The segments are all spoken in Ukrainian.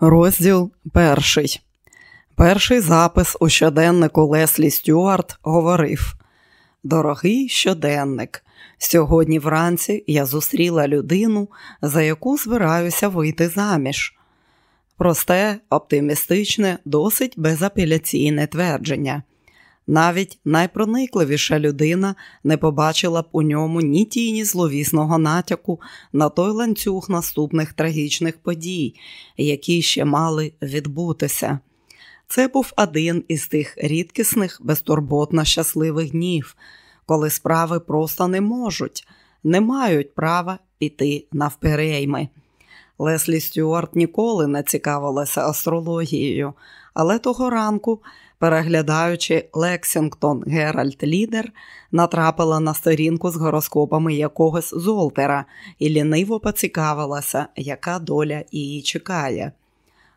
Розділ перший. Перший запис у щоденнику Леслі Стюарт говорив: Дорогий щоденник, сьогодні вранці я зустріла людину, за яку збираюся вийти заміж. Просте, оптимістичне, досить безапеляційне твердження. Навіть найпроникливіша людина не побачила б у ньому ні тіні зловісного натяку на той ланцюг наступних трагічних подій, які ще мали відбутися. Це був один із тих рідкісних, безтурботно щасливих днів, коли справи просто не можуть, не мають права піти навперейми. Леслі Стюарт ніколи не цікавилася астрологією, але того ранку переглядаючи Лексінгтон Геральд Лідер, натрапила на сторінку з гороскопами якогось Золтера і ліниво поцікавилася, яка доля її чекає.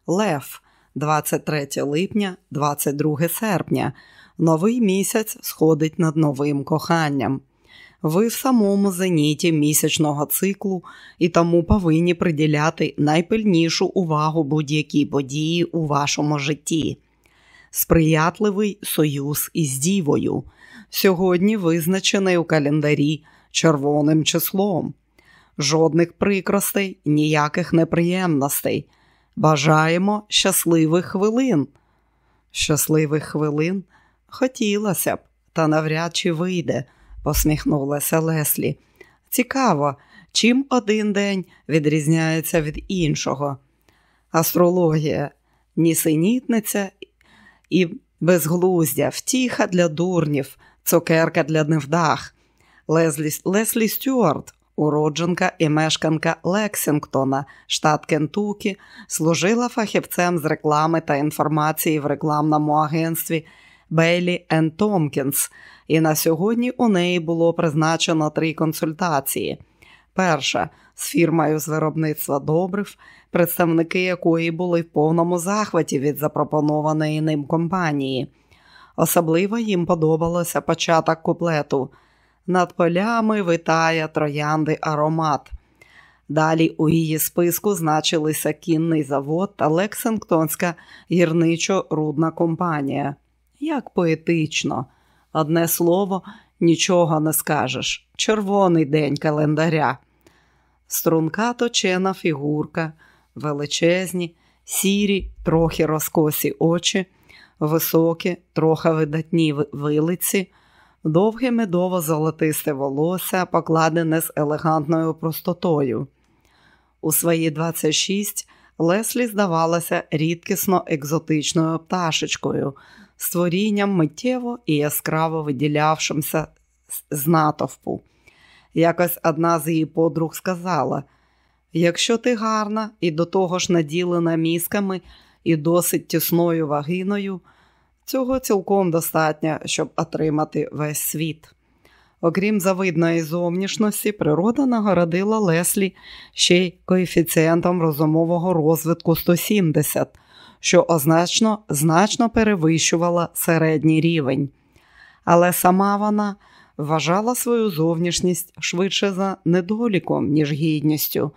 Лев, 23 липня, 22 серпня. Новий місяць сходить над новим коханням. Ви в самому зеніті місячного циклу і тому повинні приділяти найпильнішу увагу будь-якій події у вашому житті сприятливий союз із Дівою, сьогодні визначений у календарі червоним числом. Жодних прикростей, ніяких неприємностей. Бажаємо щасливих хвилин. Щасливих хвилин хотілося б, та навряд чи вийде, посміхнулася Леслі. Цікаво, чим один день відрізняється від іншого. Астрологія, нісенітниця і безглуздя, втіха для дурнів, цукерка для невдах. Леслі, Леслі Стюарт, уродженка і мешканка Лексінгтона, штат Кентукі, служила фахівцем з реклами та інформації в рекламному агентстві Бейлі Ен Томкінс, і на сьогодні у неї було призначено три консультації. Перша з фірмою з виробництва добрив, представники якої були в повному захваті від запропонованої ним компанії. Особливо їм подобалося початок куплету. Над полями витає троянди аромат. Далі у її списку значилися кінний завод та Лексингтонська гірничо-рудна компанія. Як поетично, одне слово, нічого не скажеш. Червоний день календаря. Струнка точена фігурка, величезні, сірі, трохи розкосі очі, високі, трохи видатні вилиці, довге медово золотисте волосся, покладене з елегантною простотою. У свої 26 Леслі здавалася рідкісно екзотичною пташечкою, створінням миттєво і яскраво виділявшимся з натовпу. Якось одна з її подруг сказала: якщо ти гарна і до того ж наділена мізками і досить тісною вагиною, цього цілком достатньо, щоб отримати весь світ. Окрім завидної зовнішності, природа нагородила Леслі ще й коефіцієнтом розумового розвитку 170, що означно значно перевищувала середній рівень. Але сама вона вважала свою зовнішність швидше за недоліком, ніж гідністю.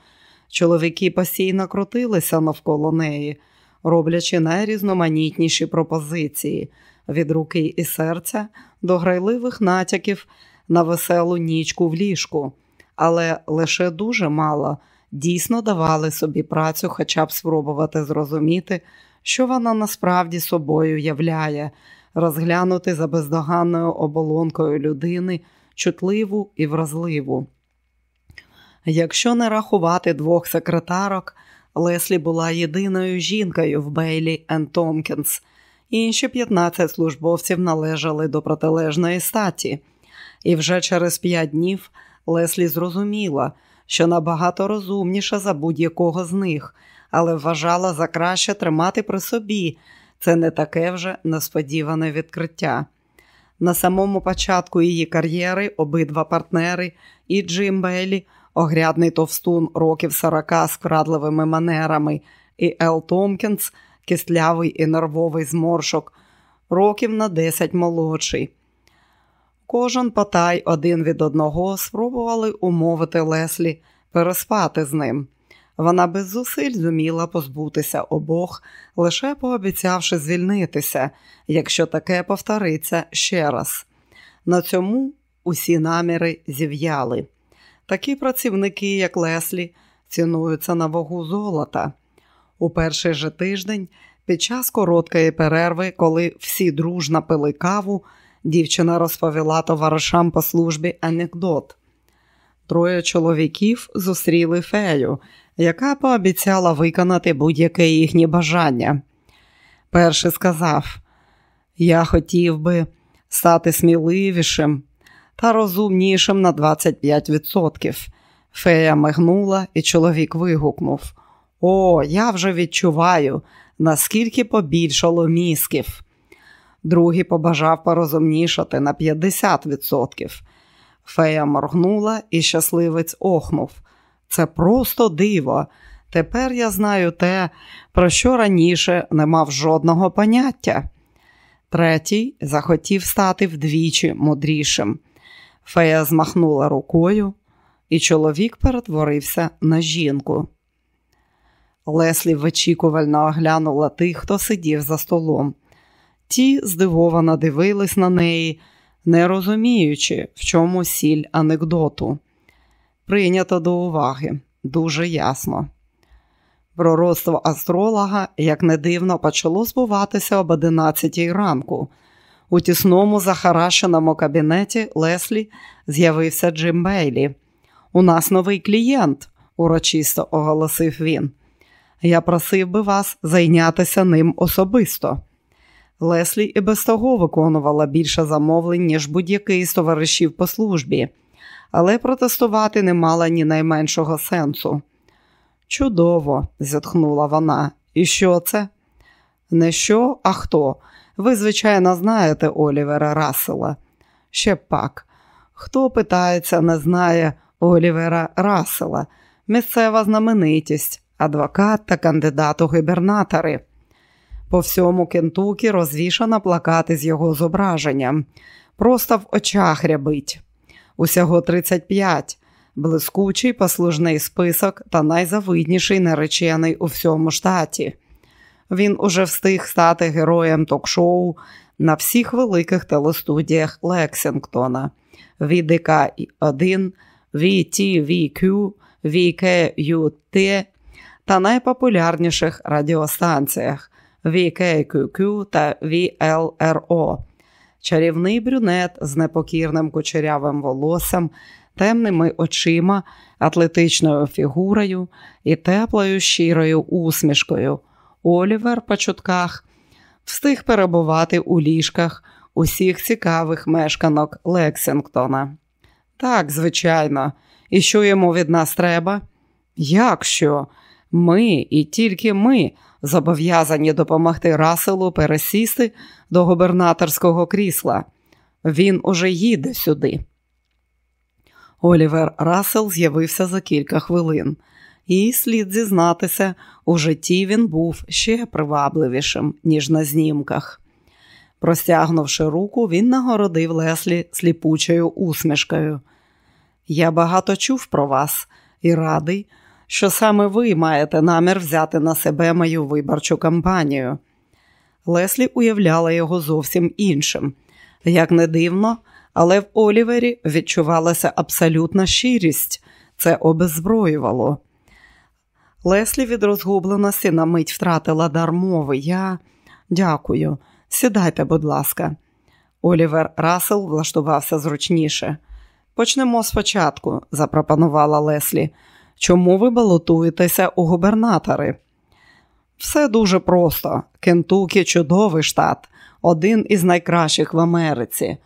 Чоловіки постійно крутилися навколо неї, роблячи найрізноманітніші пропозиції від руки і серця до грайливих натяків на веселу нічку в ліжку, але лише дуже мало дійсно давали собі працю, хоча б спробувати зрозуміти, що вона насправді собою являє, розглянути за бездоганною оболонкою людини чутливу і вразливу. Якщо не рахувати двох секретарок, Леслі була єдиною жінкою в Бейлі Ен Томкінс. Інші 15 службовців належали до протилежної статі, і вже через п'ять днів Леслі зрозуміла, що набагато розумніша за будь-якого з них, але вважала за краще тримати при собі це не таке вже несподіване відкриття. На самому початку її кар'єри обидва партнери і Джим Бейлі, огрядний товстун років 40 з крадливими манерами, і Ел Томкінс, кислявий і нервовий зморшок, років на 10 молодший. Кожен потай один від одного спробували умовити Леслі переспати з ним, Вона без зусиль зуміла позбутися обох, лише пообіцявши звільнитися, якщо таке повториться ще раз. На цьому усі наміри зів'яли. Такі працівники, як Леслі, цінуються на вагу золота. У перший же тиждень, під час короткої перерви, коли всі дружно пили каву, дівчина розповіла товаришам по службі анекдот. Троє чоловіків зустріли фею, яка пообіцяла виконати будь-яке їхнє бажання. Перший сказав: Я хотів би стати сміливішим та розумнішим на 25%. Фея мигнула, і чоловік вигукнув: О, я вже відчуваю, наскільки побільшало мізків. Другий побажав порозумнішати на 50%. Фея моргнула, і щасливець охнув. Це просто диво. Тепер я знаю те, про що раніше не мав жодного поняття. Третій захотів стати вдвічі мудрішим. Фея змахнула рукою, і чоловік перетворився на жінку. Леслі вичікувально оглянула тих, хто сидів за столом. Ті здивовано дивились на неї, не розуміючи, в чому сіль анекдоту. Прийнято до уваги дуже ясно. Пророцтво астролога, як не дивно, почало збуватися об 11 ранку. У тісному захарашеному кабінеті Леслі з'явився Джим Бейлі. У нас новий клієнт, урочисто оголосив він. Я просив би вас зайнятися ним особисто. Леслі і без того виконувала більше замовлень, ніж будь-який з товаришів по службі, але протестувати не мала ні найменшого сенсу. Чудово, зітхнула вона. І що це? Не що, а хто? Ви, звичайно, знаєте Олівера Рассела. Ще пак. Хто питається, не знає Олівера Рассела, місцева знаменитість, адвокат та кандидат у губернатори. По всьому Кентукі розвішано плакати з його зображенням. Просто в очах рябить. Усього 35. блискучий послужний список та найзавидніший наречений у всьому штаті. Він уже встиг стати героєм ток-шоу на всіх великих телестудіях Лексингтона. VDK 1, VTVQ, VKUT та найпопулярніших радіостанціях VKQQ та VLRO. Чарівний брюнет з непокірним кучерявим волоссям, темними очима, атлетичною фігурою і теплою щирою усмішкою. Олівер по чутках встиг перебувати у ліжках усіх цікавих мешканок Лексингтона. Так, звичайно, і що йому від нас треба? Як що? Ми і тільки ми зобов'язані допомогти Раселу пересісти до губернаторського крісла. Він уже їде сюди. Олівер Рассел з'явився за кілька хвилин, і слід зізнатися, у житті він був ще привабливішим, ніж на знімках. Простягнувши руку, він нагородив Леслі сліпучою усмішкою. Я багато чув про вас і радий, що саме ви маєте намір взяти на себе мою виборчу кампанію. Леслі уявляла його зовсім іншим. Як не дивно, але в Олівері відчувалася абсолютна щирість, це обеззброювало. Леслі від розгубленості на мить втратила дар мови. Я дякую. Сідайте, будь ласка. Олівер Рассел влаштувався зручніше. Почнемо спочатку, запропонувала Леслі. Чому ви балотуєтеся у губернатори? Все дуже просто. Кентукі чудовий штат, один із найкращих в Америці.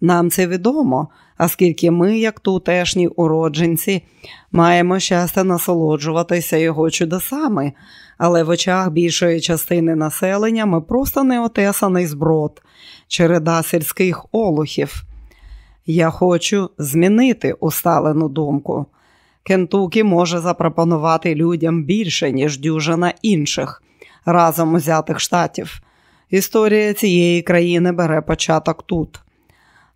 Нам це відомо, оскільки ми, як тутешні уродженці, маємо щастя насолоджуватися його чудесами, але в очах більшої частини населення ми просто неотесаний зброд, череда сільських олухів. Я хочу змінити усталену думку. Кентукі може запропонувати людям більше, ніж дюжина інших разом узятих штатів. Історія цієї країни бере початок тут.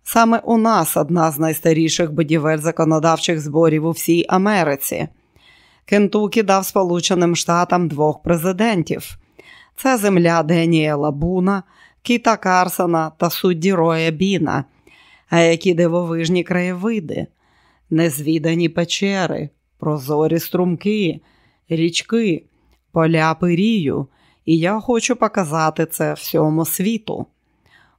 Саме у нас одна з найстаріших будівель законодавчих зборів у всій Америці. Кентукі дав Сполученим Штатам двох президентів. Це земля Деніела Буна, Кіта Карсона та судді Роя Біна. А які дивовижні краєвиди, незвідані печери, прозорі струмки, річки, поля пирію, і я хочу показати це всьому світу.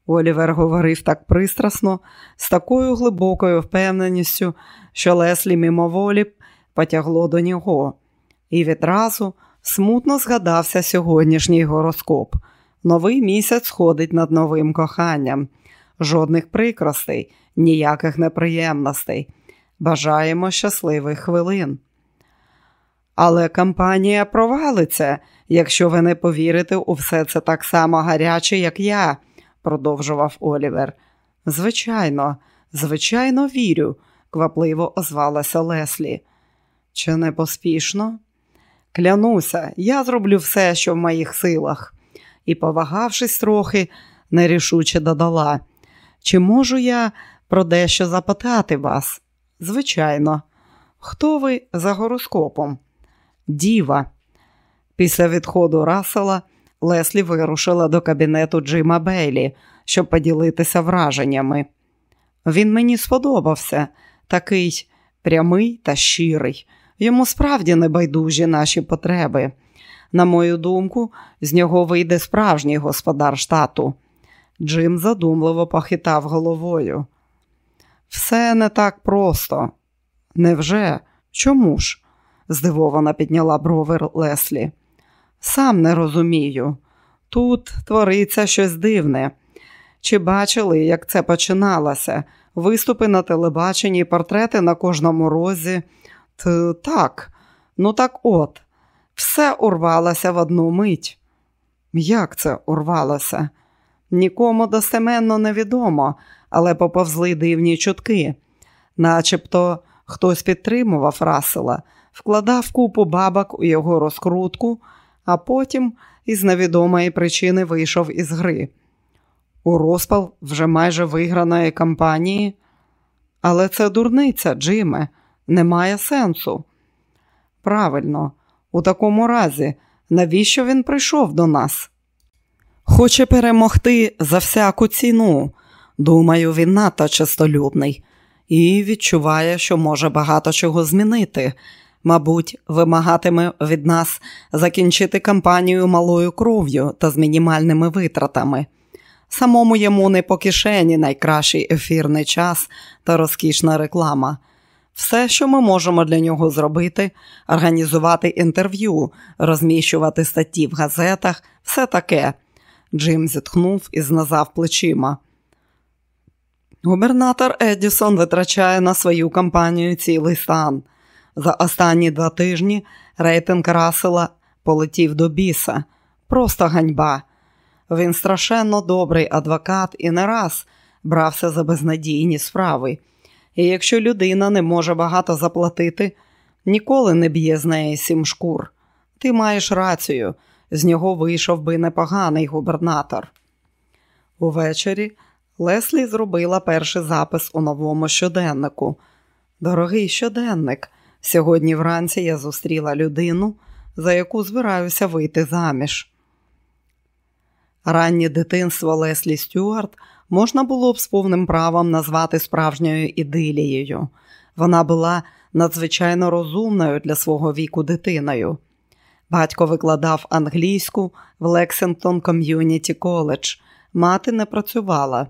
Олівер говорив так пристрасно, з такою глибокою впевненістю, що Леслі мимоволі потягло до нього, і відразу смутно згадався сьогоднішній гороскоп. Новий місяць ходить над новим коханням, жодних прикростей, ніяких неприємностей. Бажаємо щасливих хвилин. Але кампанія провалиться, якщо ви не повірите у все це так само гаряче, як я, продовжував Олівер. Звичайно, звичайно, вірю, квапливо озвалася Леслі. Чи не поспішно? Клянуся, я зроблю все, що в моїх силах, і, повагавшись трохи, нерішуче додала. Чи можу я про дещо запитати вас? Звичайно, хто ви за гороскопом? Діва. Після відходу Рассела Леслі вирушила до кабінету Джима Бейлі, щоб поділитися враженнями. Він мені сподобався, такий прямий та щирий. Йому справді небайдужі наші потреби. На мою думку, з нього вийде справжній господар штату. Джим задумливо похитав головою. Все не так просто. Невже? Чому ж? здивовано підняла брови Леслі. Сам не розумію. Тут твориться щось дивне. Чи бачили, як це починалося? Виступи на телебаченні, портрети на кожному розі. Т так, ну так от, все урвалося в одну мить. Як це урвалося? Нікому достеменно невідомо, але поповзли дивні чутки, начебто хтось підтримував Расела, вкладав купу бабок у його розкрутку, а потім із невідомої причини вийшов із гри. У розпал вже майже виграної кампанії. Але це дурниця, Джиме, немає сенсу. Правильно, у такому разі, навіщо він прийшов до нас? Хоче перемогти за всяку ціну. Думаю, він надто чистолюбний і відчуває, що може багато чого змінити. Мабуть, вимагатиме від нас закінчити кампанію малою кров'ю та з мінімальними витратами. Самому йому не по кишені найкращий ефірний час та розкішна реклама. Все, що ми можемо для нього зробити, організувати інтерв'ю, розміщувати статті в газетах, все таке. Джим зітхнув і зназав плечима. Губернатор Едісон витрачає на свою кампанію цілий стан. За останні два тижні рейтинг Расела полетів до біса. Просто ганьба. Він страшенно добрий адвокат і не раз брався за безнадійні справи. І якщо людина не може багато заплатити, ніколи не б'є з неї сім шкур. Ти маєш рацію, з нього вийшов би непоганий губернатор. Увечері Леслі зробила перший запис у новому щоденнику. Дорогий щоденник, сьогодні вранці я зустріла людину, за яку збираюся вийти заміж. Раннє дитинство Леслі Стюарт можна було б з повним правом назвати справжньою ідилією. Вона була надзвичайно розумною для свого віку дитиною. Батько викладав англійську в Лексингтон Ком'юніті Коледж. Мати не працювала.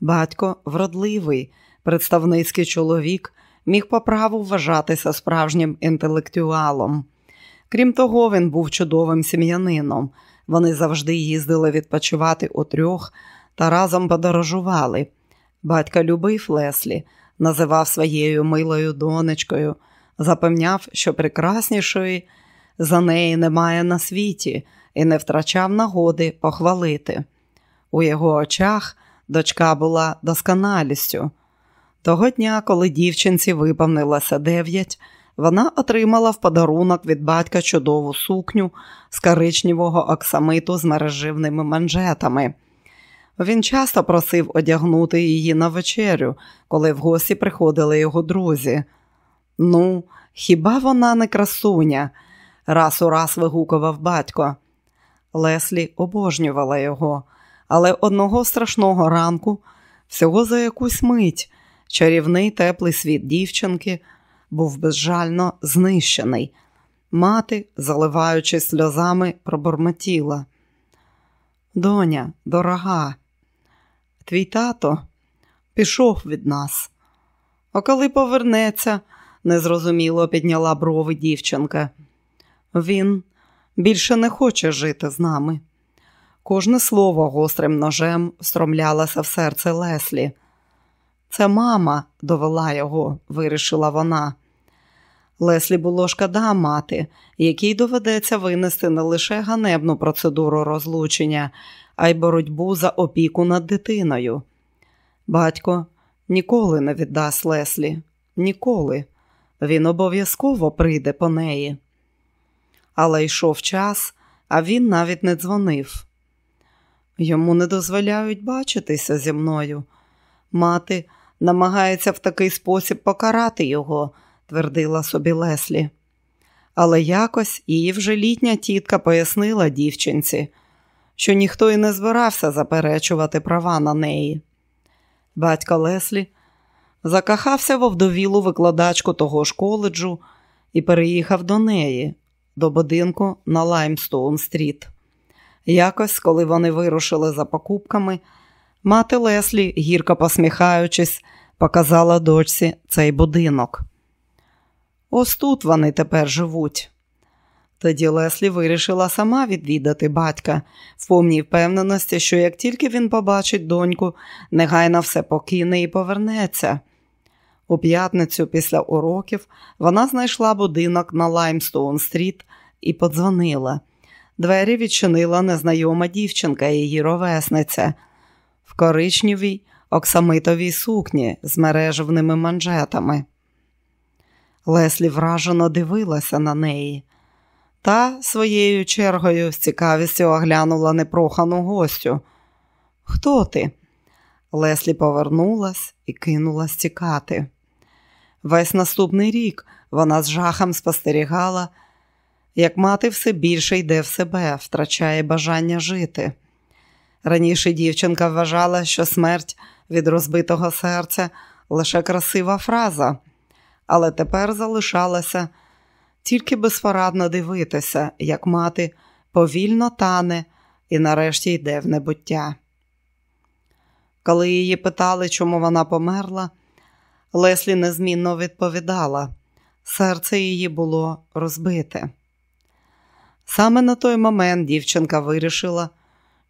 Батько вродливий, представницький чоловік, міг по праву вважатися справжнім інтелектуалом. Крім того, він був чудовим сім'янином. Вони завжди їздили відпочивати у трьох та разом подорожували. Батько любив Леслі, називав своєю милою донечкою, запевняв, що прекраснішої за неї немає на світі, і не втрачав нагоди похвалити. У його очах дочка була досконалістю. Того дня, коли дівчинці виповнилося дев'ять, вона отримала в подарунок від батька чудову сукню з коричневого оксамиту з мереживними манжетами. Він часто просив одягнути її на вечерю, коли в гості приходили його друзі. Ну, хіба вона не красуня? раз у раз вигукував батько. Леслі обожнювала його, але одного страшного ранку, всього за якусь мить, чарівний теплий світ дівчинки був безжально знищений. Мати, заливаючись сльозами, пробормотіла. Доня, дорога, твій тато пішов від нас. А коли повернеться, незрозуміло підняла брови дівчинка. Він більше не хоче жити з нами. Кожне слово гострим ножем стромлялося в серце Леслі. Це мама довела його, вирішила вона. Леслі було шкода мати, якій доведеться винести не лише ганебну процедуру розлучення, а й боротьбу за опіку над дитиною. Батько ніколи не віддасть Леслі, ніколи. Він обов'язково прийде по неї. Але йшов час, а він навіть не дзвонив. Йому не дозволяють бачитися зі мною. Мати намагається в такий спосіб покарати його, твердила собі Леслі. Але якось її вже літня тітка пояснила дівчинці, що ніхто і не збирався заперечувати права на неї. Батько Леслі закохався в овдовілу викладачку того ж коледжу і переїхав до неї, до будинку на Лаймстоун стріт. Якось, коли вони вирушили за покупками, мати Леслі, гірко посміхаючись, показала дочці цей будинок. Ось тут вони тепер живуть. Тоді Леслі вирішила сама відвідати батька в повній впевненості, що як тільки він побачить доньку, негайно все покине і повернеться. У п'ятницю після уроків вона знайшла будинок на Лаймстоун стріт і подзвонила. Двері відчинила незнайома дівчинка, її ровесниця, в коричневій оксамитовій сукні з мереживними манжетами. Леслі вражено дивилася на неї. Та своєю чергою з цікавістю оглянула непрохану гостю. Хто ти? Леслі повернулась і кинулась тікати. Весь наступний рік вона з жахом спостерігала, як мати все більше йде в себе, втрачає бажання жити. Раніше дівчинка вважала, що смерть від розбитого серця лише красива фраза, але тепер залишалася тільки безпорадно дивитися, як мати повільно тане і нарешті йде в небуття. Коли її питали, чому вона померла, Леслі незмінно відповідала, серце її було розбите. Саме на той момент дівчинка вирішила,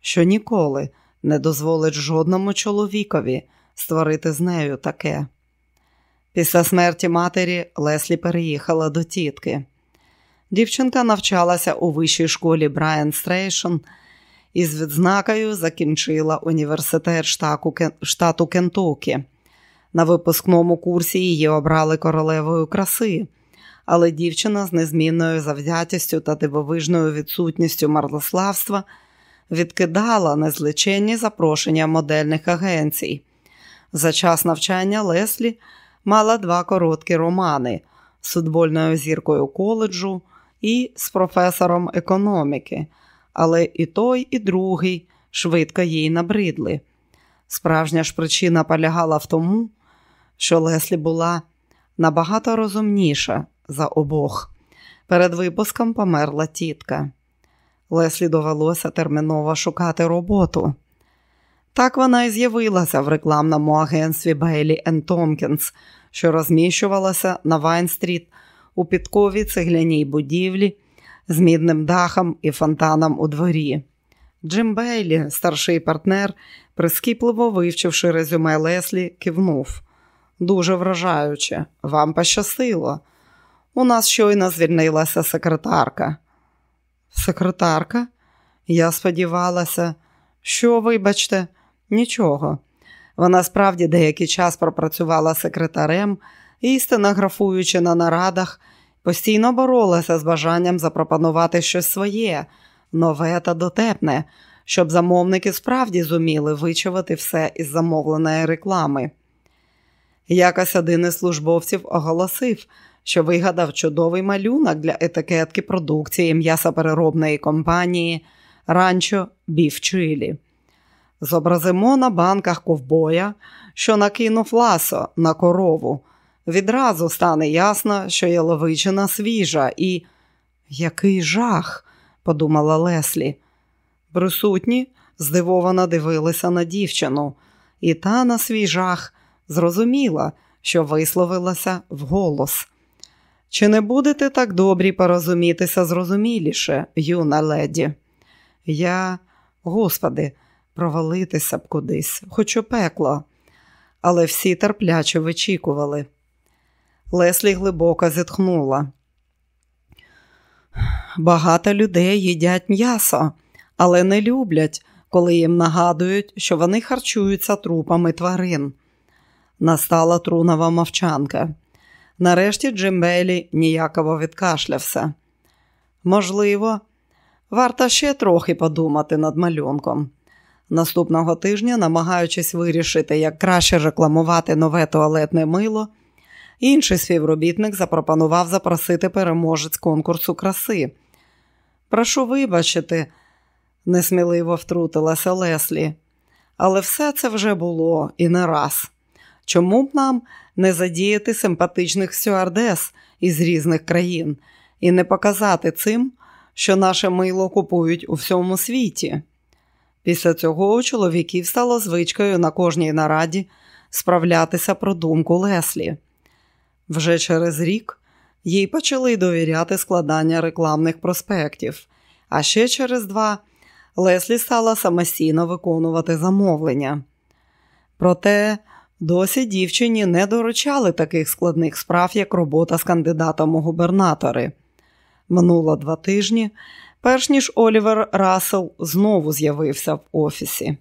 що ніколи не дозволить жодному чоловікові створити з нею таке. Після смерті матері Леслі переїхала до тітки. Дівчинка навчалася у вищій школі Браян Стейшн і з відзнакою закінчила університет штату Кентукі. На випускному курсі її обрали королевою краси, але дівчина з незмінною завзятістю та дивовижною відсутністю марнославства відкидала незличенні запрошення модельних агенцій. За час навчання Леслі мала два короткі романи з футбольною зіркою коледжу і з професором економіки, але і той, і другий швидко їй набридли. Справжня ж причина полягала в тому, що Леслі була набагато розумніша за обох. Перед випуском померла тітка. Леслі довелося терміново шукати роботу. Так вона і з'явилася в рекламному агентстві Бейлі енд Томкінс, що розміщувалася на Вайн-стріт у підковоподібній цегляній будівлі з мідним дахом і фонтаном у дворі. Джим Бейлі, старший партнер, прискіпливо вивчивши резюме Леслі, кивнув. Дуже вражаюче, вам пощастило. У нас щойно звільнилася секретарка. Секретарка? Я сподівалася, що, вибачте, нічого. Вона справді деякий час пропрацювала секретарем і, стенографуючи на нарадах, постійно боролася з бажанням запропонувати щось своє, нове та дотепне, щоб замовники справді зуміли вичувати все із замовленої реклами. Якось один із службовців оголосив, що вигадав чудовий малюнок для етикетки продукції м'ясопереробної компанії Ранчо Біф Чилі. Зобразимо на банках ковбоя, що накинув ласо на корову. Відразу стане ясно, що яловичина свіжа і. Який жах, подумала Леслі. Присутні здивовано дивилися на дівчину, і та на свій жах зрозуміла, що висловилася вголос. Чи не будете так добрі порозумітися зрозуміліше, юна леді? Я, господи, провалитися б кудись, хоч у пекло, але всі терпляче вичікували. Леслі глибоко зітхнула. Багато людей їдять м'ясо, але не люблять, коли їм нагадують, що вони харчуються трупами тварин. Настала трунова мовчанка. Нарешті Джимбелі ніяково відкашлявся. Можливо, варто ще трохи подумати над малюнком. Наступного тижня, намагаючись вирішити, як краще рекламувати нове туалетне мило, інший співробітник запропонував запросити переможець конкурсу краси. Прошу вибачити, несміливо втрутилася Леслі, але все це вже було і не раз. Чому б нам не задіяти симпатичних стюардес із різних країн і не показати цим, що наше мило купують у всьому світі? Після цього у чоловіків стало звичкою на кожній нараді справлятися про думку Леслі. Вже через рік їй почали довіряти складання рекламних проспектів, а ще через два Леслі стала самостійно виконувати замовлення. Проте досі дівчині не доручали таких складних справ, як робота з кандидатом у губернатори. Минуло два тижні, перш ніж Олівер Рассел знову з'явився в офісі.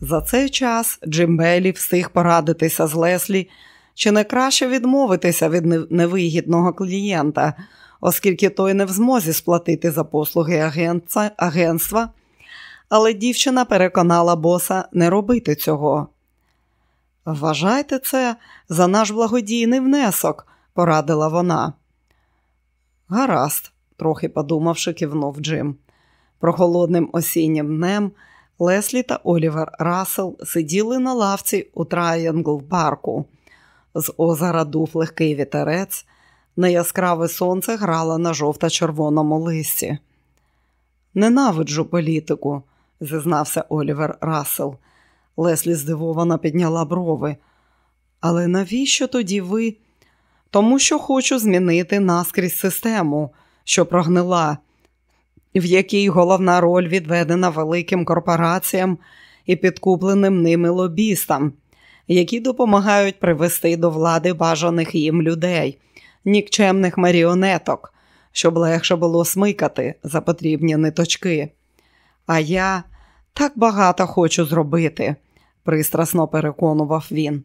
За цей час Джим Бейлі встиг порадитися з Леслі, чи не краще відмовитися від невигідного клієнта, оскільки той не в змозі сплатити за послуги агентства, але дівчина переконала боса не робити цього. Вважайте це за наш благодійний внесок, порадила вона. Гаразд, трохи подумавши, кивнув Джим. Прохолодним осіннім днем Леслі та Олівер Рассел сиділи на лавці у Трайангл парку. З озера дув легкий вітерець, на яскраве сонце грало на жовто-червоному листі. Ненавиджу політику, зізнався Олівер Рассел. Леслі здивовано підняла брови. Але навіщо тоді ви? Тому що хочу змінити наскрізь систему, що прогнила, в якій головна роль відведена великим корпораціям і підкупленим ними лобістам, які допомагають привести до влади бажаних їм людей, нікчемних маріонеток, щоб легше було смикати за потрібні ниточки. А я так багато хочу зробити пристрасно переконував він.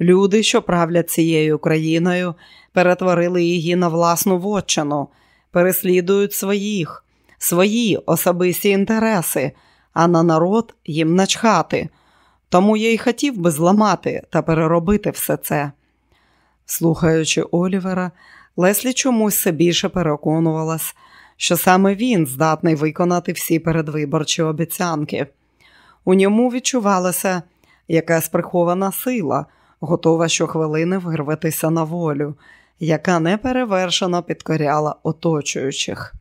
Люди, що правлять цією країною, перетворили її на власну вотчину, переслідують своїх, свої особисті інтереси, а на народ їм начхати. Тому я й хотів би зламати та переробити все це. Слухаючи Олівера, Леслі чомусь все більше переконувалась, що саме він здатний виконати всі передвиборчі обіцянки. У ньому відчувалася якась прихована сила, готова щохвилини вирватися на волю, яка неперевершено підкоряла оточуючих.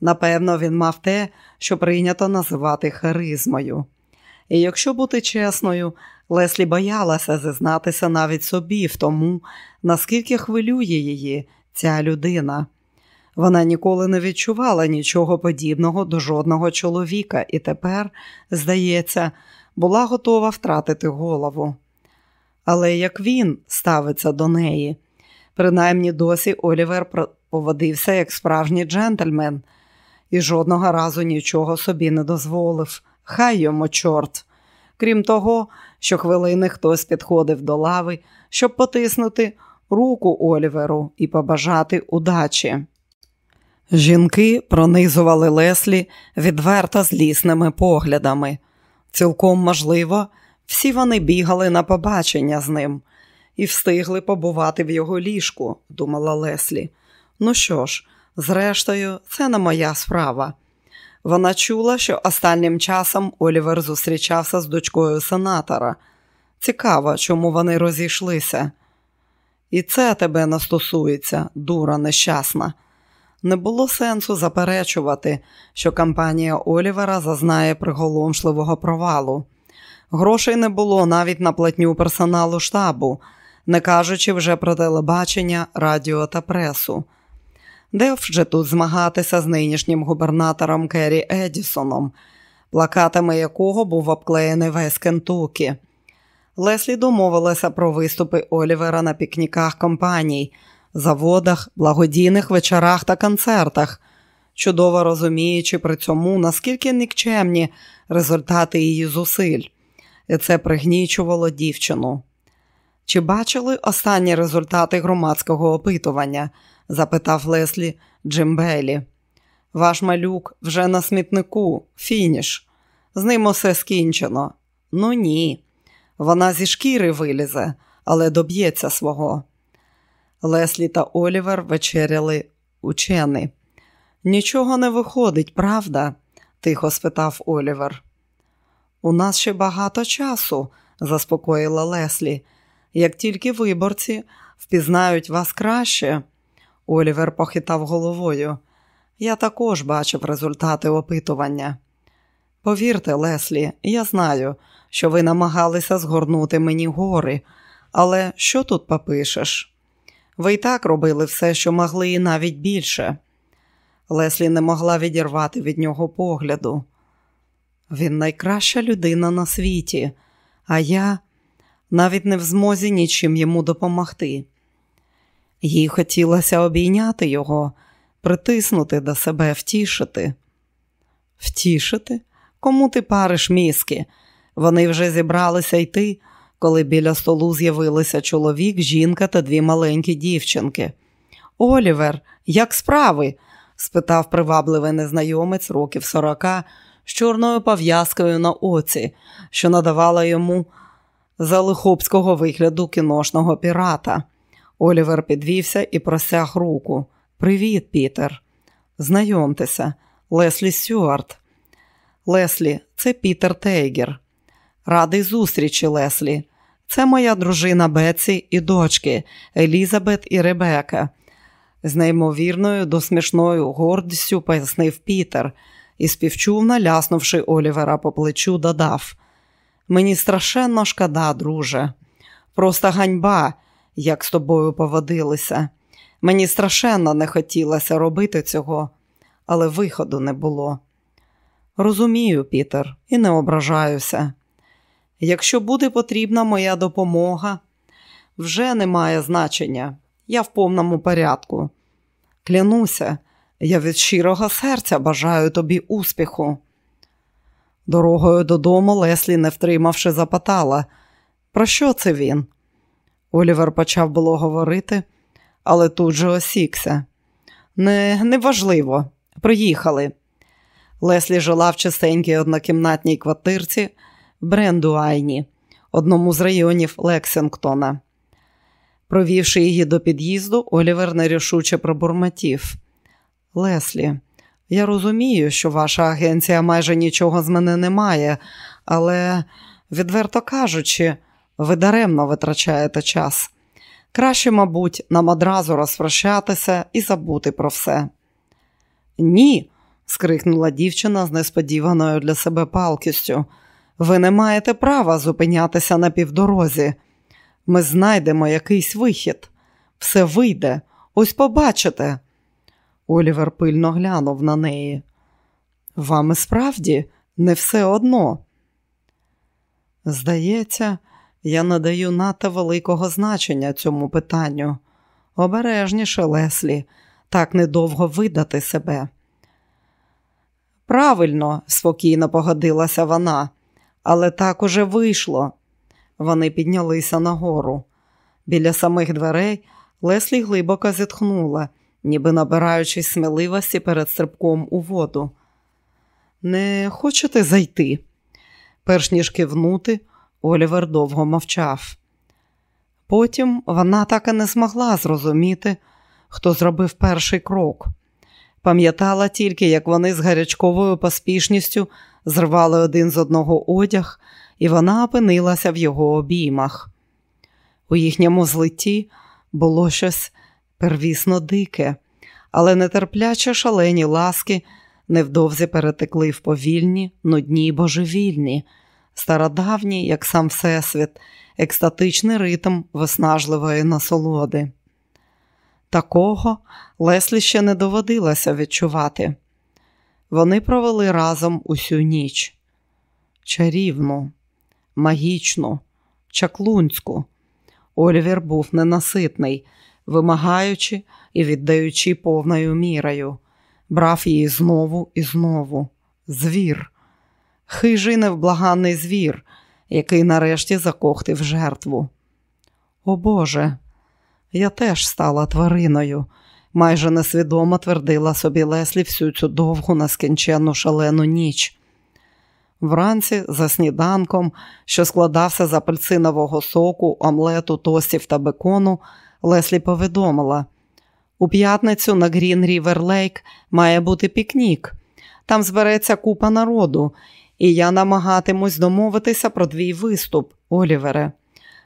Напевно, він мав те, що прийнято називати харизмою. І якщо бути чесною, Леслі боялася зізнатися навіть собі в тому, наскільки хвилює її ця людина. Вона ніколи не відчувала нічого подібного до жодного чоловіка і тепер, здається, була готова втратити голову. Але як він ставиться до неї, принаймні досі Олівер поводився як справжній джентльмен і жодного разу нічого собі не дозволив. Хай йому чорт. Крім того, що хвилини хтось підходив до лави, щоб потиснути руку Оліверу і побажати удачі. Жінки пронизували Леслі відверто злісними поглядами. Цілком можливо, всі вони бігали на побачення з ним, і встигли побувати в його ліжку, думала Леслі. Ну що ж, зрештою, це не моя справа. Вона чула, що останнім часом Олівер зустрічався з дочкою сенатора. Цікаво, чому вони розійшлися. І це тебе не стосується, дура нещасна. Не було сенсу заперечувати, що кампанія Олівера зазнає приголомшливого провалу. Грошей не було навіть на платню персоналу штабу, не кажучи вже про телебачення, радіо та пресу. Де вже тут змагатися з нинішнім губернатором Керрі Едісоном, плакатами якого був обклеєний весь Кентукі. Леслі домовилася про виступи Олівера на пікніках компаній, заводах, благодійних вечорах та концертах, чудово розуміючи при цьому, наскільки нікчемні результати її зусиль, і це пригнічувало дівчину. Чи бачили останні результати громадського опитування? запитав Леслі Джим Бейлі. Ваш малюк вже на смітнику, фініш. З ним усе скінчено. Ну ні. Вона зі шкіри вилізе, але доб'ється свого. Леслі та Олівер вечеряли учени. Нічого не виходить, правда? тихо спитав Олівер. У нас ще багато часу, заспокоїла Леслі. Як тільки виборці впізнають вас краще, Олівер похитав головою. Я також бачив результати опитування. Повірте, Леслі, я знаю, що ви намагалися згорнути мені гори, але що тут попишеш? Ви й так робили все, що могли, і навіть більше. Леслі не могла відірвати від нього погляду. Він найкраща людина на світі, а я навіть не в змозі нічим йому допомогти. Їй хотілося обійняти його, притиснути до себе, втішити. Втішити? Кому ти париш мізки? Вони вже зібралися йти, коли біля столу з'явилися чоловік, жінка та дві маленькі дівчинки. Олівер, як справи? спитав привабливий незнайомець років сорока з чорною пов'язкою на оці, що надавала йому залихопського вигляду кіношного пірата. Олівер підвівся і просяг руку. Привіт, Пітер. Знайомтеся, Леслі Стюарт. Леслі, це Пітер Тейгер. Радий зустрічі, Леслі. Це моя дружина Беці і дочки Елізабет і Ребека. З неймовірною до смішною гордістю пояснив Пітер і співчувно ляснувши Олівера по плечу, додав: Мені страшенно шкода, друже. Просто ганьба, як з тобою поводилися. Мені страшенно не хотілося робити цього, але виходу не було. Розумію, Пітер, і не ображаюся. Якщо буде потрібна моя допомога, вже не має значення. Я в повному порядку. Клянуся, я від щирого серця бажаю тобі успіху. Дорогою додому Леслі, не втримавши, запитала, про що це він? Олівер почав було говорити, але тут же осікся. Не, Неважливо, приїхали. Леслі жила в чистенькій однокімнатній квартирці в Брендуайні, одному з районів Лексингтона. Провівши її до під'їзду, Олівер нерішуче пробурмотів. Леслі, я розумію, що ваша агенція майже нічого з мене не має, але, відверто кажучи, ви даремно витрачаєте час. Краще, мабуть, нам одразу розпрощатися і забути про все. Ні, скрикнула дівчина з несподіваною для себе палкістю. Ви не маєте права зупинятися на півдорозі. Ми знайдемо якийсь вихід. Все вийде, ось побачите. Олівер пильно глянув на неї. Вам і справді не все одно. Здається, я надаю надто великого значення цьому питанню. Обережніше, Леслі, так недовго видати себе. Правильно, спокійно погодилася вона, але так уже вийшло. Вони піднялися нагору. Біля самих дверей Леслі глибоко зітхнула, ніби набираючись сміливості перед стрибком у воду. Не хочете зайти? Перш ніж кивнути, Олівер довго мовчав. Потім вона так і не змогла зрозуміти, хто зробив перший крок. Пам'ятала тільки, як вони з гарячковою поспішністю зривали один з одного одяг, і вона опинилася в його обіймах. У їхньому злитті було щось первісно дике, але нетерпляче шалені ласки невдовзі перетекли в повільні, нудні божевільні, стародавні, як сам Всесвіт, екстатичний ритм виснажливої насолоди. Такого Леслі ще не доводилося відчувати. Вони провели разом усю ніч чарівну, магічну, чаклунську. Олівер був ненаситний, вимагаючи і віддаючи повною мірою, брав її знову і знову. Звір, хижий невблаганний звір, який нарешті закохтив жертву. О Боже, я теж стала твариною, майже несвідомо твердила собі Леслі всю цю довгу, нескінченну шалену ніч. Вранці за сніданком, що складався з апельсинового соку, омлету, тостів та бекону, Леслі повідомила: у п'ятницю на Грін Рівер Лейк має бути пікнік. Там збереться купа народу, і я намагатимусь домовитися про твій виступ, Олівере.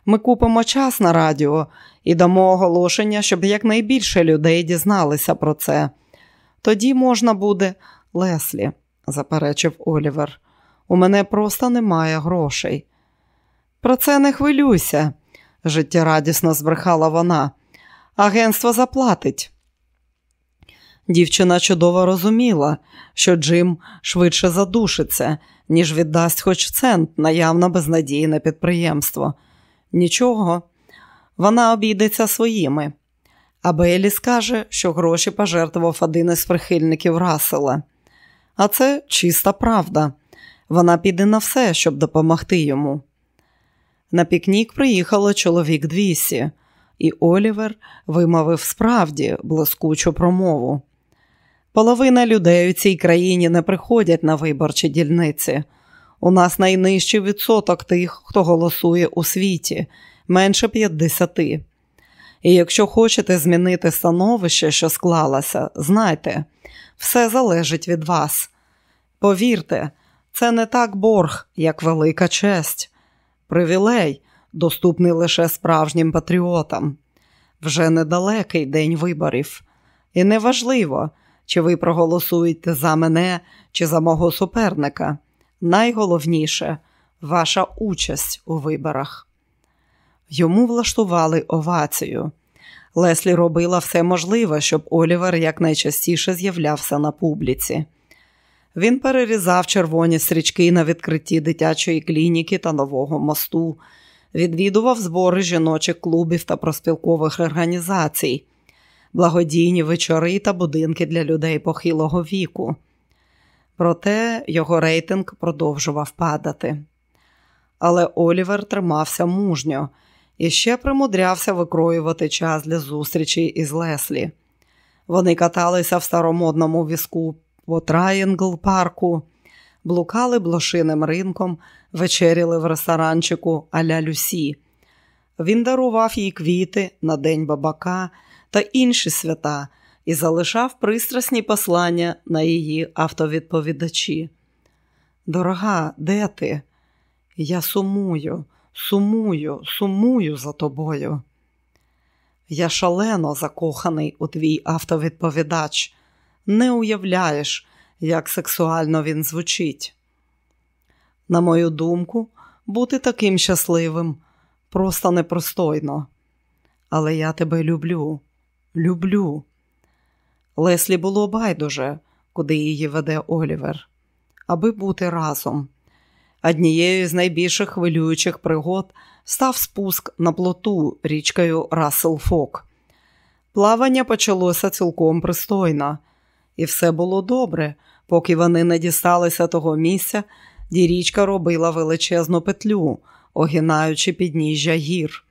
Ми купимо час на радіо і дамо оголошення, щоб якнайбільше людей дізналися про це. Тоді можна буде, Леслі, заперечив Олівер. У мене просто немає грошей. Про це не хвилюйся, життєрадісно збрехала вона. Агентство заплатить. Дівчина чудово розуміла, що Джим швидше задушиться, ніж віддасть хоч цент на явно безнадійне підприємство. Нічого, вона обійдеться своїми. А Бейлі скаже, що гроші пожертвував один із прихильників Рассела. А це чиста правда. Вона піде на все, щоб допомогти йому. На пікнік приїхало чоловік двісі, і Олівер вимовив справді блискучу промову. Половина людей у цій країні не приходять на виборчі дільниці. У нас найнижчий відсоток тих, хто голосує у світі, менше 50. І якщо хочете змінити становище, що склалося, знайте, все залежить від вас. Повірте, це не так борг, як велика честь, привілей, доступний лише справжнім патріотам. Вже недалекий день виборів. І неважливо, чи ви проголосуєте за мене чи за мого суперника. Найголовніше ваша участь у виборах. Йому влаштували овацію. Леслі робила все можливе, щоб Олівер якнайчастіше з'являвся на публіці. Він перерізав червоні стрічки на відкритті дитячої клініки та нового мосту, відвідував збори жіночих клубів та проспілкових організацій, благодійні вечори та будинки для людей похилого віку. Проте його рейтинг продовжував падати. Але Олівер тримався мужньо і ще примудрявся викроювати час для зустрічі із Леслі. Вони каталися в старомодному візку по Трайнгл парку, блукали блошиним ринком, вечеряли в ресторанчику Аля Люсі. Він дарував їй квіти на День бабака та інші свята і залишав пристрасні послання на її автовідповідачі. Дорога, де ти? Я сумую, сумую, сумую за тобою. Я шалено закоханий у твій автовідповідач. Не уявляєш, як сексуально він звучить. На мою думку, бути таким щасливим просто непростойно. Але я тебе люблю, люблю. Леслі було байдуже, куди її веде Олівер, аби бути разом. Однією з найбільших хвилюючих пригод став спуск на плоту річкою Рассел Фок. Плавання почалося цілком пристойно, і все було добре, поки вони не дісталися того місця, де річка робила величезну петлю, огинаючи підніжжя гір.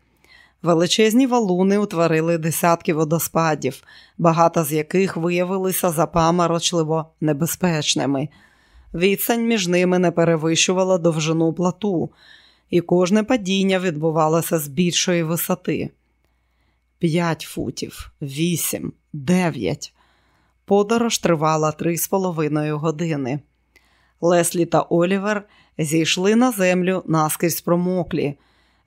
Величезні валуни утворили десятки водоспадів, багато з яких виявилися запаморочливо небезпечними. Відстань між ними не перевищувала довжину плату, і кожне падіння відбувалося з більшої висоти. П'ять футів, вісім, дев'ять. Подорож тривала три з половиною години. Леслі та Олівер зійшли на землю наскрізь промоклі,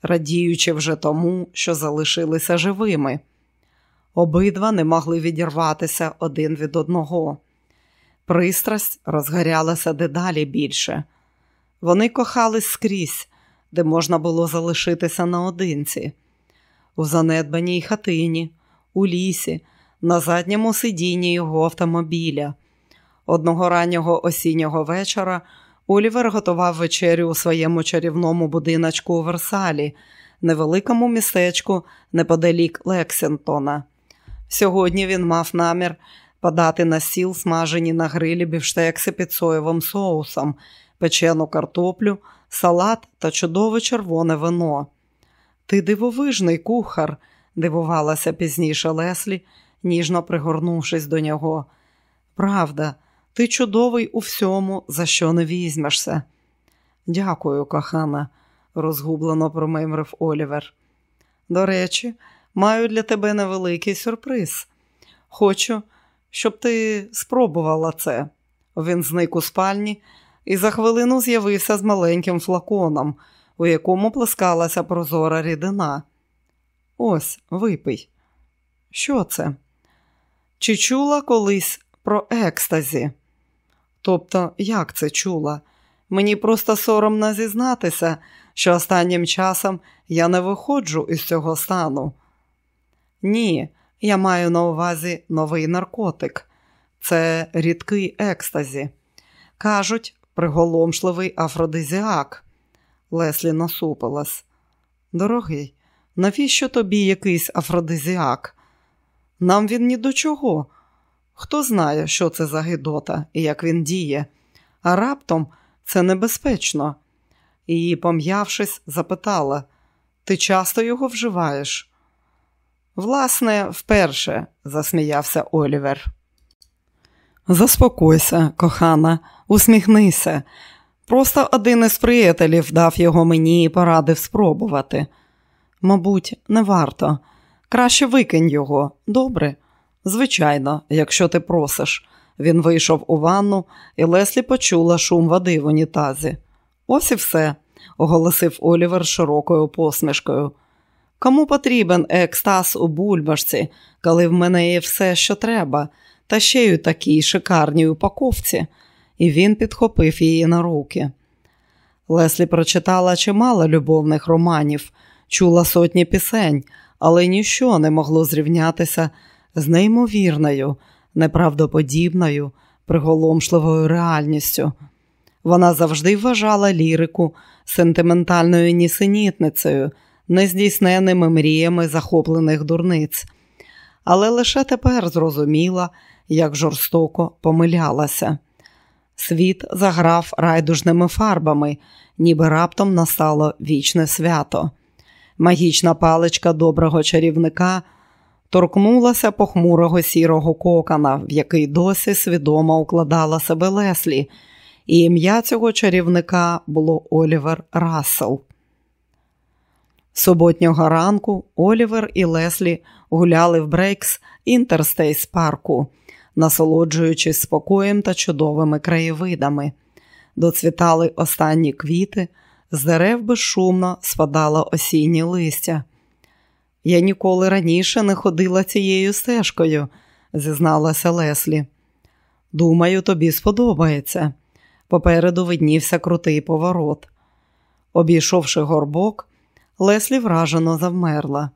радіючи вже тому, що залишилися живими. Обидва не могли відірватися один від одного. Пристрасть розгорялася дедалі більше. Вони кохались скрізь, де можна було залишитися наодинці, у занедбаній хатині, у лісі, на задньому сидінні його автомобіля. Одного раннього осіннього вечора Олівер готував вечерю у своєму чарівному будиночку у Версалі, невеликому містечку неподалік Лексінгтона. Сьогодні він мав намір подати на сіл смажені на грилі бівштекси під соєвим соусом, печену картоплю, салат та чудове червоне вино. Ти дивовижний кухар, дивувалася пізніше Леслі, ніжно пригорнувшись до нього. Правда, ти чудовий у всьому, за що не візьмешся. Дякую, кохана, розгублено промимрив Олівер. До речі, маю для тебе невеликий сюрприз. Хочу, щоб ти спробувала це. Він зник у спальні і за хвилину з'явився з маленьким флаконом, у якому плескалася прозора рідина. Ось, випий. Що це? Чи чула колись про екстазі? Тобто, як це чула? Мені просто соромно зізнатися, що останнім часом я не виходжу із цього стану. Ні, я маю на увазі новий наркотик. Це рідкий екстазі. Кажуть, приголомшливий афродизіак. Леслі насупилась. Дорогий, навіщо тобі якийсь афродизіак? Нам він ні до чого. Хто знає, що це за гидота і як він діє, а раптом це небезпечно. І, пом'явшись, запитала: Ти часто його вживаєш? Власне, вперше, засміявся Олівер. Заспокойся, кохана, усміхнися. Просто один із приятелів дав його мені і порадив спробувати. Мабуть, не варто. Краще викинь його, добре? Звичайно, якщо ти просиш. Він вийшов у ванну, і Леслі почула шум води в унітазі. Ось і все, оголосив Олівер широкою посмішкою. Кому потрібен екстаз у бульбашці, коли в мене є все, що треба, та ще й у такій шикарній упаковці, і він підхопив її на руки. Леслі прочитала чимало любовних романів, чула сотні пісень, але ніщо не могло зрівнятися з неймовірною, неправдоподібною, приголомшливою реальністю. Вона завжди вважала лірику сентиментальною нісенітницею, нездійсненими мріями захоплених дурниць, але лише тепер зрозуміла, як жорстоко помилялася. Світ заграв райдужними фарбами, ніби раптом настало вічне свято. Магічна паличка доброго чарівника торкнулася похмурого сірого кокона, в який досі свідомо укладала себе Леслі, і ім'я цього чарівника було Олівер Рассел. Суботнього ранку Олівер і Леслі гуляли в Брейкс Інтерстейс парку, насолоджуючись спокоєм та чудовими краєвидами. Доцвітали останні квіти, з дерев безшумно спадало осіннє листя. Я ніколи раніше не ходила цією стежкою, зізналася Леслі. Думаю, тобі сподобається. Попереду виднівся крутий поворот. Обійшовши горбок, Леслі вражено завмерла.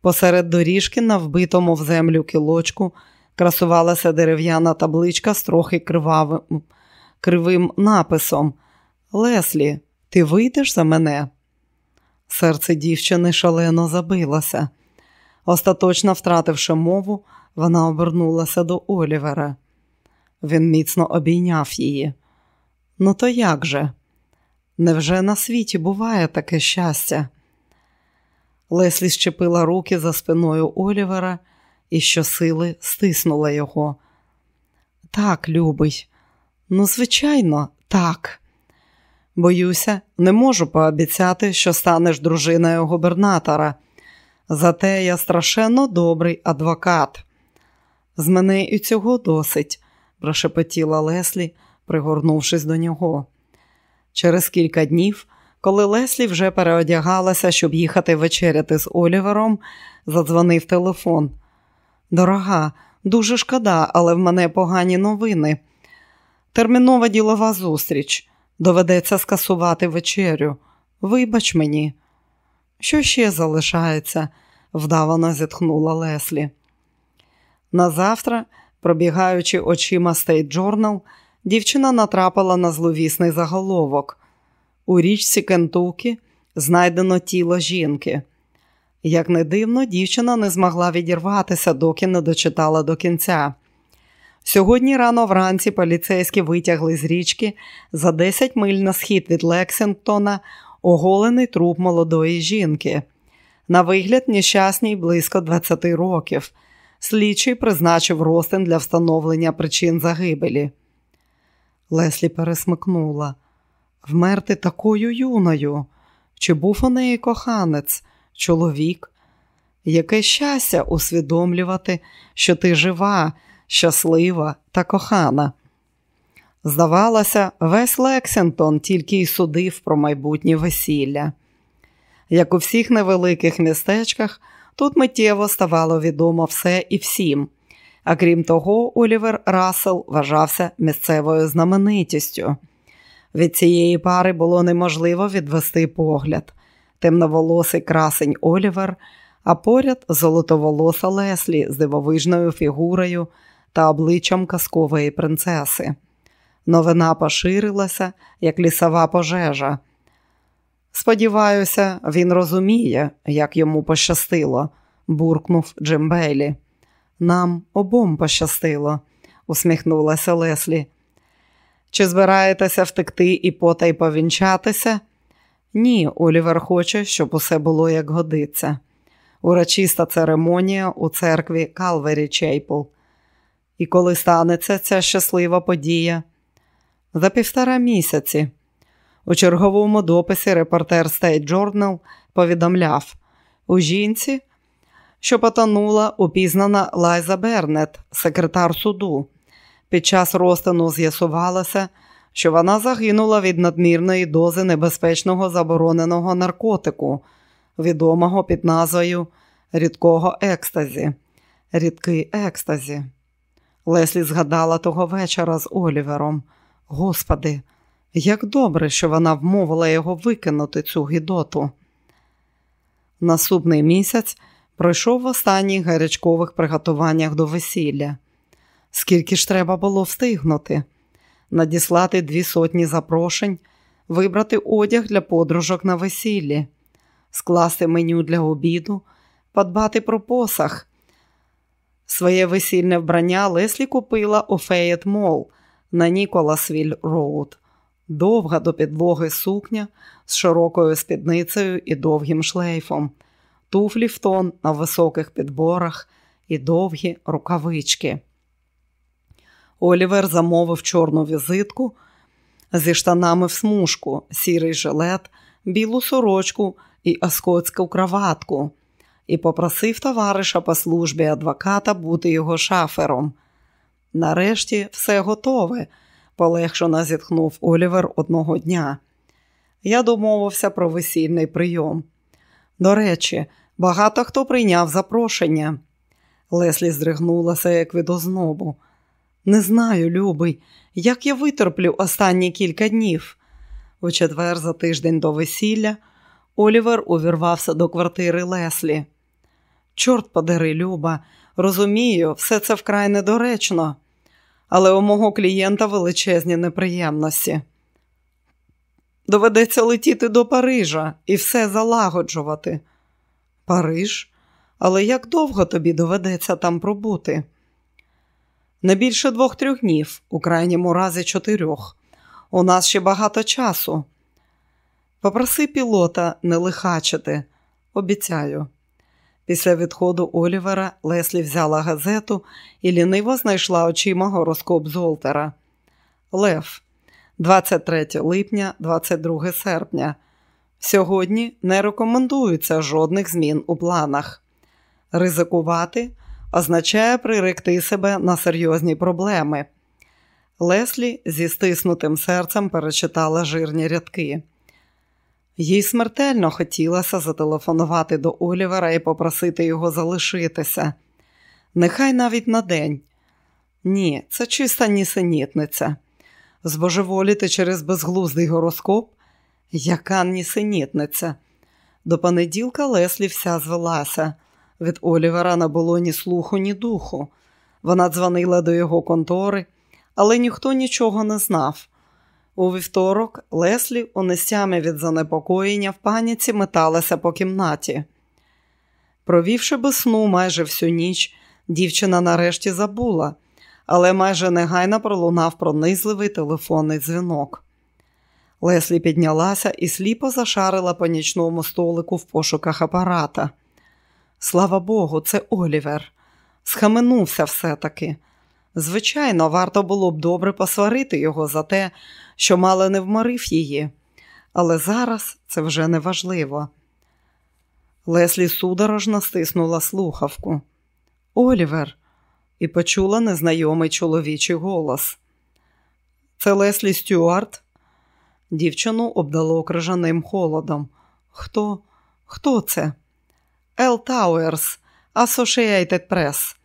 Посеред доріжки, на вбитому в землю кілочку, красувалася дерев'яна табличка з трохи кривавим, кривим написом. Леслі, ти вийдеш за мене? Серце дівчини шалено забилося. Остаточно втративши мову, вона обернулася до Олівера. Він міцно обійняв її. Ну, то як же? Невже на світі буває таке щастя? Леслі щепила руки за спиною Олівера і щосили стиснула його. Так, любий, ну, звичайно, так. Боюся, не можу пообіцяти, що станеш дружиною губернатора. Зате я страшенно добрий адвокат. З мене і цього досить, прошепотіла Леслі, пригорнувшись до нього. Через кілька днів, коли Леслі вже переодягалася, щоб їхати вечеряти з Олівером, задзвонив телефон. Дорога, дуже шкода, але в мене погані новини. Термінова ділова зустріч. Доведеться скасувати вечерю. Вибач мені. Що ще залишається? вдавано зітхнула Леслі. Назавтра, пробігаючи очима State Journal, дівчина натрапила на зловісний заголовок. У річці Кентукі знайдено тіло жінки. Як не дивно, дівчина не змогла відірватися, доки не дочитала до кінця. Сьогодні рано вранці поліцейські витягли з річки за 10 миль на схід від Лексингтона оголений труп молодої жінки. На вигляд нещасній близько 20 років. Слідчий призначив розтин для встановлення причин загибелі. Леслі пересмикнула. Вмерти такою юною. Чи був у неї коханець, чоловік? Яке щастя усвідомлювати, що ти жива, щаслива та кохана. Здавалося, весь Лексингтон тільки й судив про майбутнє весілля. Як у всіх невеликих містечках, тут миттєво ставало відомо все і всім. А крім того, Олівер Рассел вважався місцевою знаменитістю. Від цієї пари було неможливо відвести погляд. Темноволосий красень Олівер, а поряд золотоволоса Леслі з дивовижною фігурою та обличчям казкової принцеси. Новина поширилася, як лісова пожежа. Сподіваюся, він розуміє, як йому пощастило, буркнув Джим Бейлі. Нам обом пощастило, усміхнулася Леслі. Чи збираєтеся втекти і потай повінчатися? Ні, Олівер хоче, щоб усе було як годиться. Урочиста церемонія у церкві Калвері Чейпл. І коли станеться ця щаслива подія? За півтора місяці. У черговому дописі репортер State Journal повідомляв у жінці, що потонула упізнана Лайза Бернет, секретар суду. Під час розтину з'ясувалося, що вона загинула від надмірної дози небезпечного забороненого наркотику, відомого під назвою рідкого екстазі. Рідкий екстазі. Леслі згадала того вечора з Олівером. Господи, як добре, що вона вмовила його викинути цю гідоту. Наступний місяць пройшов в останніх гарячкових приготуваннях до весілля. Скільки ж треба було встигнути, надіслати дві сотні запрошень, вибрати одяг для подружок на весіллі, скласти меню для обіду, подбати про посах. Своє весільне вбрання Леслі купила у Феєт Мол на Ніколасвіль Роуд. Довга до підлоги сукня з широкою спідницею і довгим шлейфом, туфлі в тон на високих підборах і довгі рукавички. Олівер замовив чорну візитку зі штанами в смужку, сірий жилет, білу сорочку і аскотську краватку і попросив товариша по службі адвоката бути його шафером. Нарешті все готове, полегшено зітхнув Олівер одного дня. Я домовився про весільний прийом. До речі, багато хто прийняв запрошення. Леслі здригнулася, як від ознобу. Не знаю, любий, як я витерплю останні кілька днів. У четвер, за тиждень до весілля, Олівер увірвався до квартири Леслі. Чорт подери, Люба, розумію, все це вкрай недоречно, але у мого клієнта величезні неприємності. Доведеться летіти до Парижа і все залагоджувати. Париж? Але як довго тобі доведеться там пробути? Не більше двох-трьох днів, у крайньому разі чотирьох. У нас ще багато часу. Попроси пілота не лихачити, обіцяю. Після відходу Олівера Леслі взяла газету і ліниво знайшла очима гороскоп Золтера. Лев, 23 липня, 22 серпня. Сьогодні не рекомендується жодних змін у планах. Ризикувати означає приректи себе на серйозні проблеми. Леслі зі стиснутим серцем перечитала жирні рядки. Їй смертельно хотілося зателефонувати до Олівера і попросити його залишитися. Нехай навіть на день. Ні, це чиста нісенітниця. Збожеволіти через безглуздий гороскоп? Яка нісенітниця? До понеділка Леслі вся звелася. Від Олівера не було ні слуху, ні духу. Вона дзвонила до його контори, але ніхто нічого не знав. У вівторок Леслі, унестями від занепокоєння в паніці, металася по кімнаті. Провівши без сну майже всю ніч, дівчина нарешті забула, але майже негайно пролунав пронизливий телефонний дзвінок. Леслі піднялася і сліпо зашарила по нічному столику в пошуках апарата. Слава Богу, це Олівер. Схаменувся все-таки. Звичайно, варто було б добре посварити його за те, що мало не вморив її, але зараз це вже не важливо. Леслі судорожно стиснула слухавку. Олівер, і почула незнайомий чоловічий голос. Це Леслі Стюарт? Дівчину обдало крижаним холодом. Хто? Хто це? Ел Тауерс, Associated Press.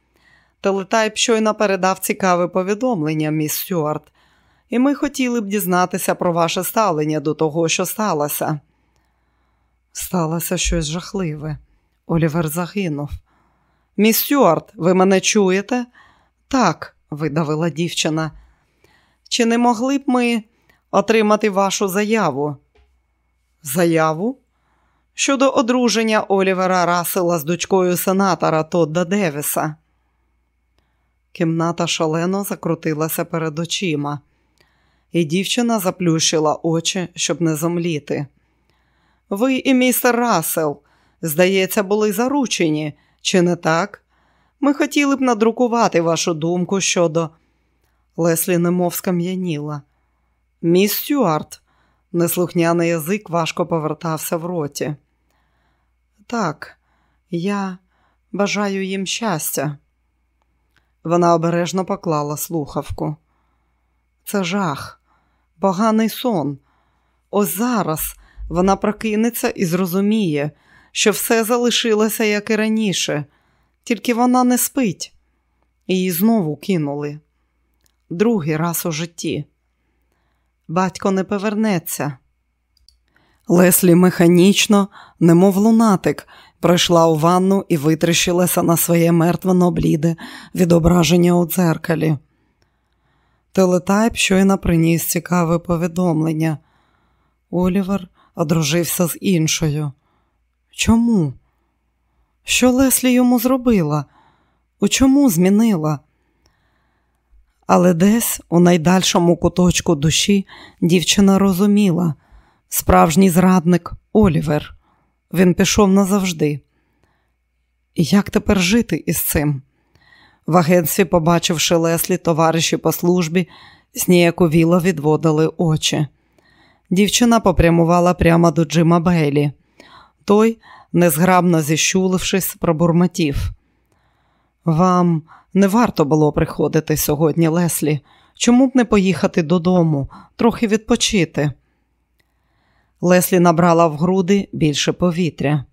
Телетайп щойно передав цікаве повідомлення, міс Стюарт, і ми хотіли б дізнатися про ваше ставлення до того, що сталося. Сталося щось жахливе. Олівер загинув. Міс Стюарт, ви мене чуєте? Так, видавила дівчина. Чи не могли б ми отримати вашу заяву? Заяву? Щодо одруження Олівера Расела з дочкою сенатора Тодда Девіса. Кімната шалено закрутилася перед очима, і дівчина заплющила очі, щоб не зомліти. Ви і містер Рассел, здається, були заручені, чи не так? Ми хотіли б надрукувати вашу думку щодо. Леслі немов скам'яніла. Міс Стюарт, неслухняний язик важко повертався в роті. Так, я бажаю їм щастя. Вона обережно поклала слухавку. Це жах, поганий сон. Ось зараз вона прокинеться і зрозуміє, що все залишилося, як і раніше, тільки вона не спить. Її знову кинули. Другий раз у житті. Батько не повернеться. Леслі механічно, немов лунатик, прийшла у ванну і витріщилася на своє мертвено бліде відображення у дзеркалі. Телетайп щойно приніс цікаве повідомлення. Олівер одружився з іншою. Чому? Що Леслі йому зробила? У чому змінила? Але десь у найдальшому куточку душі дівчина розуміла справжній зрадник Олівер. Він пішов назавжди. Як тепер жити із цим? В агентстві, побачивши Леслі, товариші по службі, зніяковіло відводили очі. Дівчина попрямувала прямо до Джима Бейлі. Той, незграбно зіщулившись, пробурмотів. Вам не варто було приходити сьогодні, Леслі. Чому б не поїхати додому, трохи відпочити? Леслі набрала в груди більше повітря.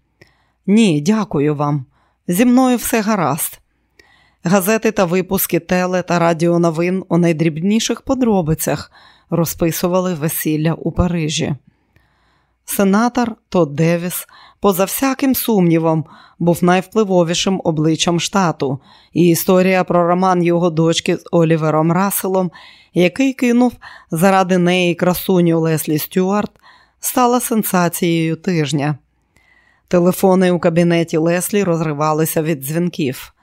Ні, дякую вам. Зі мною все гаразд. Газети та випуски теле та радіоновин у найдрібніших подробицях розписували весілля у Парижі. Сенатор Тодд Девіс, поза всяким сумнівом, був найвпливовішим обличчям штату, і історія про роман його дочки з Олівером Расселом, який кинув заради неї красуню Леслі Стюарт, стала сенсацією тижня. Телефони у кабінеті Леслі розривалися від дзвінків.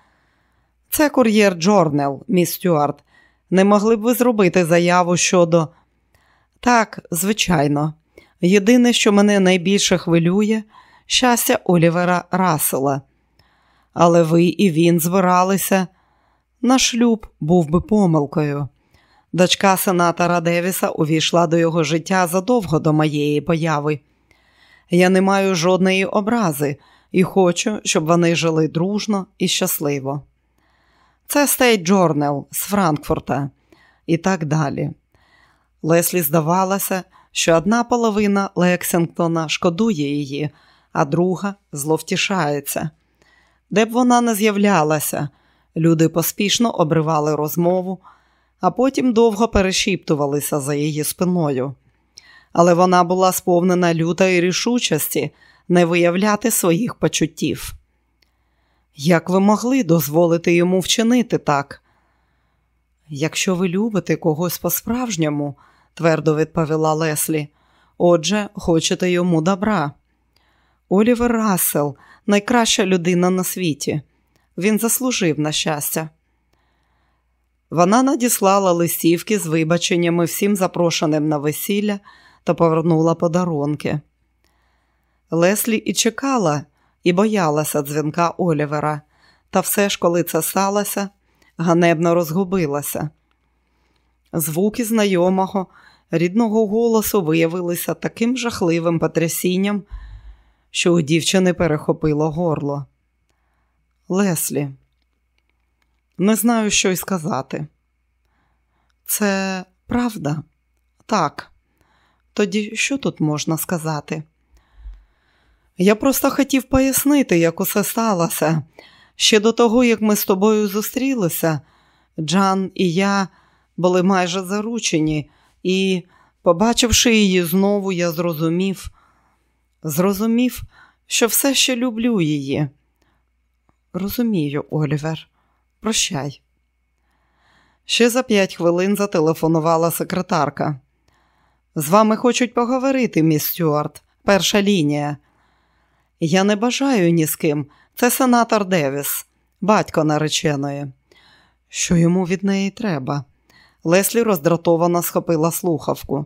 Це кур'єр Джорнел, міс Стюарт. Не могли б ви зробити заяву щодо. Так, звичайно. Єдине, що мене найбільше хвилює, щастя Олівера Рассела. Але ви і він збиралися. Наш шлюб був би помилкою. Дочка сенатора Девіса увійшла до його життя задовго до моєї появи. Я не маю жодної образи і хочу, щоб вони жили дружно і щасливо. Це State Journal з Франкфурта і так далі. Леслі здавалося, що одна половина Лексінгтона шкодує її, а друга зловтішається. Де б вона не з'являлася, люди поспішно обривали розмову, а потім довго перешіптувалися за її спиною. Але вона була сповнена лютої рішучості не виявляти своїх почуттів. Як ви могли дозволити йому вчинити так? Якщо ви любите когось по-справжньому, твердо відповіла Леслі, отже, хочете йому добра. Олівер Рассел найкраща людина на світі. Він заслужив на щастя. Вона надіслала листівки з вибаченнями всім запрошеним на весілля та повернула подарунки. Леслі і чекала, і боялася дзвінка Олівера, та все ж, коли це сталося, ганебно розгубилася. Звуки знайомого, рідного голосу виявилися таким жахливим потрясінням, що у дівчини перехопило горло. Леслі, не знаю, що й сказати. Це правда? Так. Тоді що тут можна сказати? Я просто хотів пояснити, як усе сталося. Ще до того, як ми з тобою зустрілися, Джан і я були майже заручені, і, побачивши її знову, я зрозумів, зрозумів, що все ще люблю її. Розумію, Олівер, прощай. Ще за п'ять хвилин зателефонувала секретарка. З вами хочуть поговорити, міс Стюарт, перша лінія. Я не бажаю ні з ким. Це сенатор Девіс, батько нареченої. Що йому від неї треба? Леслі роздратовано схопила слухавку.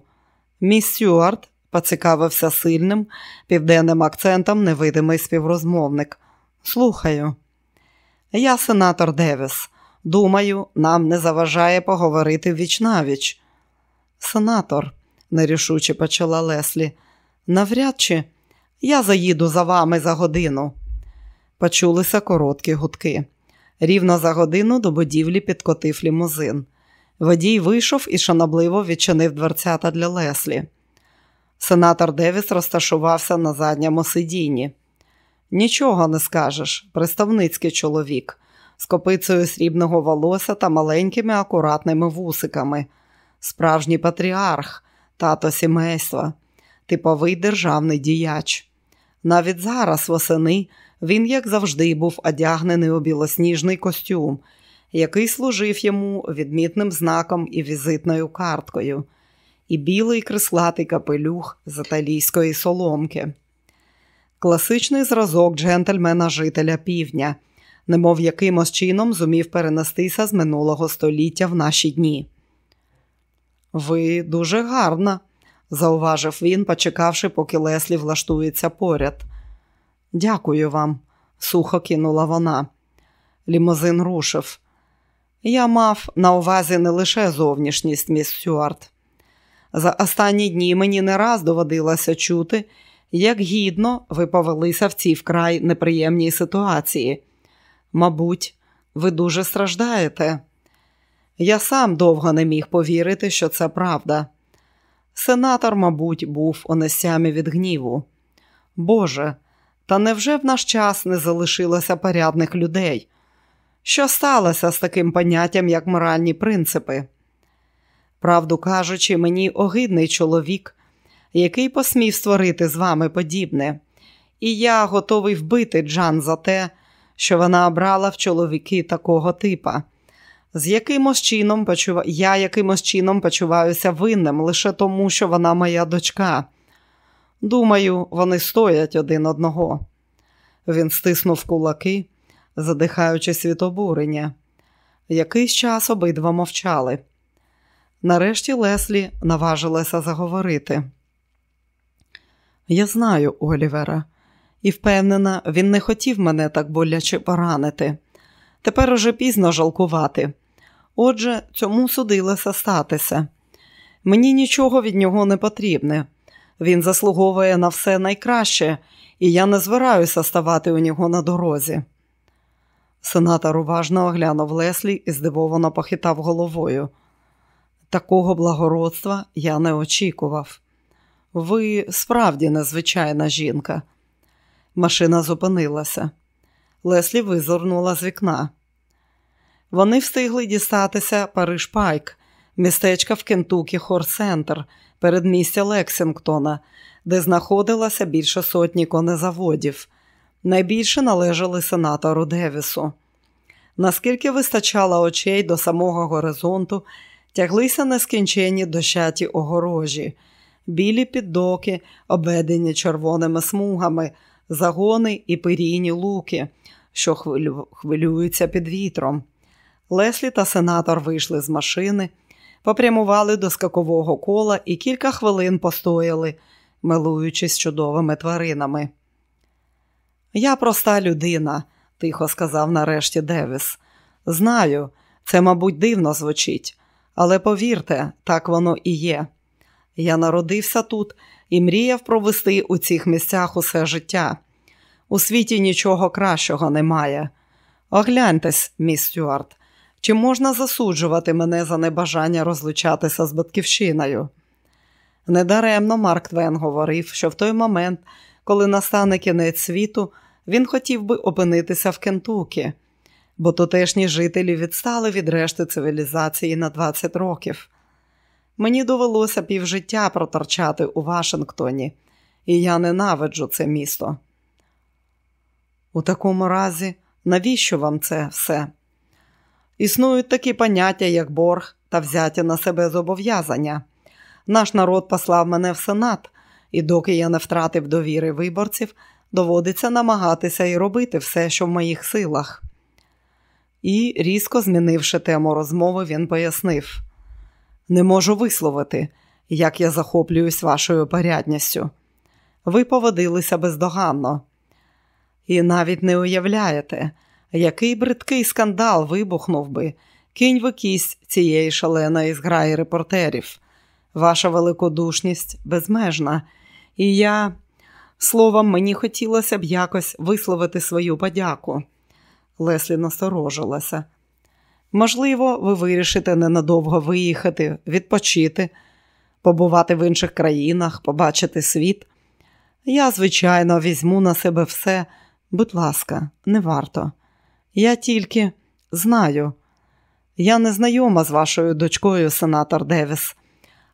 Міс Стюарт поцікавився сильним, південним акцентом невидимий співрозмовник. Слухаю. Я сенатор Девіс. Думаю, нам не заважає поговорити вічнавіч. Сенатор, нерішуче почала Леслі, навряд чи я заїду за вами за годину. Почулися короткі гудки. Рівно за годину до будівлі підкотив лімузин. Водій вийшов і шанобливо відчинив дверцята для Леслі. Сенатор Девіс розташувався на задньому сидінні. Нічого не скажеш, представницький чоловік, з копицею срібного волосся та маленькими акуратними вусиками, справжній патріарх, тато сімейства, типовий державний діяч. Навіть зараз, восени, він, як завжди, був одягнений у білосніжний костюм, який служив йому відмітним знаком і візитною карткою, і білий крислатий капелюх з італійської соломки. Класичний зразок джентльмена жителя півдня, немов якимось чином зумів перенестися з минулого століття в наші дні. Ви дуже гарна, зауважив він, почекавши, поки Леслі влаштується поряд. Дякую вам, сухо кинула вона. Лімузин рушив. Я мав на увазі не лише зовнішність, міс Стюарт. За останні дні мені не раз доводилося чути, як гідно ви повелися в цій вкрай неприємній ситуації. Мабуть, ви дуже страждаєте. Я сам довго не міг повірити, що це правда. Сенатор, мабуть, був у несямі від гніву. Боже, та невже в наш час не залишилося порядних людей? Що сталося з таким поняттям, як моральні принципи? Правду кажучи, мені огидний чоловік, який посмів створити з вами подібне, і я готовий вбити Джан за те, що вона обрала в чоловіки такого типа. З якимось чином почув... Я якимось чином почуваюся винним лише тому, що вона моя дочка. Думаю, вони стоять один одного. Він стиснув кулаки, задихаючись від обурення. Якийсь час обидва мовчали. Нарешті Леслі наважилася заговорити. Я знаю Олівера, і впевнена, він не хотів мене так боляче поранити. Тепер уже пізно жалкувати. Отже, цьому судилося статися. Мені нічого від нього не потрібне. Він заслуговує на все найкраще, і я не збираюся ставати у нього на дорозі. Сенатор уважно оглянув Леслі і здивовано похитав головою. Такого благородства я не очікував. Ви справді незвичайна жінка. Машина зупинилася. Леслі визирнула з вікна. Вони встигли дістатися Париж Пайк, містечка в Кентукі Хорсентр, передмістя Лексінгтона, де знаходилося більше сотні конезаводів. Найбільше належали сенатору Девісу. Наскільки вистачало очей до самого горизонту, тяглися нескінченні дощаті огорожі, білі піддоки, обведені червоними смугами, загони і пирійні луки, що хвилю... хвилюються під вітром. Леслі та сенатор вийшли з машини, попрямували до скакового кола і кілька хвилин постояли, милуючись чудовими тваринами. Я проста людина, тихо сказав нарешті Девіс. Знаю, це, мабуть, дивно звучить, але повірте, так воно і є. Я народився тут і мріяв провести у цих місцях усе життя. У світі нічого кращого немає. Огляньтесь, міс Стюарт, чи можна засуджувати мене за небажання розлучатися з батьківщиною? Недаремно Марк Твен говорив, що в той момент, коли настане кінець світу, він хотів би опинитися в Кентукі, бо тутешні жителі відстали від решти цивілізації на 20 років. Мені довелося півжиття проторчати у Вашингтоні, і я ненавиджу це місто. У такому разі, навіщо вам це все? Існують такі поняття, як борг та взяття на себе зобов'язання. Наш народ послав мене в Сенат, і доки я не втратив довіри виборців, доводиться намагатися і робити все, що в моїх силах. І, різко змінивши тему розмови, він пояснив: не можу висловити, як я захоплююсь вашою порядністю. Ви поводилися бездоганно. І навіть не уявляєте, який бридкий скандал вибухнув би, кінь ви кість цієї шаленої зграї репортерів. Ваша великодушність безмежна, і я, словом, мені хотілося б якось висловити свою подяку. Леслі насторожилася. Можливо, ви вирішите ненадовго виїхати, відпочити, побувати в інших країнах, побачити світ. Я, звичайно, візьму на себе все. Будь ласка, не варто. Я тільки знаю. Я не знайома з вашою дочкою, сенатор Девіс,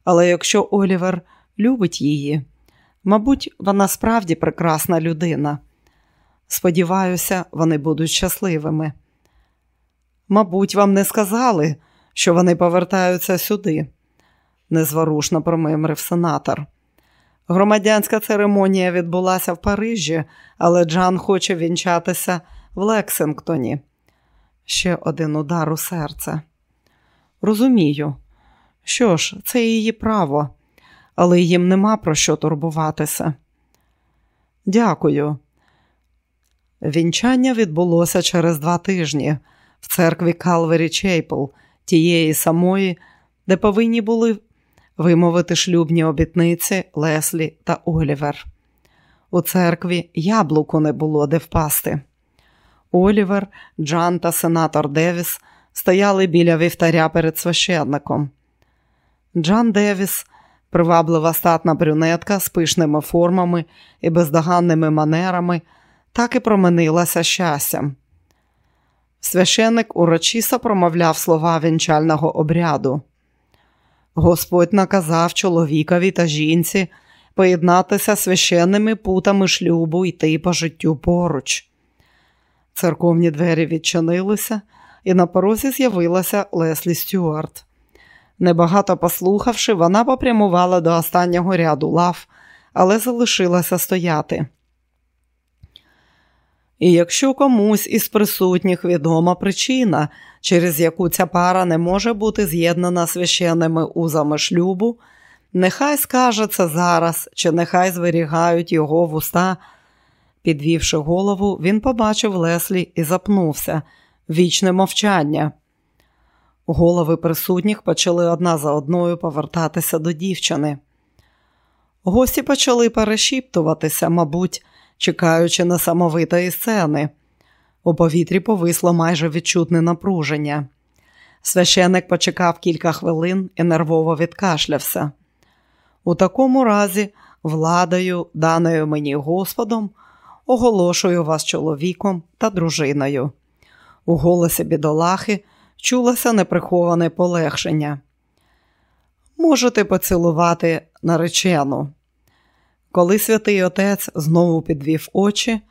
але якщо Олівер любить її, мабуть, вона справді прекрасна людина. Сподіваюся, вони будуть щасливими. Мабуть, вам не сказали, що вони повертаються сюди, незворушно промимрив сенатор. Громадянська церемонія відбулася в Парижі, але Джан хоче вінчатися в Лексингтоні. Ще один удар у серце. Розумію, що ж, це її право, але їм нема про що турбуватися. Дякую. Вінчання відбулося через два тижні в церкві Калвері Чейпл, тієї самої, де повинні були вимовити шлюбні обітниці Леслі та Олівер. У церкві яблуку не було де впасти. Олівер, Джан та сенатор Девіс стояли біля вівтаря перед священником. Джан Девіс, приваблива статна брюнетка з пишними формами і бездоганними манерами, так і променилася щастям. Священник урочисто промовляв слова вінчального обряду. Господь наказав чоловікові та жінці поєднатися священними путами шлюбу йти по життю поруч. Церковні двері відчинилися, і на порозі з'явилася Леслі Стюарт. Небагато послухавши, вона попрямувала до останнього ряду лав, але залишилася стояти. І якщо комусь із присутніх відома причина, через яку ця пара не може бути з'єднана священними узами шлюбу, нехай скаже це зараз, чи нехай зберігають його вуста. Підвівши голову, він побачив Леслі і запнувся вічне мовчання. Голови присутніх почали одна за одною повертатися до дівчини. Гості почали перешіптуватися, мабуть, чекаючи на самовитої сцени. У повітрі повисло майже відчутне напруження. Священик почекав кілька хвилин і нервово відкашлявся. У такому разі, владою, даною мені Господом, оголошую вас чоловіком та дружиною. У голосі бідолахи чулося неприховане полегшення. Можете поцілувати наречену. Коли святий отець знову підвів очі,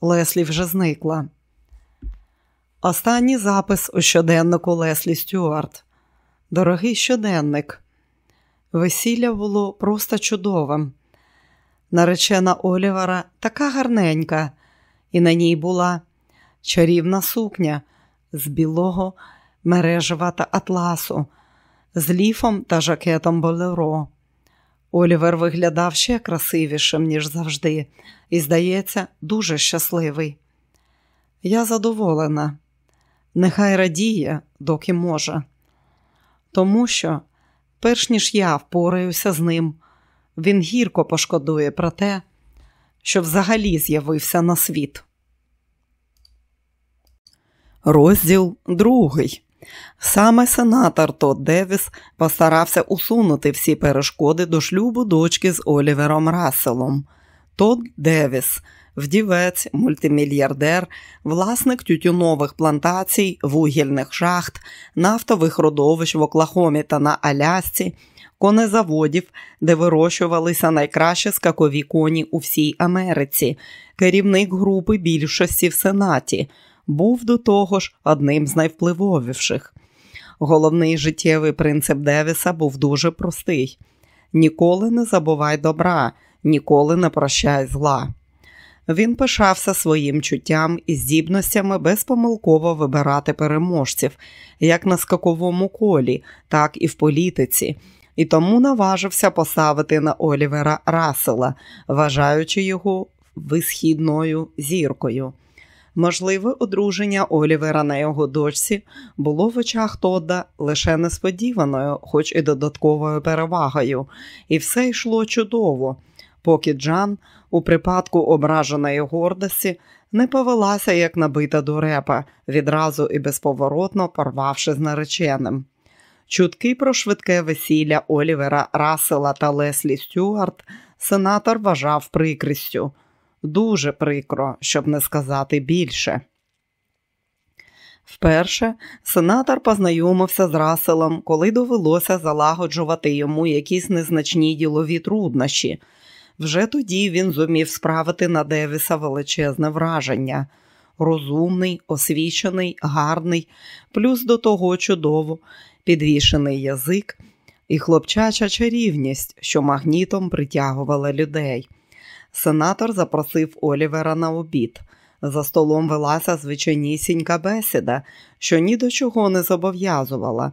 Леслі вже зникла. Останній запис у щоденнику Леслі Стюарт. Дорогий щоденник. Весілля було просто чудовим. Наречена Олівера така гарненька, і на ній була чарівна сукня з білого мережева та атласу, з ліфом та жакетом болеро. Олівер виглядав ще красивішим, ніж завжди, і, здається, дуже щасливий. Я задоволена, нехай радіє, доки може, тому що, перш ніж я впораюся з ним, він гірко пошкодує про те, що взагалі з'явився на світ. Розділ другий. Саме сенатор Тодд Девіс постарався усунути всі перешкоди до шлюбу дочки з Олівером Расселом. Тодд Девіс, вдівець, мультимільярдер, власник тютюнових плантацій, вугільних шахт, нафтових родовищ в Оклахомі та на Алясці, конезаводів, де вирощувалися найкращі скакові коні у всій Америці, керівник групи більшості в Сенаті був до того ж одним з найвпливовіших. Головний життєвий принцип Девіса був дуже простий: ніколи не забувай добра, ніколи не прощай зла. Він пишався своїм чуттям і здібностями безпомилково вибирати переможців, як на скаковому колі, так і в політиці, і тому наважився поставити на Олівера Рассела, вважаючи його висхідною зіркою. Можливе одруження Олівера на його дочці було в очах Тодда лише несподіваною, хоч і додатковою перевагою, і все йшло чудово, поки Джан, у припадку ображеної гордості, не повелася як набита дурепа, відразу і безповоротно порвавши з нареченим. Чутки про швидке весілля Олівера Рассела та Леслі Стюарт сенатор вважав прикрістю. Дуже прикро, щоб не сказати більше. Вперше сенатор познайомився з Раселом, коли довелося залагоджувати йому якісь незначні ділові труднощі. Вже тоді він зумів справити на Девіса величезне враження. Розумний, освічений, гарний, плюс до того чудово, підвішений язик і хлопчача чарівність, що магнітом притягувала людей. Сенатор запросив Олівера на обід. За столом велася звичайнісінька бесіда, що ні до чого не зобов'язувала,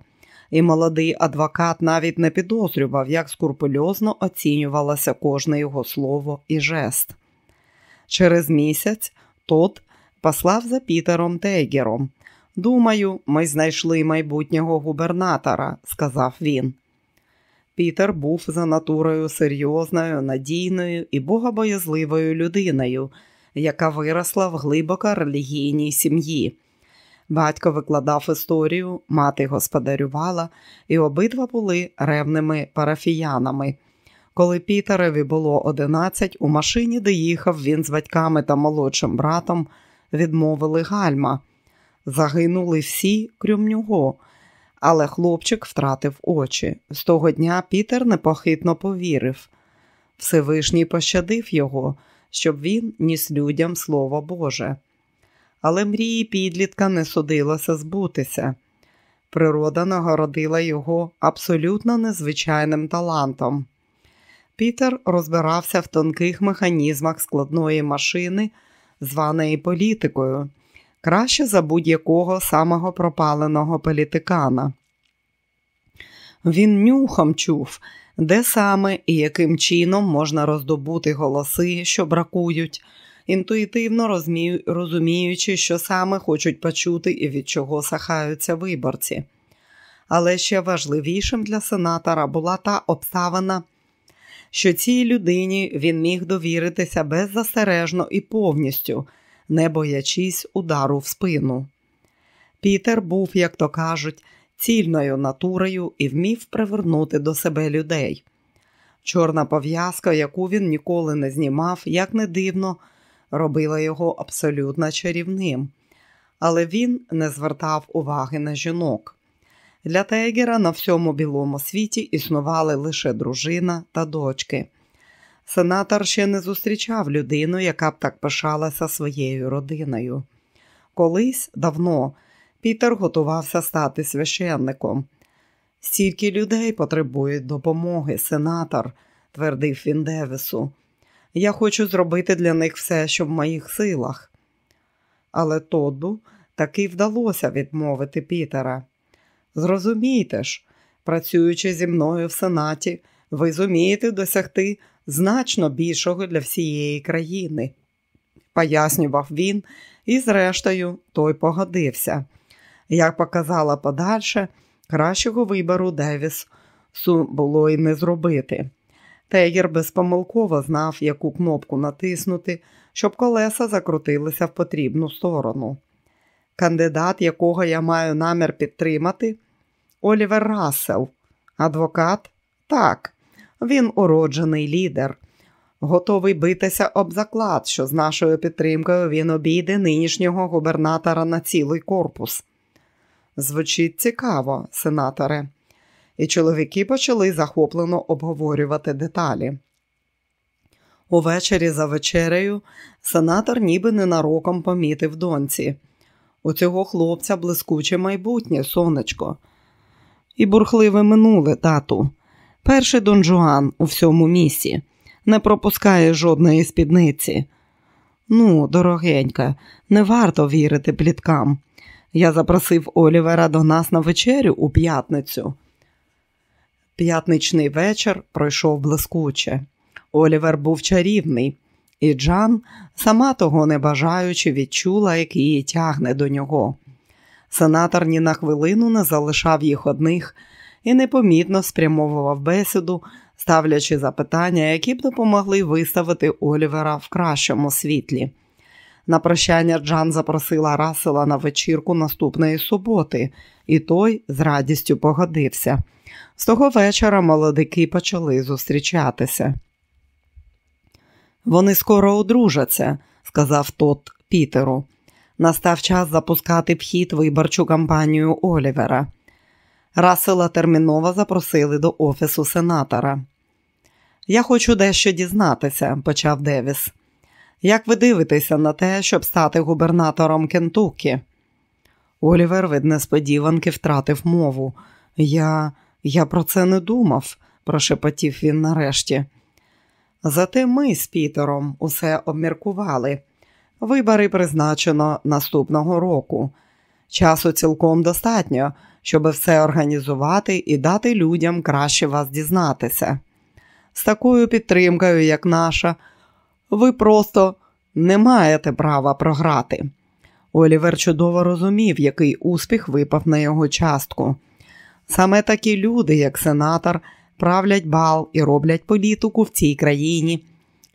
і молодий адвокат навіть не підозрював, як скурпульозно оцінювалося кожне його слово і жест. Через місяць тот послав за Пітером Тейгером. Думаю, ми знайшли майбутнього губернатора, сказав він. Пітер був за натурою серйозною, надійною і богобоязливою людиною, яка виросла в глибоко релігійній сім'ї. Батько викладав історію, мати господарювала, і обидва були ревними парафіянами. Коли Пітереві було одинадцять, у машині, де їхав він з батьками та молодшим братом, відмовили гальма. Загинули всі, крім нього але хлопчик втратив очі. З того дня Пітер непохитно повірив. Всевишній пощадив його, щоб він ніс людям слово Боже. Але мрії підлітка не судилося збутися. Природа нагородила його абсолютно незвичайним талантом. Пітер розбирався в тонких механізмах складної машини, званої політикою краще за будь-якого самого пропаленого політикана. Він нюхом чув, де саме і яким чином можна роздобути голоси, що бракують, інтуїтивно розуміючи, що саме хочуть почути і від чого сахаються виборці. Але ще важливішим для сенатора була та обставина, що цій людині він міг довіритися беззастережно і повністю, не боячись удару в спину. Пітер був, як то кажуть, цільною натурою і вмів привернути до себе людей. Чорна пов'язка, яку він ніколи не знімав, як не дивно, робила його абсолютно чарівним, але він не звертав уваги на жінок. Для Тегера на всьому білому світі існували лише дружина та дочки. Сенатор ще не зустрічав людину, яка б так пишалася своєю родиною. Колись давно Пітер готувався стати священником. Стільки людей потребують допомоги, сенатор, твердив він Девісу. Я хочу зробити для них все, що в моїх силах. Але Тодду таки вдалося відмовити Пітера. Зрозумійте ж, працюючи зі мною в Сенаті, ви зумієте досягти значно більшого для всієї країни, пояснював він, і, зрештою, той погодився. Як показала подальше, кращого вибору Девісу було й не зробити. Тегер безпомилково знав, яку кнопку натиснути, щоб колеса закрутилися в потрібну сторону. Кандидат, якого я маю намір підтримати, Олівер Рассел. Адвокат? Так, він уроджений лідер. Готовий битися об заклад, що з нашою підтримкою він обійде нинішнього губернатора на цілий корпус. Звучить цікаво, сенаторе. І чоловіки почали захоплено обговорювати деталі. Увечері за вечерею сенатор ніби ненароком помітив доньці. У цього хлопця блискуче майбутнє, сонечко. І бурхливе минуле, тату. Перший Дон Жуан у всьому місті не пропускає жодної спідниці. Ну, дорогенька, не варто вірити пліткам. Я запросив Олівера до нас на вечерю у п'ятницю. П'ятничний вечір пройшов блискуче. Олівер був чарівний, і Джан, сама того не бажаючи, відчула, як її тягне до нього. Сенатор ні на хвилину не залишав їх одних і непомітно спрямовував бесіду, ставлячи запитання, які б допомогли виставити Олівера в кращому світлі. На прощання Джан запросила Расела на вечірку наступної суботи, і той з радістю погодився. З того вечора молодики почали зустрічатися. Вони скоро одружаться, сказав тот Пітеру. Настав час запускати в хід виборчу кампанію Олівера. Расела терміново запросили до офісу сенатора. Я хочу дещо дізнатися, почав Девіс. Як ви дивитеся на те, щоб стати губернатором Кентукі? Олівер від несподіванки втратив мову. Я я про це не думав, прошепотів він нарешті. Зате ми з Пітером усе обміркували. Вибори призначено наступного року. Часу цілком достатньо, щоб все організувати і дати людям краще вас дізнатися. З такою підтримкою, як наша, ви просто не маєте права програти. Олівер чудово розумів, який успіх випав на його частку. Саме такі люди, як сенатор, правлять бал і роблять політику в цій країні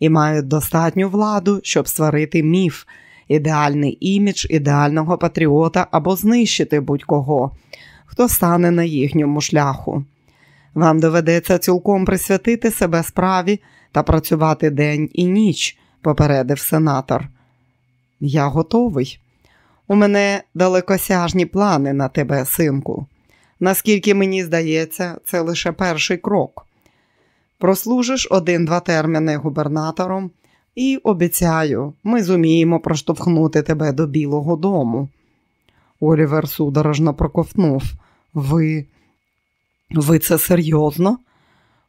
і мають достатню владу, щоб створити міф, ідеальний імідж ідеального патріота або знищити будь-кого, хто стане на їхньому шляху. Вам доведеться цілком присвятити себе справі та працювати день і ніч, попередив сенатор. Я готовий. У мене далекосяжні плани на тебе, синку. Наскільки мені здається, це лише перший крок. Прослужиш один-два терміни губернатором і обіцяю, ми зуміємо проштовхнути тебе до Білого дому. Олівер судорожно проковтнув. Ви ви це серйозно?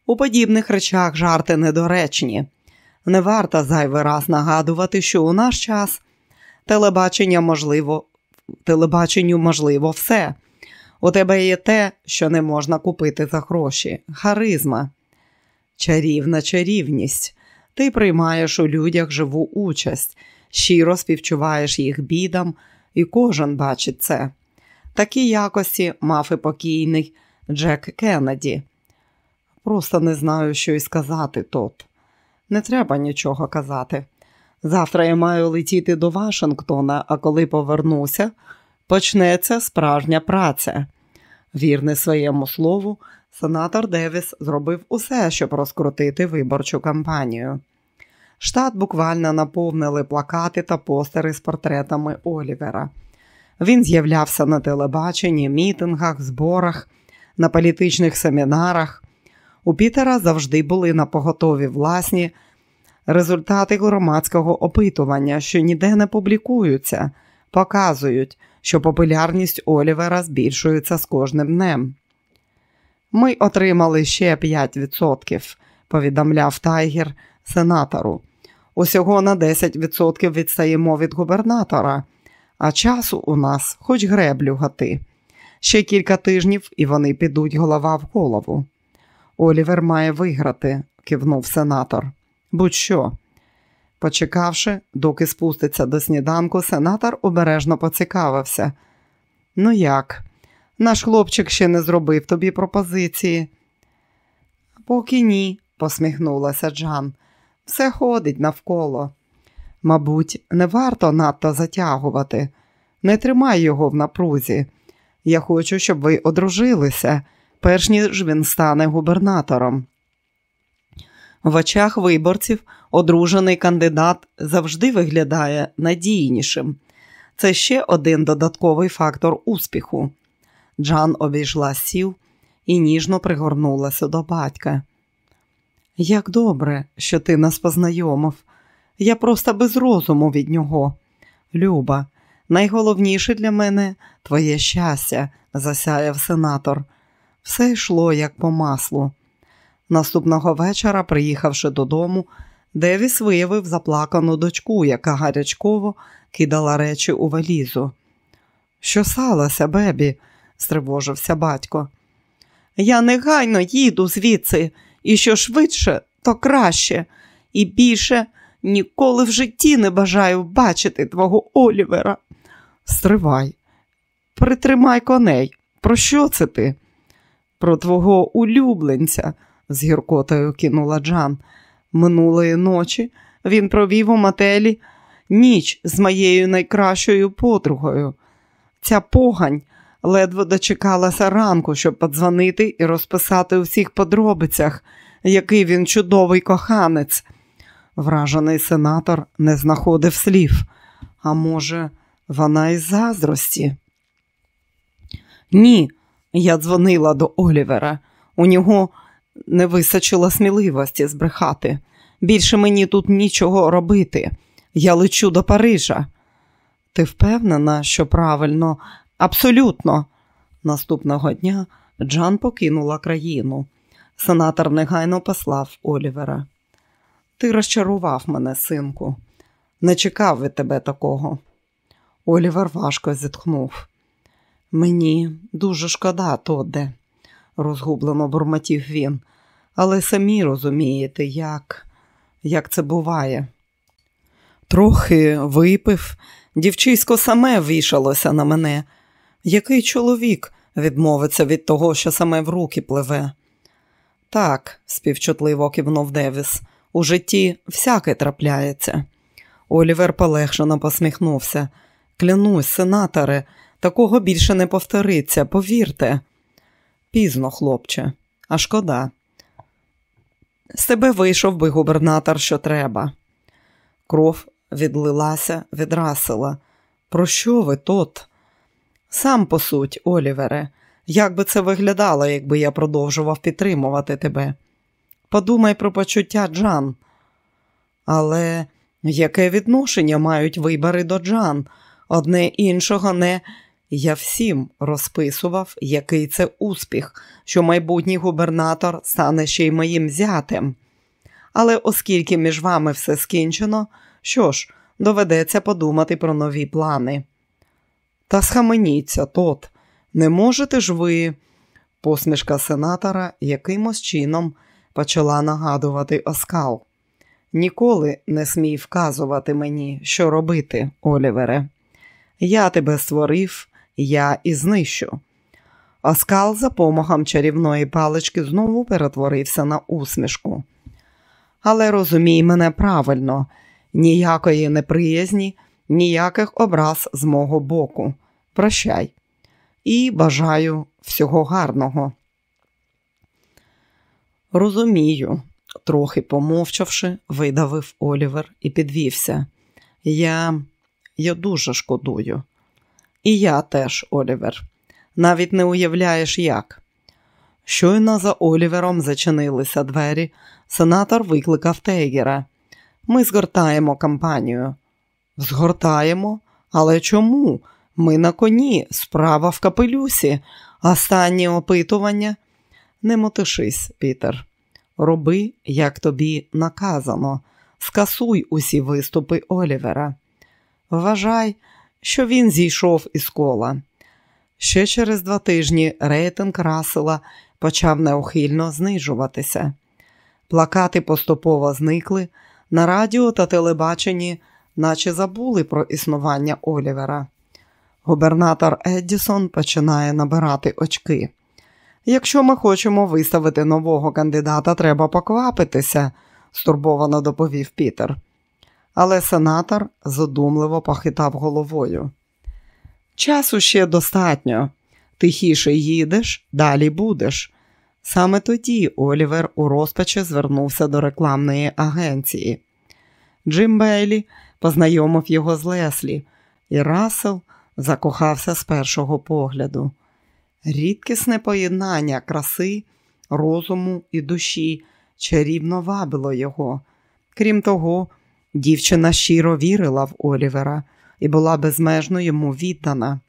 У подібних речах жарти недоречні. Не варто зайвий раз нагадувати, що у наш час телебачення можливо, телебаченню можливо все. У тебе є те, що не можна купити за гроші харизма, чарівна чарівність. Ти приймаєш у людях живу участь, щиро співчуваєш їх бідам, і кожен бачить це. Такі якості мав і покійний Джек Кеннеді. Просто не знаю, що й сказати тут. Не треба нічого казати. Завтра я маю летіти до Вашингтона, а коли повернуся, почнеться справжня праця. Вірний своєму слову, сенатор Девіс зробив усе, щоб розкрутити виборчу кампанію. Штат буквально наповнили плакати та постери з портретами Олівера. Він з'являвся на телебаченні, мітингах, зборах, на політичних семінарах. У Пітера завжди були напоготові власні результати громадського опитування, що ніде не публікуються, показують, що популярність Олівера збільшується з кожним днем. Ми отримали ще 5%, повідомляв Тайгер сенатору. Усього на 10% відстаємо від губернатора, а часу у нас хоч греблю гати. Ще кілька тижнів і вони підуть голова в голову. Олівер має виграти, кивнув сенатор. Будь-що. Почекавши, доки спуститься до сніданку, сенатор обережно поцікавився. Ну як? Наш хлопчик ще не зробив тобі пропозиції. Поки ні, посміхнулася Джан. Все ходить навколо. Мабуть, не варто надто затягувати. Не тримай його в напрузі. Я хочу, щоб ви одружилися, перш ніж він стане губернатором. В очах виборців одружений кандидат завжди виглядає надійнішим. Це ще один додатковий фактор успіху. Джан обійшла сів і ніжно пригорнулася до батька. Як добре, що ти нас познайомив. Я просто без розуму від нього. Люба, найголовніше для мене твоє щастя, засяяв сенатор. Все йшло як по маслу. Наступного вечора, приїхавши додому, Девіс виявив заплакану дочку, яка гарячково кидала речі у валізу. Що сталося, бебі? стривожився батько. Я негайно їду звідси, і що швидше, то краще, і більше ніколи в житті не бажаю бачити твого Олівера. Стривай, притримай коней. Про що це ти? Про твого улюбленця, з гіркотою кинула Джан. Минулої ночі він провів у мотелі ніч з моєю найкращою подругою. Ця погань ледве дочекалася ранку, щоб подзвонити і розписати у всіх подробицях, який він чудовий коханець. Вражений сенатор не знаходив слів. А може, вона із заздрості? Ні, я дзвонила до Олівера. У нього не височило сміливості збрехати. Більше мені тут нічого робити. Я лечу до Парижа. Ти впевнена, що правильно? Абсолютно. Наступного дня Джан покинула країну. Сенатор негайно послав Олівера. Ти розчарував мене, синку. Не чекав від тебе такого. Олівер важко зітхнув. Мені дуже шкода, Тодде, розгублено бурмотів він, але самі розумієте, як, як це буває. Трохи випив, дівчисько саме вішалося на мене. Який чоловік відмовиться від того, що саме в руки пливе? Так, співчутливо кивнув Девіс, у житті всяке трапляється. Олівер полегшено посміхнувся. Клянусь, сенаторе, такого більше не повториться, повірте. Пізно, хлопче, а шкода. З тебе вийшов би губернатор, що треба. Кров відлилася від Расела. Про що ви тут? Сам по суть, Олівере, як би це виглядало, якби я продовжував підтримувати тебе? Подумай про почуття Джан. Але яке відношення мають вибори до Джан? Одне іншого не. Я всім розписував, який це успіх, що майбутній губернатор стане ще й моїм зятем. Але оскільки між вами все скінчено, що ж, доведеться подумати про нові плани. Та схаменіться тот, не можете ж ви. Посмішка сенатора якимось чином почала нагадувати оскал. Ніколи не смій вказувати мені, що робити, Олівере. Я тебе створив я і знищу. Оскал за помогом чарівної палички знову перетворився на усмішку. Але розумій мене правильно, ніякої неприязні, ніяких образ з мого боку. Прощай і бажаю всього гарного. Розумію, трохи помовчавши, видавив Олівер і підвівся. Я я дуже шкодую. І я теж, Олівер. Навіть не уявляєш, як. Щойно за Олівером зачинилися двері, сенатор викликав Тейгера. Ми згортаємо кампанію. Згортаємо? Але чому? Ми на коні, справа в капелюсі. Останнє опитування. Не мотишись, Пітер. Роби, як тобі наказано. Скасуй усі виступи Олівера. Вважай, що він зійшов із кола. Ще через два тижні рейтинг Расела почав неухильно знижуватися. Плакати поступово зникли, на радіо та телебаченні, наче забули про існування Олівера. Губернатор Еддісон починає набирати очки. Якщо ми хочемо виставити нового кандидата, треба поквапитися, стурбовано доповів Пітер. Але сенатор задумливо похитав головою. Часу ще достатньо. Тихіше їдеш, далі будеш. Саме тоді Олівер у розпачі звернувся до рекламної агенції. Джим Бейлі познайомив його з Леслі, і Рассел закохався з першого погляду. Рідкісне поєднання краси, розуму і душі чарівно вабило його. Крім того, дівчина щиро вірила в Олівера і була безмежно йому віддана.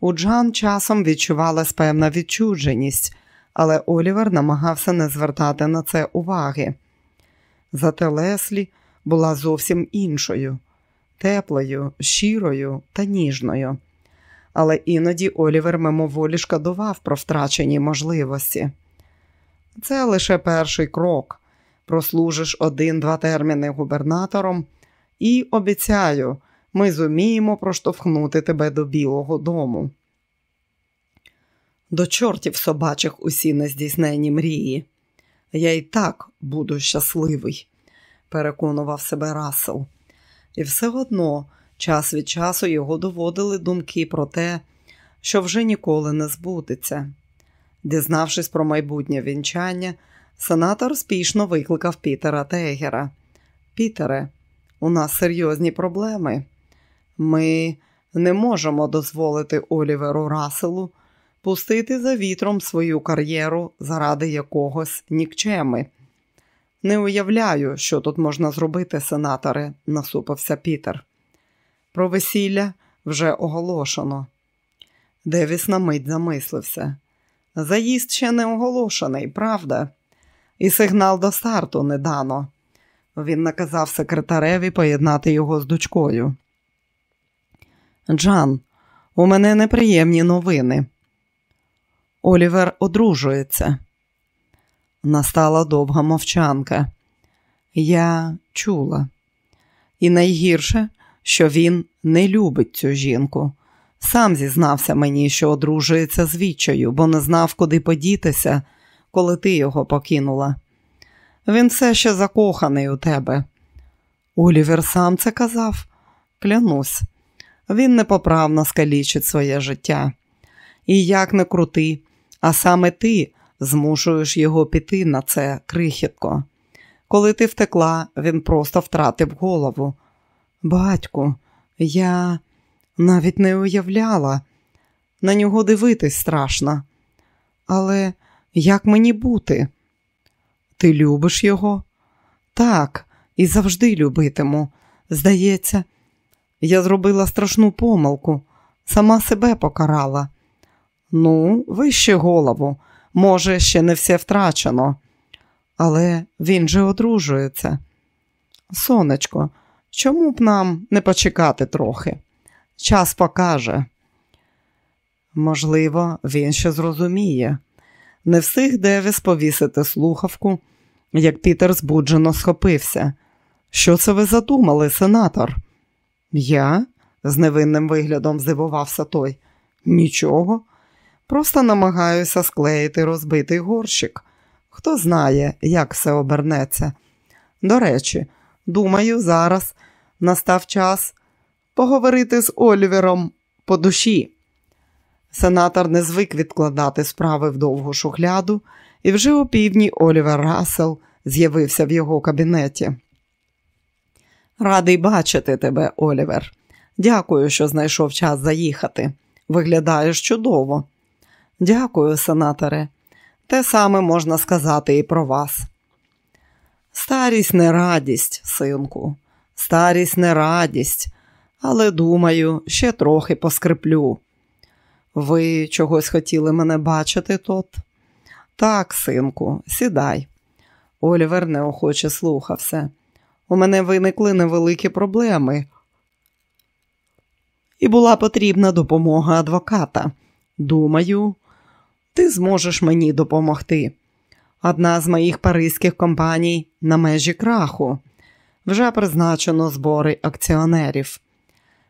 У Джан часом відчувалась певна відчудженість, але Олівер намагався не звертати на це уваги. Зате Леслі була зовсім іншою, теплою, щирою та ніжною. Але іноді Олівер мимоволі шкодував про втрачені можливості. Це лише перший крок. Прослужиш один-два терміни губернатором, і обіцяю, ми зуміємо проштовхнути тебе до Білого дому. До чортів собачих усі нездійснені мрії. Я і так буду щасливий, переконував себе Рассел. І все одно час від часу його доводили думки про те, що вже ніколи не збудеться. Дізнавшись про майбутнє вінчання, сенатор спішно викликав Пітера Тегера. Пітере, у нас серйозні проблеми. Ми не можемо дозволити Оліверу Раселу пустити за вітром свою кар'єру заради якогось нікчеми. Не уявляю, що тут можна зробити, сенаторе, насупився Пітер. Про весілля вже оголошено. Девіс на мить замислився. Заїзд ще не оголошений, правда? І сигнал до старту не дано. Він наказав секретареві поєднати його з дочкою. Джан, у мене неприємні новини. Олівер одружується. Настала довга мовчанка. Я чула. І найгірше, що він не любить цю жінку. Сам зізнався мені, що одружується з відчаю, бо не знав, куди подітися, коли ти його покинула. Він все ще закоханий у тебе. Олівер сам це казав, клянусь, він непоправно скалічить своє життя. І як не крути, а саме ти змушуєш його піти на це крихітко. Коли ти втекла, він просто втратив голову. Батьку, я навіть не уявляла, на нього дивитись страшно. Але як мені бути? Ти любиш його? Так, і завжди любитиму. Здається, я зробила страшну помилку, сама себе покарала. Ну, вище голову, може, ще не все втрачено. Але він же одружується. Сонечко, чому б нам не почекати трохи? Час покаже. Можливо, він ще зрозуміє. Не встиг Девіс повісити слухавку, як Пітер збуджено схопився. Що це ви задумали, сенатор? Я? з невинним виглядом здивувався той. Нічого. Просто намагаюся склеїти розбитий горщик. Хто знає, як все обернеться. До речі, думаю, зараз настав час поговорити з Олівером по душі. Сенатор не звик відкладати справи в довгу шухляду, і вже о півдні Олівер Рассел з'явився в його кабінеті. Радий бачити тебе, Олівер. Дякую, що знайшов час заїхати. Виглядаєш чудово. Дякую, сенаторе. Те саме можна сказати і про вас. Старість не радість, синку, старість не радість, але думаю, ще трохи поскриплю. Ви чогось хотіли мене бачити тут? Так, синку, сідай. Олівер неохоче слухався. У мене виникли невеликі проблеми, і була потрібна допомога адвоката. Думаю, ти зможеш мені допомогти. Одна з моїх паризьких компаній на межі краху. Вже призначено збори акціонерів.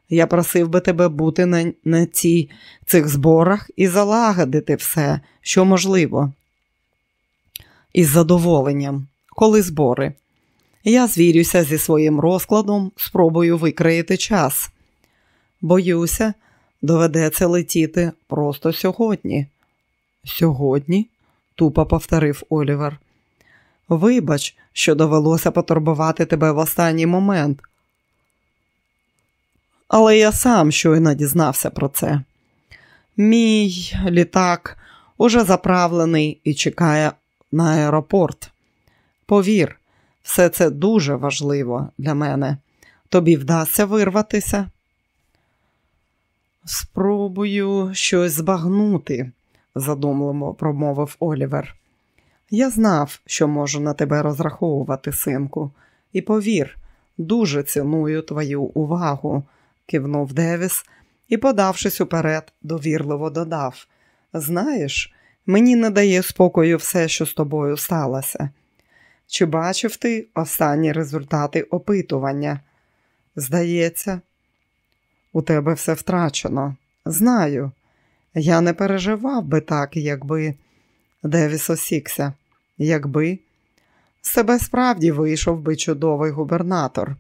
Я просив би тебе бути на, на ці, цих зборах і залагодити все, що можливо. Із задоволенням, коли збори. Я звірюся зі своїм розкладом, спробую викриїти час. Боюся, доведеться летіти просто сьогодні. Сьогодні? тупо повторив Олівер. Вибач, що довелося потурбувати тебе в останній момент. Але я сам щойно дізнався про це. Мій літак уже заправлений і чекає на аеропорт. Повір, все це дуже важливо для мене. Тобі вдасться вирватися? Спробую щось збагнути, задумливо промовив Олівер. Я знав, що можу на тебе розраховувати, синку, і повір, дуже ціную твою увагу, кивнув Девіс і, подавшись уперед, довірливо додав. Знаєш, мені не дає спокою все, що з тобою сталося. Чи бачив ти останні результати опитування? Здається, у тебе все втрачено. Знаю. Я не переживав би так, якби Девіс осікся, якби себе справді вийшов би чудовий губернатор.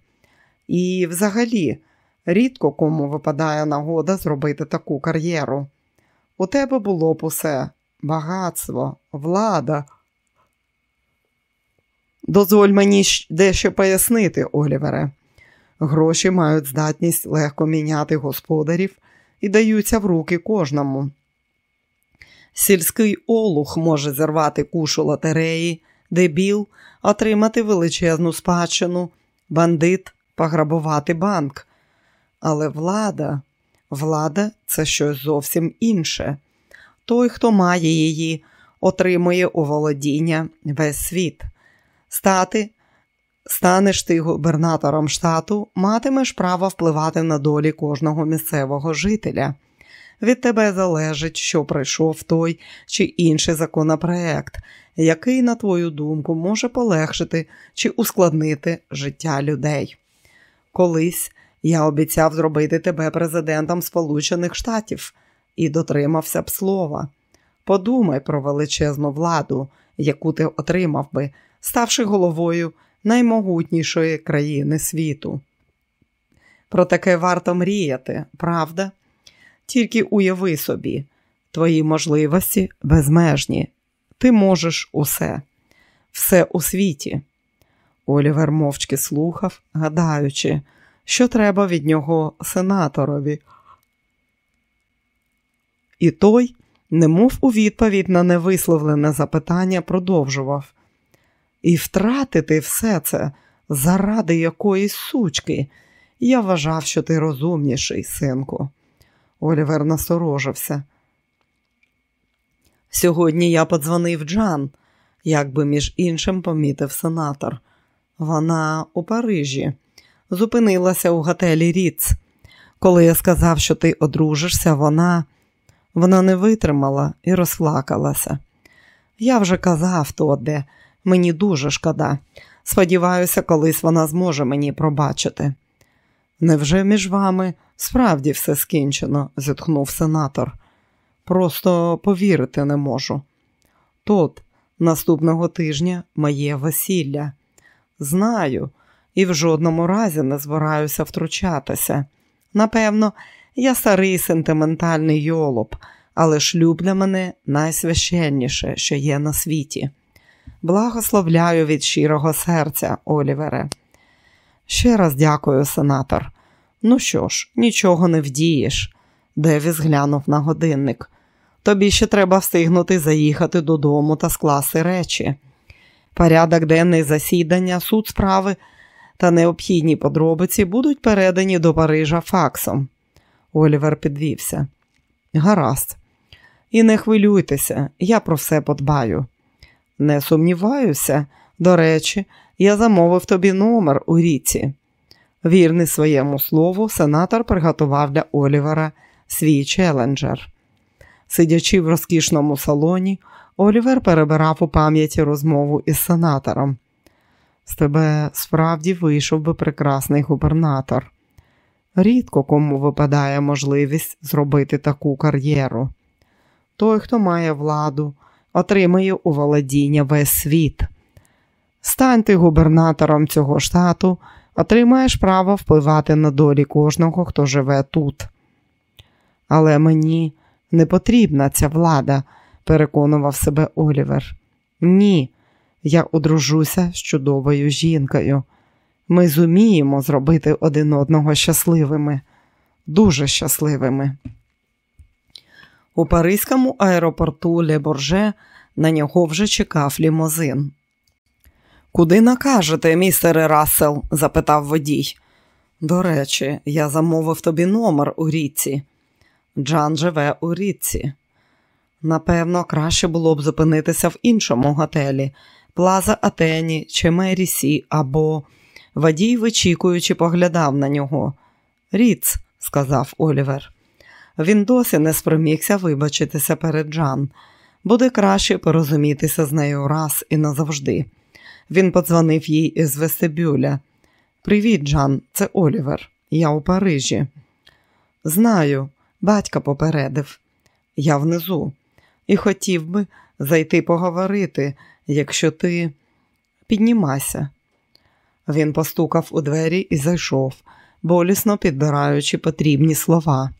І, взагалі, рідко кому випадає нагода зробити таку кар'єру. У тебе було б усе багатство, влада. Дозволь мені дещо пояснити, Олівере. Гроші мають здатність легко міняти господарів і даються в руки кожному. Сільський олух може зірвати кушу лотереї, дебіл, отримати величезну спадщину, бандит пограбувати банк. Але влада, влада це щось зовсім інше. Той, хто має її, отримує у володіння весь світ. Стати Станеш ти губернатором штату, матимеш право впливати на долі кожного місцевого жителя. Від тебе залежить, що пройшов той чи інший законопроект, який, на твою думку, може полегшити чи ускладнити життя людей. Колись я обіцяв зробити тебе президентом Сполучених Штатів і дотримався б слова. Подумай про величезну владу, яку ти отримав би, ставши головою наймогутнішої країни світу. Про таке варто мріяти, правда? Тільки уяви собі, твої можливості безмежні. Ти можеш усе, все у світі. Олівер мовчки слухав, гадаючи, що треба від нього сенаторові. І той, немов у відповідь на невисловлене запитання, продовжував і втратити все це заради якоїсь сучки. Я вважав, що ти розумніший, синку. Олівер насторожився. Сьогодні я подзвонив Джан, як би між іншим помітив сенатор. Вона у Парижі, зупинилася у готелі Ріц. Коли я сказав, що ти одружишся, вона вона не витримала і розплакалася. Я вже казав Тодде, Мені дуже шкода. Сподіваюся, колись вона зможе мені пробачити. Невже між вами справді все скінчено? зітхнув сенатор. Просто повірити не можу. Тут, наступного тижня, моє весілля. Знаю, і в жодному разі не збираюся втручатися. Напевно, я старий сентиментальний йолоп, але шлюб для мене найсвященніше, що є на світі. Благословляю від щирого серця, Олівере. Ще раз дякую, сенатор. Ну що ж, нічого не вдієш. Девіс глянув на годинник. Тобі ще треба встигнути заїхати додому та скласти речі. Порядок денний засідання, суд справи та необхідні подробиці будуть передані до Парижа факсом. Олівер підвівся. Гаразд. І не хвилюйтеся, я про все подбаю. Не сумніваюся, до речі, я замовив тобі номер у ріці. Вірний своєму слову, сенатор приготував для Олівера свій челенджер. Сидячи в розкішному салоні, Олівер перебирав у пам'яті розмову із сенатором. З тебе справді вийшов би прекрасний губернатор. Рідко кому випадає можливість зробити таку кар'єру. Той, хто має владу, отримає у володіння весь світ. Стань ти губернатором цього штату, отримаєш право впливати на долі кожного, хто живе тут. Але мені не потрібна ця влада, переконував себе Олівер. Ні, я одружуся з чудовою жінкою. Ми зуміємо зробити один одного щасливими, дуже щасливими. У Паризькому аеропорту Ле Борже на нього вже чекав лімозин. Куди накажете, містере Рассел? запитав водій. До речі, я замовив тобі номер у річці. Джан живе у річці. Напевно, краще було б зупинитися в іншому готелі Плаза Атені чи Мерісі, або водій, вичікуючи, поглядав на нього. Ріц, сказав Олівер. Він досі не спромігся вибачитися перед Джан. Буде краще порозумітися з нею раз і назавжди. Він подзвонив їй із вестибюля. Привіт, Джан, це Олівер. Я у Парижі. Знаю, батька попередив. Я внизу і хотів би зайти поговорити, якщо ти піднімайся. Він постукав у двері і зайшов, болісно підбираючи потрібні слова.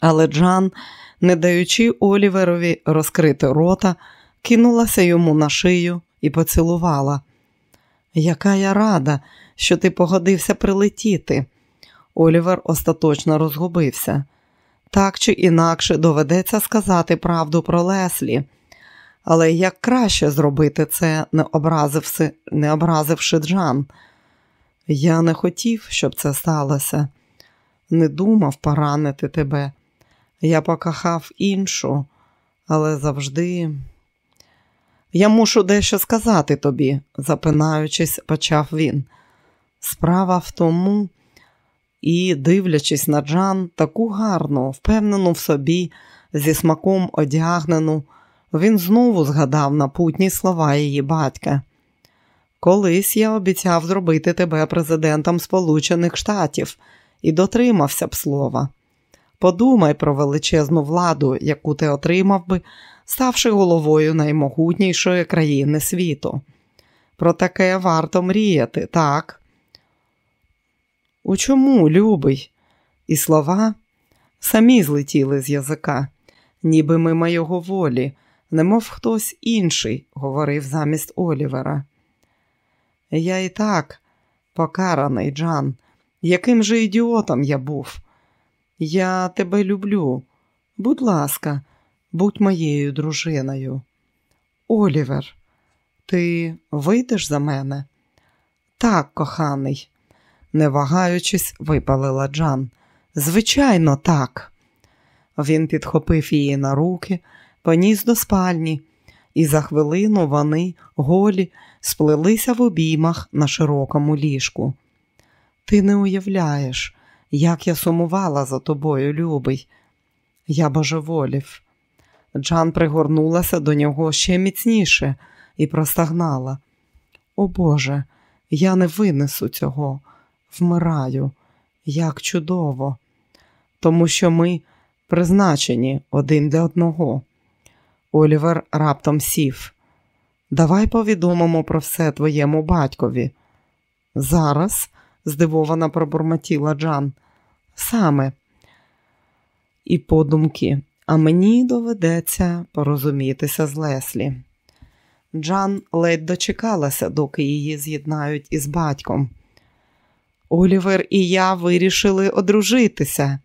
Але Джан, не даючи Оліверові розкрити рота, кинулася йому на шию і поцілувала. Яка я рада, що ти погодився прилетіти. Олівер остаточно розгубився. Так чи інакше доведеться сказати правду про Леслі. Але як краще зробити це, не образивши, не образивши Джан? Я не хотів, щоб це сталося, не думав поранити тебе. Я покохав іншу, але завжди. Я мушу дещо сказати тобі, запинаючись, почав він. Справа в тому, і, дивлячись на Джан, таку гарну, впевнену в собі, зі смаком одягнену, він знову згадав напутні слова її батька. Колись я обіцяв зробити тебе президентом Сполучених Штатів і дотримався б слова. Подумай про величезну владу, яку ти отримав би, ставши головою наймогутнішої країни світу. Про таке варто мріяти, так? У чому, любий? І слова самі злетіли з язика, ніби мимо його волі, немов хтось інший, говорив замість Олівера. Я і так покараний, Джан, яким же ідіотом я був. Я тебе люблю. Будь ласка, будь моєю дружиною. Олівер, ти вийдеш за мене? Так, коханий, не вагаючись, випалила Джан. Звичайно, так. Він підхопив її на руки, поніс до спальні, і за хвилину вони, голі, сплелися в обіймах на широкому ліжку. Ти не уявляєш, як я сумувала за тобою, любий. Я божеволів. Джан пригорнулася до нього ще міцніше і простагнала. О Боже, я не винесу цього, вмираю, як чудово, тому що ми призначені один для одного. Олівер раптом сів. Давай повідомимо про все твоєму батькові. Зараз, здивована пробурмотіла Джан. Саме. І подумки, а мені доведеться порозумітися з Леслі. Джан ледь дочекалася, доки її з'єднають із батьком. Олівер і я вирішили одружитися.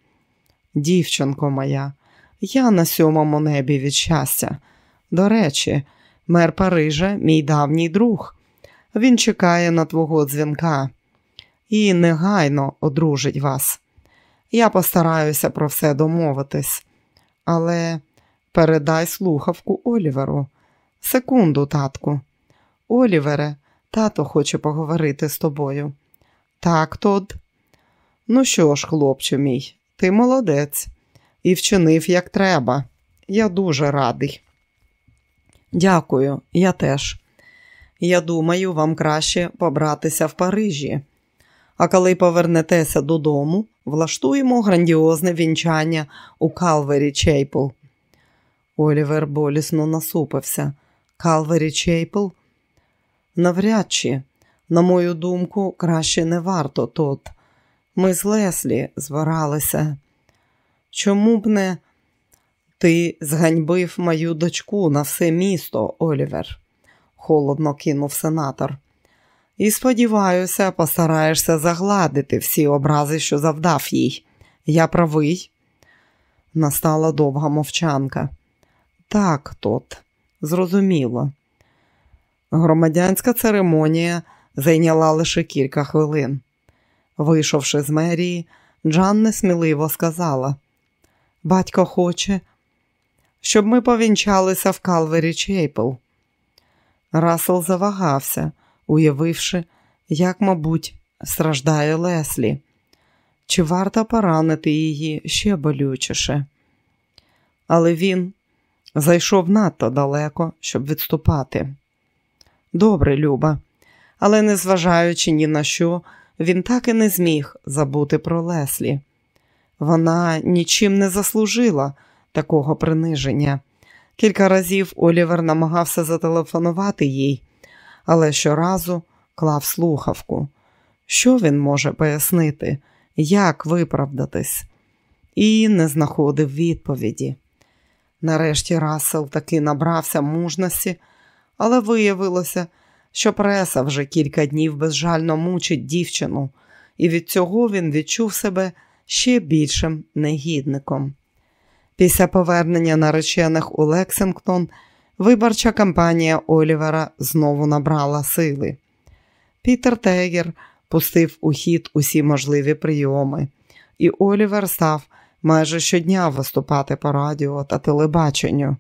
Дівчинко моя, я на сьомому небі від щастя. До речі, мер Парижа, мій давній друг. Він чекає на твого дзвінка і негайно одружить вас. Я постараюся про все домовитись, але передай слухавку Оліверу. Секунду, татку. Олівере, тато хоче поговорити з тобою. Так, Тод. Ну що ж, хлопче мій, ти молодець і вчинив як треба. Я дуже радий. Дякую, я теж. Я думаю, вам краще побратися в Парижі. А коли повернетеся додому, влаштуємо грандіозне вінчання у Калвері Чейпл. Олівер болісно насупився. Калвері Чейпл? Навряд чи, на мою думку, краще не варто тут. Ми з Леслі збиралися. Чому б не ти зганьбив мою дочку на все місто, Олівер? холодно кинув сенатор. І, сподіваюся, постараєшся загладити всі образи, що завдав їй. Я правий. Настала довга мовчанка. Так, тот, зрозуміло. Громадянська церемонія зайняла лише кілька хвилин. Вийшовши з мерії, Джан несміливо сказала: Батько хоче, щоб ми повінчалися в Калвері Чейпл. Расел завагався, уявивши, як, мабуть, страждає Леслі. Чи варто поранити її ще болючіше? Але він зайшов надто далеко, щоб відступати. Добре, Люба, але, незважаючи ні на що, він так і не зміг забути про Леслі. Вона нічим не заслужила такого приниження. Кілька разів Олівер намагався зателефонувати їй, але щоразу клав слухавку. Що він може пояснити, як виправдатись? І не знаходив відповіді. Нарешті Рассел таки набрався мужності, але виявилося, що преса вже кілька днів безжально мучить дівчину, і від цього він відчув себе ще більшим негідником. Після повернення наречених у Лексингтон виборча кампанія Олівера знову набрала сили. Пітер Тегер пустив у хід усі можливі прийоми, і Олівер став майже щодня виступати по радіо та телебаченню.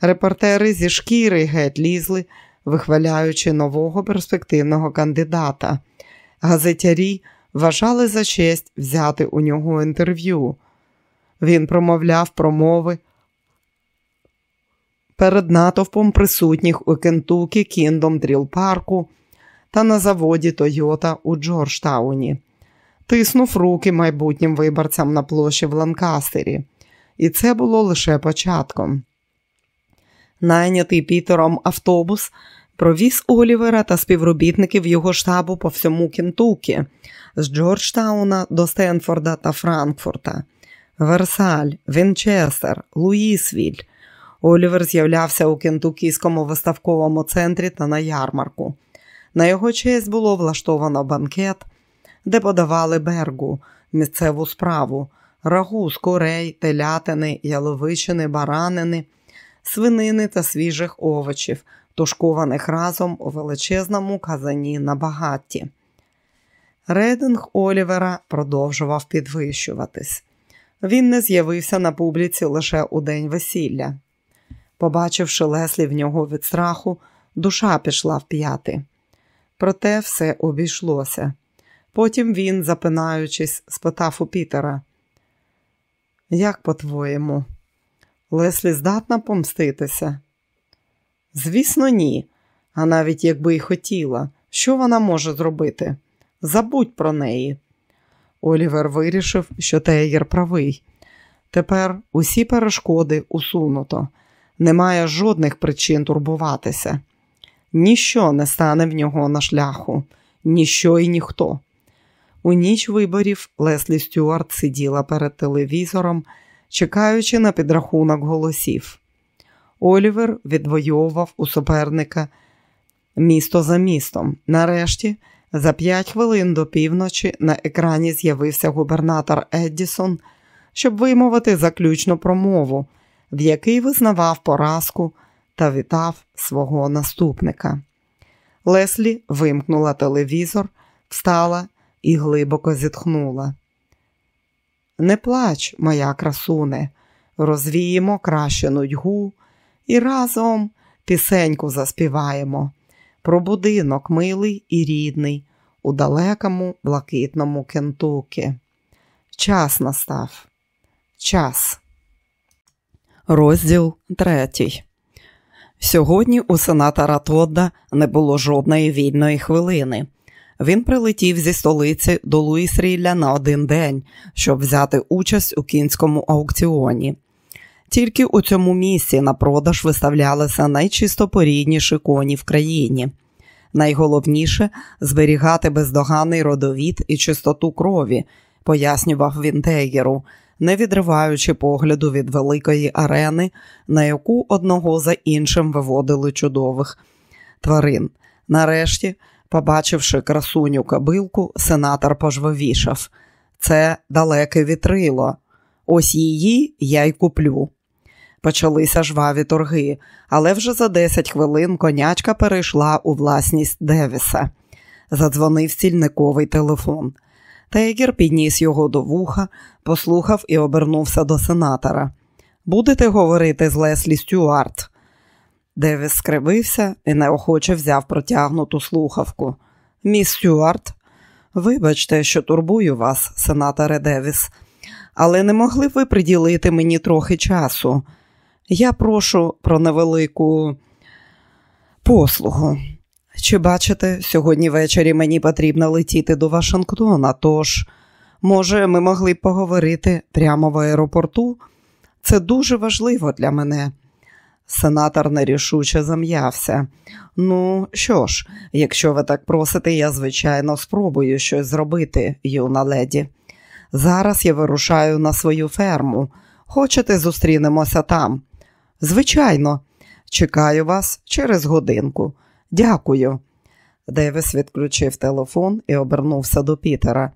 Репортери зі шкіри геть лізли, вихваляючи нового перспективного кандидата. Газетярі вважали за честь взяти у нього інтерв'ю. Він промовляв промови перед натовпом присутніх у Кентукі Кінгдом Тріл Парку та на заводі Тойота у Джорджтауні. Тиснув руки майбутнім виборцям на площі в Ланкастері. І це було лише початком. Найнятий Пітером автобус провіз Олівера та співробітників його штабу по всьому Кентукі, з Джорджтауна до Стенфорда та Франкфурта. Версаль, Вінчестер, Луїсвіль. Олівер з'являвся у Кентукійському виставковому центрі та на ярмарку. На його честь було влаштовано банкет, де подавали бергу, місцеву справу, рагу з курей, телятини, яловичини, баранини, свинини та свіжих овочів, тушкованих разом у величезному казані на багатті. Рейдинг Олівера продовжував підвищуватись. Він не з'явився на публіці лише у день весілля. Побачивши Леслі в нього від страху, душа пішла в п'яти. Проте все обійшлося. Потім він, запинаючись, спитав у Пітера: Як по-твоєму, Леслі здатна помститися? Звісно, ні. А навіть якби й хотіла, що вона може зробити? Забудь про неї. Олівер вирішив, що Тейгер правий. Тепер усі перешкоди усунуто, немає жодних причин турбуватися. Ніщо не стане в нього на шляху, ніщо і ніхто. У ніч виборів Леслі Стюарт сиділа перед телевізором, чекаючи на підрахунок голосів. Олівер відвоював у суперника місто за містом. Нарешті, за п'ять хвилин до півночі, на екрані з'явився губернатор Еддісон, щоб вимовити заключну промову, в якій визнавав поразку та вітав свого наступника. Леслі вимкнула телевізор, встала і глибоко зітхнула. Не плач, моя красуне, розвіємо краще нудьгу і разом пісеньку заспіваємо про будинок милий і рідний у далекому блакитному Кентукі. Час настав. Час. Розділ третій. Сьогодні у сенатора Тодда не було жодної вільної хвилини. Він прилетів зі столиці до Луїсрілля на один день, щоб взяти участь у кінському аукціоні. Тільки у цьому місці на продаж виставлялися найчистопорідніші коні в країні. Найголовніше зберігати бездоганний родовід і чистоту крові, пояснював він Тегеру, не відриваючи погляду від великої арени, на яку одного за іншим виводили чудових тварин. Нарешті, побачивши красуню кабилку, сенатор пожвавішав. Це далеке вітрило. Ось її я й куплю. Почалися жваві торги, але вже за 10 хвилин конячка перейшла у власність Девіса. Задзвонив стільниковий телефон. Тейгер підніс його до вуха, послухав і обернувся до сенатора. Будете говорити з Леслі Стюарт? Девіс скривився і неохоче взяв протягнуту слухавку. Міс Стюарт, вибачте, що турбую вас, сенаторе Девіс, але не могли б ви приділити мені трохи часу. Я прошу про невелику послугу. Чи бачите, сьогодні ввечері мені потрібно летіти до Вашингтона, тож, може, ми могли б поговорити прямо в аеропорту? Це дуже важливо для мене. Сенатор нерішуче зам'явся. Ну, що ж, якщо ви так просите, я, звичайно, спробую щось зробити, юна леді. Зараз я вирушаю на свою ферму. Хочете, зустрінемося там? Звичайно, чекаю вас через годинку. Дякую. Девіс відключив телефон і обернувся до Пітера.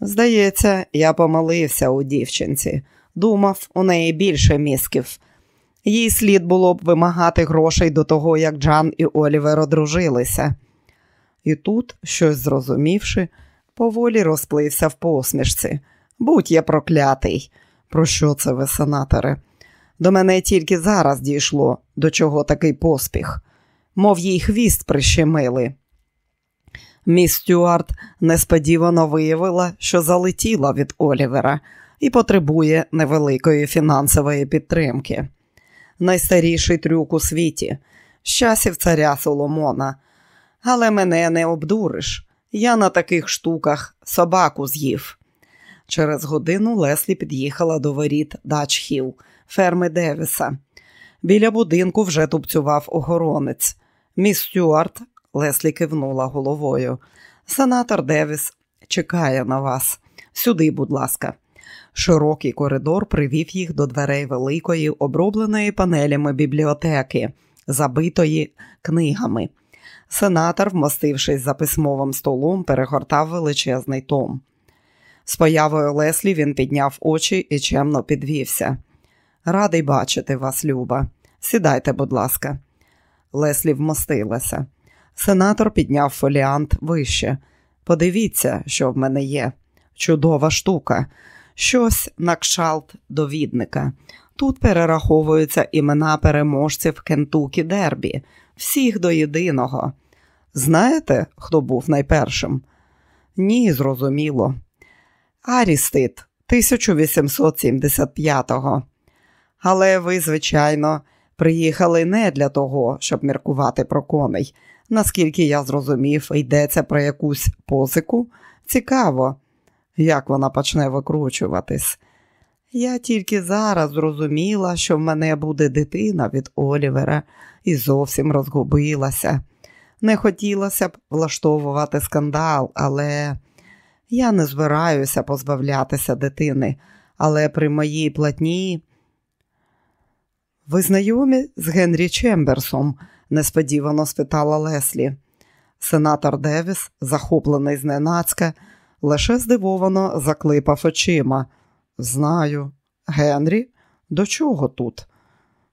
Здається, я помилився у дівчинці. Думав, у неї більше мізків. Їй слід було б вимагати грошей до того, як Джан і Олівер одружилися. І тут, щось зрозумівши, поволі розплився в посмішці. Будь я проклятий. Про що це ви, сенаторе? До мене тільки зараз дійшло, до чого такий поспіх, мов їй хвіст прищемили. Міс Стюарт несподівано виявила, що залетіла від Олівера і потребує невеликої фінансової підтримки. Найстаріший трюк у світі з часів царя Соломона. Але мене не обдуриш. Я на таких штуках собаку з'їв. Через годину Леслі під'їхала до воріт Дачхіл – ферми Девіса. Біля будинку вже тупцював охоронець. Міс Стюарт Леслі кивнула головою. Сенатор Девіс чекає на вас. Сюди, будь ласка. Широкий коридор привів їх до дверей великої, обробленої панелями бібліотеки, забитої книгами. Сенатор, вмостившись за письмовим столом, перегортав величезний том. З появою Леслі він підняв очі і чемно підвівся. Радий бачити вас, Люба. Сідайте, будь ласка. Леслі вмостилася. Сенатор підняв фоліант вище. Подивіться, що в мене є. Чудова штука. Щось на кшалт довідника. Тут перераховуються імена переможців Кентукі Дербі, всіх до єдиного. Знаєте, хто був найпершим? Ні, зрозуміло. Арістит 1875-го. Але ви, звичайно, приїхали не для того, щоб міркувати про коней. Наскільки я зрозумів, йдеться про якусь позику. Цікаво, як вона почне викручуватись. Я тільки зараз зрозуміла, що в мене буде дитина від Олівера, і зовсім розгубилася. Не хотілося б влаштовувати скандал, але я не збираюся позбавлятися дитини, але при моїй платні. Ви знайомі з Генрі Чемберсом? несподівано спитала Леслі. Сенатор Девіс, захоплений зненацька, лише здивовано заклипав очима. Знаю, Генрі, до чого тут?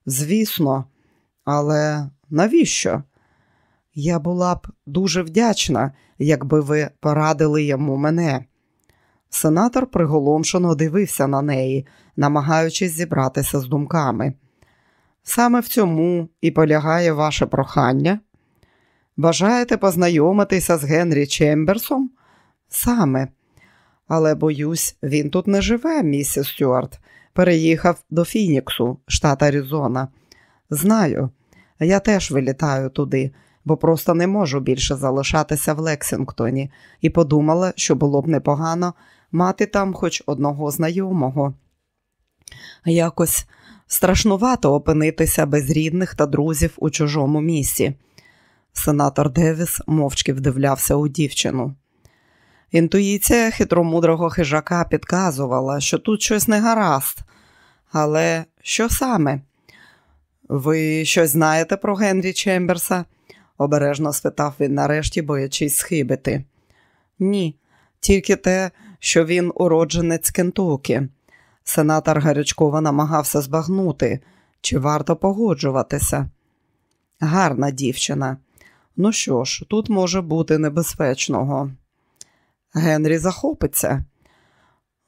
Звісно, але навіщо? Я була б дуже вдячна, якби ви порадили йому мене. Сенатор приголомшено дивився на неї, намагаючись зібратися з думками. Саме в цьому і полягає ваше прохання. Бажаєте познайомитися з Генрі Чемберсом? Саме. Але, боюсь, він тут не живе, місіс Стюарт. Переїхав до Фініксу, штат Аризона. Знаю, я теж вилітаю туди, бо просто не можу більше залишатися в Лексингтоні, і подумала, що було б непогано мати там хоч одного знайомого. Якось страшнувато опинитися без рідних та друзів у чужому місці. Сенатор Девіс мовчки вдивлявся у дівчину. Інтуїція хитромудрого хижака підказувала, що тут щось не гаразд. Але що саме? Ви щось знаєте про Генрі Чемберса? обережно спитав він нарешті, боячись схибити. Ні, тільки те, що він уродженець Кентукі. Сенатор гарячково намагався збагнути, чи варто погоджуватися. Гарна дівчина. Ну що ж, тут може бути небезпечного. Генрі захопиться.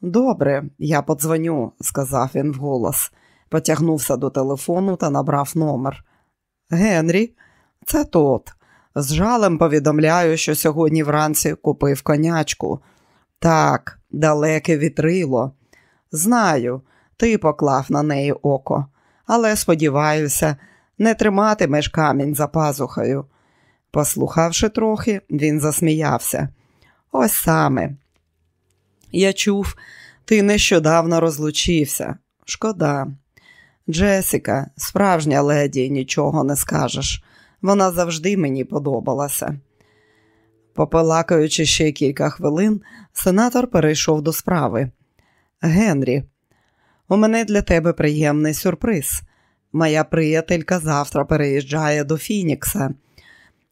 Добре, я подзвоню, сказав він вголос. Потягнувся до телефону та набрав номер. Генрі, це тот. З жалем повідомляю, що сьогодні вранці купив конячку. Так, далеке вітрило. Знаю, ти поклав на неї око, але сподіваюся, не триматимеш камінь за пазухою. Послухавши трохи, він засміявся. Ось саме. Я чув, ти нещодавно розлучився. Шкода. Джесіка, справжня леді, нічого не скажеш. Вона завжди мені подобалася. Попелакаючи ще кілька хвилин, сенатор перейшов до справи. Генрі, у мене для тебе приємний сюрприз. Моя приятелька завтра переїжджає до Фінікса.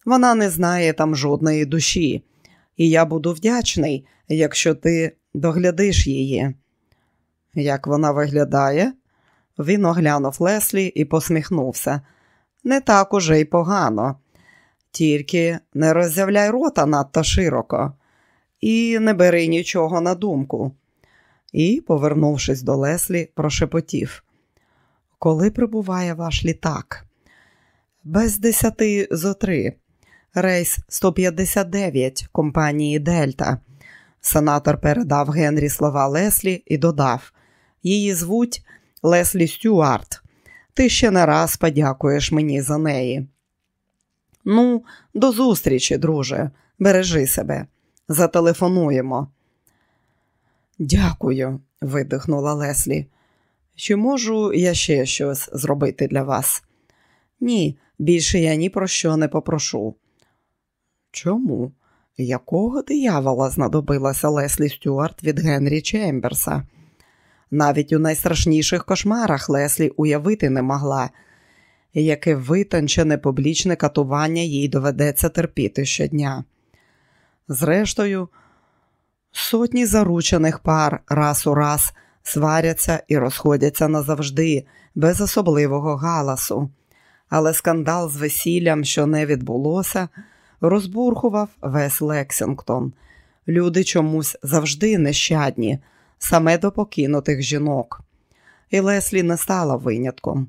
Вона не знає там жодної душі, і я буду вдячний, якщо ти доглядиш її. Як вона виглядає? Він оглянув Леслі і посміхнувся. Не так уже й погано. Тільки не роззявляй рота надто широко і не бери нічого на думку. І, повернувшись до Леслі, прошепотів. Коли прибуває ваш літак? Без десяти зо три. Рейс 159 компанії Дельта. Сенатор передав Генрі слова Леслі і додав: Її звуть Леслі Стюарт. Ти ще не раз подякуєш мені за неї. Ну, до зустрічі, друже. Бережи себе. Зателефонуємо. Дякую, видихнула Леслі. Чи можу я ще щось зробити для вас? Ні, більше я ні про що не попрошу. Чому? Якого диявола знадобилася Леслі Стюарт від Генрі Чемберса? Навіть у найстрашніших кошмарах Леслі уявити не могла, яке витончене публічне катування їй доведеться терпіти щодня. Зрештою, сотні заручених пар раз у раз сваряться і розходяться назавжди, без особливого галасу. Але скандал з весіллям, що не відбулося, розбурхував весь Лексингтон. Люди чомусь завжди нещадні, саме до покинутих жінок. І Леслі не стала винятком.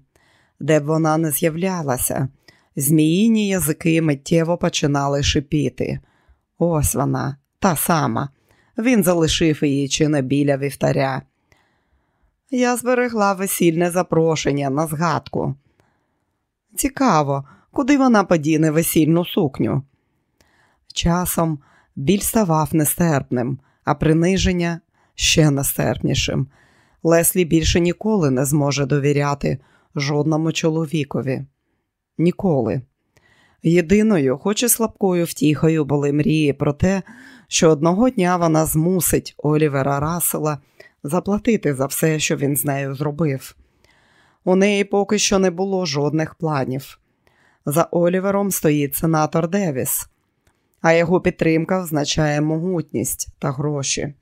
Де б вона не з'являлася, зміїні язики миттєво починали шипіти. Ось вона, та сама. Він залишив її чи не біля вівтаря. Я зберегла весільне запрошення на згадку. Цікаво, куди вона подіне весільну сукню. Часом біль ставав нестерпним, а приниження ще нестерпнішим. Леслі більше ніколи не зможе довіряти жодному чоловікові. Ніколи. Єдиною, хоч і слабкою втіхою були мрії про те, що одного дня вона змусить Олівера Рассела заплатити за все, що він з нею зробив. У неї поки що не було жодних планів. За Олівером стоїть сенатор Девіс, а його підтримка означає могутність та гроші.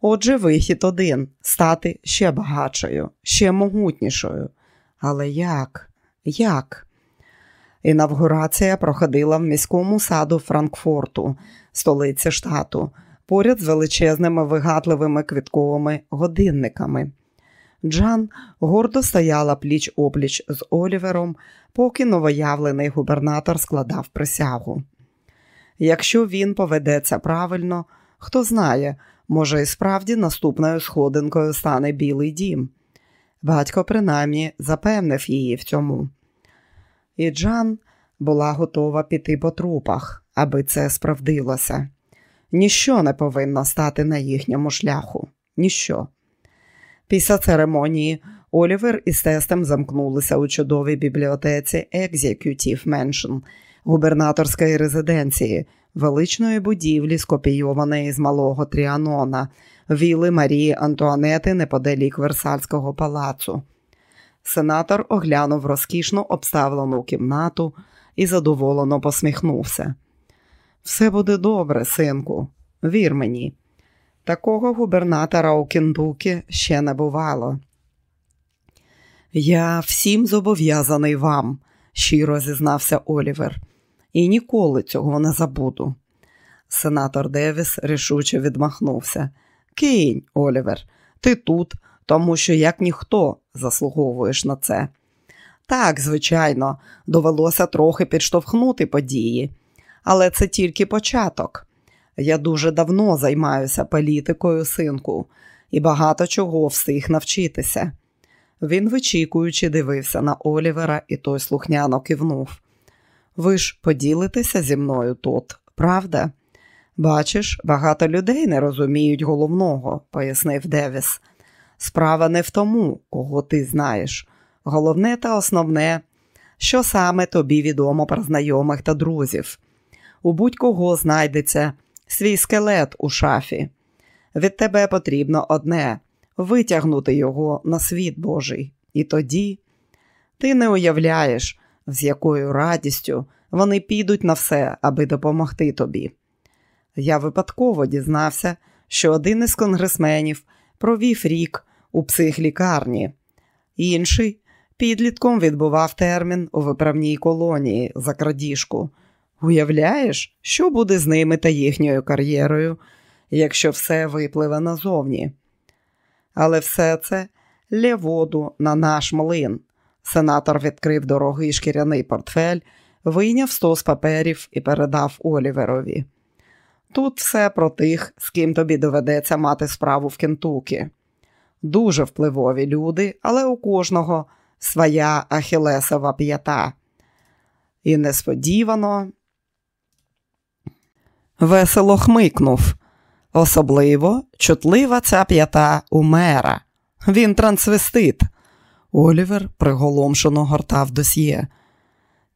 Отже, вихід один стати ще багатшою, ще могутнішою. Але як? Як? Інавгурація проходила в міському саду Франкфурту, столиці штату, поряд з величезними вигадливими квітковими годинниками. Джан гордо стояла пліч опліч з Олівером, поки новоявлений губернатор складав присягу. Якщо він поведеться правильно, хто знає, може, і справді наступною сходинкою стане Білий дім. Батько принаймні запевнив її в цьому. І Джан була готова піти по трупах, аби це справдилося. Ніщо не повинно стати на їхньому шляху. Ніщо. Після церемонії Олівер із тестем замкнулися у чудовій бібліотеці Executive Mansion, губернаторської резиденції, величної будівлі, скопійованої з малого Тріанона, віли Марії Антуанети неподалік Версальського палацу. Сенатор оглянув розкішно обставлену кімнату і задоволено посміхнувся. Все буде добре, синку, вір мені. Такого губернатора у Кентукі ще не бувало. Я всім зобов'язаний вам, щиро зізнався Олівер, і ніколи цього не забуду. Сенатор Девіс рішуче відмахнувся. Кинь, Олівер, ти тут, тому що як ніхто заслуговуєш на це. Так, звичайно, довелося трохи підштовхнути події, але це тільки початок. Я дуже давно займаюся політикою, синку, і багато чого встиг навчитися. Він, вичікуючи, дивився на Олівера, і той слухняно кивнув. Ви ж поділитеся зі мною тут, правда? Бачиш, багато людей не розуміють головного, пояснив Девіс. Справа не в тому, кого ти знаєш. Головне та основне, що саме тобі відомо про знайомих та друзів. У будь-кого знайдеться свій скелет у шафі. Від тебе потрібно одне витягнути його на світ Божий. І тоді ти не уявляєш, з якою радістю вони підуть на все, аби допомогти тобі. Я випадково дізнався, що один із конгресменів провів рік у психлікарні, інший підлітком відбував термін у виправній колонії за крадіжку. Уявляєш, що буде з ними та їхньою кар'єрою, якщо все випливе назовні? Але все це лє воду на наш млин. Сенатор відкрив дорогий шкіряний портфель, вийняв сто з паперів і передав Оліверові. Тут все про тих, з ким тобі доведеться мати справу в Кентукі. Дуже впливові люди, але у кожного своя ахілесова п'ята. І несподівано весело хмикнув. Особливо чутлива ця п'ята у мера. Він трансвестит. Олівер приголомшено гортав досьє.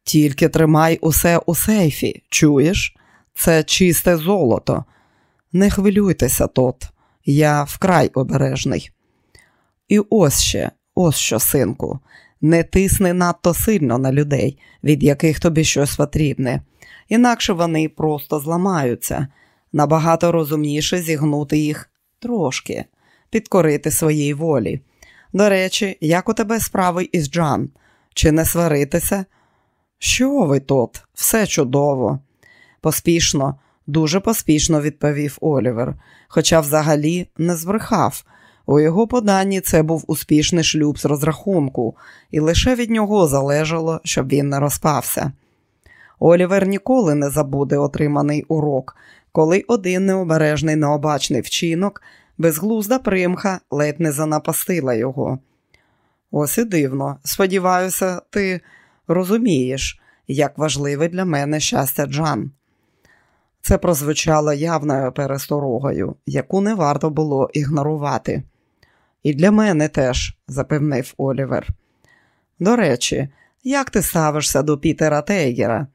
Тільки тримай усе у сейфі, чуєш? Це чисте золото. Не хвилюйтеся тот, я вкрай обережний. І ось ще, ось що, синку, не тисни надто сильно на людей, від яких тобі щось потрібне, інакше вони просто зламаються. Набагато розумніше зігнути їх трошки, підкорити своїй волі. До речі, як у тебе справи із Джан? Чи не сваритися? Що ви тут? Все чудово. Поспішно, дуже поспішно відповів Олівер, хоча взагалі не збрехав. У його поданні це був успішний шлюб з розрахунку, і лише від нього залежало, щоб він не розпався. Олівер ніколи не забуде отриманий урок, коли один необережний необачний вчинок, безглузда примха ледь не занапастила його. Ось і дивно. Сподіваюся, ти розумієш, як важливе для мене щастя Джан. Це прозвучало явною пересторогою, яку не варто було ігнорувати. І для мене теж, запевнив Олівер. До речі, як ти ставишся до Пітера Тейгера?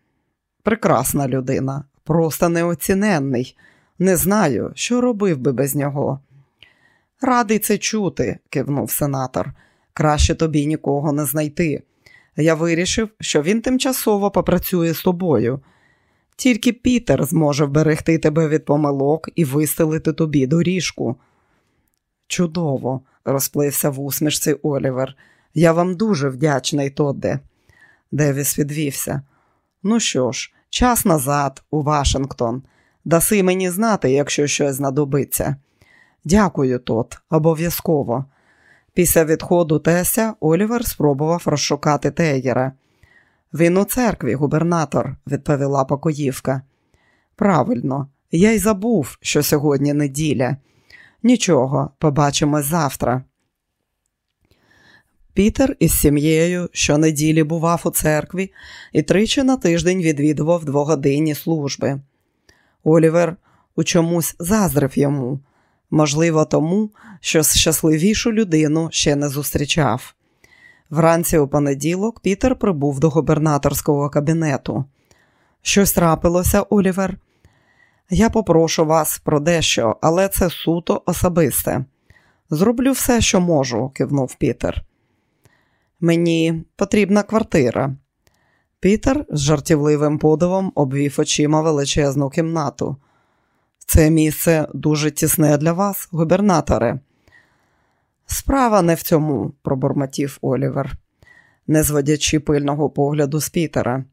Прекрасна людина, просто неоціненний. Не знаю, що робив би без нього. Радий це чути, кивнув сенатор. Краще тобі нікого не знайти. Я вирішив, що він тимчасово попрацює з тобою. Тільки Пітер зможе вберегти тебе від помилок і вистелити тобі доріжку. Чудово, розплився в усмішці Олівер. Я вам дуже вдячний, Тодде. Девіс відвівся. Ну що ж, час назад, у Вашингтон. Даси мені знати, якщо щось знадобиться. Дякую, Тот, обов'язково. Після відходу Теся Олівер спробував розшукати Тейгера. Він у церкві, губернатор, відповіла покоївка. Правильно, я й забув, що сьогодні неділя. Нічого, побачимось завтра. Пітер із сім'єю щонеділі бував у церкві і тричі на тиждень відвідував двогодинні служби. Олівер у чомусь заздрив йому, можливо, тому, що щасливішу людину ще не зустрічав. Вранці у понеділок Пітер прибув до губернаторського кабінету. Щось трапилося, Олівер. Я попрошу вас про дещо, але це суто особисте. Зроблю все, що можу, кивнув Пітер. Мені потрібна квартира. Пітер з жартівливим подивом обвів очима величезну кімнату. Це місце дуже тісне для вас, губернаторе. Справа не в цьому, пробурмотів Олівер, не зводячи пильного погляду з Пітера.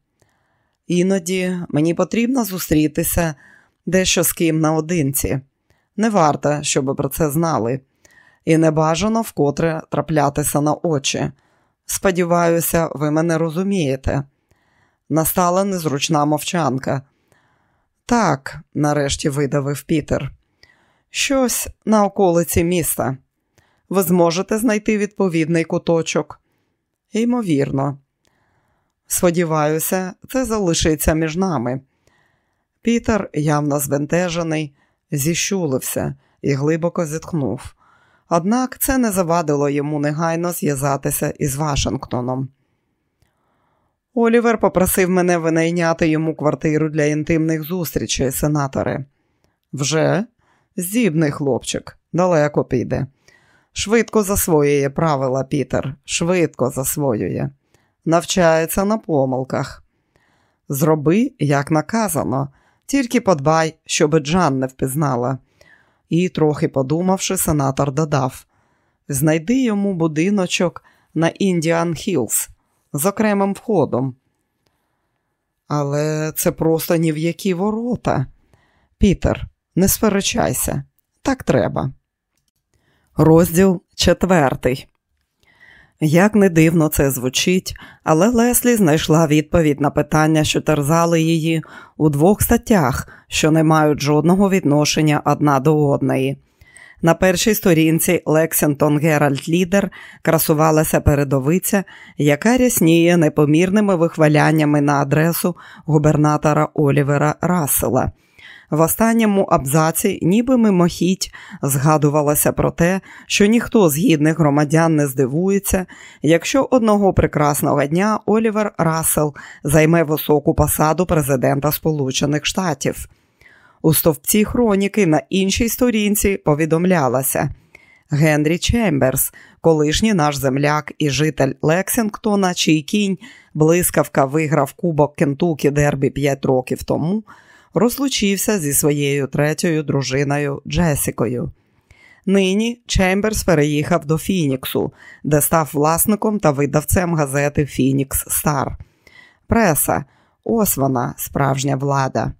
Іноді мені потрібно зустрітися дещо з ким наодинці. Не варто, щоб про це знали, і не бажано вкотре траплятися на очі. Сподіваюся, ви мене розумієте. Настала незручна мовчанка. Так, нарешті видавив Пітер. Щось на околиці міста. Ви зможете знайти відповідний куточок? Ймовірно. Сподіваюся, це залишиться між нами. Пітер, явно збентежений, зіщулився і глибоко зітхнув. Однак це не завадило йому негайно зв'язатися із Вашингтоном. Олівер попросив мене винайняти йому квартиру для інтимних зустрічей, сенаторе. Вже здібний хлопчик, далеко піде. Швидко засвоює правила Пітер, швидко засвоює, навчається на помилках. Зроби, як наказано, тільки подбай, щоби Джан не впізнала. І, трохи подумавши, сенатор додав: Знайди йому будиночок на Індіан Хілс з окремим входом. Але це просто ні в які ворота. Пітер, не сперечайся, так треба. Розділ четвертий. Як не дивно це звучить, але Леслі знайшла відповідь на питання, що терзали її у двох статтях, що не мають жодного відношення одна до одної. На першій сторінці Лексінгтон Геральд Лідер красувалася передовиця, яка рясніє непомірними вихваляннями на адресу губернатора Олівера Рассела. В останньому абзаці, ніби мимохідь, згадувалося про те, що ніхто з гідних громадян не здивується, якщо одного прекрасного дня Олівер Рассел займе високу посаду президента Сполучених Штатів. У стовпці хроніки на іншій сторінці повідомлялося Генрі Чемберс, колишній наш земляк і житель Лексінгтона, чий кінь блискавка виграв Кубок Кентукі Дербі 5 років тому, розлучився зі своєю третьою дружиною Джесікою. Нині Чемберс переїхав до Фініксу, де став власником та видавцем газети Фінікс Стар. Преса ось вона, справжня влада.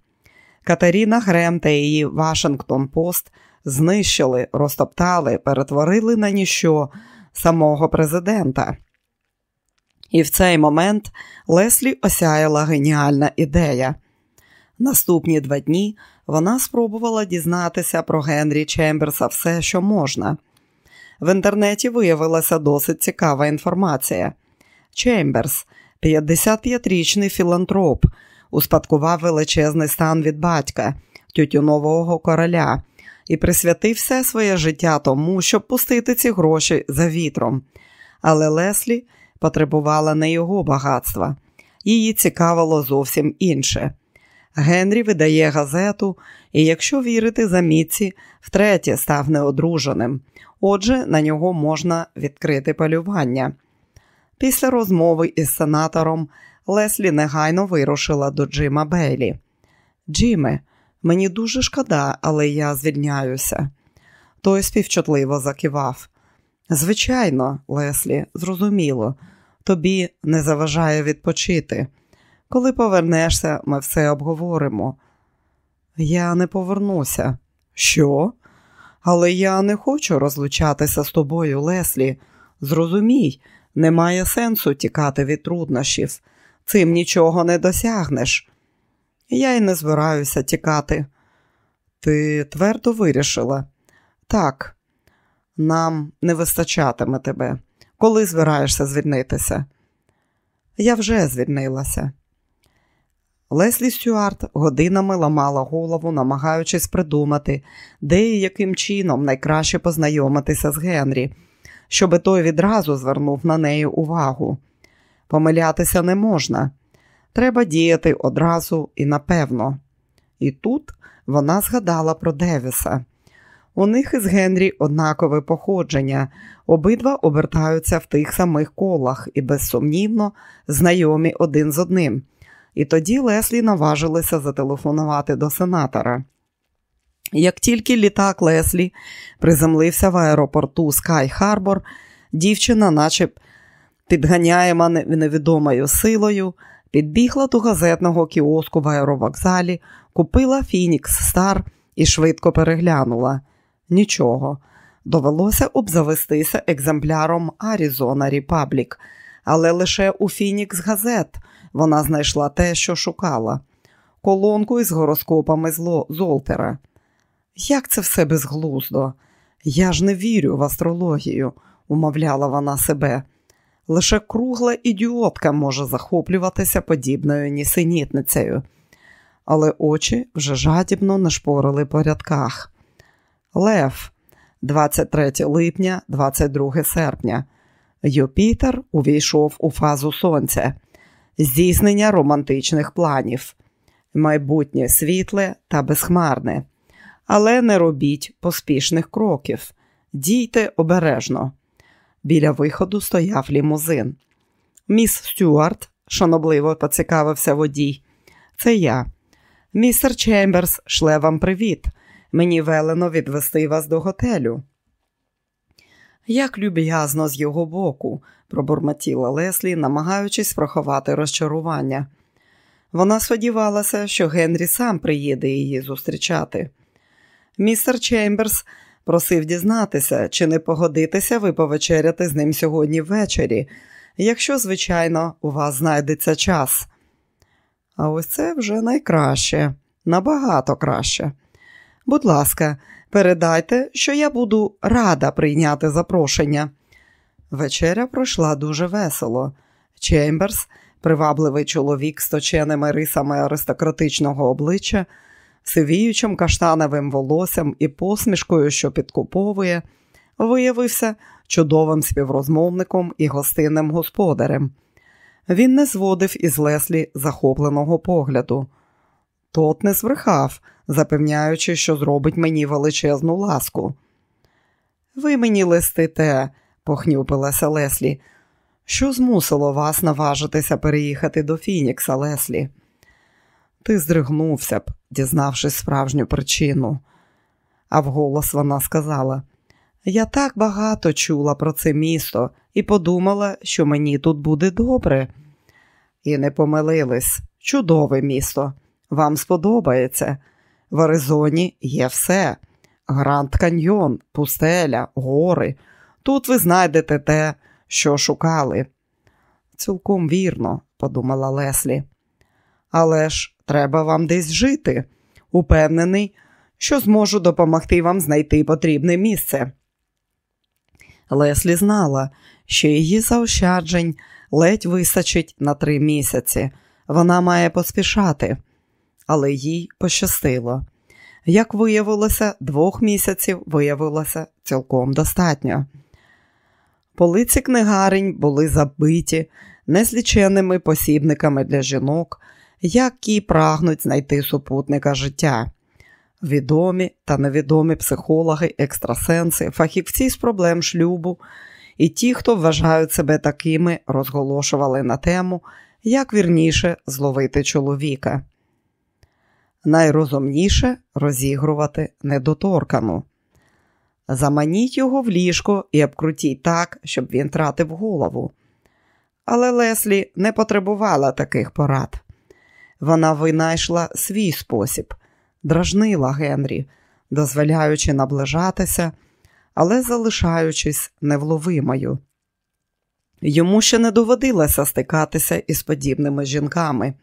Катеріна Грем та її Вашингтон Пост знищили, розтоптали, перетворили на ніщо самого президента. І в цей момент Леслі осяяла геніальна ідея. Наступні два дні вона спробувала дізнатися про Генрі Чемберса все, що можна. В інтернеті виявилася досить цікава інформація. Чемберс, 55-річний філантроп, успадкував величезний стан від батька, тютюнового короля, і присвятив все своє життя тому, щоб пустити ці гроші за вітром. Але Леслі потребувала не його багатства, її цікавило зовсім інше. Генрі видає газету, і, якщо вірити замітці, втретє став неодруженим. Отже, на нього можна відкрити полювання. Після розмови із сенатором Леслі негайно вирушила до Джима Бейлі. Джиме, мені дуже шкода, але я звільняюся. Той співчутливо закивав. Звичайно, Леслі, зрозуміло, тобі не заважає відпочити. Коли повернешся, ми все обговоримо. Я не повернуся. Що? Але я не хочу розлучатися з тобою, Леслі. Зрозумій, немає сенсу тікати від труднощів. Цим нічого не досягнеш. Я й не збираюся тікати. Ти твердо вирішила? Так, нам не вистачатиме тебе. Коли збираєшся звільнитися? Я вже звільнилася. Леслі Стюарт годинами ламала голову, намагаючись придумати, де і яким чином найкраще познайомитися з Генрі, щоби той відразу звернув на неї увагу. Помилятися не можна, треба діяти одразу і напевно. І тут вона згадала про Девіса. У них із Генрі однакове походження, обидва обертаються в тих самих колах і, безсумнівно, знайомі один з одним. І тоді Леслі наважилися зателефонувати до сенатора. Як тільки літак Леслі приземлився в аеропорту Скай Харбор, дівчина, наче підганяєма невідомою силою, підбігла до газетного кіоску в аеровокзалі, купила Фінікс Стар і швидко переглянула. Нічого. Довелося обзавестися екземпляром Аризона Ріпаблік, але лише у Фінікс газет вона знайшла те, що шукала колонку із гороскопами зло Золтера. Як це все безглуздо? Я ж не вірю в астрологію, умовляла вона себе. Лише кругла ідіотка може захоплюватися подібною нісенітницею. Але очі вже жадібно нашпорили по рядках. Лев, 23 липня, 22 серпня. Юпітер увійшов у фазу сонця здійснення романтичних планів, майбутнє світле та безхмарне. Але не робіть поспішних кроків, дійте обережно. Біля виходу стояв лімузин. Міс Стюарт, шанобливо поцікавився водій. Це я. Містер Чемберс шле вам привіт. Мені велено відвести вас до готелю. Як люб'язно з його боку, пробурмотіла Леслі, намагаючись проховати розчарування. Вона сподівалася, що Генрі сам приїде її зустрічати. Містер Чемберс просив дізнатися, чи не погодитися ви повечеряти з ним сьогодні ввечері, якщо, звичайно, у вас знайдеться час. А ось це вже найкраще, набагато краще. Будь ласка, передайте, що я буду рада прийняти запрошення. Вечеря пройшла дуже весело. Чемберс, привабливий чоловік з точеними рисами аристократичного обличчя, сивіючим каштановим волоссям і посмішкою, що підкуповує, виявився чудовим співрозмовником і гостинним господарем. Він не зводив із Леслі захопленого погляду. Тот не збрехав, запевняючи, що зробить мені величезну ласку. Ви мені листите, похнюпилася Леслі. Що змусило вас наважитися переїхати до Фінікса, Леслі? Ти здригнувся б, дізнавшись справжню причину. А вголос вона сказала: Я так багато чула про це місто і подумала, що мені тут буде добре. І не помилились. Чудове місто. Вам сподобається. В Аризоні є все: Гранд Каньйон, пустеля, гори. Тут ви знайдете те, що шукали. Цілком вірно, подумала Леслі. Але ж треба вам десь жити. Упевнений, що зможу допомогти вам знайти потрібне місце. Леслі знала, що її заощаджень ледь висачить на три місяці. Вона має поспішати, але їй пощастило. Як виявилося, двох місяців виявилося цілком достатньо. Полиці книгарень були забиті незліченими посібниками для жінок, які прагнуть знайти супутника життя. Відомі та невідомі психологи, екстрасенси, фахівці з проблем шлюбу і ті, хто вважають себе такими, розголошували на тему, як вірніше зловити чоловіка. Найрозумніше розігрувати недоторкану. Заманіть його в ліжко і обкрутіть так, щоб він тратив голову. Але Леслі не потребувала таких порад. Вона винайшла свій спосіб, дражнила Генрі, дозволяючи наближатися, але залишаючись невловимою. Йому ще не доводилося стикатися із подібними жінками.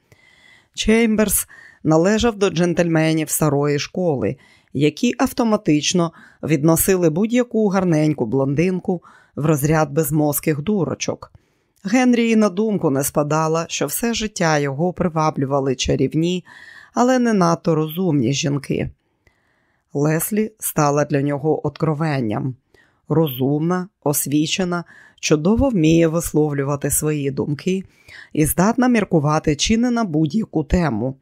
Чеймберс належав до джентльменів старої школи, які автоматично відносили будь-яку гарненьку блондинку в розряд безмозких дурочок. Генрі і на думку не спадала, що все життя його приваблювали чарівні, але не надто розумні жінки. Леслі стала для нього откровенням. Розумна, освічена, чудово вміє висловлювати свої думки і здатна міркувати чи не на будь-яку тему.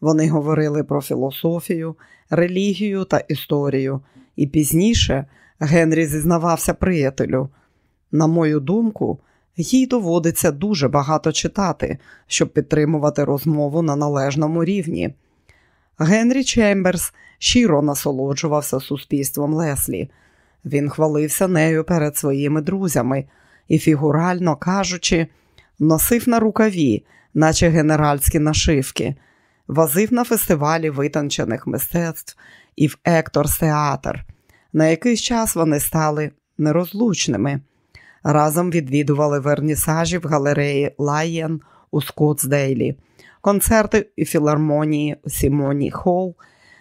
Вони говорили про філософію, релігію та історію, і пізніше Генрі зізнавався приятелю. На мою думку, їй доводиться дуже багато читати, щоб підтримувати розмову на належному рівні. Генрі Чемберс щиро насолоджувався суспільством Леслі. Він хвалився нею перед своїми друзями і, фігурально кажучи, носив на рукаві, наче генеральські нашивки, возив на фестивалі витончених мистецтв і в Екторс Театр. На якийсь час вони стали нерозлучними. Разом відвідували вернісажі в галереї Лайєн у Скотсдейлі, концерти і філармонії у Symphony Hall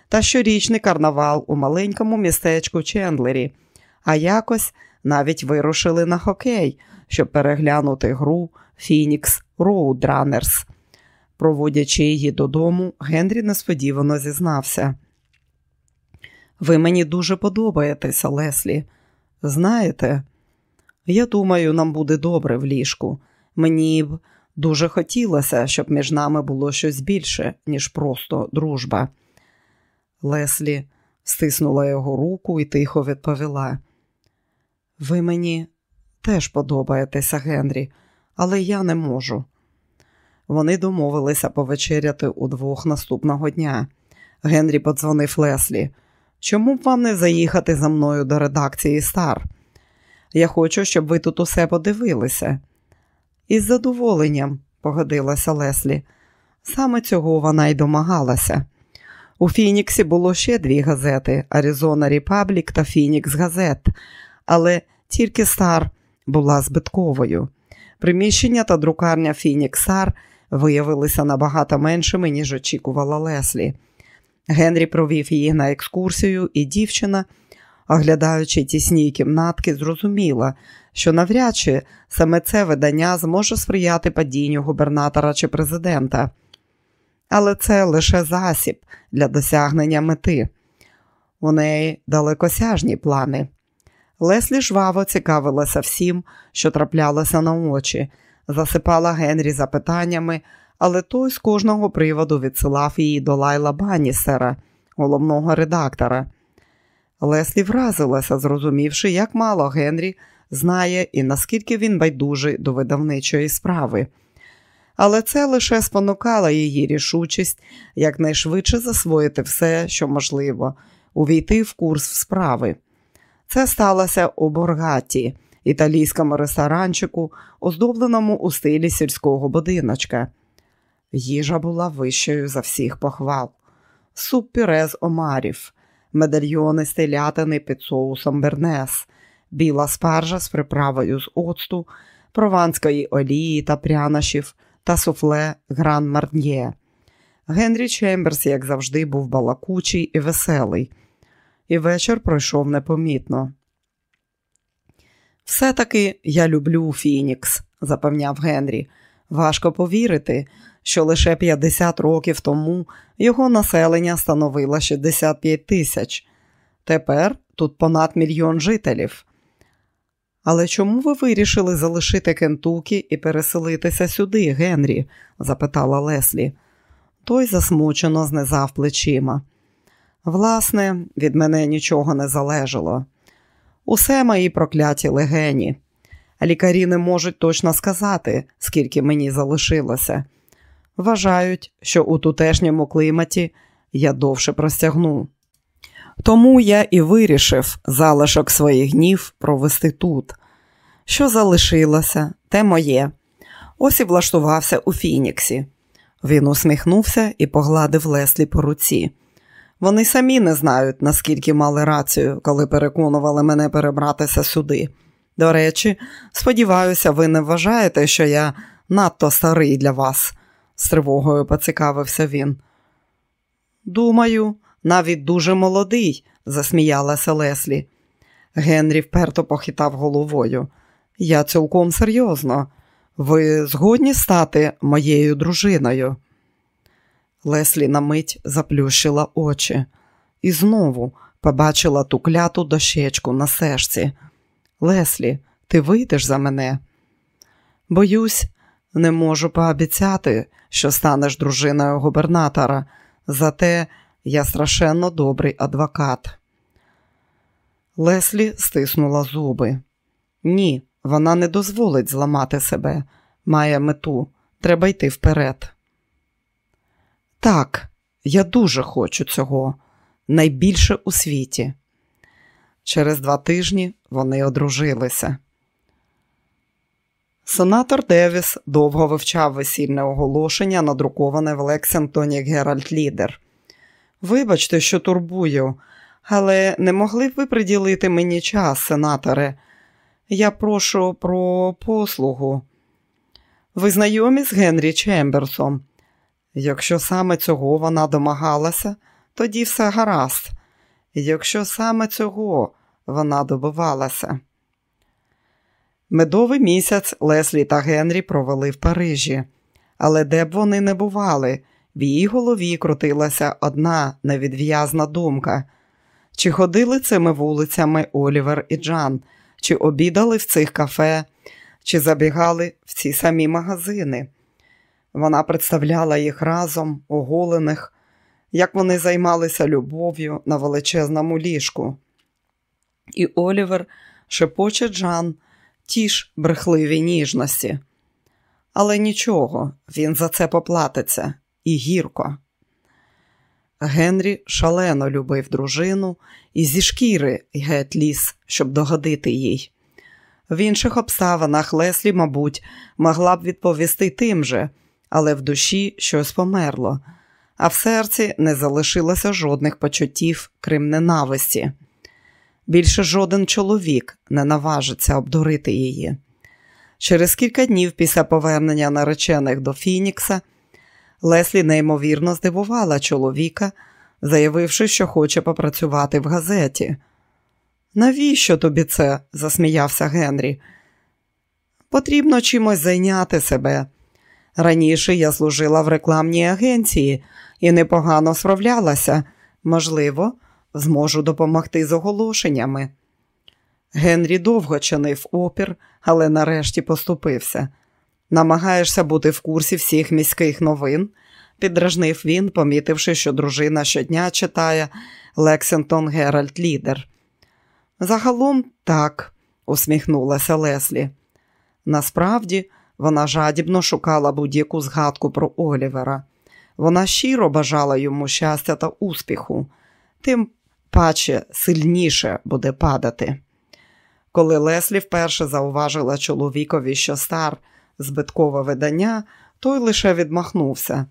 та щорічний карнавал у маленькому містечку Чендлері, а якось навіть вирушили на хокей, щоб переглянути гру Phoenix Roadrunners. Проводячи її додому, Генрі несподівано зізнався. Ви мені дуже подобаєтеся, Леслі. Знаєте, я думаю, нам буде добре в ліжку. Мені б дуже хотілося, щоб між нами було щось більше, ніж просто дружба. Леслі стиснула його руку і тихо відповіла. Ви мені теж подобаєтеся, Генрі, але я не можу. Вони домовилися повечеряти удвох наступного дня. Генрі подзвонив Леслі. Чому б вам не заїхати за мною до редакції Стар? Я хочу, щоб ви тут усе подивилися. Із задоволенням, погодилася Леслі. Саме цього вона й домагалася. У Фініксі було ще дві газети Arizona Republic та Phoenix Gazette, але тільки Star була збитковою. Приміщення та друкарня Phoenix Star виявилися набагато меншими, ніж очікувала Леслі. Генрі провів її на екскурсію, і дівчина, оглядаючи тісні кімнатки, зрозуміла, що навряд чи саме це видання зможе сприяти падінню губернатора чи президента. Але це лише засіб для досягнення мети. У неї далекосяжні плани. Леслі жваво цікавилася всім, що траплялося на очі, засипала Генрі запитаннями, але той з кожного приводу відсилав її до Лайла Баннісера, головного редактора. Леслі вразилася, зрозумівши, як мало Генрі знає і наскільки він байдужий до видавничої справи. Але це лише спонукало її рішучість якнайшвидше засвоїти все, що можливо, увійти в курс справи. Це сталося у Боргаті, італійському ресторанчику, оздобленому у стилі сільського будиночка. Їжа була вищою за всіх похвал. Суп пюре з омарів, медальйони з телятини під соусом бернес, біла спаржа з приправою з оцту, прованської олії та прянощів та суфле Гран Марньє. Генрі Чемберс, як завжди, був балакучий і веселий, і вечір пройшов непомітно. Все таки я люблю Фінікс, запевняв Генрі. Важко повірити, що лише 50 років тому його населення становило 65 тисяч. Тепер тут понад мільйон жителів. Але чому ви вирішили залишити Кентукі і переселитися сюди, Генрі? запитала Леслі. Той засмучено знизав плечима. Власне, від мене нічого не залежало. Усе мої прокляті легені. Лікарі не можуть точно сказати, скільки мені залишилося. Вважають, що у тутешньому кліматі я довше простягну. Тому я і вирішив залишок своїх гнів провести тут. Що залишилося, те моє. Ось і влаштувався у Фініксі. Він усміхнувся і погладив Леслі по руці. Вони самі не знають, наскільки мали рацію, коли переконували мене перебратися сюди. До речі, сподіваюся, ви не вважаєте, що я надто старий для вас, з тривогою поцікавився він. Думаю, навіть дуже молодий, засміялася Леслі. Генрі вперто похитав головою. Я цілком серйозно. Ви згодні стати моєю дружиною? Леслі на мить заплющила очі і знову побачила ту кляту дощечку на сешці. Леслі, ти вийдеш за мене? Боюсь, не можу пообіцяти, що станеш дружиною губернатора, зате я страшенно добрий адвокат. Леслі стиснула зуби. Ні, вона не дозволить зламати себе, має мету. Треба йти вперед. Так, я дуже хочу цього, найбільше у світі. Через два тижні вони одружилися. Сенатор Девіс довго вивчав весільне оголошення, надруковане в Лексингтоні Геральт Лідер. Вибачте, що турбую, але не могли б ви приділити мені час, сенаторе. Я прошу про послугу. Ви знайомі з Генрі Чемберсом? Якщо саме цього вона домагалася, тоді все гаразд. Якщо саме цього вона добивалася. Медовий місяць Леслі та Генрі провели в Парижі, але де б вони не бували, в її голові крутилася одна невідв'язна думка. Чи ходили цими вулицями Олівер і Джан, чи обідали в цих кафе, чи забігали в ці самі магазини. Вона представляла їх разом, оголених, як вони займалися любов'ю на величезному ліжку. І Олівер шепоче Джан ті ж брехливі ніжності. Але нічого, він за це поплатиться і гірко. Генрі шалено любив дружину і зі шкіри геть ліс, щоб догодити їй. В інших обставинах Леслі, мабуть, могла б відповісти тим же, але в душі щось померло, а в серці не залишилося жодних почуттів, крім ненависті. Більше жоден чоловік не наважиться обдурити її. Через кілька днів після повернення наречених до Фінікса Леслі неймовірно здивувала чоловіка, заявивши, що хоче попрацювати в газеті. Навіщо тобі це? засміявся Генрі. Потрібно чимось зайняти себе. Раніше я служила в рекламній агенції і непогано справлялася. Можливо, зможу допомогти з оголошеннями. Генрі довго чинив опір, але нарешті поступився. Намагаєшся бути в курсі всіх міських новин, підражнив він, помітивши, що дружина щодня читає Лексингтон Геральт Лідер. Загалом так, усміхнулася Леслі. Насправді, вона жадібно шукала будь-яку згадку про Олівера. Вона щиро бажала йому щастя та успіху, тим паче сильніше буде падати. Коли Леслі вперше зауважила чоловікові, що стар збиткове видання, той лише відмахнувся.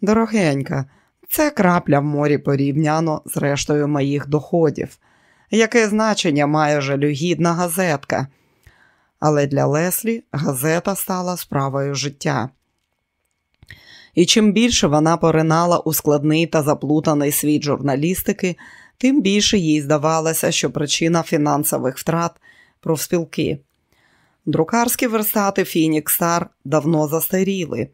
Дорогенька, це крапля в морі порівняно з рештою моїх доходів. Яке значення має жалюгідна газетка? Але для Леслі газета стала справою життя. І чим більше вона поринала у складний та заплутаний світ журналістики, тим більше їй здавалося, що причина фінансових втрат профспілки. Друкарські верстати Фінік Стар давно застаріли,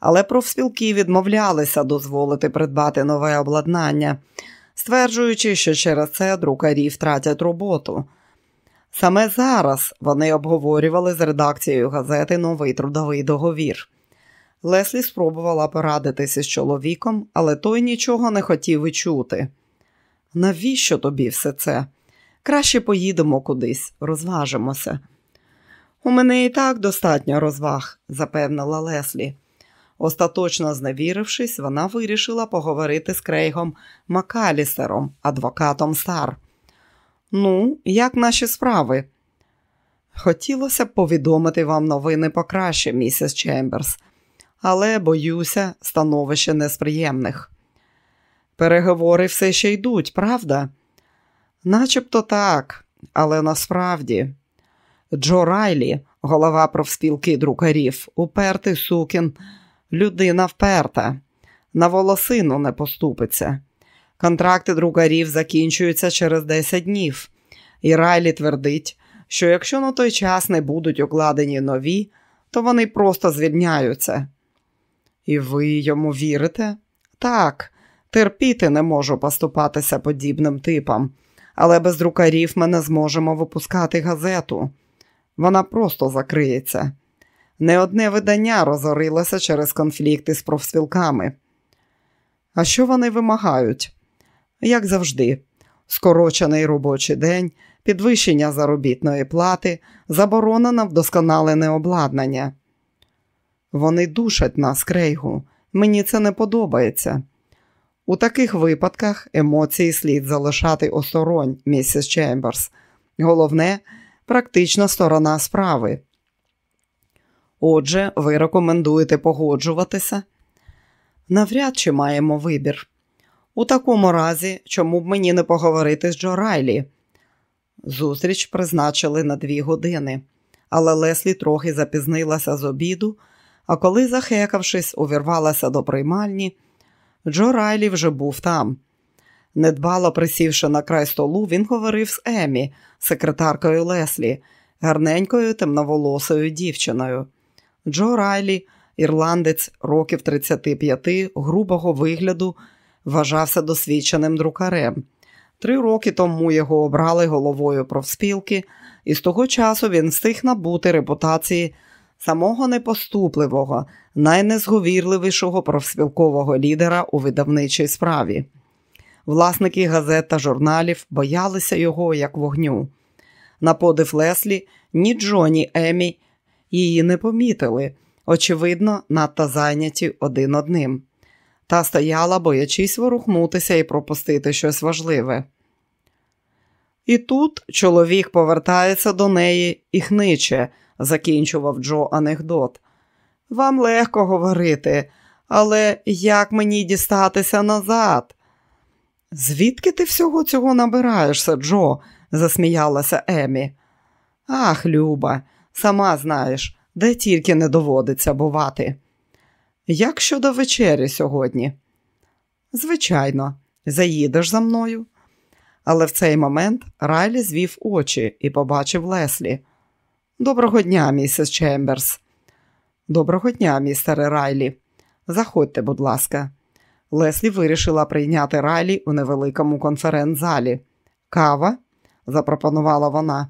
але профспілки відмовлялися дозволити придбати нове обладнання, стверджуючи, що через це друкарі втратять роботу. Саме зараз вони обговорювали з редакцією газети новий трудовий договір. Леслі спробувала порадитися з чоловіком, але той нічого не хотів і чути. Навіщо тобі все це? Краще поїдемо кудись, розважимося. У мене і так достатньо розваг, запевнила Леслі. Остаточно зневірившись, вона вирішила поговорити з Крейгом Макалісером, адвокатом Стар. Ну, як наші справи? Хотілося б повідомити вам новини покраще, місіс Чемберс, але, боюся, становище не з приємних. Переговори все ще йдуть, правда? Начебто так, але насправді Джо Райлі, голова профспілки друкарів, упертий сукін, людина вперта, на волосину не поступиться. Контракти друкарів закінчуються через 10 днів, і Райлі твердить, що якщо на той час не будуть укладені нові, то вони просто звільняються. І ви йому вірите? Так, терпіти не можу поступатися подібним типам, але без друкарів ми не зможемо випускати газету. Вона просто закриється. Не одне видання розорилося через конфлікти з профспілками. А що вони вимагають? Як завжди, скорочений робочий день, підвищення заробітної плати, заборонена вдосконалене обладнання. Вони душать нас, крейгу. Мені це не подобається. У таких випадках емоції слід залишати осторонь, місіс Чемберс. Головне практична сторона справи. Отже, ви рекомендуєте погоджуватися? Навряд чи маємо вибір. У такому разі, чому б мені не поговорити з Джо Райлі? Зустріч призначили на дві години, але Леслі трохи запізнилася з обіду, а коли, захекавшись, увірвалася до приймальні, Джо Райлі вже був там. Недбало присівши на край столу, він говорив з Емі, секретаркою Леслі, гарненькою темноволосою дівчиною. Джо Райлі, ірландець років 35, грубого вигляду, вважався досвідченим друкарем. Три роки тому його обрали головою профспілки, і з того часу він встиг набути репутації самого непоступливого, найнезговірливішого профспілкового лідера у видавничій справі. Власники газет та журналів боялися його як вогню. На подив Леслі ні Джо, ні Емі її не помітили, очевидно, надто зайняті один одним. Та стояла, боячись ворухнутися і пропустити щось важливе. І тут чоловік повертається до неї і хниче, закінчував Джо анекдот. Вам легко говорити, але як мені дістатися назад? Звідки ти всього цього набираєшся, Джо? засміялася Емі. Ах, Люба, сама знаєш, де тільки не доводиться бувати. Як щодо вечері сьогодні? Звичайно, заїдеш за мною. Але в цей момент Райлі звів очі і побачив Леслі. Доброго дня, місіс Чемберс. Доброго дня, містере Райлі. Заходьте, будь ласка. Леслі вирішила прийняти Райлі у невеликому конференц-залі. Кава? запропонувала вона.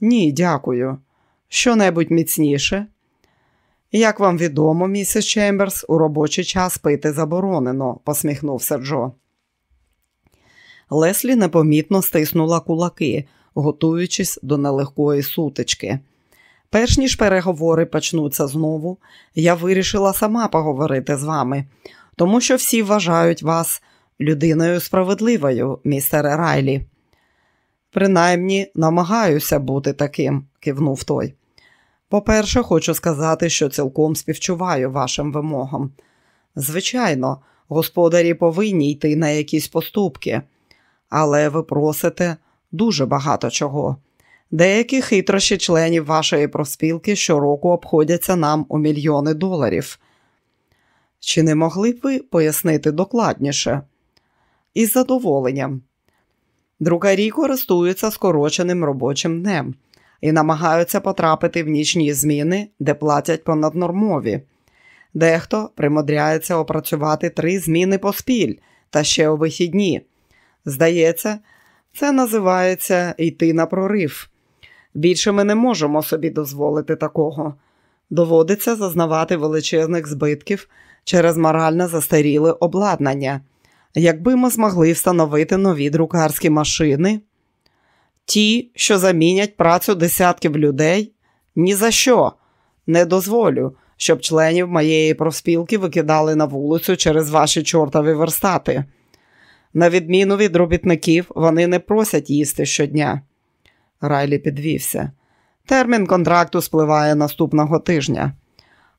Ні, дякую. Що небудь міцніше? Як вам відомо, місіс Чемберс, у робочий час пити заборонено, посміхнувся Джо. Леслі непомітно стиснула кулаки, готуючись до нелегкої сутички. Перш ніж переговори почнуться знову, я вирішила сама поговорити з вами, тому що всі вважають вас людиною справедливою, містере Райлі. Принаймні намагаюся бути таким, кивнув той. По-перше, хочу сказати, що цілком співчуваю вашим вимогам. Звичайно, господарі повинні йти на якісь поступки, але ви просите дуже багато чого. Деякі хитрощі членів вашої профспілки щороку обходяться нам у мільйони доларів. Чи не могли б ви пояснити докладніше? Із задоволенням. Друкарі користуються скороченим робочим днем і намагаються потрапити в нічні зміни, де платять понаднормові. Дехто примудряється опрацювати три зміни поспіль та ще у вихідні. Здається, це називається йти на прорив. Більше ми не можемо собі дозволити такого. Доводиться зазнавати величезних збитків через морально застаріле обладнання. Якби ми змогли встановити нові друкарські машини, ті, що замінять працю десятків людей, ні за що не дозволю, щоб членів моєї профспілки викидали на вулицю через ваші чортові верстати. На відміну від робітників, вони не просять їсти щодня. Райлі підвівся. Термін контракту спливає наступного тижня.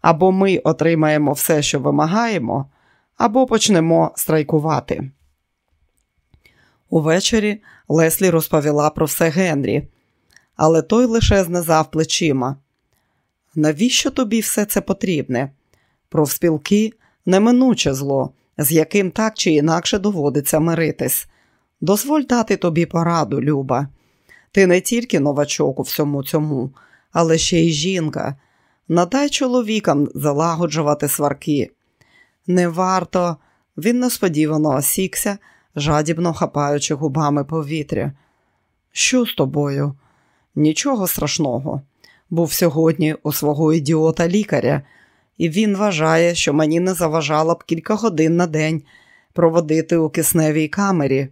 Або ми отримаємо все, що вимагаємо, або почнемо страйкувати. Увечері Леслі розповіла про все Генрі, але той лише знизав плечима. Навіщо тобі все це потрібне? Профспілки неминуче зло, з яким так чи інакше доводиться миритись. Дозволь дати тобі пораду, Люба. Ти не тільки новачок у всьому цьому, але ще й жінка. Надай чоловікам залагоджувати сварки. Не варто, він несподівано осікся, жадібно хапаючи губами повітря. Що з тобою? Нічого страшного. Був сьогодні у свого ідіота лікаря, і він вважає, що мені не заважало б кілька годин на день проводити у кисневій камері.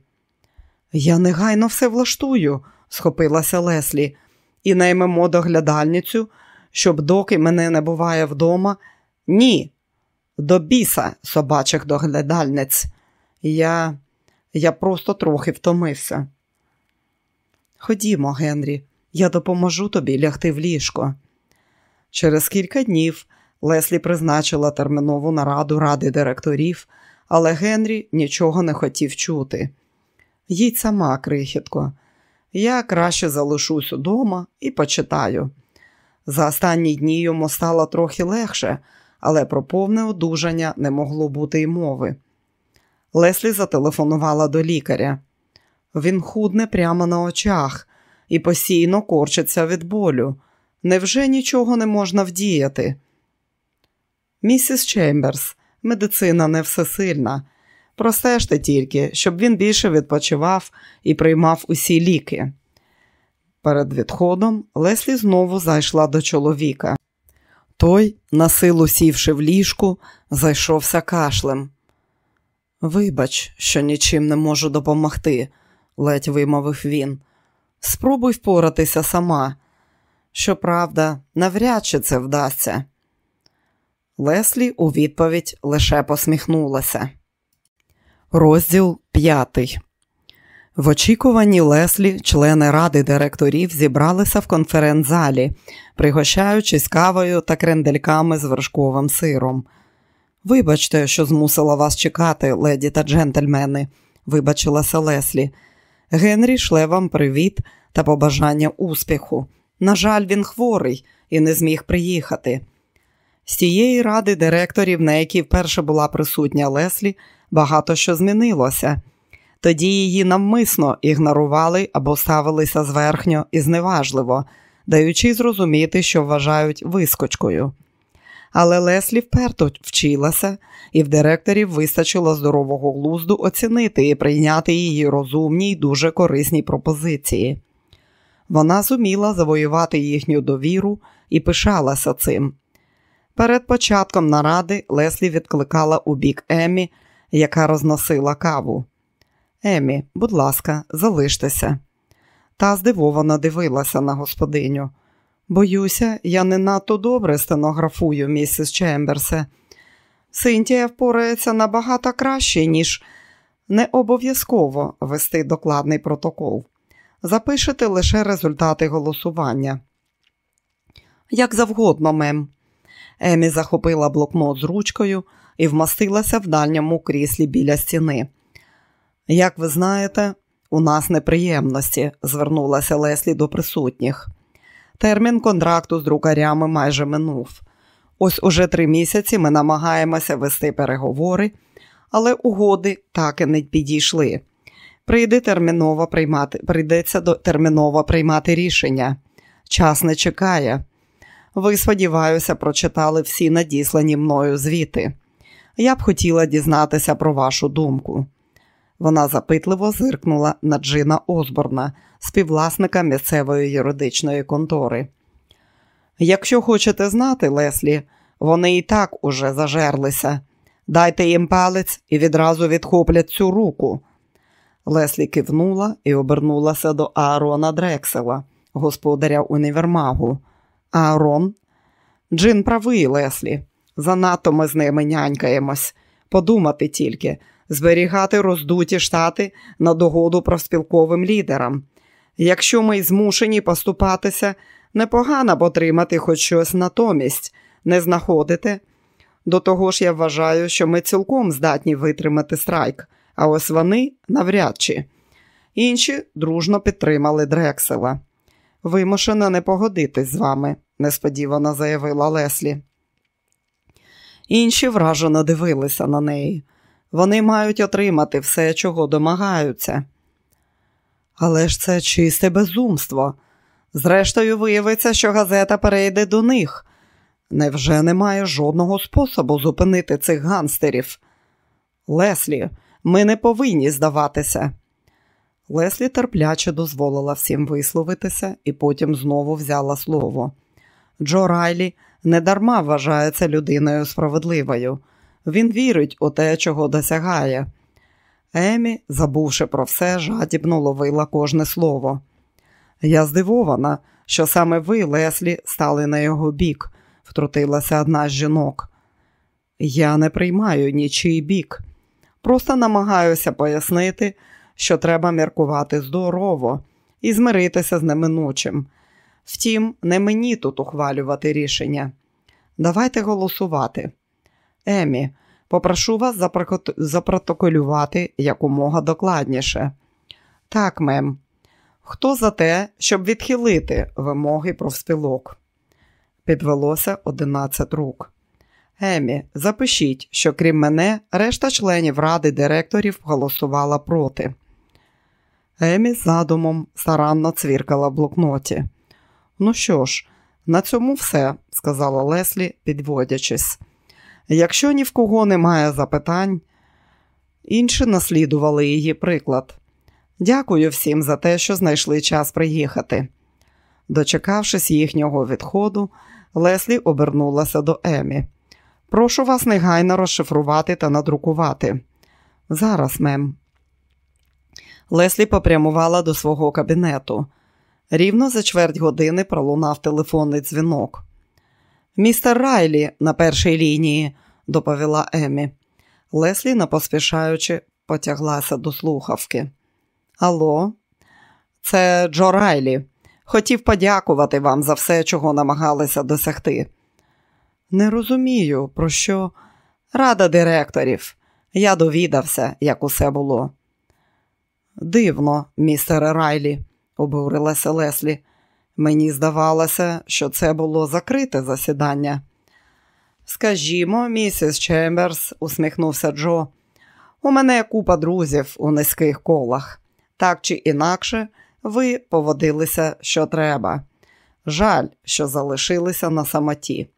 Я негайно все влаштую, схопилася Леслі, і наймемо доглядальницю, щоб доки мене не буває вдома. Ні, до біса собачих доглядальниць. Я я просто трохи втомився. Ходімо, Генрі, я допоможу тобі лягти в ліжко. Через кілька днів Леслі призначила термінову нараду ради директорів, але Генрі нічого не хотів чути. Їдь сама, крихітко, я краще залишусь удома і почитаю. За останні дні йому стало трохи легше, але про повне одужання не могло бути й мови. Леслі зателефонувала до лікаря. Він худне прямо на очах і постійно корчиться від болю. Невже нічого не можна вдіяти? Місіс Чемберс, медицина не всесильна. Простежте тільки, щоб він більше відпочивав і приймав усі ліки. Перед відходом Леслі знову зайшла до чоловіка. Той, на силу сівши в ліжку, зайшовся кашлем. Вибач, що нічим не можу допомогти, ледь вимовив він. Спробуй впоратися сама. Щоправда, навряд чи це вдасться. Леслі у відповідь лише посміхнулася. Розділ п'ятий. В очікуванні Леслі члени ради директорів зібралися в конференц-залі, пригощаючись кавою та крендельками з вершковим сиром. Вибачте, що змусила вас чекати, леді та джентльмени, вибачилася Леслі. Генрі шле вам привіт та побажання успіху. На жаль, він хворий і не зміг приїхати. З тієї ради директорів, на якій вперше була присутня Леслі, багато що змінилося. Тоді її навмисно ігнорували або ставилися зверхньо і зневажливо, даючи зрозуміти, що вважають вискочкою. Але Леслі вперто вчилася, і в директорів вистачило здорового глузду оцінити і прийняти її розумні й дуже корисні пропозиції. Вона зуміла завоювати їхню довіру і пишалася цим. Перед початком наради Леслі відкликала у бік Емі, яка розносила каву. Емі, будь ласка, залиштеся. Та здивовано дивилася на господиню. Боюся, я не надто добре стенографую, місіс Чемберсе. Синтія впорається набагато краще, ніж не обов'язково вести докладний протокол. Запишете лише результати голосування. Як завгодно, мем. Емі захопила блокнот з ручкою і вмастилася в дальньому кріслі біля стіни. Як ви знаєте, у нас неприємності, звернулася Леслі до присутніх. Термін контракту з друкарями майже минув. Ось уже три місяці ми намагаємося вести переговори, але угоди так і не підійшли. Прийде терміново приймати, Прийдеться до терміново приймати рішення. Час не чекає. Ви, сподіваюся, прочитали всі надіслані мною звіти. Я б хотіла дізнатися про вашу думку. Вона запитливо зиркнула на Джина Осборна, співвласника місцевої юридичної контори. Якщо хочете знати, Леслі, вони і так уже зажерлися. Дайте їм палець і відразу відхоплять цю руку. Леслі кивнула і обернулася до Аарона Дрексела, господаря універмагу. Аарон, Джин правий, Леслі. Занадто ми з ними нянькаємось. Подумати тільки, зберігати роздуті штати на догоду профспілковим лідерам. Якщо ми змушені поступатися, непогано б отримати хоч щось натомість, не знаходите. До того ж, я вважаю, що ми цілком здатні витримати страйк, а ось вони навряд чи. Інші дружно підтримали Дрексела. Вимушена не погодитись з вами, несподівано заявила Леслі. Інші вражено дивилися на неї. Вони мають отримати все, чого домагаються. Але ж це чисте безумство. Зрештою, виявиться, що газета перейде до них. Невже немає жодного способу зупинити цих ганстерів? Леслі, ми не повинні здаватися. Леслі терпляче дозволила всім висловитися і потім знову взяла слово. Джо Райлі недарма вважається людиною справедливою. Він вірить у те, чого досягає. Емі, забувши про все, жадібно ловила кожне слово. Я здивована, що саме ви, Леслі, стали на його бік, втрутилася одна з жінок. Я не приймаю нічий бік, просто намагаюся пояснити, що треба міркувати здорово і змиритися з неминучим. Втім, не мені тут ухвалювати рішення. Давайте голосувати. Емі, попрошу вас запротоколювати якомога докладніше. Так, мем. Хто за те, щоб відхилити вимоги профспілок? Підвелося одинадцять рук. Емі, запишіть, що крім мене, решта членів ради директорів голосувала проти. Емі з задумом старанно цвіркала в блокноті. Ну що ж, на цьому все, сказала Леслі, підводячись. Якщо ні в кого немає запитань, інші наслідували її приклад. Дякую всім за те, що знайшли час приїхати. Дочекавшись їхнього відходу, Леслі обернулася до Емі. Прошу вас негайно розшифрувати та надрукувати. Зараз, мем. Леслі попрямувала до свого кабінету. Рівно за чверть години пролунав телефонний дзвінок. Містер Райлі на першій лінії, доповіла Емі. Леслі, не поспішаючи, потяглася до слухавки. Алло, це Джо Райлі. Хотів подякувати вам за все, чого намагалися досягти. Не розумію, про що. Рада директорів. Я довідався, як усе було. Дивно, містере Райлі, обурилася Леслі. Мені здавалося, що це було закрите засідання. Скажімо, місіс Чемберс, усміхнувся Джо, у мене купа друзів у низьких колах. Так чи інакше, ви поводилися, що треба. Жаль, що залишилися на самоті.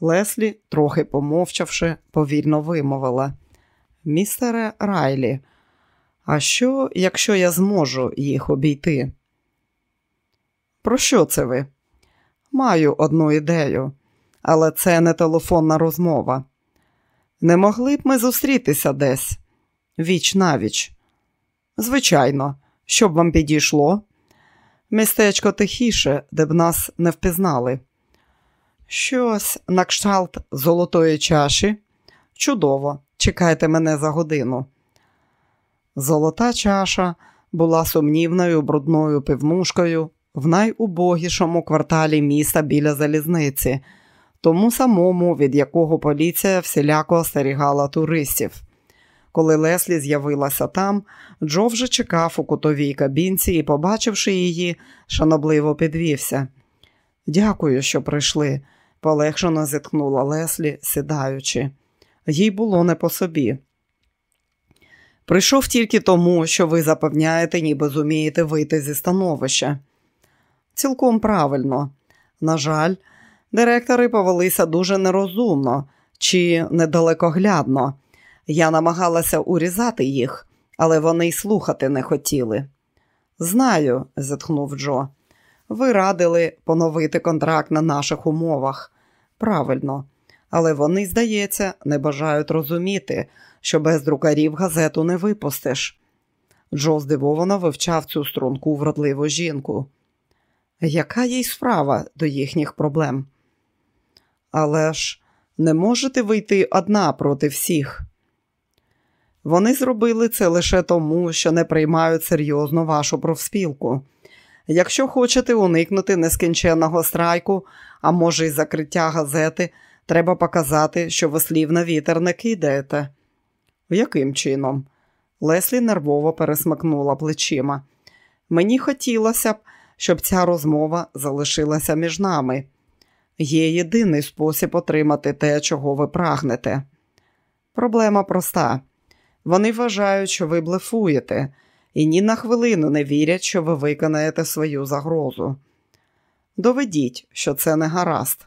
Леслі, трохи помовчавши, повільно вимовила. Містере Райлі, а що, якщо я зможу їх обійти? Про що це ви? Маю одну ідею, але це не телефонна розмова. Не могли б ми зустрітися десь віч навіч. Звичайно, щоб вам підійшло. Містечко тихіше, де б нас не впізнали. Щось на кшталт золотої чаші. Чудово, чекайте мене за годину. Золота чаша була сумнівною брудною пивнушкою в найубогішому кварталі міста біля залізниці, тому самому, від якого поліція всіляко остерігала туристів. Коли Леслі з'явилася там, Джо вже чекав у кутовій кабінці і, побачивши її, шанобливо підвівся. Дякую, що прийшли, полегшено зітхнула Леслі, сідаючи. Їй було не по собі. Прийшов тільки тому, що ви запевняєте, ніби зумієте вийти зі становища. Цілком правильно. На жаль, Директори повелися дуже нерозумно чи недалекоглядно. Я намагалася урізати їх, але вони й слухати не хотіли. Знаю, зітхнув Джо. Ви радили поновити контракт на наших умовах. Правильно, але вони, здається, не бажають розуміти, що без друкарів газету не випустиш. Джо здивовано вивчав цю струнку вродливу жінку. Яка їй справа до їхніх проблем? Але ж не можете вийти одна проти всіх. Вони зробили це лише тому, що не приймають серйозно вашу профспілку. Якщо хочете уникнути нескінченного страйку, а може й закриття газети, треба показати, що ви слів на вітер не кидаєте. Яким чином? Леслі нервово пересмикнула плечима. Мені хотілося б, щоб ця розмова залишилася між нами. Є єдиний спосіб отримати те, чого ви прагнете. Проблема проста. Вони вважають, що ви блефуєте, і ні на хвилину не вірять, що ви виконаєте свою загрозу. Доведіть, що це не гаразд.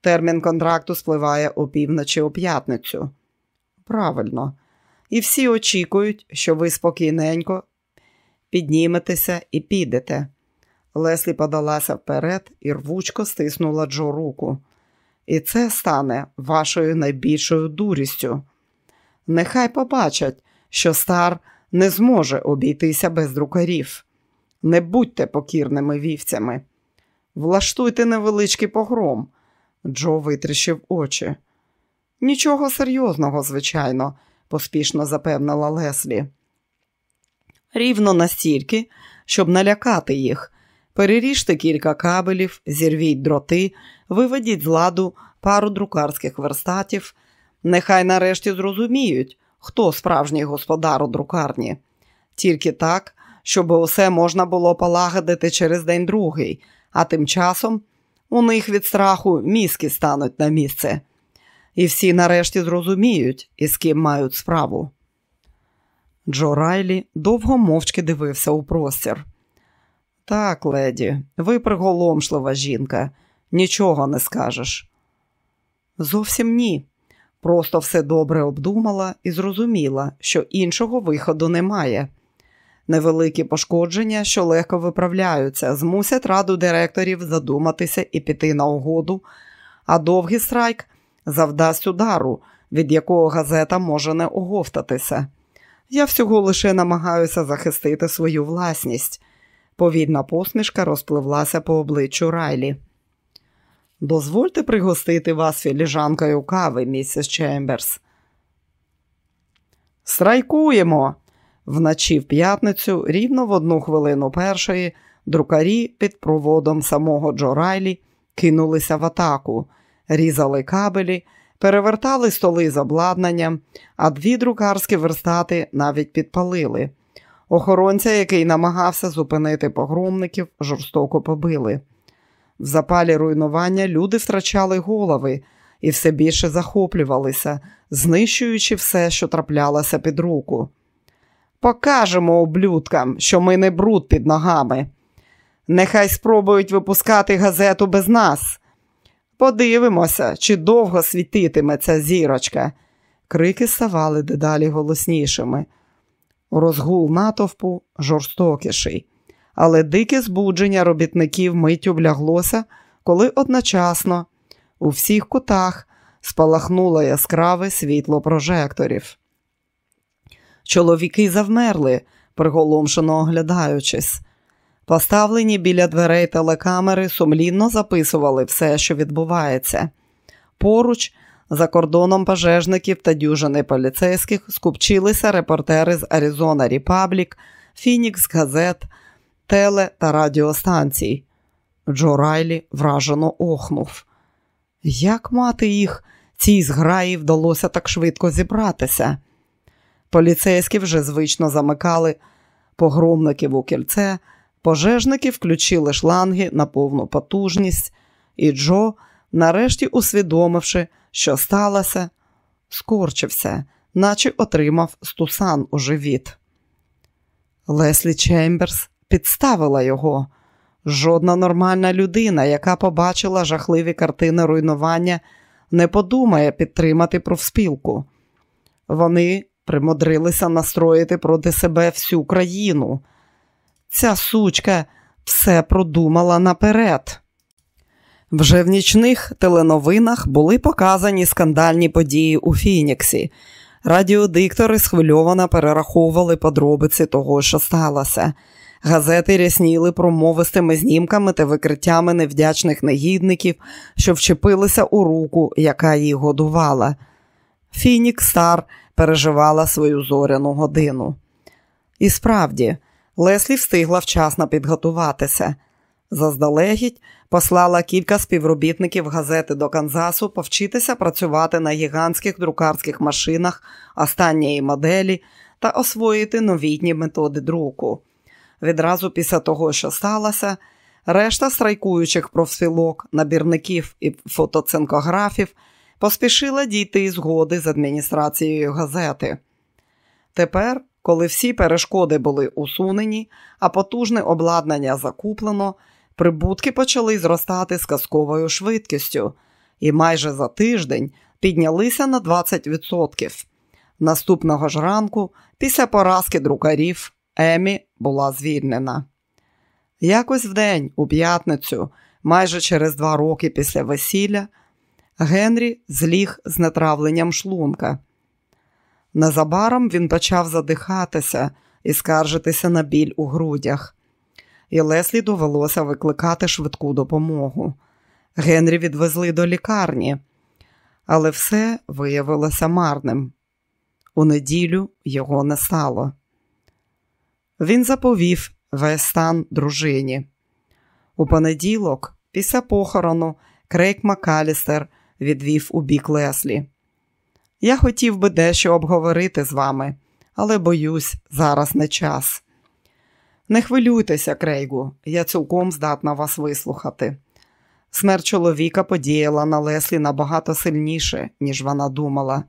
Термін контракту спливає опівночі у п'ятницю. Правильно. І всі очікують, що ви спокійненько підніметеся і підете. Леслі подалася вперед і рвучко стиснула Джо руку. І це стане вашою найбільшою дурістю. Нехай побачать, що стар не зможе обійтися без друкарів. Не будьте покірними вівцями. Влаштуйте невеличкий погром. Джо витріщив очі. Нічого серйозного, звичайно, поспішно запевнила Леслі. Рівно настільки, щоб налякати їх. Переріжте кілька кабелів, зірвіть дроти, виведіть з ладу пару друкарських верстатів. Нехай нарешті зрозуміють, хто справжній господар у друкарні. Тільки так, щоб усе можна було полагодити через день другий, а тим часом у них від страху мізки стануть на місце. І всі нарешті зрозуміють, із ким мають справу. Джо Райлі довго мовчки дивився у простір. Так, леді, ви приголомшлива жінка, нічого не скажеш. Зовсім ні. Просто все добре обдумала і зрозуміла, що іншого виходу немає. Невеликі пошкодження, що легко виправляються, змусять раду директорів задуматися і піти на угоду, а довгий страйк завдасть удару, від якого газета може не оговтатися. Я всього лише намагаюся захистити свою власність. Повідна посмішка розпливлася по обличчю Райлі. Дозвольте пригостити вас філіжанкою кави, місіс Чемберс. Страйкуємо. Вночі в п'ятницю, рівно в одну хвилину першої, друкарі під проводом самого Джо Райлі кинулися в атаку, різали кабелі, перевертали столи з обладнанням, а дві друкарські верстати навіть підпалили. Охоронця, який намагався зупинити погромників, жорстоко побили. В запалі руйнування люди втрачали голови і все більше захоплювалися, знищуючи все, що траплялося під руку. Покажемо ублюдкам, що ми не бруд під ногами. Нехай спробують випускати газету без нас. Подивимося, чи довго світитиме ця зірочка. Крики ставали дедалі голоснішими. Розгул натовпу жорстокіший, але дике збудження робітників миттю вляглося, коли одночасно у всіх кутах спалахнуло яскраве світло прожекторів. Чоловіки завмерли, приголомшено оглядаючись. Поставлені біля дверей телекамери сумлінно записували все, що відбувається. Поруч, за кордоном пожежників та дюжини поліцейських, скупчилися репортери з Arizona Republic, Phoenix Gazette, теле та радіостанцій. Джо Райлі вражено охнув. Як мати їх, цій зграї вдалося так швидко зібратися? Поліцейські вже звично замикали погромників у кільце, пожежники включили шланги на повну потужність, і Джо, нарешті усвідомивши, що сталося, скорчився, наче отримав стусан у живіт. Леслі Чемберс підставила його. Жодна нормальна людина, яка побачила жахливі картини руйнування, не подумає підтримати профспілку. Вони примудрилися настроїти проти себе всю країну. Ця сучка все продумала наперед. Вже в нічних теленовинах були показані скандальні події у Фініксі. Радіодиктори схвильовано перераховували подробиці того, що сталося. Газети рясніли промовистими знімками та викриттями невдячних негідників, що вчепилися у руку, яка їх годувала. Фінікс Стар переживала свою зоряну годину. І справді, Леслі встигла вчасно підготуватися. Заздалегідь послала кілька співробітників газети до Канзасу повчитися працювати на гігантських друкарських машинах останньої моделі та освоїти новітні методи друку. Відразу після того, що сталося, решта страйкуючих профспілок, набірників і фотоцинкографів поспішила дійти згоди з адміністрацією газети. Тепер, коли всі перешкоди були усунені, а потужне обладнання закуплено, прибутки почали зростати з казковою швидкістю і майже за тиждень піднялися на 20%. Наступного ж ранку, після поразки друкарів, Емі була звільнена. Якось вдень, у п'ятницю, майже через два роки після весілля, Генрі зліг з нетравленням шлунка. Незабаром він почав задихатися і скаржитися на біль у грудях, і Леслі довелося викликати швидку допомогу. Генрі відвезли до лікарні, але все виявилося марним. У неділю його не стало. Він заповів весь стан дружині. У понеділок, після похорону, Крейг Макалістер відвів у бік Леслі. Я хотів би дещо обговорити з вами, але боюсь, зараз не час. Не хвилюйтеся, Крейгу, я цілком здатна вас вислухати. Смерть чоловіка подіяла на Леслі набагато сильніше, ніж вона думала.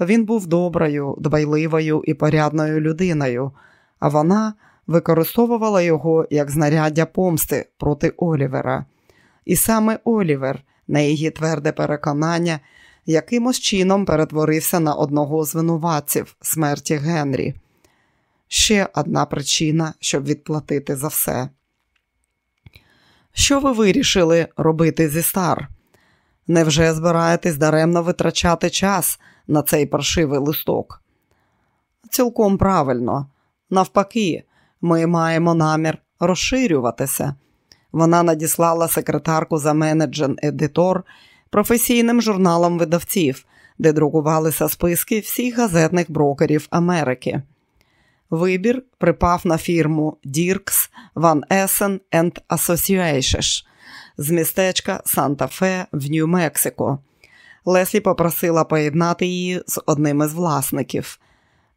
Він був доброю, дбайливою і порядною людиною, а вона використовувала його як знаряддя помсти проти Олівера. І саме Олівер, на її тверде переконання, якимось чином перетворився на одного з винуватців смерті Генрі. Ще одна причина, щоб відплатити за все. Що ви вирішили робити зі стар? Невже збираєтесь даремно витрачати час на цей паршивий листок? Цілком правильно. Навпаки, ми маємо намір розширюватися. Вона надіслала секретарку за менеджен едитор професійним журналом видавців, де друкувалися списки всіх газетних брокерів Америки. Вибір припав на фірму Dirks Van Essen and Associations з містечка Санта-Фе в Нью-Мексико. Леслі попросила поєднати її з одним із власників.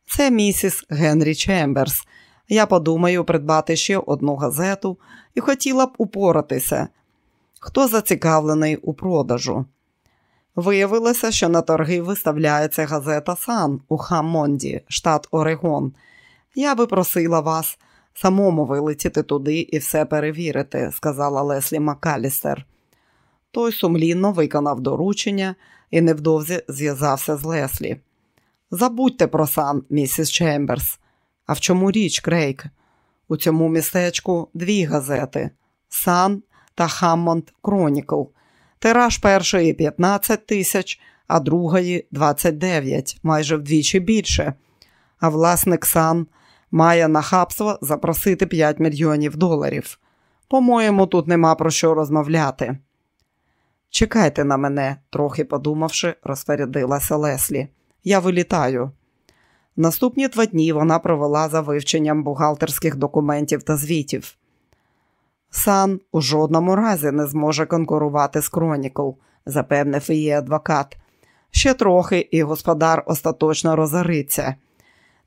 Це місіс Генрі Чемберс. Я подумаю придбати ще одну газету і хотіла б упоратися. Хто зацікавлений у продажу? Виявилося, що на торги виставляється газета Сан у Хаммонді, штат Орегон. Я би просила вас самому вилетіти туди і все перевірити, сказала Леслі Макалістер. Той сумлінно виконав доручення і невдовзі зв'язався з Леслі. Забудьте про сан, місіс Чемберс. А в чому річ, Крейг? У цьому містечку дві газети Сан та Хаммонд Кронікл. Тираж першої 15 тисяч, а другої 29, майже вдвічі більше. А власник Сан має нахабство запросити 5 мільйонів доларів. По-моєму, тут нема про що розмовляти. Чекайте на мене, трохи подумавши, розпорядилася Леслі. Я вилітаю. Наступні два дні вона провела за вивченням бухгалтерських документів та звітів. Сан у жодному разі не зможе конкурувати з Кронікл, запевнив її адвокат. Ще трохи, і господар остаточно розориться.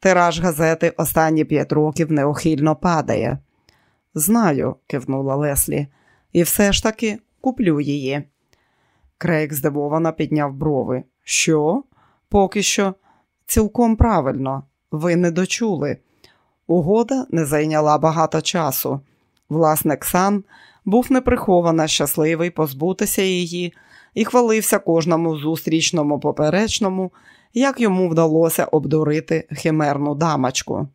Тираж газети останні п'ять років неохильно падає. Знаю, кивнула Леслі, і все ж таки куплю її. Крейг здивовано підняв брови. Що? Поки що цілком правильно, ви не дочули. Угода не зайняла багато часу. Власник сан був неприховано щасливий позбутися її і хвалився кожному зустрічному поперечному, як йому вдалося обдурити химерну дамочку.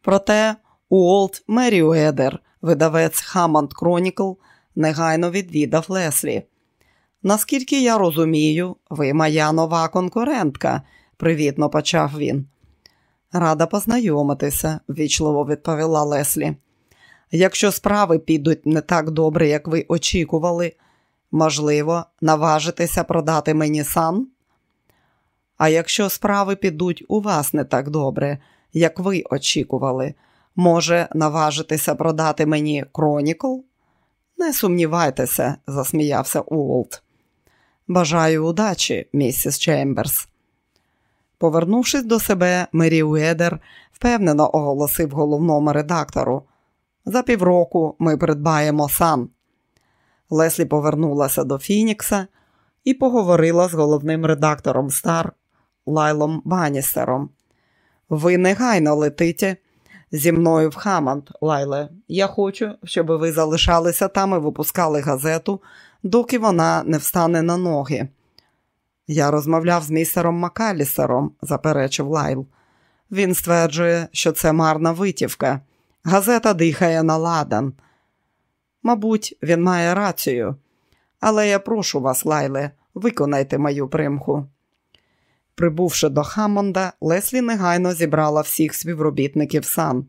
Проте Уолт Меріуедер, видавець Хаммонд Кронікл, негайно відвідав Леслі. Наскільки я розумію, ви моя нова конкурентка, привітно почав він. Рада познайомитися, ввічливо відповіла Леслі. Якщо справи підуть не так добре, як ви очікували, можливо, наважитеся продати мені сан? А якщо справи підуть у вас не так добре, як ви очікували, може наважитися продати мені Кронікл? Не сумнівайтеся, засміявся Уолт. Бажаю удачі, місіс Чемберс. Повернувшись до себе, Мері Уедер впевнено оголосив головному редактору. За півроку ми придбаємо сан. Леслі повернулася до Фінікса і поговорила з головним редактором Стар Лайлом Баністером. Ви негайно летите зі мною в Хаманд, Лайле. Я хочу, щоб ви залишалися там і випускали газету, доки вона не встане на ноги. Я розмовляв з містером Макалісером, заперечив Лайл. Він стверджує, що це марна витівка. Газета дихає на ладан. Мабуть, він має рацію, але я прошу вас, Лайле, виконайте мою примху. Прибувши до Хаммонда, Леслі негайно зібрала всіх співробітників сан.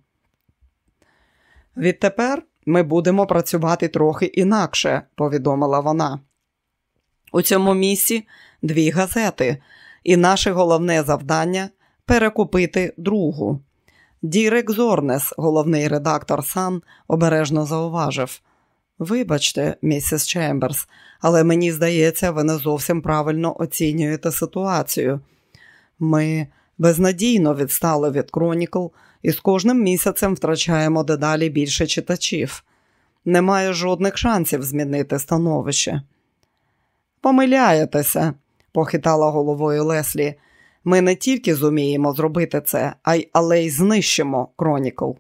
Відтепер ми будемо працювати трохи інакше, повідомила вона. У цьому місці дві газети, і наше головне завдання перекупити другу. Дірек Зорнес, головний редактор Сан, обережно зауважив. Вибачте, місіс Чемберс, але мені здається, ви не зовсім правильно оцінюєте ситуацію. Ми безнадійно відстали від Кронікл і з кожним місяцем втрачаємо дедалі більше читачів. Немає жодних шансів змінити становище. Помиляєтеся, похитала головою Леслі. Ми не тільки зуміємо зробити це, а й але й знищимо Кронікл.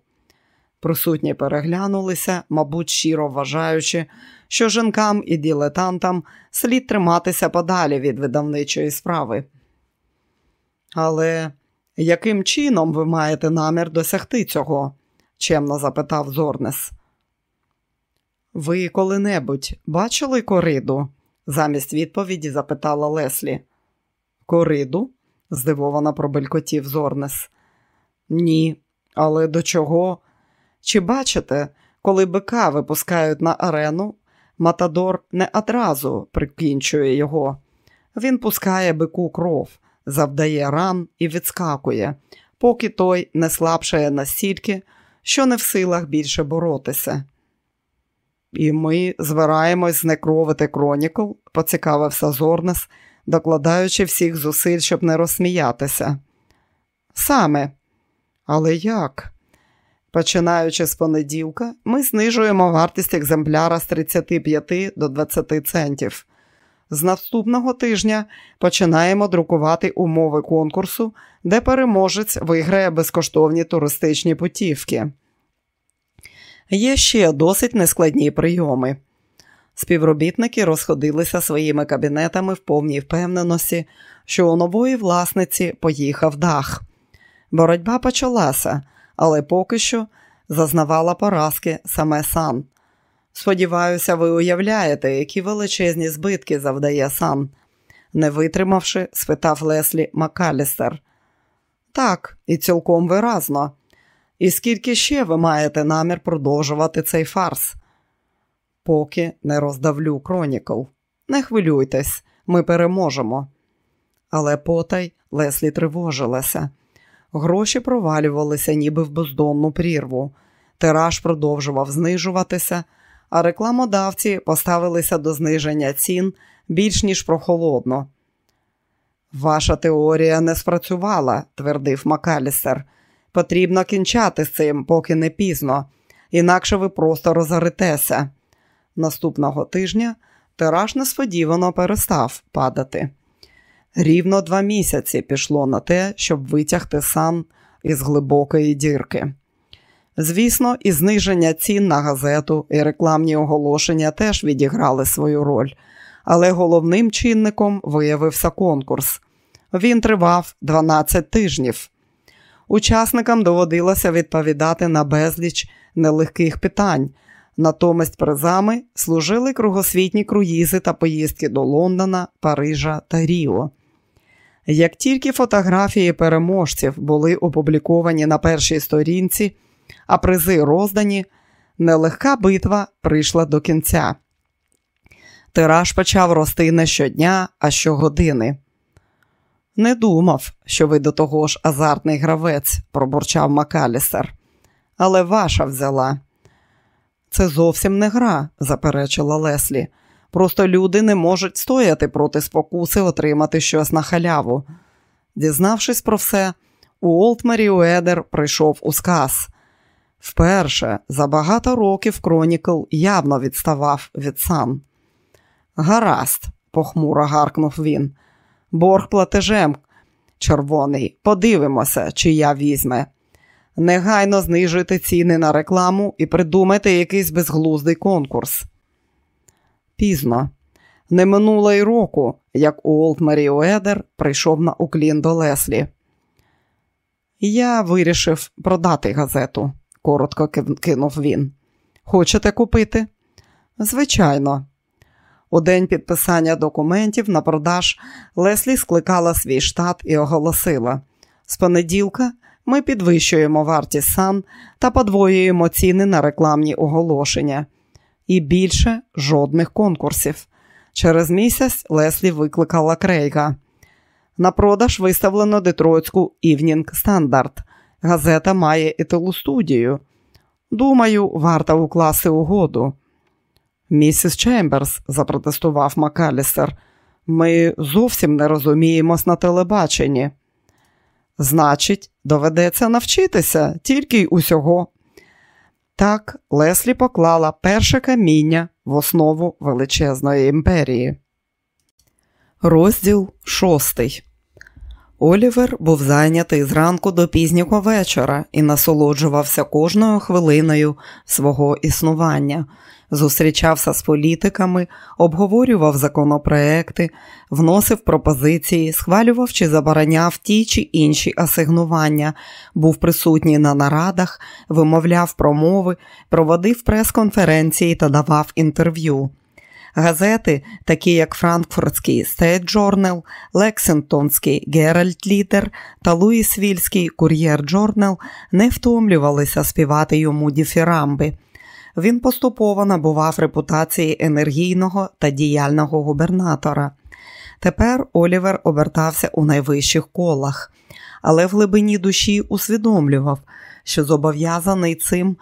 Присутні переглянулися, мабуть, щиро вважаючи, що жінкам і ділетантам слід триматися подалі від видавничої справи. Але яким чином ви маєте намір досягти цього? чемно запитав Зорнес. Ви коли-небудь бачили кориду? замість відповіді запитала Леслі. Кориду? здивовано пробелькотів Зорнес. Ні, але до чого? Чи бачите, коли бика випускають на арену, Матадор не одразу прикінчує його. Він пускає бику кров, завдає ран і відскакує, поки той не слабшає настільки, що не в силах більше боротися. І ми збираємось знекровити Кронікл, поцікавився Зорнес, докладаючи всіх зусиль, щоб не розсміятися. Саме, але як? Починаючи з понеділка, ми знижуємо вартість екземпляра з 35 до 20 центів. З наступного тижня починаємо друкувати умови конкурсу, де переможець виграє безкоштовні туристичні путівки. Є ще досить нескладні прийоми. Співробітники розходилися своїми кабінетами в повній впевненості, що у нової власниці поїхав дах. Боротьба почалася, але поки що зазнавала поразки саме сан. Сподіваюся, ви уявляєте, які величезні збитки завдає сан. Не витримавши, спитав Леслі Макалістер. Так, і цілком виразно. І скільки ще ви маєте намір продовжувати цей фарс? Поки не роздавлю Кронікл. Не хвилюйтесь, ми переможемо. Але потай Леслі тривожилася. Гроші провалювалися, ніби в бездонну прірву. Тираж продовжував знижуватися, а рекламодавці поставилися до зниження цін більш ніж прохолодно. Ваша теорія не спрацювала, твердив Макалістер. Потрібно кінчати з цим, поки не пізно, інакше ви просто розоритеся. Наступного тижня тираж несподівано перестав падати. Рівно два місяці пішло на те, щоб витягти сан із глибокої дірки. Звісно, і зниження цін на газету і рекламні оголошення теж відіграли свою роль, але головним чинником виявився конкурс. Він тривав 12 тижнів. Учасникам доводилося відповідати на безліч нелегких питань. Натомість призами служили кругосвітні круїзи та поїздки до Лондона, Парижа та Ріо. Як тільки фотографії переможців були опубліковані на першій сторінці, а призи роздані, нелегка битва прийшла до кінця. Тираж почав рости не щодня, а щогодини. Не думав, що ви до того ж азартний гравець, пробурчав Макалістер. Але ваша взяла. Це зовсім не гра, заперечила Леслі. Просто люди не можуть стояти проти спокуси отримати щось на халяву. Дізнавшись про все, Уолт Маріуедер прийшов у сказ. Вперше за багато років Кронікл явно відставав від сан. Гаразд, похмуро гаркнув він. Борг платежем червоний. Подивимося, чи я візьме. Негайно знижуйте ціни на рекламу і придумайте якийсь безглуздий конкурс. Пізно. Не минуло й року, як Уолт Маріуедер прийшов на уклін до Леслі. Я вирішив продати газету, коротко кинув він. Хочете купити? Звичайно. У день підписання документів на продаж Леслі скликала свій штат і оголосила: з понеділка ми підвищуємо вартість сан та подвоюємо ціни на рекламні оголошення. І більше жодних конкурсів. Через місяць Леслі викликала Крейга. На продаж виставлено Детройтську Evening Standard. Газета має і телестудію. Думаю, варто укласти угоду. Місіс Чемберс, запротестував Макалістер, ми зовсім не розуміємось на телебаченні. Значить, доведеться навчитися тільки й усього. Так Леслі поклала перше каміння в основу величезної імперії. Розділ шостий. Олівер був зайнятий зранку до пізнього вечора і насолоджувався кожною хвилиною свого існування зустрічався з політиками, обговорював законопроекти, вносив пропозиції, схвалював чи забороняв ті чи інші асигнування, був присутній на нарадах, вимовляв промови, проводив прес-конференції та давав інтерв'ю. Газети, такі як Франкфуртський Journal, Лексингтонський Геральт Літер та Луїсвільський Кур'єр Джорнал, не втомлювалися співати йому діфірамби він поступово набував репутації енергійного та діяльного губернатора. Тепер Олівер обертався у найвищих колах, але в глибині душі усвідомлював, що зобов'язаний цим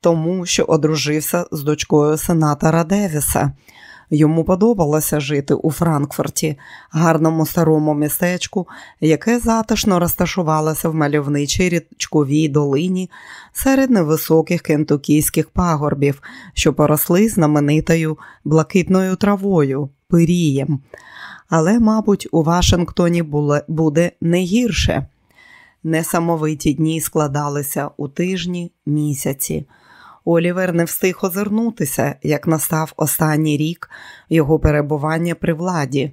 тому, що одружився з дочкою сенатора Девіса. Йому подобалося жити у Франкфурті, гарному старому містечку, яке затишно розташувалося в мальовничій річковій долині серед невисоких кентукійських пагорбів, що поросли знаменитою блакитною травою, пирієм. Але, мабуть, у Вашингтоні буде не гірше. Несамовиті дні складалися у тижні, місяці. Олівер не встиг озирнутися, як настав останній рік його перебування при владі.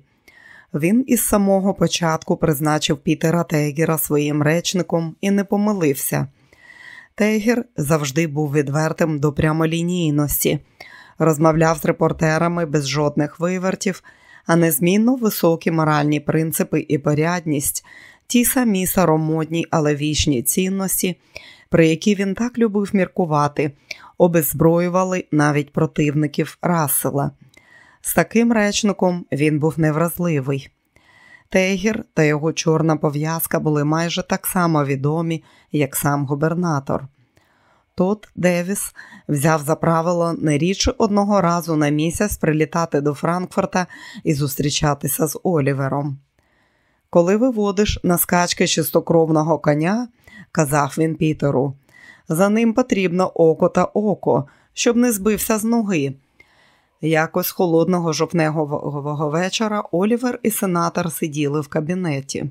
Він із самого початку призначив Пітера Тейгера своїм речником і не помилився. Тейгер завжди був відвертим до прямолінійності, розмовляв з репортерами без жодних вивертів, а незмінно високі моральні принципи і порядність, ті самі саромодні, але вічні цінності, про які він так любив міркувати, обезброювали навіть противників Рассела. З таким речником він був невразливий. Тейгер та його чорна пов'язка були майже так само відомі, як сам губернатор. Тот Девіс взяв за правило не рідше одного разу на місяць прилітати до Франкфурта і зустрічатися з Олівером. Коли виводиш на скачки чистокровного коня, казав він Пітеру, за ним потрібно око та око, щоб не збився з ноги. Якось холодного жовтневого вечора Олівер і сенатор сиділи в кабінеті.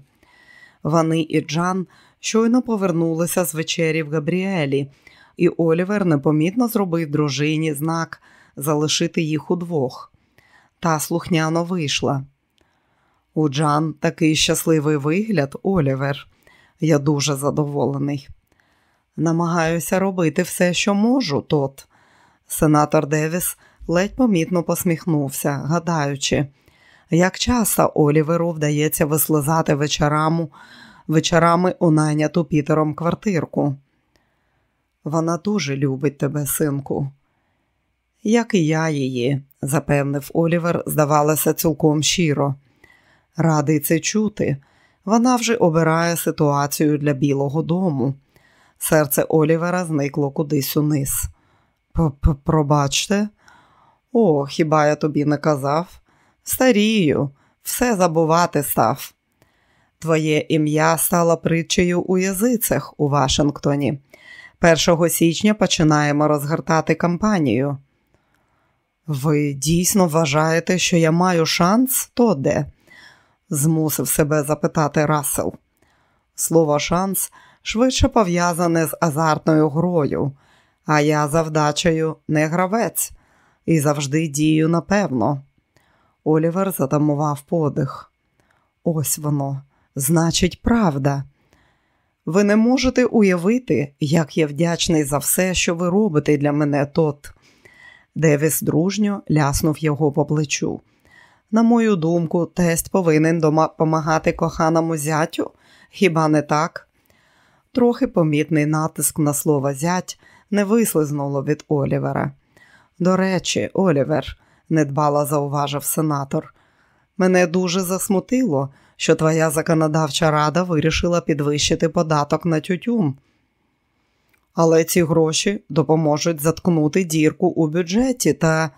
Вони і Джан щойно повернулися з вечері в Габріелі, і Олівер непомітно зробив дружині знак залишити їх удвох. Та слухняно вийшла. У Джан такий щасливий вигляд, Олівер. Я дуже задоволений. Намагаюся робити все, що можу, тот. Сенатор Девіс ледь помітно посміхнувся, гадаючи, як часто Оліверу вдається вислизати вечорами, вечорами у найняту Пітером квартирку. Вона дуже любить тебе, синку. Як і я її, запевнив Олівер, здавалося, цілком щиро. Радий це чути. Вона вже обирає ситуацію для Білого дому. Серце Олівера зникло кудись униз. Пробачте, о, хіба я тобі не казав? Старію, все забувати став. Твоє ім'я стало притчею у язицях у Вашингтоні. 1 січня починаємо розгортати кампанію. Ви дійсно вважаєте, що я маю шанс, то де? змусив себе запитати Рассел. Слово шанс швидше пов'язане з азартною грою, а я завдачею не гравець і завжди дію напевно. Олівер затамував подих. Ось воно, значить, правда. Ви не можете уявити, як я вдячний за все, що ви робите для мене тот. Девіс дружньо ляснув його по плечу. На мою думку, тесть повинен допомагати коханому зятю, хіба не так? Трохи помітний натиск на слово зять не вислизнуло від Олівера. До речі, Олівер, недбало зауважив сенатор, мене дуже засмутило, що твоя законодавча рада вирішила підвищити податок на тютюн. Але ці гроші допоможуть заткнути дірку у бюджеті, та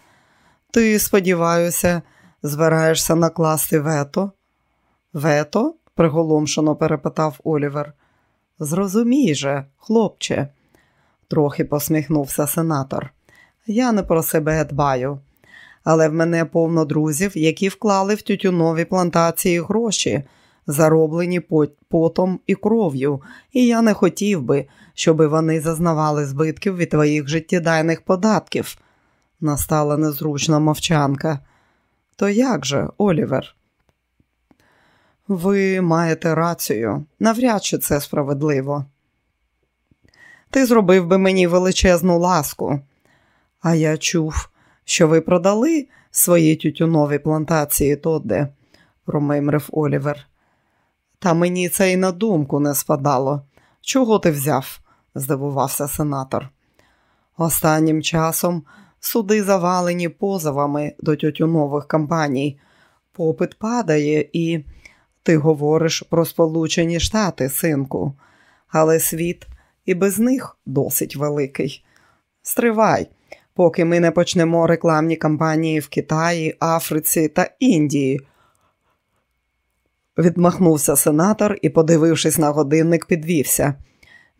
ти, сподіваюся, збираєшся накласти вето? Вето? приголомшено перепитав Олівер. Зрозумій же, хлопче, трохи посміхнувся сенатор. Я не про себе дбаю, але в мене повно друзів, які вклали в тютюнові плантації гроші, зароблені потом і кров'ю, і я не хотів би, щоб вони зазнавали збитків від твоїх життєдайних податків. Настала незручна мовчанка. То як же, Олівер? Ви маєте рацію, навряд чи це справедливо. Ти зробив би мені величезну ласку, а я чув, що ви продали свої тютюнові плантації Тодде, промимрив Олівер. Та мені це й на думку не спадало. Чого ти взяв? здивувався сенатор. Останнім часом суди завалені позовами до тютюнових компаній. Попит падає, і ти говориш про Сполучені Штати, синку, але світ і без них досить великий. Стривай, поки ми не почнемо рекламні кампанії в Китаї, Африці та Індії. Відмахнувся сенатор і, подивившись на годинник, підвівся.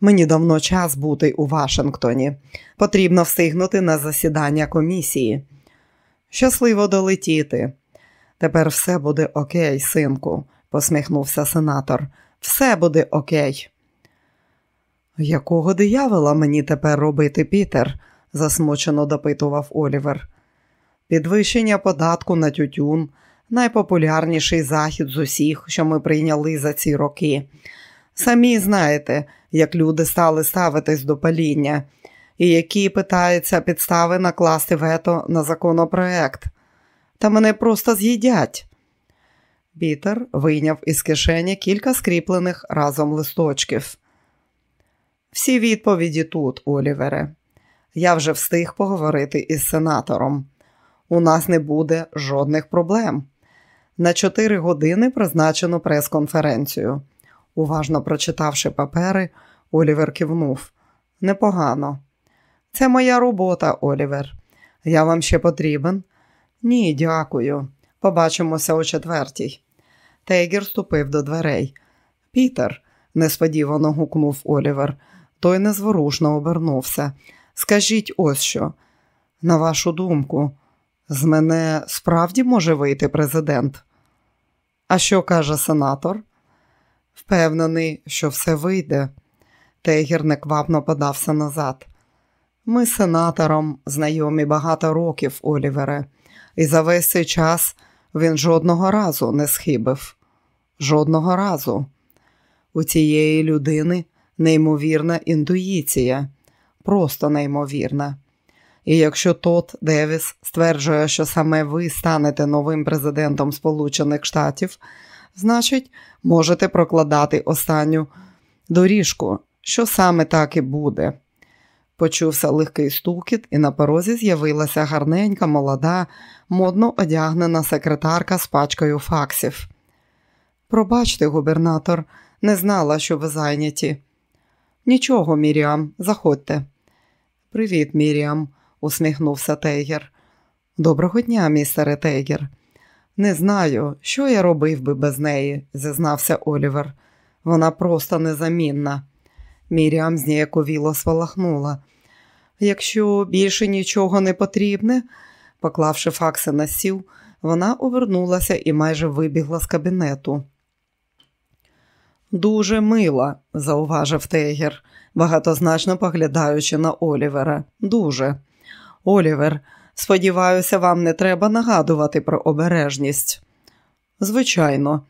Мені давно час бути у Вашингтоні. Потрібно встигнути на засідання комісії. Щасливо долетіти. Тепер все буде окей, синку, посміхнувся сенатор. Все буде окей. Якого диявола мені тепер робити, Пітер? засмучено допитував Олівер. Підвищення податку на тютюн найпопулярніший захід з усіх, що ми прийняли за ці роки. Самі знаєте, як люди стали ставитись до паління, і які питаються підстави накласти вето на законопроект. Та мене просто з'їдять. Пітер вийняв із кишені кілька скріплених разом листочків. Всі відповіді тут, Олівере. Я вже встиг поговорити із сенатором. У нас не буде жодних проблем. На чотири години призначено прес-конференцію. Уважно прочитавши папери, Олівер кивнув. Непогано. Це моя робота, Олівер. Я вам ще потрібен? Ні, дякую. Побачимося о четвертій. Тейгер ступив до дверей. Пітер, несподівано гукнув Олівер. Той незворушно обернувся. Скажіть ось що. На вашу думку, з мене справді може вийти президент? А що каже сенатор? Впевнений, що все вийде. Тейгер неквапно подався назад. Ми з сенатором знайомі багато років, Олівере, і за весь цей час він жодного разу не схибив. Жодного разу. У цієї людини неймовірна інтуїція, просто неймовірна. І якщо Тот Девіс стверджує, що саме ви станете новим президентом Сполучених Штатів, значить, можете прокладати останню доріжку, що саме так і буде. Почувся легкий стукіт, і на порозі з'явилася гарненька, молода, модно одягнена секретарка з пачкою факсів. Пробачте, губернатор, не знала, що ви зайняті. Нічого, Міріам, заходьте. Привіт, Міріам, усміхнувся Тейгер. Доброго дня, містере Тейгер. Не знаю, що я робив би без неї, зізнався Олівер. Вона просто незамінна. Міріам зніяковіло свалахнула. Якщо більше нічого не потрібне, поклавши факси на сіл, вона увернулася і майже вибігла з кабінету. Дуже мила, зауважив Тейгер, багатозначно поглядаючи на Олівера. Дуже. Олівер, сподіваюся, вам не треба нагадувати про обережність. Звичайно,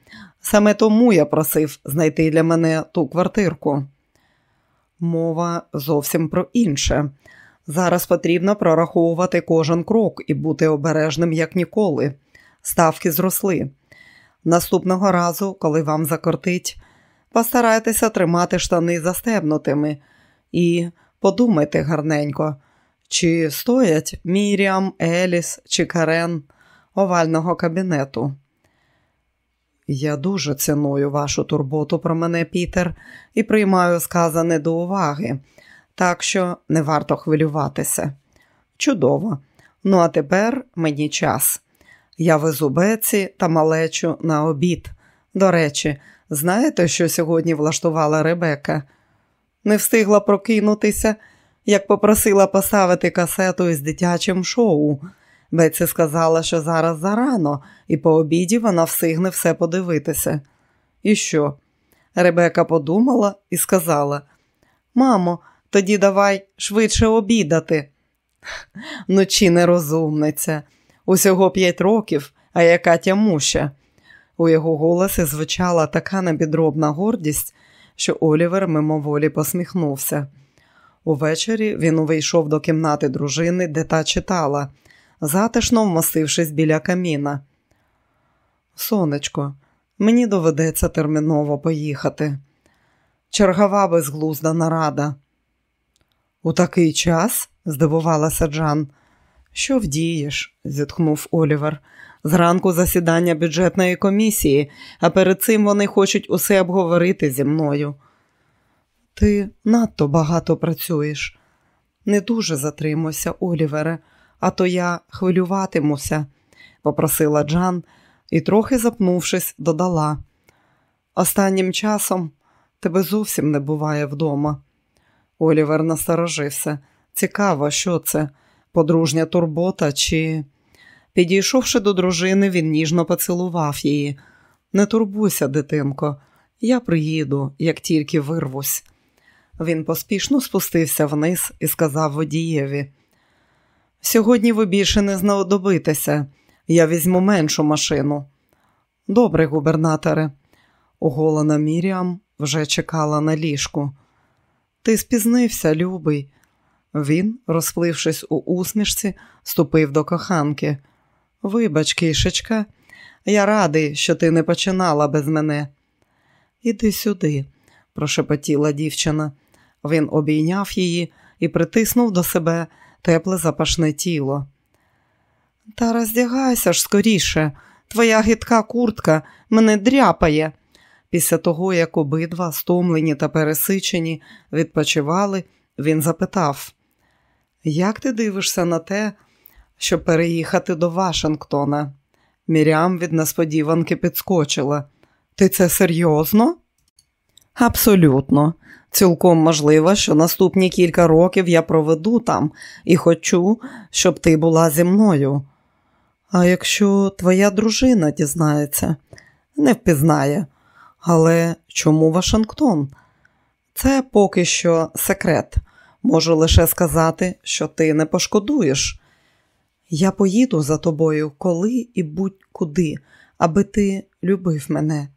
саме тому я просив знайти для мене ту квартирку. Мова зовсім про інше. Зараз потрібно прораховувати кожен крок і бути обережним як ніколи. Ставки зросли. Наступного разу, коли вам закортить, постарайтеся тримати штани застебнутими і подумайте гарненько, чи стоять Міріам, Еліс чи Карен овального кабінету. Я дуже ціную вашу турботу про мене, Пітер, і приймаю сказане до уваги, так що не варто хвилюватися. Чудово. Ну, а тепер мені час. Я везу Беці та малечу на обід. До речі, знаєте, що сьогодні влаштувала Ребека? Не встигла прокинутися, як попросила поставити касету із дитячим шоу. Беці сказала, що зараз зарано, і по обіді вона встигне все подивитися. І що? Ребека подумала і сказала: Мамо, тоді давай швидше обідати. Ну, чи не розумниця. Усього п'ять років, а яка тямуща. У його голосі звучала така небідробна гордість, що Олівер мимоволі посміхнувся. Увечері він увійшов до кімнати дружини, де та читала затишно вмостившись біля каміна. Сонечко, мені доведеться терміново поїхати. Чергова безглузда нарада. У такий час, здивувалася Джан. Що вдієш? зітхнув Олівер. Зранку засідання бюджетної комісії, а перед цим вони хочуть усе обговорити зі мною. Ти надто багато працюєш. Не дуже затримуйся, Олівере а то я хвилюватимуся, попросила Джан і, трохи запнувшись, додала. Останнім часом тебе зовсім не буває вдома. Олівер насторожився. Цікаво, що це, подружня турбота чи. Підійшовши до дружини, він ніжно поцілував її. Не турбуйся, дитинко, я приїду, як тільки вирвусь. Він поспішно спустився вниз і сказав водієві Сьогодні ви більше не знадобитеся. Я візьму меншу машину. Добре, губернаторе. Оголена Міріам вже чекала на ліжку. Ти спізнився, любий. Він, розплившись у усмішці, ступив до коханки. Вибач, кишечка, я радий, що ти не починала без мене. Іди сюди, прошепотіла дівчина. Він обійняв її і притиснув до себе тепле запашне тіло. Та роздягайся ж скоріше, твоя гидка куртка мене дряпає. Після того, як обидва, стомлені та пересичені, відпочивали, він запитав: Як ти дивишся на те, щоб переїхати до Вашингтона? Мірям від несподіванки підскочила. Ти це серйозно? Абсолютно. Цілком можливо, що наступні кілька років я проведу там і хочу, щоб ти була зі мною. А якщо твоя дружина дізнається, не впізнає. Але чому Вашингтон? Це поки що секрет. Можу лише сказати, що ти не пошкодуєш. Я поїду за тобою коли і будь-куди, аби ти любив мене.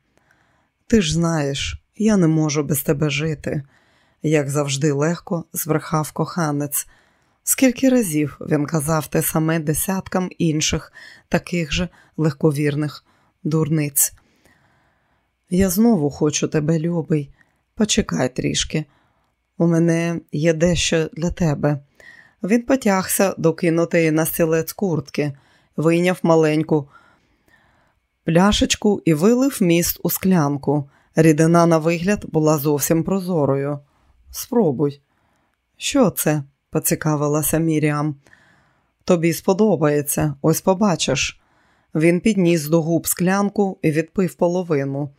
Ти ж знаєш, я не можу без тебе жити, як завжди легко збрехав коханець. Скільки разів він казав те саме десяткам інших, таких же легковірних дурниць. Я знову хочу тебе, любий. Почекай трішки. У мене є дещо для тебе. Він потягся до кинутої на стілець куртки, вийняв маленьку пляшечку і вилив міст у склянку. Рідина, на вигляд, була зовсім прозорою. Спробуй. Що це? поцікавилася Міріам. Тобі сподобається, ось побачиш. Він підніс до губ склянку і відпив половину.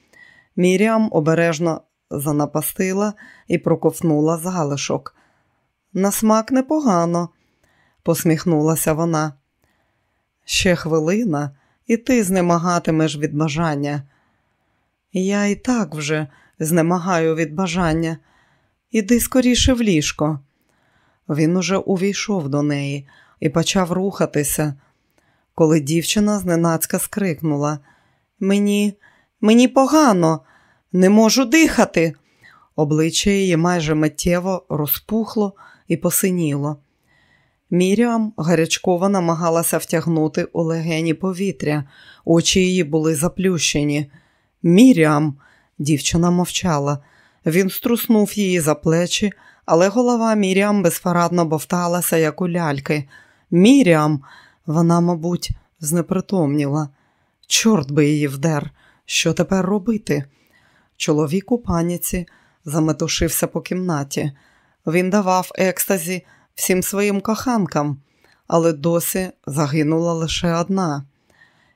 Міріам обережно занапастила і проковтнула залишок. На смак непогано, посміхнулася вона. Ще хвилина, і ти знемагатимеш від бажання. Я і так вже знемагаю від бажання. Іди скоріше в ліжко. Він уже увійшов до неї і почав рухатися, коли дівчина зненацька скрикнула Мені, мені погано, не можу дихати. Обличчя її майже миттєво розпухло і посиніло. Міріам гарячково намагалася втягнути у легені повітря, очі її були заплющені. Міріам, дівчина мовчала. Він струснув її за плечі, але голова Міріам безпарадно бовталася, як у ляльки. Міріам, вона, мабуть, знепритомніла. Чорт би її вдер. Що тепер робити? Чоловік у паніці заметушився по кімнаті. Він давав екстазі всім своїм коханкам, але досі загинула лише одна.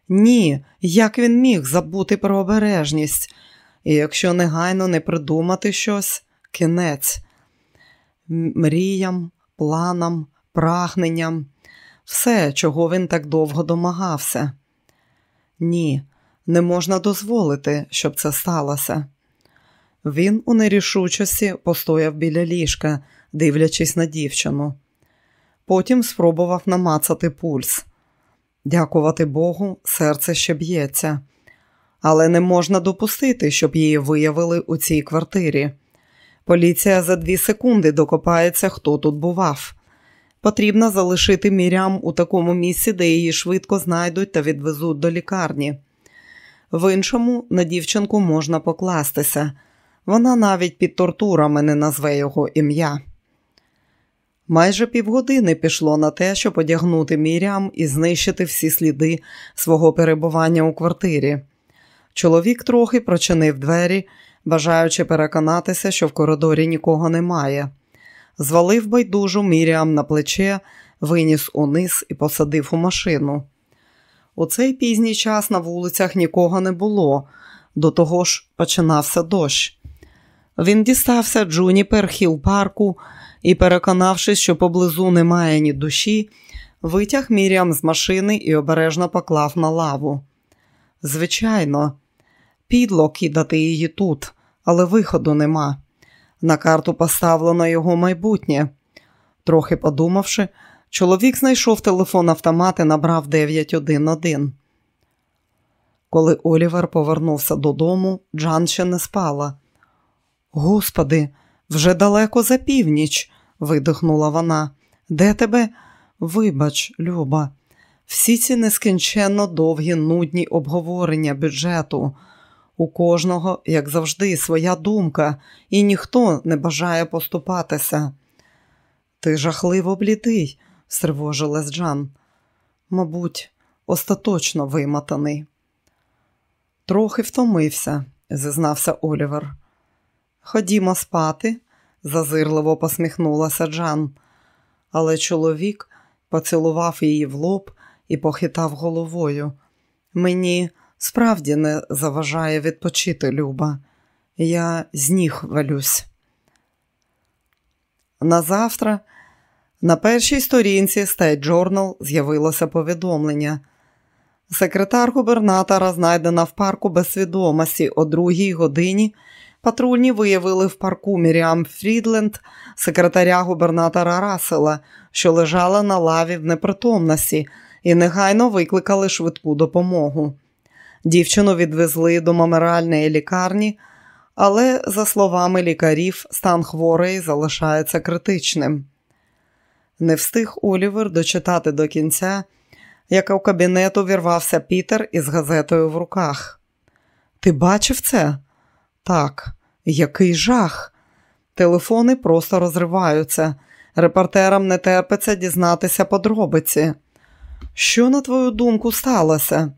Ні, як він міг забути про обережність, і якщо негайно не придумати щось, кінець. Мріям, планам, прагненням, все, чого він так довго домагався. Ні, не можна дозволити, щоб це сталося. Він у нерішучості постояв біля ліжка, дивлячись на дівчину. Потім спробував намацати пульс. Дякувати Богу, серце ще б'ється, але не можна допустити, щоб її виявили у цій квартирі. Поліція за дві секунди докопається, хто тут бував. Потрібно залишити мірям у такому місці, де її швидко знайдуть та відвезуть до лікарні. В іншому на дівчинку можна покластися. Вона навіть під тортурами не назве його ім'я. Майже півгодини пішло на те, щоб одягнути мірям і знищити всі сліди свого перебування у квартирі. Чоловік трохи прочинив двері, бажаючи переконатися, що в коридорі нікого немає. Звалив байдужу Міріам на плече, виніс униз і посадив у машину. У цей пізній час на вулицях нікого не було, до того ж починався дощ. Він дістався Джуніпер Хіл парку і, переконавшись, що поблизу немає ні душі, витяг Міріам з машини і обережно поклав на лаву. Звичайно, підло кидати її тут, але виходу нема. На карту поставлено його майбутнє. Трохи подумавши, чоловік знайшов телефон автомат і набрав 911. Коли Олівер повернувся додому, Джан ще не спала. Господи, вже далеко за північ, видихнула вона. Де тебе? Вибач, Люба, всі ці нескінченно довгі нудні обговорення бюджету. У кожного, як завжди, своя думка, і ніхто не бажає поступатися. Ти жахливо блідий, стривожилась Джан. Мабуть, остаточно вимотаний. Трохи втомився, зізнався Олівер. Ходімо спати, зазирливо посміхнулася Джан, але чоловік поцілував її в лоб і похитав головою. Мені справді не заважає відпочити Люба. Я з ніг валюсь. Назавтра на першій сторінці State Journal з'явилося повідомлення. Секретар губернатора знайдена в парку без свідомості о другій годині Патрульні виявили в парку Міріам Фрідленд, секретаря губернатора Рассела, що лежала на лаві в непритомності, і негайно викликали швидку допомогу. Дівчину відвезли до меморіальної лікарні, але, за словами лікарів, стан хворої залишається критичним. Не встиг Олівер дочитати до кінця, як у кабінету вірвався Пітер із газетою в руках. Ти бачив це? Так, який жах. Телефони просто розриваються. Репортерам не терпиться дізнатися подробиці. Що, на твою думку, сталося?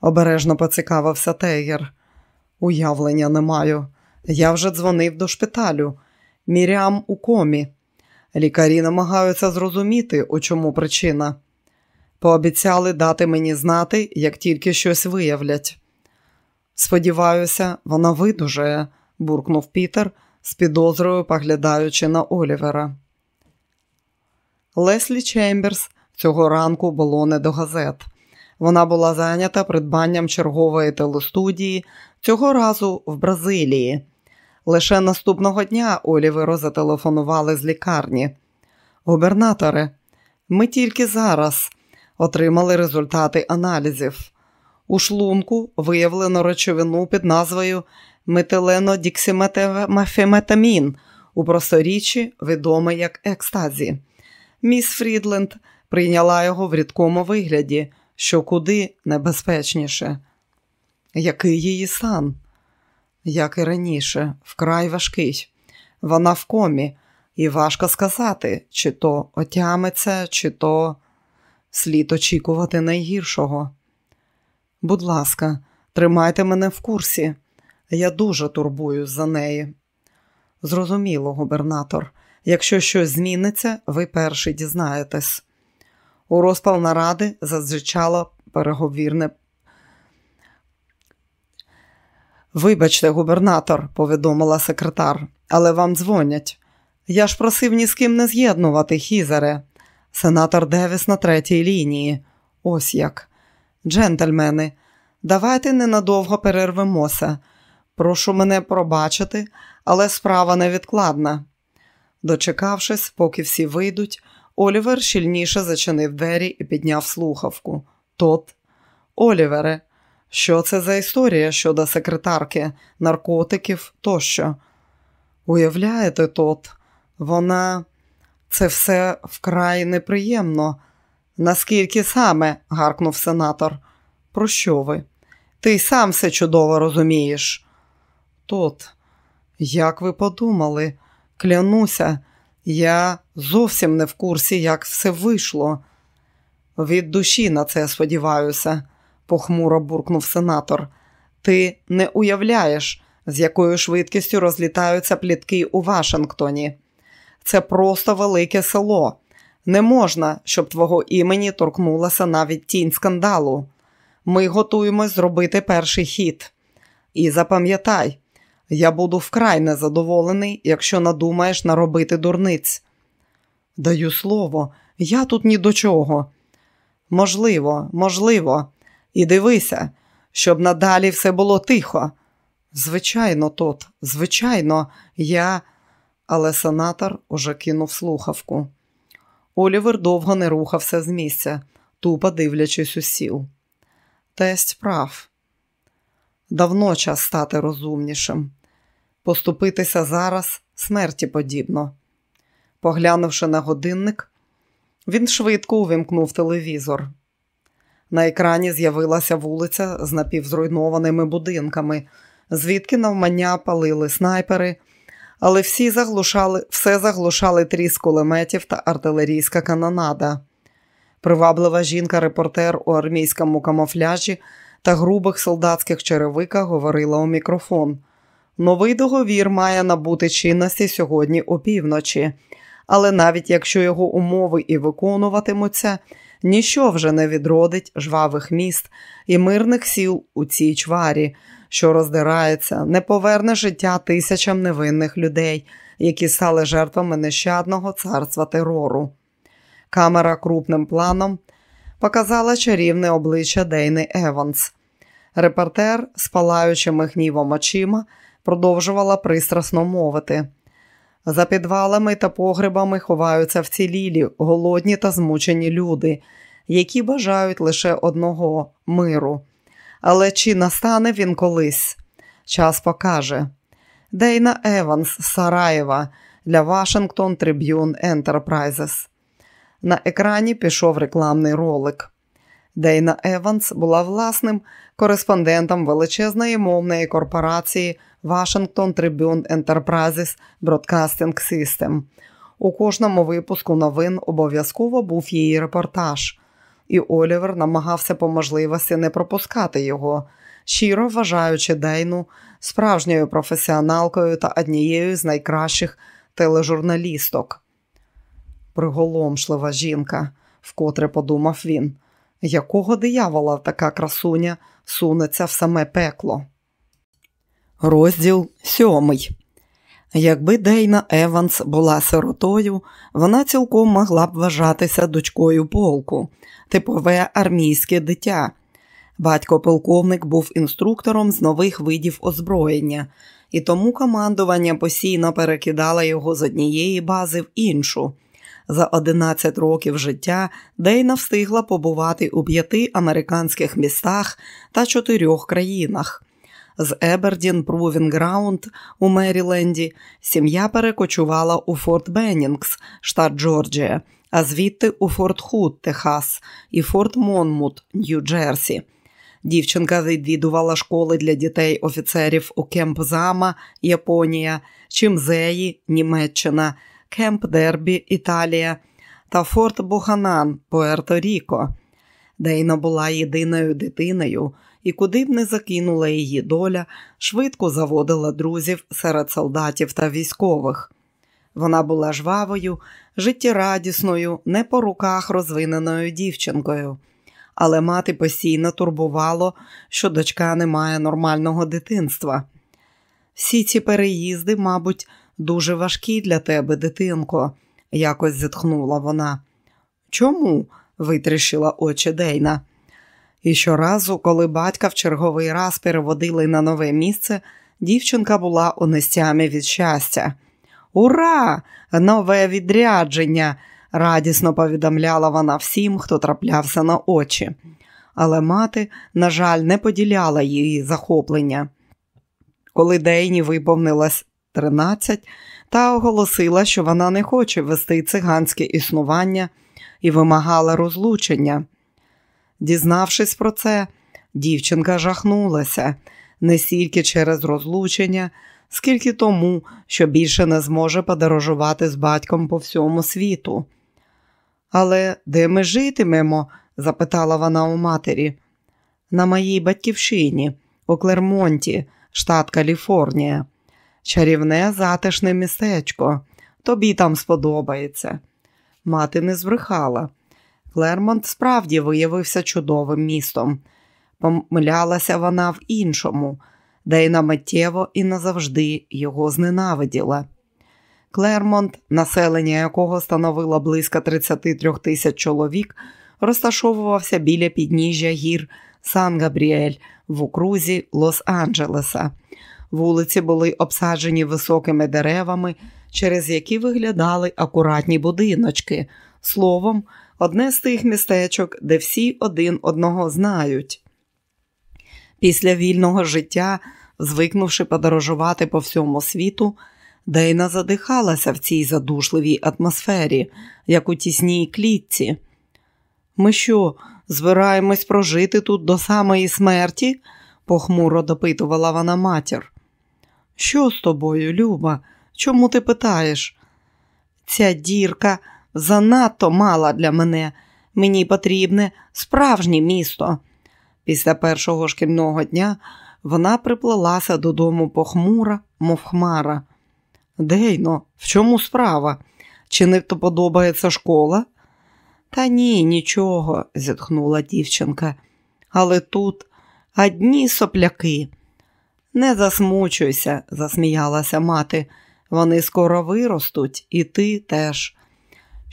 обережно поцікавився Тейгер. Уявлення не маю. Я вже дзвонив до шпиталю. Мірям у комі. Лікарі намагаються зрозуміти, у чому причина. Пообіцяли дати мені знати, як тільки щось виявлять. Сподіваюся, вона видужає, буркнув Пітер, з підозрою поглядаючи на Олівера. Леслі Чемберс цього ранку було не до газет. Вона була зайнята придбанням чергової телестудії, цього разу в Бразилії. Лише наступного дня Оліверу зателефонували з лікарні. Губернаторе, ми тільки зараз отримали результати аналізів. У шлунку виявлено речовину під назвою метиленодіксиметамін, у просторіччі відомий як екстазі. Міс Фрідленд прийняла його в рідкому вигляді, що куди небезпечніше. Який її стан? Як і раніше, вкрай важкий. Вона в комі, і важко сказати, чи то отямиться, чи то слід очікувати найгіршого. Будь ласка, тримайте мене в курсі. Я дуже турбуюсь за неї. Зрозуміло, губернатор. Якщо щось зміниться, ви перший дізнаєтесь. У розпал наради зазвичало переговірне. Вибачте, губернатор, повідомила секретар, але вам дзвонять. Я ж просив ні з ким не з'єднувати, Хізере. Сенатор Девіс на третій лінії. Ось як. Джентльмени, давайте ненадовго перервемося. Прошу мене пробачити, але справа невідкладна. Дочекавшись, поки всі вийдуть, Олівер щільніше зачинив двері і підняв слухавку. Тот, Олівере, що це за історія щодо секретарки, наркотиків тощо? Уявляєте, тот, вона це все вкрай неприємно. Наскільки саме? гаркнув сенатор. Про що ви? Ти сам все чудово розумієш. Тот, як ви подумали, клянуся, я зовсім не в курсі, як все вийшло. Від душі на це сподіваюся, похмуро буркнув сенатор. Ти не уявляєш, з якою швидкістю розлітаються плітки у Вашингтоні. Це просто велике село. Не можна, щоб твого імені торкнулася навіть тінь скандалу. Ми готуємось зробити перший хід. І запам'ятай, я буду вкрай незадоволений, якщо надумаєш наробити дурниць. Даю слово, я тут ні до чого. Можливо, можливо, і дивися, щоб надалі все було тихо. Звичайно, тот, звичайно, я. Але сенатор уже кинув слухавку. Олівер довго не рухався з місця, тупо дивлячись у сіл. Тесть прав. Давно час стати розумнішим. Поступитися зараз смерті подібно. Поглянувши на годинник, він швидко увімкнув телевізор. На екрані з'явилася вулиця з напівзруйнованими будинками, звідки навмання палили снайпери, але всі заглушали, все заглушали тріс кулеметів та артилерійська канонада. Приваблива жінка-репортер у армійському камуфляжі та грубих солдатських черевиках говорила у мікрофон. Новий договір має набути чинності сьогодні опівночі, але навіть якщо його умови і виконуватимуться, ніщо вже не відродить жвавих міст і мирних сіл у цій чварі, що роздирається, не поверне життя тисячам невинних людей, які стали жертвами нещадного царства терору. Камера крупним планом показала чарівне обличчя Дейни Еванс. Репортер з палаючими гнівом очима продовжувала пристрасно мовити. За підвалами та погребами ховаються вцілілі, голодні та змучені люди, які бажають лише одного миру. Але чи настане він колись? Час покаже. Дейна Еванс Сараєво для Washington Tribune Enterprises. На екрані пішов рекламний ролик. Дейна Еванс була власним кореспондентом величезної мовної корпорації Washington Tribune Enterprises Broadcasting System. У кожному випуску новин обов'язково був її репортаж, і Олівер намагався по можливості не пропускати його, щиро вважаючи Дейну справжньою професіоналкою та однією з найкращих тележурналісток. Приголомшлива жінка, вкотре подумав він, якого диявола така красуня сунеться в саме пекло. Розділ сьомий. Якби Дейна Еванс була сиротою, вона цілком могла б вважатися дочкою полку, типове армійське дитя. Батько полковник був інструктором з нових видів озброєння, і тому командування постійно перекидало його з однієї бази в іншу. За 11 років життя Дейна встигла побувати у п'яти американських містах та чотирьох країнах. З Ебердін Прувінграунд у Меріленді сім'я перекочувала у Форт Беннінгс, штат Джорджія, а звідти у Форт Худ, Техас, і Форт Монмут, Нью-Джерсі. Дівчинка відвідувала школи для дітей офіцерів у Кемп-Зама, Японія, Чимзеї, Німеччина, Кемп Дербі, Італія та Форт Буханан, Пуерто-Ріко. Дейна була єдиною дитиною, і куди б не закинула її доля, швидко заводила друзів серед солдатів та військових. Вона була жвавою, життєрадісною, не по руках розвиненою дівчинкою, але мати постійно турбувало, що дочка не має нормального дитинства. Всі ці переїзди, мабуть, дуже важкі для тебе, дитинко, якось зітхнула вона. Чому? витріщила очі Дейна. І щоразу, коли батька в черговий раз переводили на нове місце, дівчинка була у нестямі від щастя. Ура! Нове відрядження! радісно повідомляла вона всім, хто траплявся на очі. Але мати, на жаль, не поділяла її захоплення. Коли Дейні виповнилось 13, та оголосила, що вона не хоче вести циганське існування і вимагала розлучення. Дізнавшись про це, дівчинка жахнулася не стільки через розлучення, скільки тому, що більше не зможе подорожувати з батьком по всьому світу. Але де ми житимемо? запитала вона у матері. На моїй батьківщині, у Клермонті, штат Каліфорнія. Чарівне затишне містечко. Тобі там сподобається. Мати не збрехала. Клермонт справді виявився чудовим містом. Помилялася вона в іншому, де й на миттєво і назавжди його зненавиділа. Клермонт, населення якого становило близько 33 тисяч чоловік, розташовувався біля підніжжя гір Сан-Габріель в окрузі Лос-Анджелеса. Вулиці були обсаджені високими деревами, через які виглядали акуратні будиночки. Словом, одне з тих містечок, де всі один одного знають. Після вільного життя, звикнувши подорожувати по всьому світу, Дейна задихалася в цій задушливій атмосфері, як у тісній клітці. Ми що, збираємось прожити тут до самої смерті? похмуро допитувала вона матір. Що з тобою, Люба? Чому ти питаєш? Ця дірка занадто мала для мене. Мені потрібне справжнє місто. Після першого шкільного дня вона приплелася додому похмура, мов хмара. Дейно, в чому справа? Чи не то подобається школа? Та ні, нічого, зітхнула дівчинка. Але тут одні сопляки. Не засмучуйся, засміялася мати. Вони скоро виростуть, і ти теж.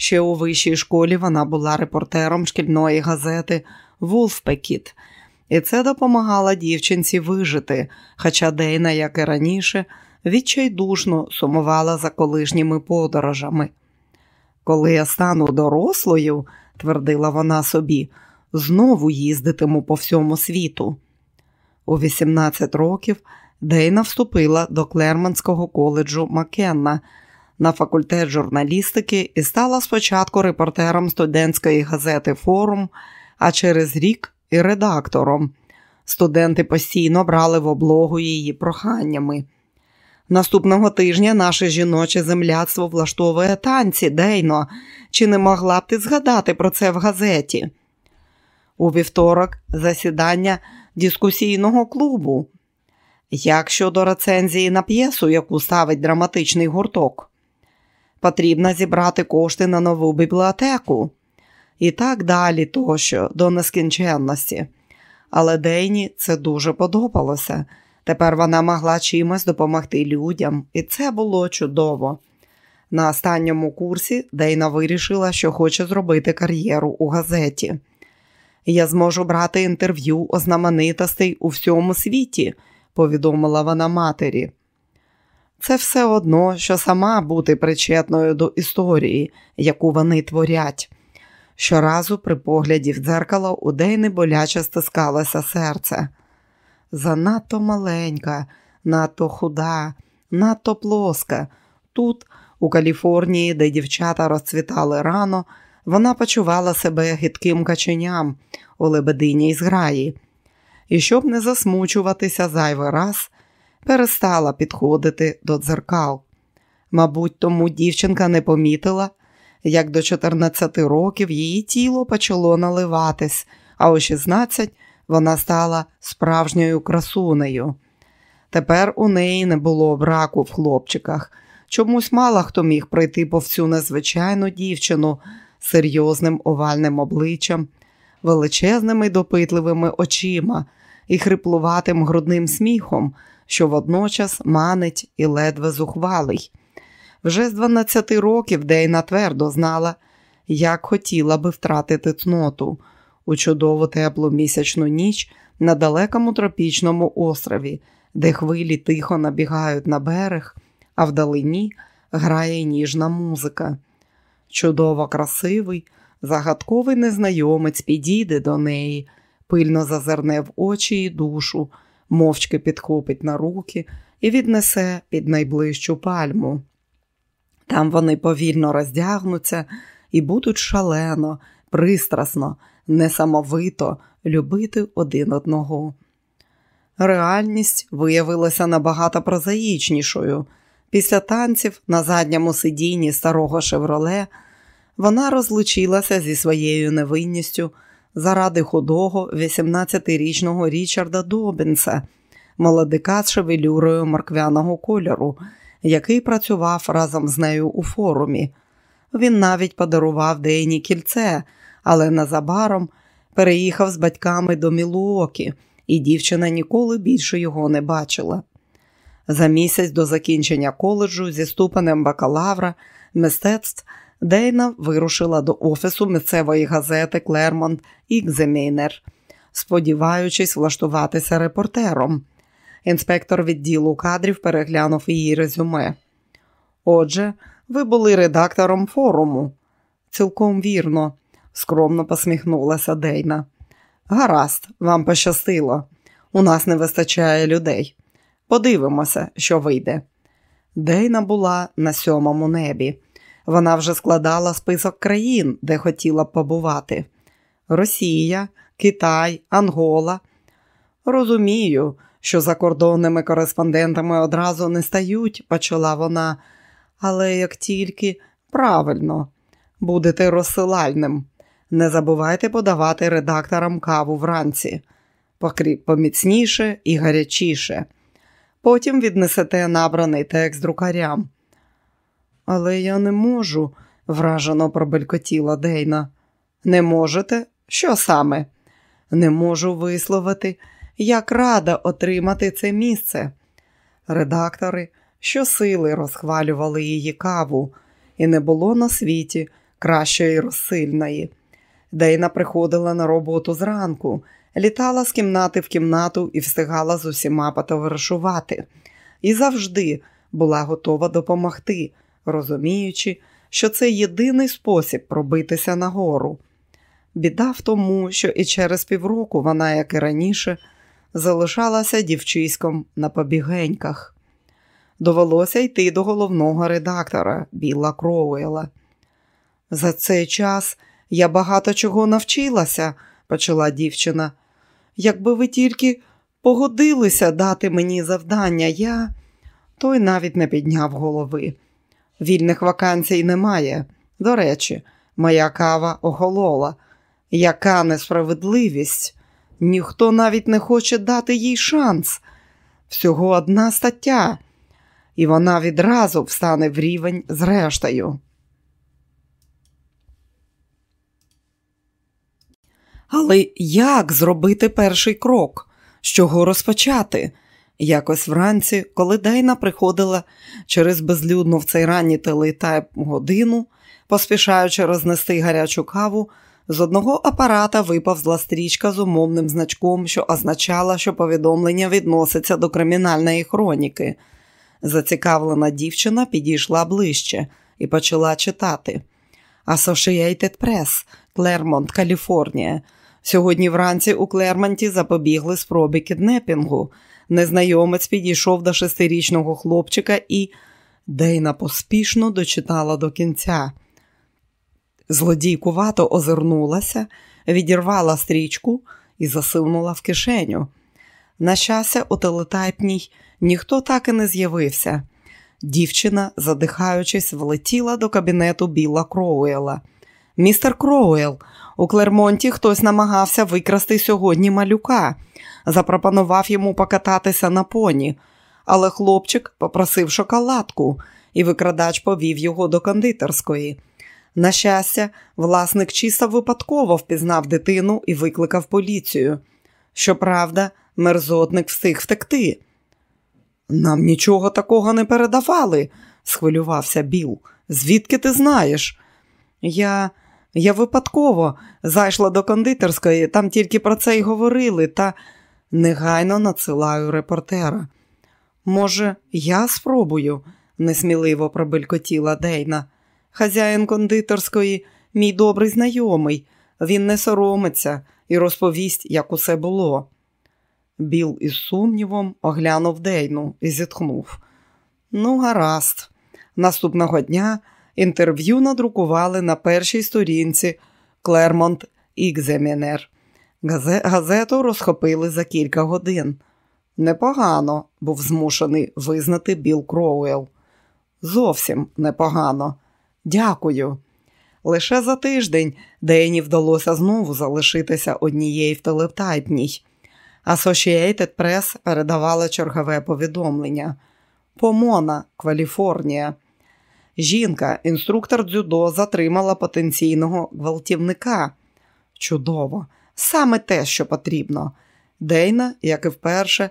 Ще у вищій школі вона була репортером шкільної газети Вулфпекіт і це допомагало дівчинці вижити, хоча Дейна, як і раніше, відчайдушно сумувала за колишніми подорожами. Коли я стану дорослою, твердила вона собі, знову їздитиму по всьому світу. У 18 років Дейна вступила до Клерманського коледжу Маккенна на факультет журналістики і стала спочатку репортером студентської газети Форум, а через рік і редактором. Студенти постійно брали в облогу її проханнями. Наступного тижня наше жіноче земляцтво влаштовує танці, Дейно. Чи не могла б ти згадати про це в газеті? У вівторок засідання дискусійного клубу. Як щодо рецензії на п'єсу, яку ставить драматичний гурток, потрібно зібрати кошти на нову бібліотеку і так далі, тощо, до нескінченності. Але Дейні це дуже подобалося. Тепер вона могла чимось допомогти людям, і це було чудово. На останньому курсі Дейна вирішила, що хоче зробити кар'єру у газеті. Я зможу брати інтерв'ю у знаменитостей у всьому світі, повідомила вона матері. Це все одно, що сама бути причетною до історії, яку вони творять. Щоразу при погляді в дзеркало у Дейни боляче стискалося серце. Занадто маленька, надто худа, надто плоска. Тут, у Каліфорнії, де дівчата розцвітали рано, вона почувала себе гидким каченям у лебединій зграї. І щоб не засмучуватися зайвий раз, перестала підходити до дзеркал. Мабуть, тому дівчинка не помітила, як до 14 років її тіло почало наливатись, а у 16 вона стала справжньою красунею. Тепер у неї не було браку в хлопчиках. Чомусь мало хто міг пройти по всю незвичайну дівчину з серйозним овальним обличчям, величезними допитливими очима і хриплуватим грудним сміхом, що водночас манить і ледве зухвалий. Вже з 12 років Дейна твердо знала, як хотіла би втратити цноту у чудову теплу місячну ніч на далекому тропічному острові, де хвилі тихо набігають на берег, а вдалині грає ніжна музика. Чудово красивий, загадковий незнайомець підійде до неї, пильно зазирне в очі і душу, мовчки підхопить на руки і віднесе під найближчу пальму. Там вони повільно роздягнуться і будуть шалено, пристрасно, несамовито любити один одного. Реальність виявилася набагато прозаїчнішою. Після танців на задньому сидінні старого шевроле вона розлучилася зі своєю невинністю заради худого 18-річного Річарда Добінса, молодика з шевелюрою морквяного кольору, який працював разом з нею у форумі. Він навіть подарував Дейні кільце, але незабаром переїхав з батьками до Мілуокі, і дівчина ніколи більше його не бачила. За місяць до закінчення коледжу зі ступенем бакалавра мистецтв Дейна вирушила до офісу місцевої газети Клермонт Ікземейнер, сподіваючись влаштуватися репортером. Інспектор відділу кадрів переглянув її резюме. Отже, ви були редактором форуму. Цілком вірно, скромно посміхнулася Дейна. Гаразд, вам пощастило. У нас не вистачає людей. Подивимося, що вийде. Дейна була на сьомому небі. Вона вже складала список країн, де хотіла б побувати: Росія, Китай, Ангола. Розумію, що закордонними кореспондентами одразу не стають, почала вона, але як тільки правильно будете розсилальним. Не забувайте подавати редакторам каву вранці, покріп поміцніше і гарячіше. Потім віднесете набраний текст друкарям. Але я не можу, вражено пробелькотіла Дейна. Не можете? Що саме? Не можу висловити, як рада отримати це місце. Редактори щосили розхвалювали її каву, і не було на світі кращої розсильної. Дейна приходила на роботу зранку, літала з кімнати в кімнату і встигала з усіма потоваришувати. І завжди була готова допомогти, розуміючи, що це єдиний спосіб пробитися нагору. Біда в тому, що і через півроку вона, як і раніше, залишалася дівчиськом на побігеньках. Довелося йти до головного редактора Біла Кроуела. За цей час я багато чого навчилася, почала дівчина. Якби ви тільки погодилися дати мені завдання, я той навіть не підняв голови. Вільних вакансій немає. До речі, моя кава оголола. Яка несправедливість? Ніхто навіть не хоче дати їй шанс. Всього одна стаття, і вона відразу встане в рівень з рештою. Але як зробити перший крок? З чого розпочати? Якось вранці, коли Дейна приходила через безлюдну в цей ранній телетайп годину, поспішаючи рознести гарячу каву, з одного апарата виповзла стрічка з умовним значком, що означала, що повідомлення відноситься до кримінальної хроніки. Зацікавлена дівчина підійшла ближче і почала читати. Associated Press, Клермонт, Каліфорнія. Сьогодні вранці у Клермонті запобігли спробі кіднепінгу. Незнайомець підійшов до шестирічного хлопчика і Дейна поспішно дочитала до кінця. Злодійкувато озирнулася, відірвала стрічку і засунула в кишеню. На щастя, у телетайпній ніхто так і не з'явився. Дівчина, задихаючись, влетіла до кабінету Біла Кроуела. Містер Кроуел, у Клермонті хтось намагався викрасти сьогодні малюка, запропонував йому покататися на поні, але хлопчик попросив шоколадку, і викрадач повів його до кондитерської. На щастя, власник чисто випадково впізнав дитину і викликав поліцію. Щоправда, мерзотник встиг втекти. Нам нічого такого не передавали, схвилювався Біл. Звідки ти знаєш? Я я випадково зайшла до кондитерської, там тільки про це й говорили, та негайно надсилаю репортера. Може, я спробую, несміливо пробелькотіла Дейна. Хазяїн кондитерської, мій добрий знайомий, він не соромиться і розповість, як усе було. Біл із сумнівом оглянув Дейну і зітхнув. Ну, гаразд. Наступного дня інтерв'ю надрукували на першій сторінці Клермонт Ікземінер. Газету розхопили за кілька годин. Непогано, був змушений визнати Біл Кроуел. Зовсім непогано. Дякую. Лише за тиждень Дейні вдалося знову залишитися однією в телетайпній. Associated Press передавала чергове повідомлення. Помона, Каліфорнія. Жінка, інструктор дзюдо, затримала потенційного гвалтівника. Чудово, саме те, що потрібно. Дейна, як і вперше,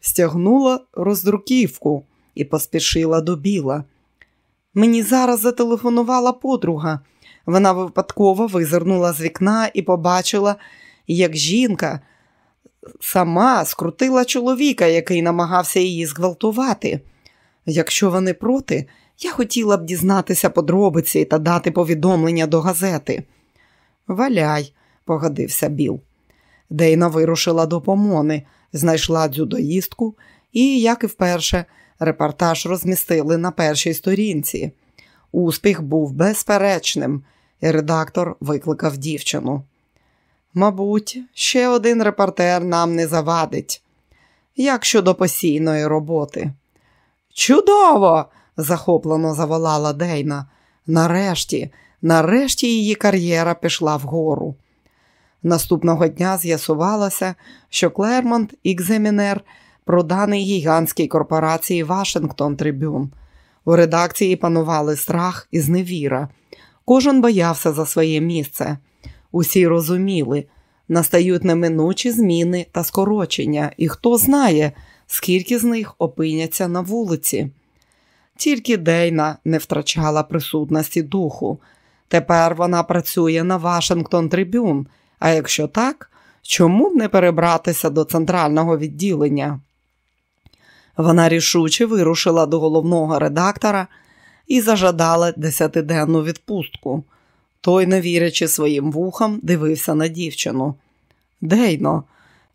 стягнула роздруківку і поспішила до біла. Мені зараз зателефонувала подруга. Вона випадково визирнула з вікна і побачила, як жінка сама скрутила чоловіка, який намагався її зґвалтувати. Якщо вони проти, я хотіла б дізнатися подробиці та дати повідомлення до газети. Валяй, погодився Біл. Дейна вирушила до помони, знайшла дзюдоїстку і, як і вперше, репортаж розмістили на першій сторінці. Успіх був безперечним, і редактор викликав дівчину. Мабуть, ще один репортер нам не завадить. Як щодо постійної роботи? Чудово! захоплено заволала Дейна. Нарешті, нарешті її кар'єра пішла вгору. Наступного дня з'ясувалося, що Клермонт Ікземінер проданий гігантській корпорації Вашингтон Трибюн. У редакції панували страх і зневіра. Кожен боявся за своє місце. Усі розуміли, настають неминучі зміни та скорочення, і хто знає, скільки з них опиняться на вулиці. Тільки Дейна не втрачала присутності духу. Тепер вона працює на Вашингтон Трибюн, а якщо так, Чому б не перебратися до центрального відділення? Вона рішуче вирушила до головного редактора і зажадала десятиденну відпустку. Той, не вірячи своїм вухам, дивився на дівчину. Дейно,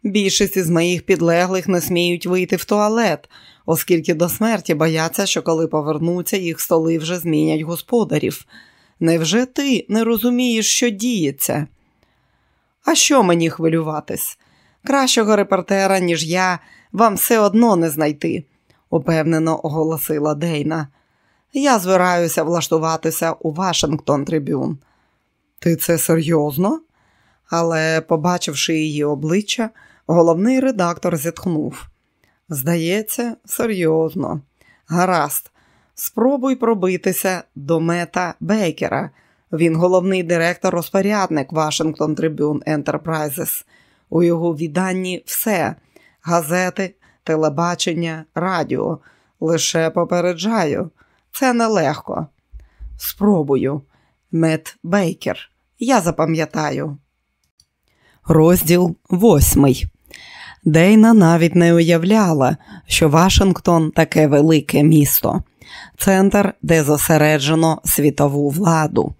більшість із моїх підлеглих не сміють вийти в туалет, оскільки до смерті бояться, що коли повернуться, їх столи вже змінять господарів. Невже ти не розумієш, що діється? А що мені хвилюватись? Кращого репортера, ніж я, вам все одно не знайти, упевнено оголосила Дейна. Я збираюся влаштуватися у Вашингтон Трибюн. Ти це серйозно? Але, побачивши її обличчя, головний редактор зітхнув. Здається, серйозно. Гаразд, спробуй пробитися до мета Бейкера. Він головний директор-розпорядник Вашингтон Трибюн Enterprises. У його відданні все газети, телебачення, радіо. Лише попереджаю, це нелегко. Спробую. Мет Бейкер. Я запам'ятаю. Розділ восьмий. Дейна навіть не уявляла, що Вашингтон таке велике місто, центр, де зосереджено світову владу.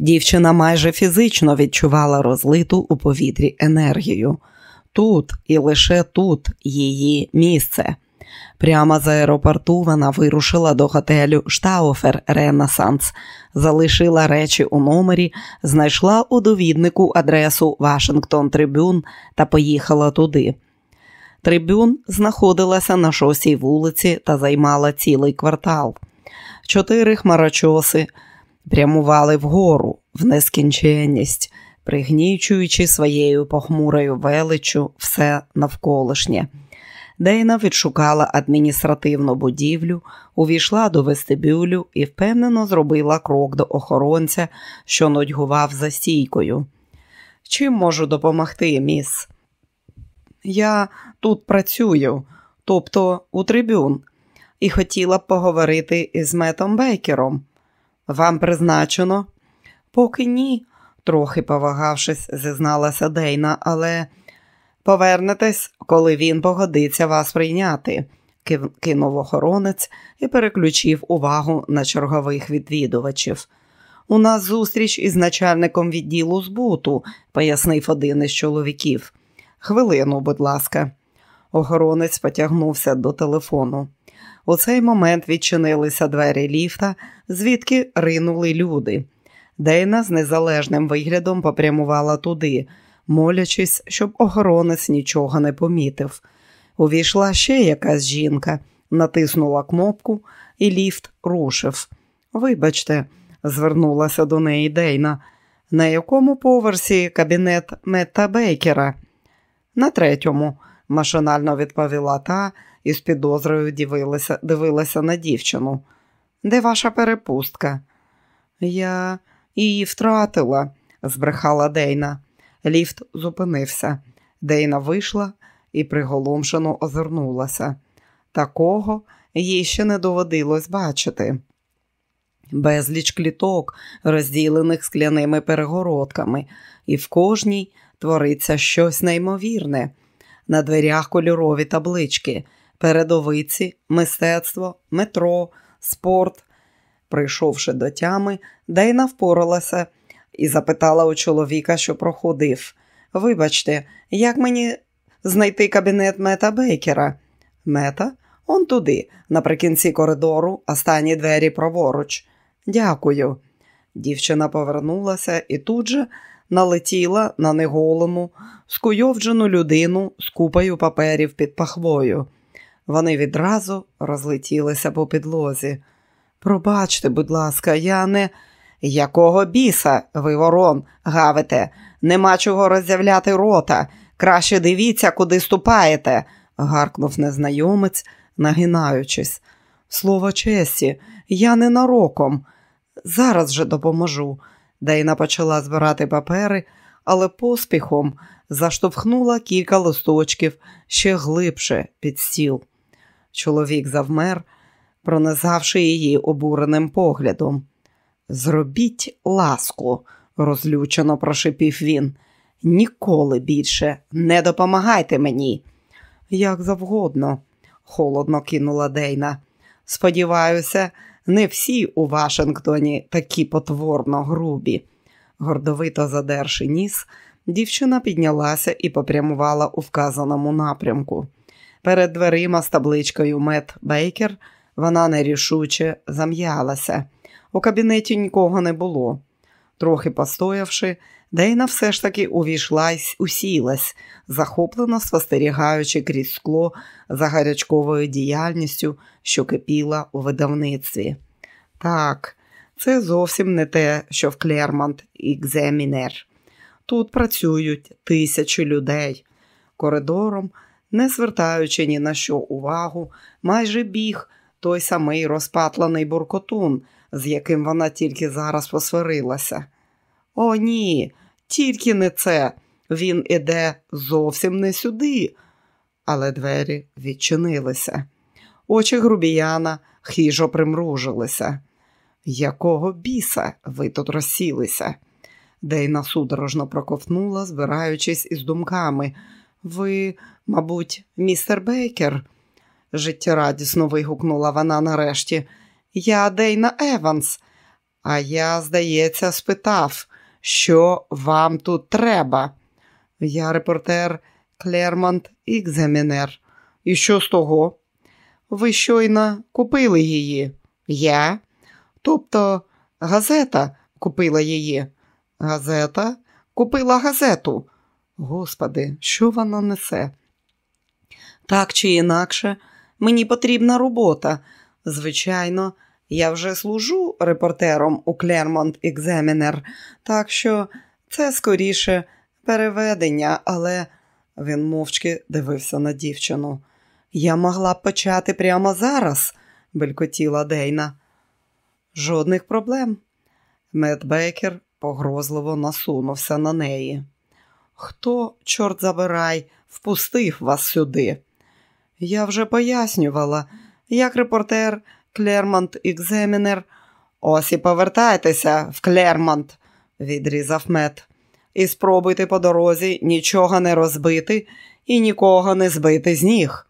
Дівчина майже фізично відчувала розлиту у повітрі енергію. Тут і лише тут її місце. Прямо з аеропорту вона вирушила до готелю Штауфер Ренесанс, залишила речі у номері, знайшла у довіднику адресу Вашингтон Трибюн та поїхала туди. Трибюн знаходилася на шостій вулиці та займала цілий квартал. Чотири хмарочоси прямували вгору, в нескінченність, пригнічуючи своєю похмурою величчю все навколишнє. Дейна відшукала адміністративну будівлю, увійшла до вестибюлю і впевнено зробила крок до охоронця, що нудьгував за стійкою. Чим можу допомогти, міс? Я тут працюю, тобто у трибюн, і хотіла б поговорити із Метом Бейкером. Вам призначено? Поки ні, трохи повагавшись, зізналася Дейна, але повернетесь, коли він погодиться вас прийняти, кинув охоронець і переключив увагу на чергових відвідувачів. У нас зустріч із начальником відділу збуту, пояснив один із чоловіків. Хвилину, будь ласка. Охоронець потягнувся до телефону. У цей момент відчинилися двері ліфта, звідки ринули люди. Дейна з незалежним виглядом попрямувала туди, молячись, щоб охоронець нічого не помітив. Увійшла ще якась жінка, натиснула кнопку, і ліфт рушив. Вибачте, звернулася до неї Дейна. На якому поверсі кабінет Метта Бейкера? На третьому, машинально відповіла та і з підозрою дивилася, дивилася на дівчину. Де ваша перепустка? Я її втратила, збрехала Дейна. Ліфт зупинився. Дейна вийшла і приголомшено озирнулася. Такого їй ще не доводилось бачити. Безліч кліток, розділених скляними перегородками, і в кожній твориться щось неймовірне. На дверях кольорові таблички, передовиці, мистецтво, метро, спорт. Прийшовши до тями, Дейна впоралася і запитала у чоловіка, що проходив. Вибачте, як мені знайти кабінет мета Бейкера? Мета? Он туди, наприкінці коридору, останні двері праворуч. Дякую. Дівчина повернулася і тут же налетіла на неголену, скуйовджену людину з купою паперів під пахвою. Вони відразу розлетілися по підлозі. Пробачте, будь ласка, я не. Якого біса, ви ворон, гавите, нема чого роззявляти рота. Краще дивіться, куди ступаєте, гаркнув незнайомець, нагинаючись. Слово честі, я ненароком. Зараз же допоможу. Дейна почала збирати папери, але поспіхом заштовхнула кілька листочків ще глибше під стіл. Чоловік завмер, пронизавши її обуреним поглядом. Зробіть ласку, розлючено прошипів він. Ніколи більше не допомагайте мені. Як завгодно, холодно кинула Дейна. Сподіваюся, не всі у Вашингтоні такі потворно грубі. Гордовито задерши ніс, дівчина піднялася і попрямувала у вказаному напрямку. Перед дверима з табличкою Мет Бейкер вона нерішуче зам'ялася. У кабінеті нікого не було. Трохи постоявши, Дейна все ж таки увійшла й усілась, захоплено спостерігаючи крізь скло за гарячковою діяльністю, що кипіла у видавництві. Так, це зовсім не те, що в Клермонт Ікземінер. Тут працюють тисячі людей. Коридором, не звертаючи ні на що увагу, майже біг той самий розпатлений буркотун, з яким вона тільки зараз посварилася. О, ні, тільки не це. Він іде зовсім не сюди. Але двері відчинилися. Очі грубіяна хижо примружилися. Якого біса ви тут розсілися? Дейна судорожно проковтнула, збираючись із думками. Ви, мабуть, містер Бейкер? життєрадісно вигукнула вона нарешті. Я Дейна Еванс, а я, здається, спитав, що вам тут треба. Я репортер Клермонт Ікземінер. І що з того? Ви щойно купили її. Я? Тобто газета купила її. Газета купила газету. Господи, що вона несе? Так чи інакше, мені потрібна робота. Звичайно, я вже служу репортером у Клермонт Екземінер, так що це скоріше переведення, але він мовчки дивився на дівчину. Я могла б почати прямо зараз, белькотіла Дейна. Жодних проблем. Мед Бейкер погрозливо насунувся на неї. Хто, чорт забирай, впустив вас сюди? Я вже пояснювала, як репортер Клермонт Екземінер. Ось і повертайтеся в Клермонт, відрізав мед. І спробуйте по дорозі нічого не розбити і нікого не збити з ніг.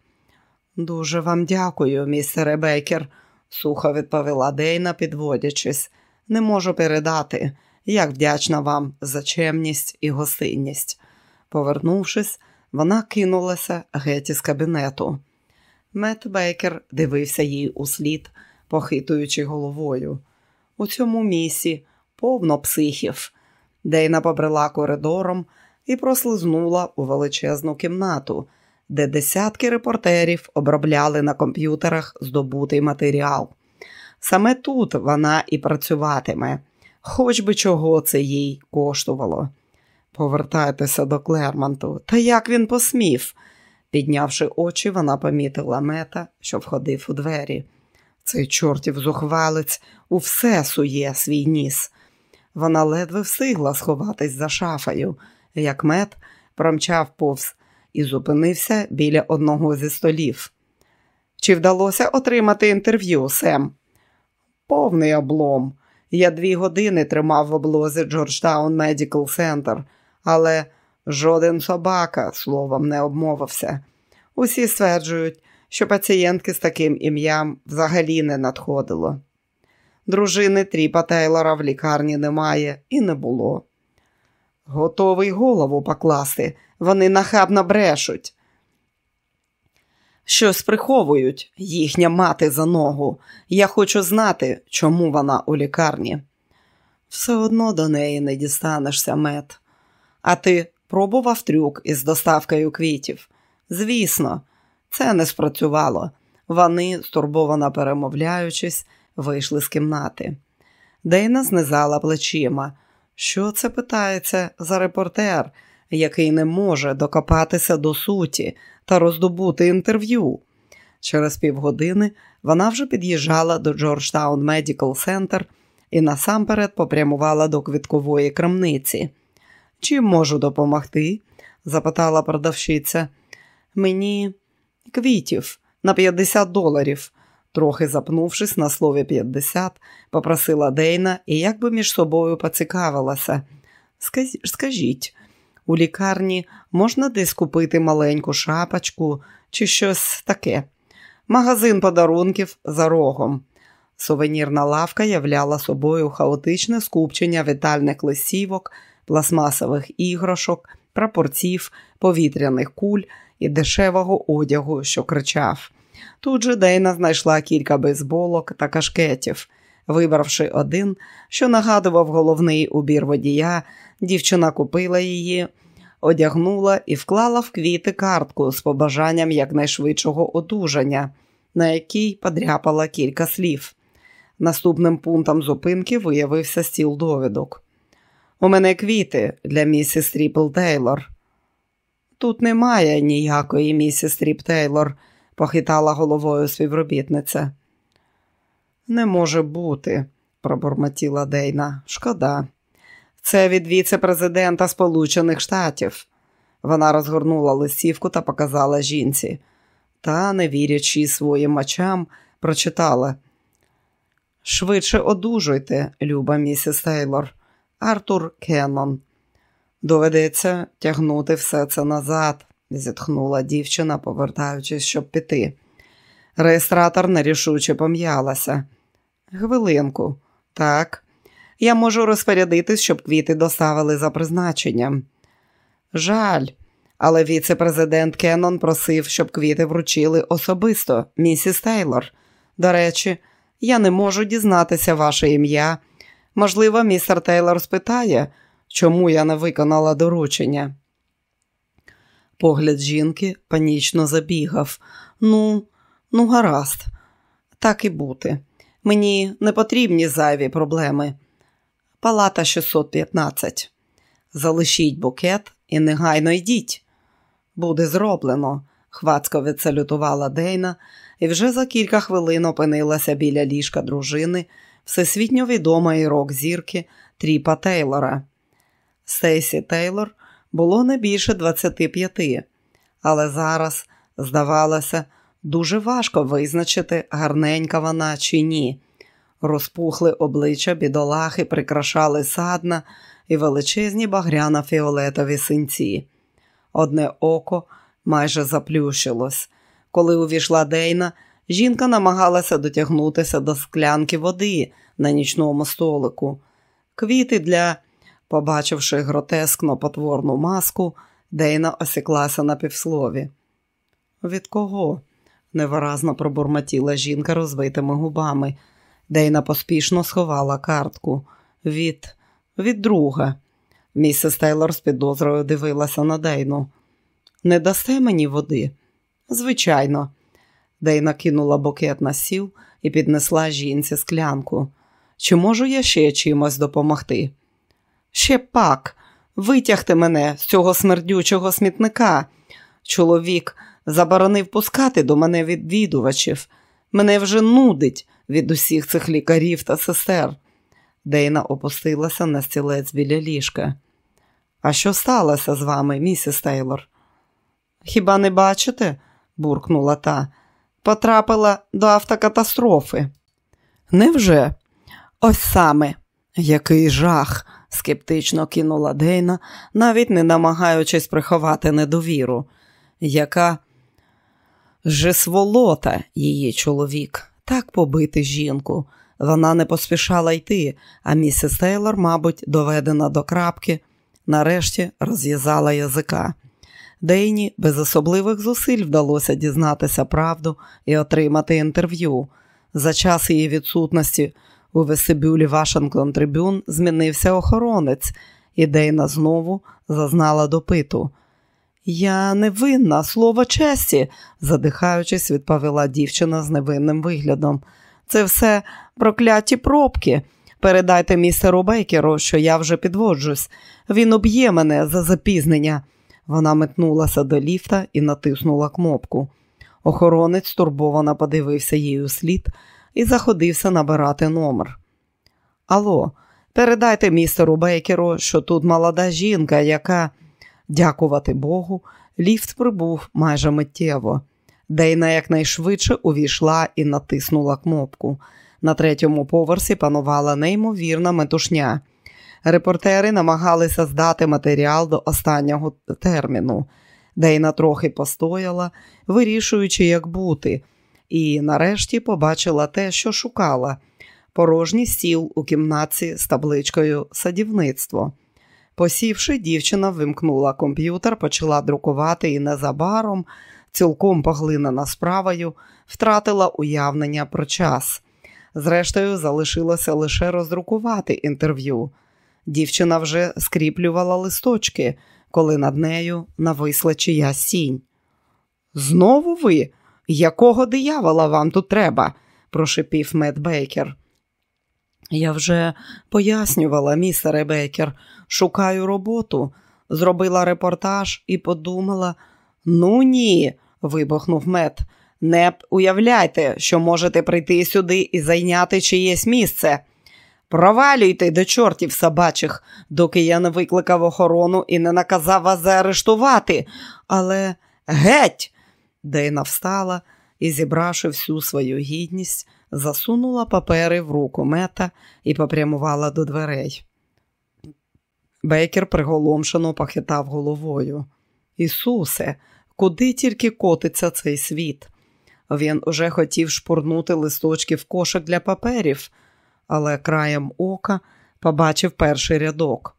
Дуже вам дякую, містере Бейкер, сухо відповіла Дейна, підводячись. Не можу передати, як вдячна вам за чемність і гостинність. Повернувшись, вона кинулася геть із кабінету. Мет Бейкер дивився їй услід, похитуючи головою. У цьому місці повно психів. Дейна побрела коридором і прослизнула у величезну кімнату, де десятки репортерів обробляли на комп'ютерах здобутий матеріал. Саме тут вона і працюватиме, хоч би чого це їй коштувало. Повертайтеся до Клермонту, та як він посмів. Піднявши очі, вона помітила Мета, що входив у двері. Цей чортів зухвалець у все сує свій ніс. Вона ледве встигла сховатись за шафою, як Мет промчав повз і зупинився біля одного зі столів. Чи вдалося отримати інтерв'ю, Сем? Повний облом. Я дві години тримав в облозі Georgetown Medical Center, але жоден собака словом не обмовився. Усі стверджують, що пацієнтки з таким ім'ям взагалі не надходило. Дружини Тріпа Тейлора в лікарні немає і не було. Готовий голову покласти, вони нахабно брешуть. Щось приховують їхня мати за ногу. Я хочу знати, чому вона у лікарні. Все одно до неї не дістанешся, мед. А ти пробував трюк із доставкою квітів? Звісно, це не спрацювало. Вони, стурбовано перемовляючись, вийшли з кімнати. Дейна знизала плечима. Що це питається за репортер, який не може докопатися до суті та роздобути інтерв'ю? Через півгодини вона вже під'їжджала до Georgetown Medical Center і насамперед попрямувала до квіткової крамниці. Чим можу допомогти? запитала продавщиця. Мені квітів на 50 доларів. Трохи запнувшись на слові 50, попросила Дейна і якби між собою поцікавилася. Скажіть, У лікарні можна десь купити маленьку шапочку чи щось таке. Магазин подарунків за рогом. Сувенірна лавка являла собою хаотичне скупчення вітальних лисівок, пластмасових іграшок, прапорців, повітряних куль і дешевого одягу, що кричав. Тут же Дейна знайшла кілька бейсболок та кашкетів. Вибравши один, що нагадував головний убір водія, дівчина купила її, одягнула і вклала в квіти картку з побажанням якнайшвидшого одужання, на якій подряпала кілька слів. Наступним пунктом зупинки виявився стіл довідок. У мене квіти для місіс Тріп Тейлор. Тут немає ніякої місіс Тріп Тейлор, похитала головою співробітниця. Не може бути, пробормотіла Дейна. Шкода. Це від віце-президента Сполучених Штатів. Вона розгорнула листівку та показала жінці. Та, не вірячи своїм очам, прочитала. Швидше одужуйте, люба місіс Тейлор, Артур Кеннон. Доведеться тягнути все це назад, зітхнула дівчина, повертаючись, щоб піти. Реєстратор нерішуче пом'ялася. Хвилинку, так, я можу розпорядитись, щоб квіти доставили за призначенням. Жаль, але віце-президент Кеннон просив, щоб квіти вручили особисто, місіс Тейлор. До речі, я не можу дізнатися ваше ім'я. Можливо, містер Тейлор спитає, чому я не виконала доручення. Погляд жінки панічно забігав. Ну, ну, гаразд, так і бути. Мені не потрібні зайві проблеми. Палата 615. Залишіть букет і негайно йдіть. Буде зроблено, хвацько відсалютувала Дейна і вже за кілька хвилин опинилася біля ліжка дружини, всесвітньо відомої рок зірки Тріпа Тейлора. Стейсі Тейлор було не більше 25, але зараз, здавалося, дуже важко визначити, гарненька вона чи ні. Розпухли обличчя бідолахи, прикрашали садна і величезні багряно-фіолетові синці. Одне око майже заплющилось. Коли увійшла Дейна, жінка намагалася дотягнутися до склянки води на нічному столику. Квіти для, побачивши гротескно потворну маску, Дейна осіклася на півслові. Від кого? невиразно пробурмотіла жінка розбитими губами. Дейна поспішно сховала картку. Від від друга. Місіс Тейлор з підозрою дивилася на Дейну. Не дасте мені води? Звичайно. Дейна кинула букет на сіл і піднесла жінці склянку. Чи можу я ще чимось допомогти? Ще пак, витягти мене з цього смердючого смітника. Чоловік заборонив пускати до мене відвідувачів. Мене вже нудить від усіх цих лікарів та сестер. Дейна опустилася на стілець біля ліжка. А що сталося з вами, місіс Тейлор? Хіба не бачите? буркнула та. Потрапила до автокатастрофи. Невже? Ось саме, який жах, скептично кинула Дейна, навіть не намагаючись приховати недовіру, яка же сволота її чоловік, так побити жінку. Вона не поспішала йти, а місіс Тейлор, мабуть, доведена до крапки, нарешті розв'язала язика. Дейні без особливих зусиль вдалося дізнатися правду і отримати інтерв'ю. За час її відсутності у весебюлі Вашингтон Трибюн змінився охоронець, і Дейна знову зазнала допиту. Я не винна, слово честі, задихаючись, відповіла дівчина з невинним виглядом. Це все прокляті пробки. Передайте містеру Бейкеру, що я вже підводжусь. Він об'є мене за запізнення. Вона метнулася до ліфта і натиснула кнопку. Охоронець стурбовано подивився їй слід і заходився набирати номер. Алло, передайте містеру Бейкеру, що тут молода жінка, яка, дякувати Богу, ліфт прибув майже миттєво. Дейна якнайшвидше увійшла і натиснула кнопку. На третьому поверсі панувала неймовірна метушня. Репортери намагалися здати матеріал до останнього терміну. Дейна трохи постояла, вирішуючи, як бути, і нарешті побачила те, що шукала порожній стіл у кімнаті з табличкою Садівництво. Посівши, дівчина вимкнула комп'ютер, почала друкувати і незабаром, цілком поглинена справою, втратила уявлення про час. Зрештою, залишилося лише роздрукувати інтерв'ю. Дівчина вже скріплювала листочки, коли над нею нависла чия сінь. Знову ви? Якого диявола вам тут треба? прошепів Мед Бейкер. Я вже пояснювала, містере Бейкер, шукаю роботу, зробила репортаж і подумала: ну ні, вибухнув мед. Не уявляйте, що можете прийти сюди і зайняти чиєсь місце. Провалюйте до чортів собачих, доки я не викликав охорону і не наказав вас заарештувати. Але геть! Дейна встала і, зібравши всю свою гідність, засунула папери в руку мета і попрямувала до дверей. Бейкер приголомшено похитав головою. Ісусе, куди тільки котиться цей світ? Він уже хотів шпурнути листочки в кошик для паперів, але краєм ока побачив перший рядок.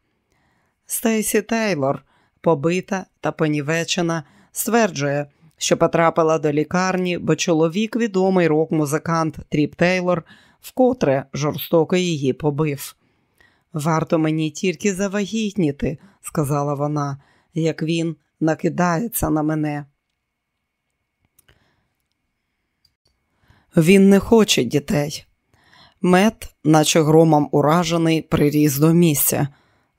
Стейсі Тейлор, побита та понівечена, стверджує, що потрапила до лікарні, бо чоловік, відомий рок-музикант Тріп Тейлор, вкотре жорстоко її побив. Варто мені тільки завагітніти, сказала вона, як він накидається на мене. Він не хоче дітей. Мед, наче громом уражений, приріс до місця.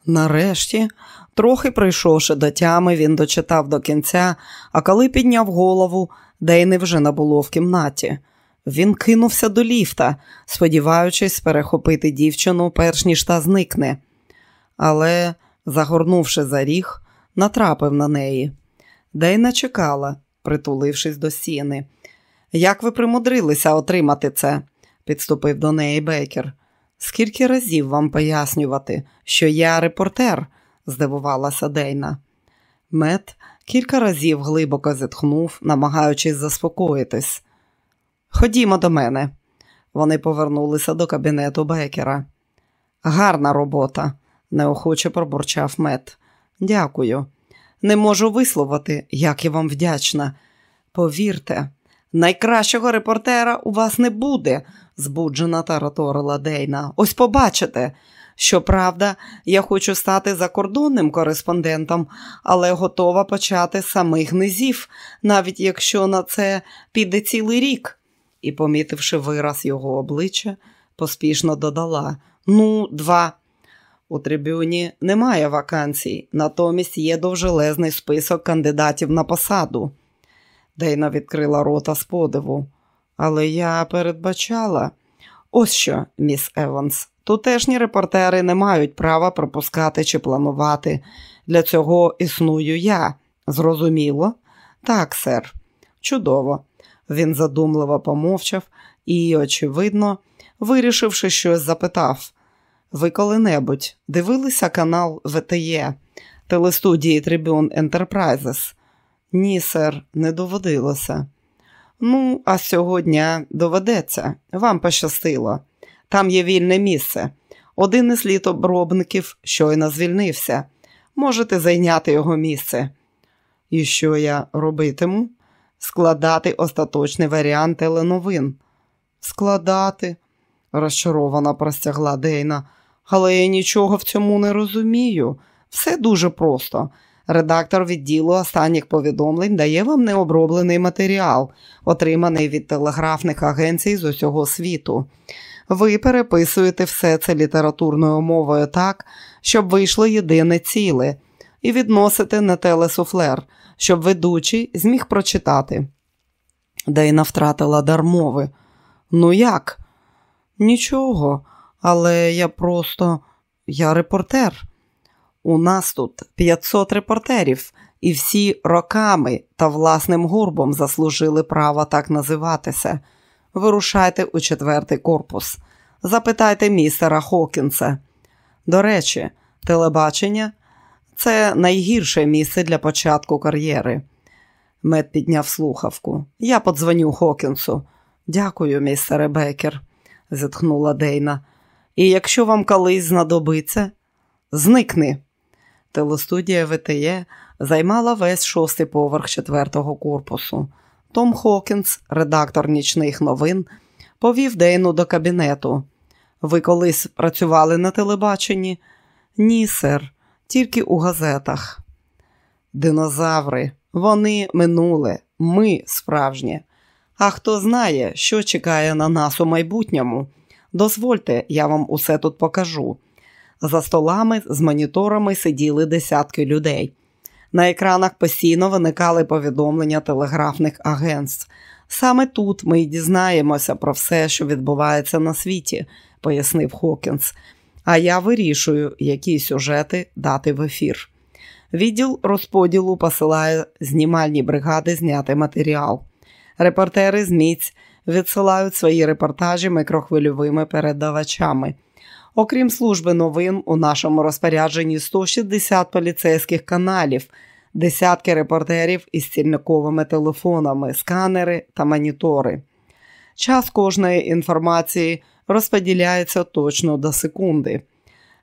Нарешті, трохи прийшовши до тями, він дочитав до кінця, а коли підняв голову, Дейни вже не було в кімнаті. Він кинувся до ліфта, сподіваючись перехопити дівчину, перш ніж та зникне. Але, загорнувши за ріг, натрапив на неї. Дейна чекала, притулившись до стіни. Як ви примудрилися отримати це? Підступив до неї Бейкер. Скільки разів вам пояснювати, що я репортер? здивувалася Дейна. Мет кілька разів глибоко зітхнув, намагаючись заспокоїтись. Ходімо до мене. Вони повернулися до кабінету Бекера. Гарна робота, неохоче пробурчав мет. Дякую. Не можу висловити, як я вам вдячна. Повірте, найкращого репортера у вас не буде, збуджена тараторила Дейна. Ось побачите. Щоправда, я хочу стати закордонним кореспондентом, але готова почати з самих низів, навіть якщо на це піде цілий рік. І, помітивши вираз його обличчя, поспішно додала: Ну, два. У трибюні немає вакансій, натомість є довжелезний список кандидатів на посаду. Дейна відкрила рота з подиву. Але я передбачала. Ось що, міс Еванс, тутешні репортери не мають права пропускати чи планувати. Для цього існую я. Зрозуміло? Так, сер. Чудово. Він задумливо помовчав і, очевидно, вирішивши щось, запитав. Ви коли-небудь дивилися канал ВТЄ телестудії Tribune Enterprises? Ні, сер, не доводилося. Ну, а сьогодні доведеться, вам пощастило. Там є вільне місце. Один із літобробників щойно звільнився. Можете зайняти його місце. І що я робитиму? Складати остаточний варіант теленовин. Складати, розчарована простягла Дейна, але я нічого в цьому не розумію. Все дуже просто. Редактор відділу останніх повідомлень дає вам необроблений матеріал, отриманий від телеграфних агенцій з усього світу. Ви переписуєте все це літературною мовою так, щоб вийшло єдине ціле, і відносите на телесуфлер, щоб ведучий зміг прочитати. Дейна втратила дар мови. Ну як? Нічого, але я просто я репортер. У нас тут 500 репортерів, і всі роками та власним гурбом заслужили право так називатися. Вирушайте у четвертий корпус. Запитайте містера Хокінса. До речі, телебачення це найгірше місце для початку кар'єри. Мед підняв слухавку. Я подзвоню Хокінсу. Дякую, містере Бекер, зітхнула Дейна. І якщо вам колись знадобиться, зникни. Телестудія ВТЄ займала весь шостий поверх четвертого корпусу. Том Хокінс, редактор нічних новин, повів Дейну до кабінету. Ви колись працювали на телебаченні? Ні, сер, тільки у газетах. Динозаври, вони минуле, ми справжнє. А хто знає, що чекає на нас у майбутньому? Дозвольте, я вам усе тут покажу. За столами з моніторами сиділи десятки людей. На екранах постійно виникали повідомлення телеграфних агентств. Саме тут ми й дізнаємося про все, що відбувається на світі, пояснив Хокінс. А я вирішую, які сюжети дати в ефір. Відділ розподілу посилає знімальні бригади зняти матеріал. Репортери з міць відсилають свої репортажі микрохвильовими передавачами. Окрім служби новин, у нашому розпорядженні 160 поліцейських каналів, десятки репортерів із стільниковими телефонами, сканери та монітори. Час кожної інформації розподіляється точно до секунди.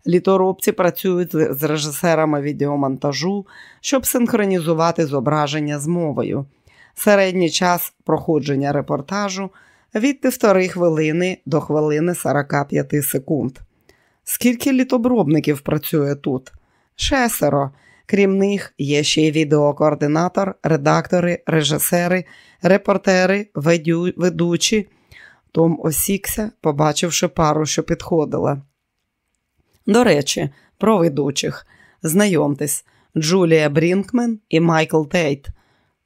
Літоробці працюють з режисерами відеомонтажу, щоб синхронізувати зображення з мовою. Середній час проходження репортажу від півтори хвилини до хвилини 45 секунд. Скільки літобробників працює тут? Шесеро. Крім них, є ще й відеокоординатор, редактори, режисери, репортери, ведю, ведучі. Том осікся, побачивши пару, що підходила. До речі, про ведучих. Знайомтесь, Джулія Брінкмен і Майкл Тейт.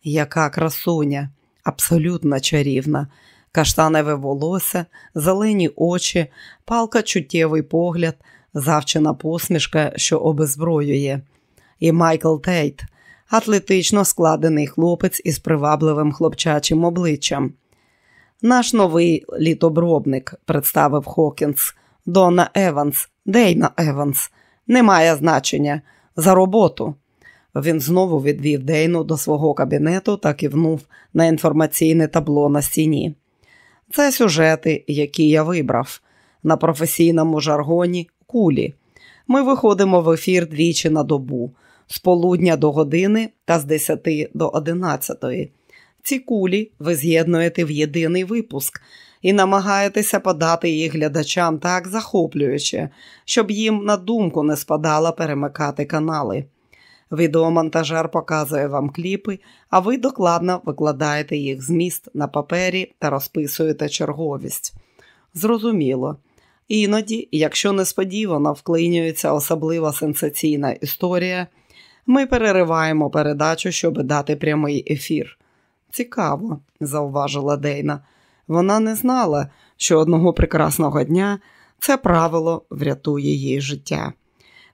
Яка красуня, абсолютно чарівна, каштаневе волосся, зелені очі, палка чуттєвий погляд, завчена посмішка, що обезброює. І Майкл Тейт, атлетично складений хлопець із привабливим хлопчачим обличчям. Наш новий літобробник, представив Хокінс, Дона Еванс, Дейна Еванс. Немає значення за роботу. Він знову відвів Дейну до свого кабінету та кивнув на інформаційне табло на стіні. Це сюжети, які я вибрав. На професійному жаргоні кулі. Ми виходимо в ефір двічі на добу, з полудня до години та з 10 до 11. Ці кулі ви з'єднуєте в єдиний випуск і намагаєтеся подати їх глядачам так захоплююче, щоб їм на думку не спадало перемикати канали. Відеомонтажер показує вам кліпи, а ви докладно викладаєте їх зміст на папері та розписуєте черговість. Зрозуміло. Іноді, якщо несподівано вклинюється особлива сенсаційна історія, ми перериваємо передачу, щоб дати прямий ефір. Цікаво, зауважила Дейна. Вона не знала, що одного прекрасного дня це правило врятує її життя.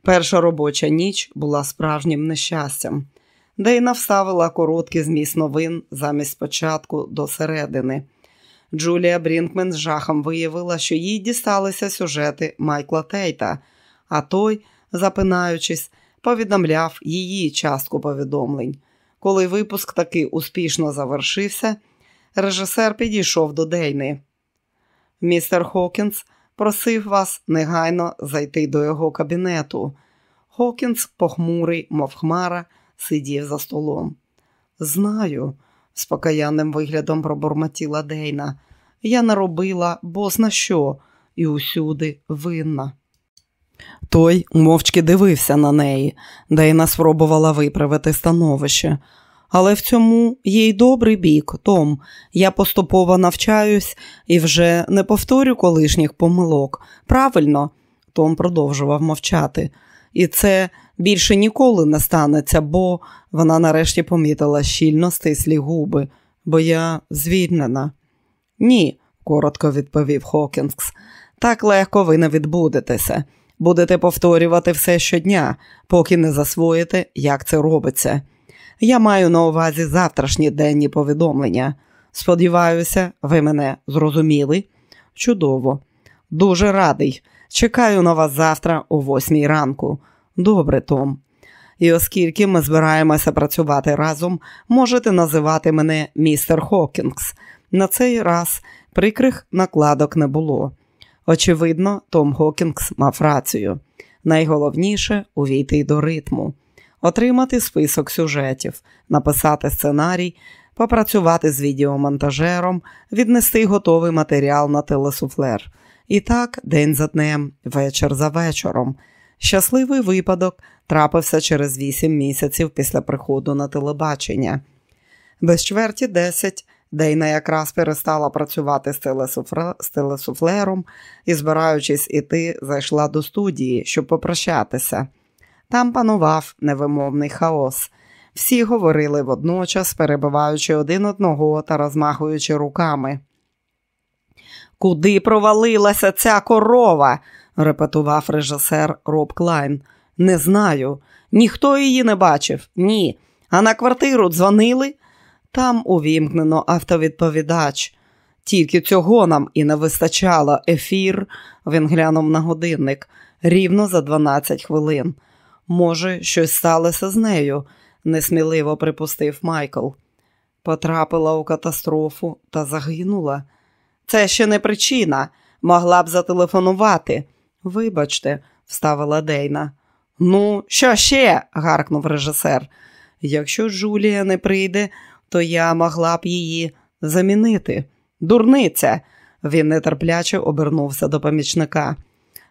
Перша робоча ніч була справжнім нещастям. Дейна вставила короткий зміст новин замість початку до середини. Джулія Брінкмен з жахом виявила, що їй дісталися сюжети Майкла Тейта, а той, запинаючись, повідомляв її частку повідомлень. Коли випуск таки успішно завершився, режисер підійшов до Дейни. Містер Хокінс просив вас негайно зайти до його кабінету. Хокінс, похмурий, мов хмара, сидів за столом. Знаю, з покаянним виглядом пробурмотіла Дейна. Я наробила бозна що і усюди винна. Той мовчки дивився на неї, Дейна спробувала виправити становище. Але в цьому є й добрий бік, Том. Я поступово навчаюсь і вже не повторю колишніх помилок. Правильно, Том продовжував мовчати. І це більше ніколи не станеться, бо вона нарешті помітила щільно стислі губи, бо я звільнена. Ні, коротко відповів Хокінс. Так легко ви не відбудетеся. Будете повторювати все щодня, поки не засвоїте, як це робиться. Я маю на увазі завтрашні денні повідомлення. Сподіваюся, ви мене зрозуміли? Чудово, дуже радий. Чекаю на вас завтра о восьмій ранку. Добре, Том. І оскільки ми збираємося працювати разом, можете називати мене містер Хокінгс. На цей раз прикрих накладок не було. Очевидно, Том Хокінгс мав рацію. Найголовніше увійти до ритму, отримати список сюжетів, написати сценарій, попрацювати з відеомонтажером, віднести готовий матеріал на телесуфлер. І так, день за днем, вечір за вечором. Щасливий випадок трапився через вісім місяців після приходу на телебачення. Без чверті десять Дейна якраз перестала працювати з, телесуфле... з телесуфлером і, збираючись іти, зайшла до студії, щоб попрощатися. Там панував невимовний хаос. Всі говорили водночас, перебиваючи один одного та розмахуючи руками. Куди провалилася ця корова? репетував режисер Роб Клайн. Не знаю. Ніхто її не бачив, ні. А на квартиру дзвонили? Там увімкнено автовідповідач. Тільки цього нам і не вистачало ефір, він глянув на годинник, рівно за 12 хвилин. Може, щось сталося з нею, несміливо припустив Майкл. Потрапила у катастрофу та загинула. Це ще не причина, могла б зателефонувати. Вибачте, вставила Дейна. Ну, що ще? гаркнув режисер. Якщо Джулія не прийде, то я могла б її замінити. Дурниця, він нетерпляче обернувся до помічника.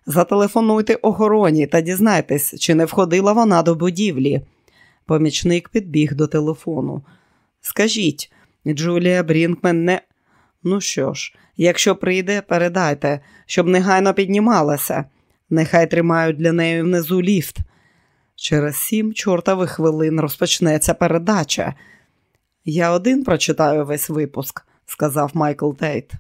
Зателефонуйте охороні та дізнайтесь, чи не входила вона до будівлі. Помічник підбіг до телефону. Скажіть, Джулія Брінкмен не. Ну що ж, якщо прийде, передайте, щоб негайно піднімалася. Нехай тримають для неї внизу ліфт. Через сім чортових хвилин розпочнеться передача. Я один прочитаю весь випуск, сказав Майкл Тейт.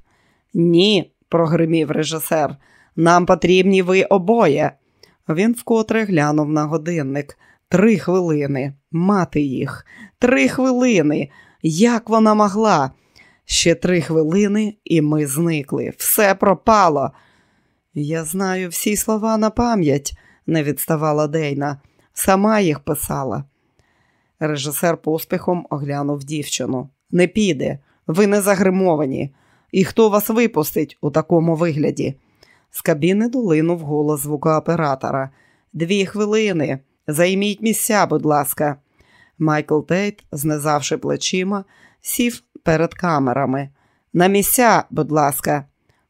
Ні, прогримів режисер. Нам потрібні ви обоє. Він вкотре глянув на годинник. Три хвилини. Мати їх. Три хвилини. Як вона могла? Ще три хвилини, і ми зникли. Все пропало. Я знаю всі слова на пам'ять, не відставала Дейна. Сама їх писала. Режисер поспіхом оглянув дівчину. Не піде, ви не загримовані. І хто вас випустить у такому вигляді? З кабіни долинув голос звукооператора. Дві хвилини. Займіть місця, будь ласка. Майкл Тейт, знизавши плечима, сів перед камерами. На місця, будь ласка.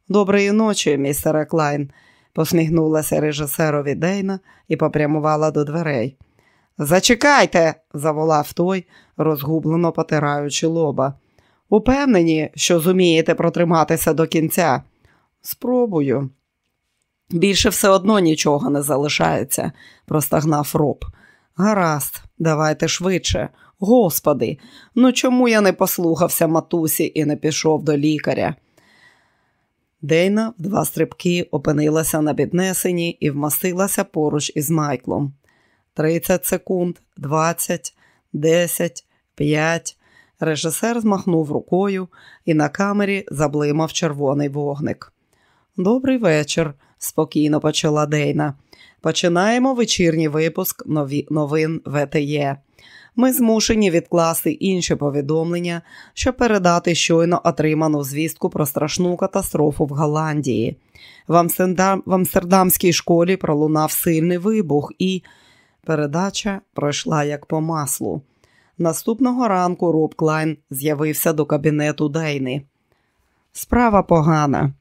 Доброї ночі, містере Клайн, посміхнулася режисерові Дейна і попрямувала до дверей. Зачекайте, заволав той, розгублено потираючи лоба. Упевнені, що зумієте протриматися до кінця. Спробую. Більше все одно нічого не залишається, простагнав роб. Гаразд, давайте швидше. Господи, ну чому я не послухався матусі і не пішов до лікаря? Дейна в два стрибки опинилася на піднесенні і вмастилася поруч із Майклом. 30 секунд, 20, 10, 5. Режисер змахнув рукою і на камері заблимав червоний вогник. Добрий вечір, спокійно почала Дейна. Починаємо вечірній випуск новин ВТЄ. Ми змушені відкласти інші повідомлення, щоб передати щойно отриману звістку про страшну катастрофу в Голландії. В Амстердамській школі пролунав сильний вибух і. Передача пройшла як по маслу. Наступного ранку Роб Клайн з'явився до кабінету Дейни. Справа погана.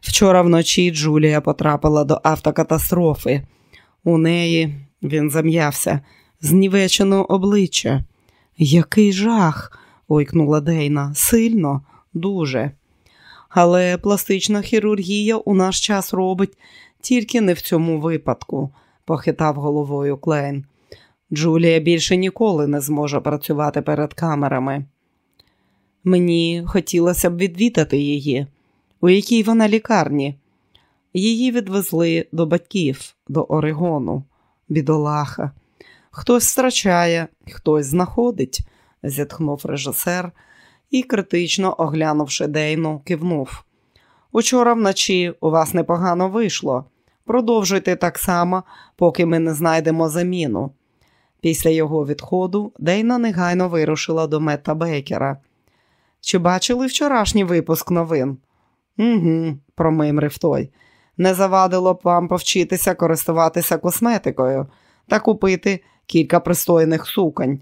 Вчора вночі Джулія потрапила до автокатастрофи. У неї він зам'явся, знівечено обличчя. Який жах, ойкнула Дейна. Сильно, дуже. Але пластична хірургія у наш час робить тільки не в цьому випадку похитав головою Клейн. Джулія більше ніколи не зможе працювати перед камерами. Мені хотілося б відвідати її, у якій вона лікарні. Її відвезли до батьків, до Орегону, бідолаха. Хтось втрачає, хтось знаходить, зітхнув режисер і, критично оглянувши Дейну, кивнув. Учора вночі у вас непогано вийшло. Продовжуйте так само, поки ми не знайдемо заміну. Після його відходу Дейна негайно вирушила до Мета Бейкера. Чи бачили вчорашній випуск новин? «Угу», – промимрив той. Не завадило б вам повчитися користуватися косметикою та купити кілька пристойних суконь.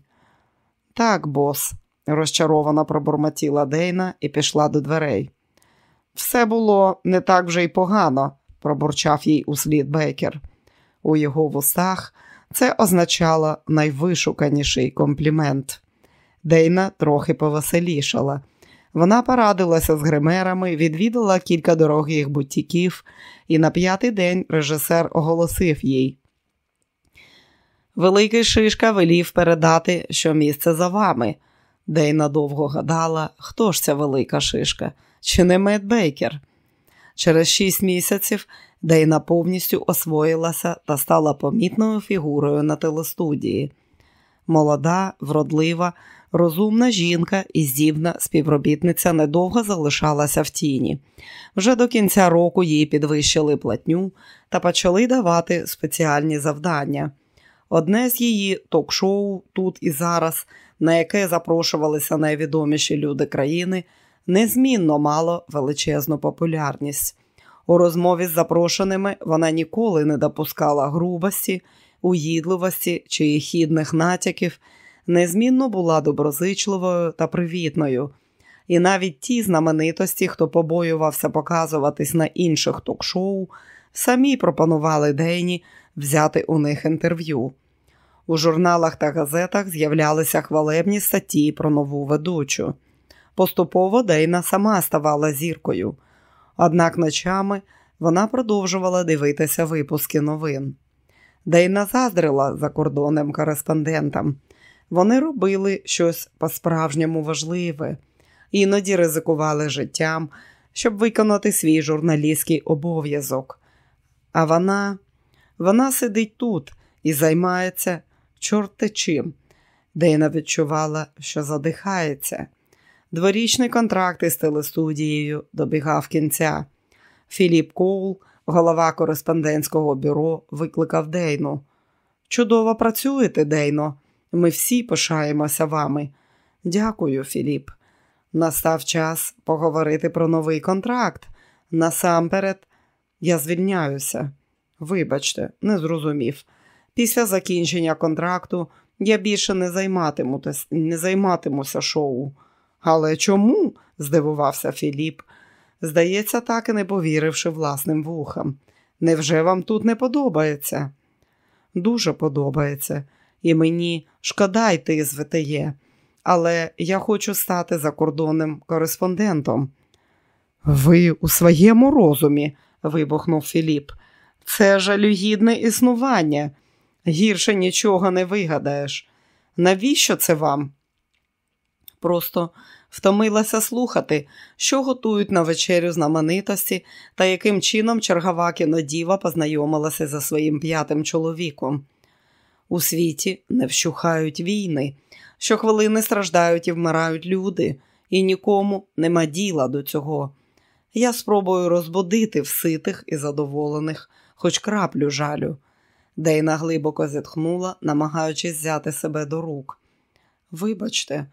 Так, бос, розчаровано пробурмотіла Дейна і пішла до дверей. Все було не так вже й погано, пробурчав їй услід Бейкер. У його вустах це означало найвишуканіший комплімент. Дейна трохи повеселішала. Вона порадилася з гримерами, відвідала кілька дорогих бутіків, і на п'ятий день режисер оголосив їй. Великий Шишка велів передати, що місце за вами. Дейна довго гадала, хто ж ця велика шишка, чи не Мед Бейкер. Через шість місяців Дейна повністю освоїлася та стала помітною фігурою на телестудії. Молода, вродлива, розумна жінка і здібна співробітниця недовго залишалася в тіні. Вже до кінця року їй підвищили платню та почали давати спеціальні завдання. Одне з її ток-шоу тут і зараз, на яке запрошувалися найвідоміші люди країни, незмінно мало величезну популярність. У розмові з запрошеними вона ніколи не допускала грубості, уїдливості чи хідних натяків, незмінно була доброзичливою та привітною. І навіть ті знаменитості, хто побоювався показуватись на інших ток-шоу, самі пропонували Дейні взяти у них інтерв'ю. У журналах та газетах з'являлися хвалебні статті про нову ведучу. Поступово Дейна сама ставала зіркою. Однак ночами вона продовжувала дивитися випуски новин. Дейна заздрила закордонним кореспондентам. Вони робили щось по-справжньому важливе, іноді ризикували життям, щоб виконати свій журналістський обов'язок. А вона, вона сидить тут і займається чорти чим. Дейна відчувала, що задихається. Дворічний контракт із телестудією добігав кінця. Філіп Коул, голова кореспондентського бюро, викликав Дейну. Чудово працюєте, Дейно. Ми всі пишаємося вами. Дякую, Філіп. Настав час поговорити про новий контракт. Насамперед, я звільняюся. Вибачте, не зрозумів. Після закінчення контракту я більше не займатимуся, не займатимуся шоу. Але чому? здивувався Філіп. Здається, так і не повіривши власним вухам. Невже вам тут не подобається? Дуже подобається, і мені шкода йти з ВТЄ, але я хочу стати закордонним кореспондентом. Ви у своєму розумі, вибухнув Філіп. Це жалюгідне існування. Гірше нічого не вигадаєш. Навіщо це вам? Просто втомилася слухати, що готують на вечерю знаменитості та яким чином чергова кінодіва познайомилася за своїм п'ятим чоловіком. У світі не вщухають війни, щохвилини страждають і вмирають люди, і нікому нема діла до цього. Я спробую розбудити вситих і задоволених, хоч краплю жалю. Дейна глибоко зітхнула, намагаючись взяти себе до рук. Вибачте,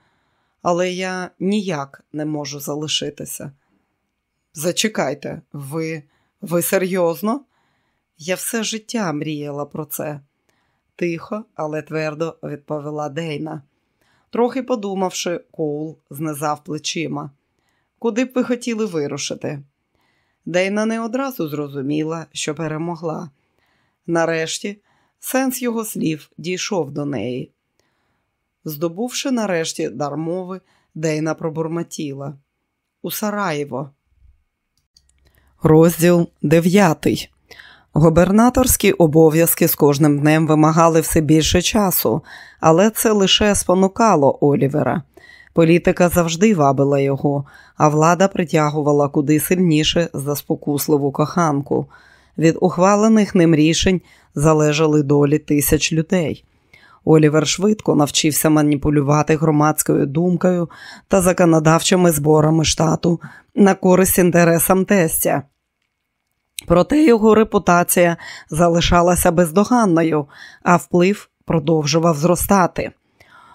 але я ніяк не можу залишитися. Зачекайте, ви ви серйозно? Я все життя мріяла про це. Тихо, але твердо відповіла Дейна. Трохи подумавши, Коул знизав плечима. Куди б ви хотіли вирушити? Дейна не одразу зрозуміла, що перемогла. Нарешті сенс його слів дійшов до неї. Здобувши нарешті дар мови, Дейна пробурмотіла. У Сараєво. Розділ дев'ятий. Губернаторські обов'язки з кожним днем вимагали все більше часу, але це лише спонукало Олівера. Політика завжди вабила його, а влада притягувала куди сильніше за спокусливу коханку. Від ухвалених ним рішень залежали долі тисяч людей. Олівер швидко навчився маніпулювати громадською думкою та законодавчими зборами штату на користь інтересам тестя. Проте його репутація залишалася бездоганною, а вплив продовжував зростати.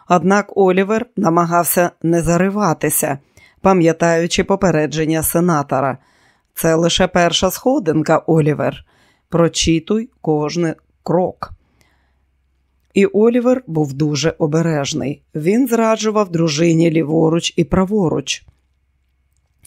Однак Олівер намагався не зариватися, пам'ятаючи попередження сенатора. Це лише перша сходинка, Олівер. Прочитуй кожний крок. І Олівер був дуже обережний. Він зраджував дружині ліворуч і праворуч.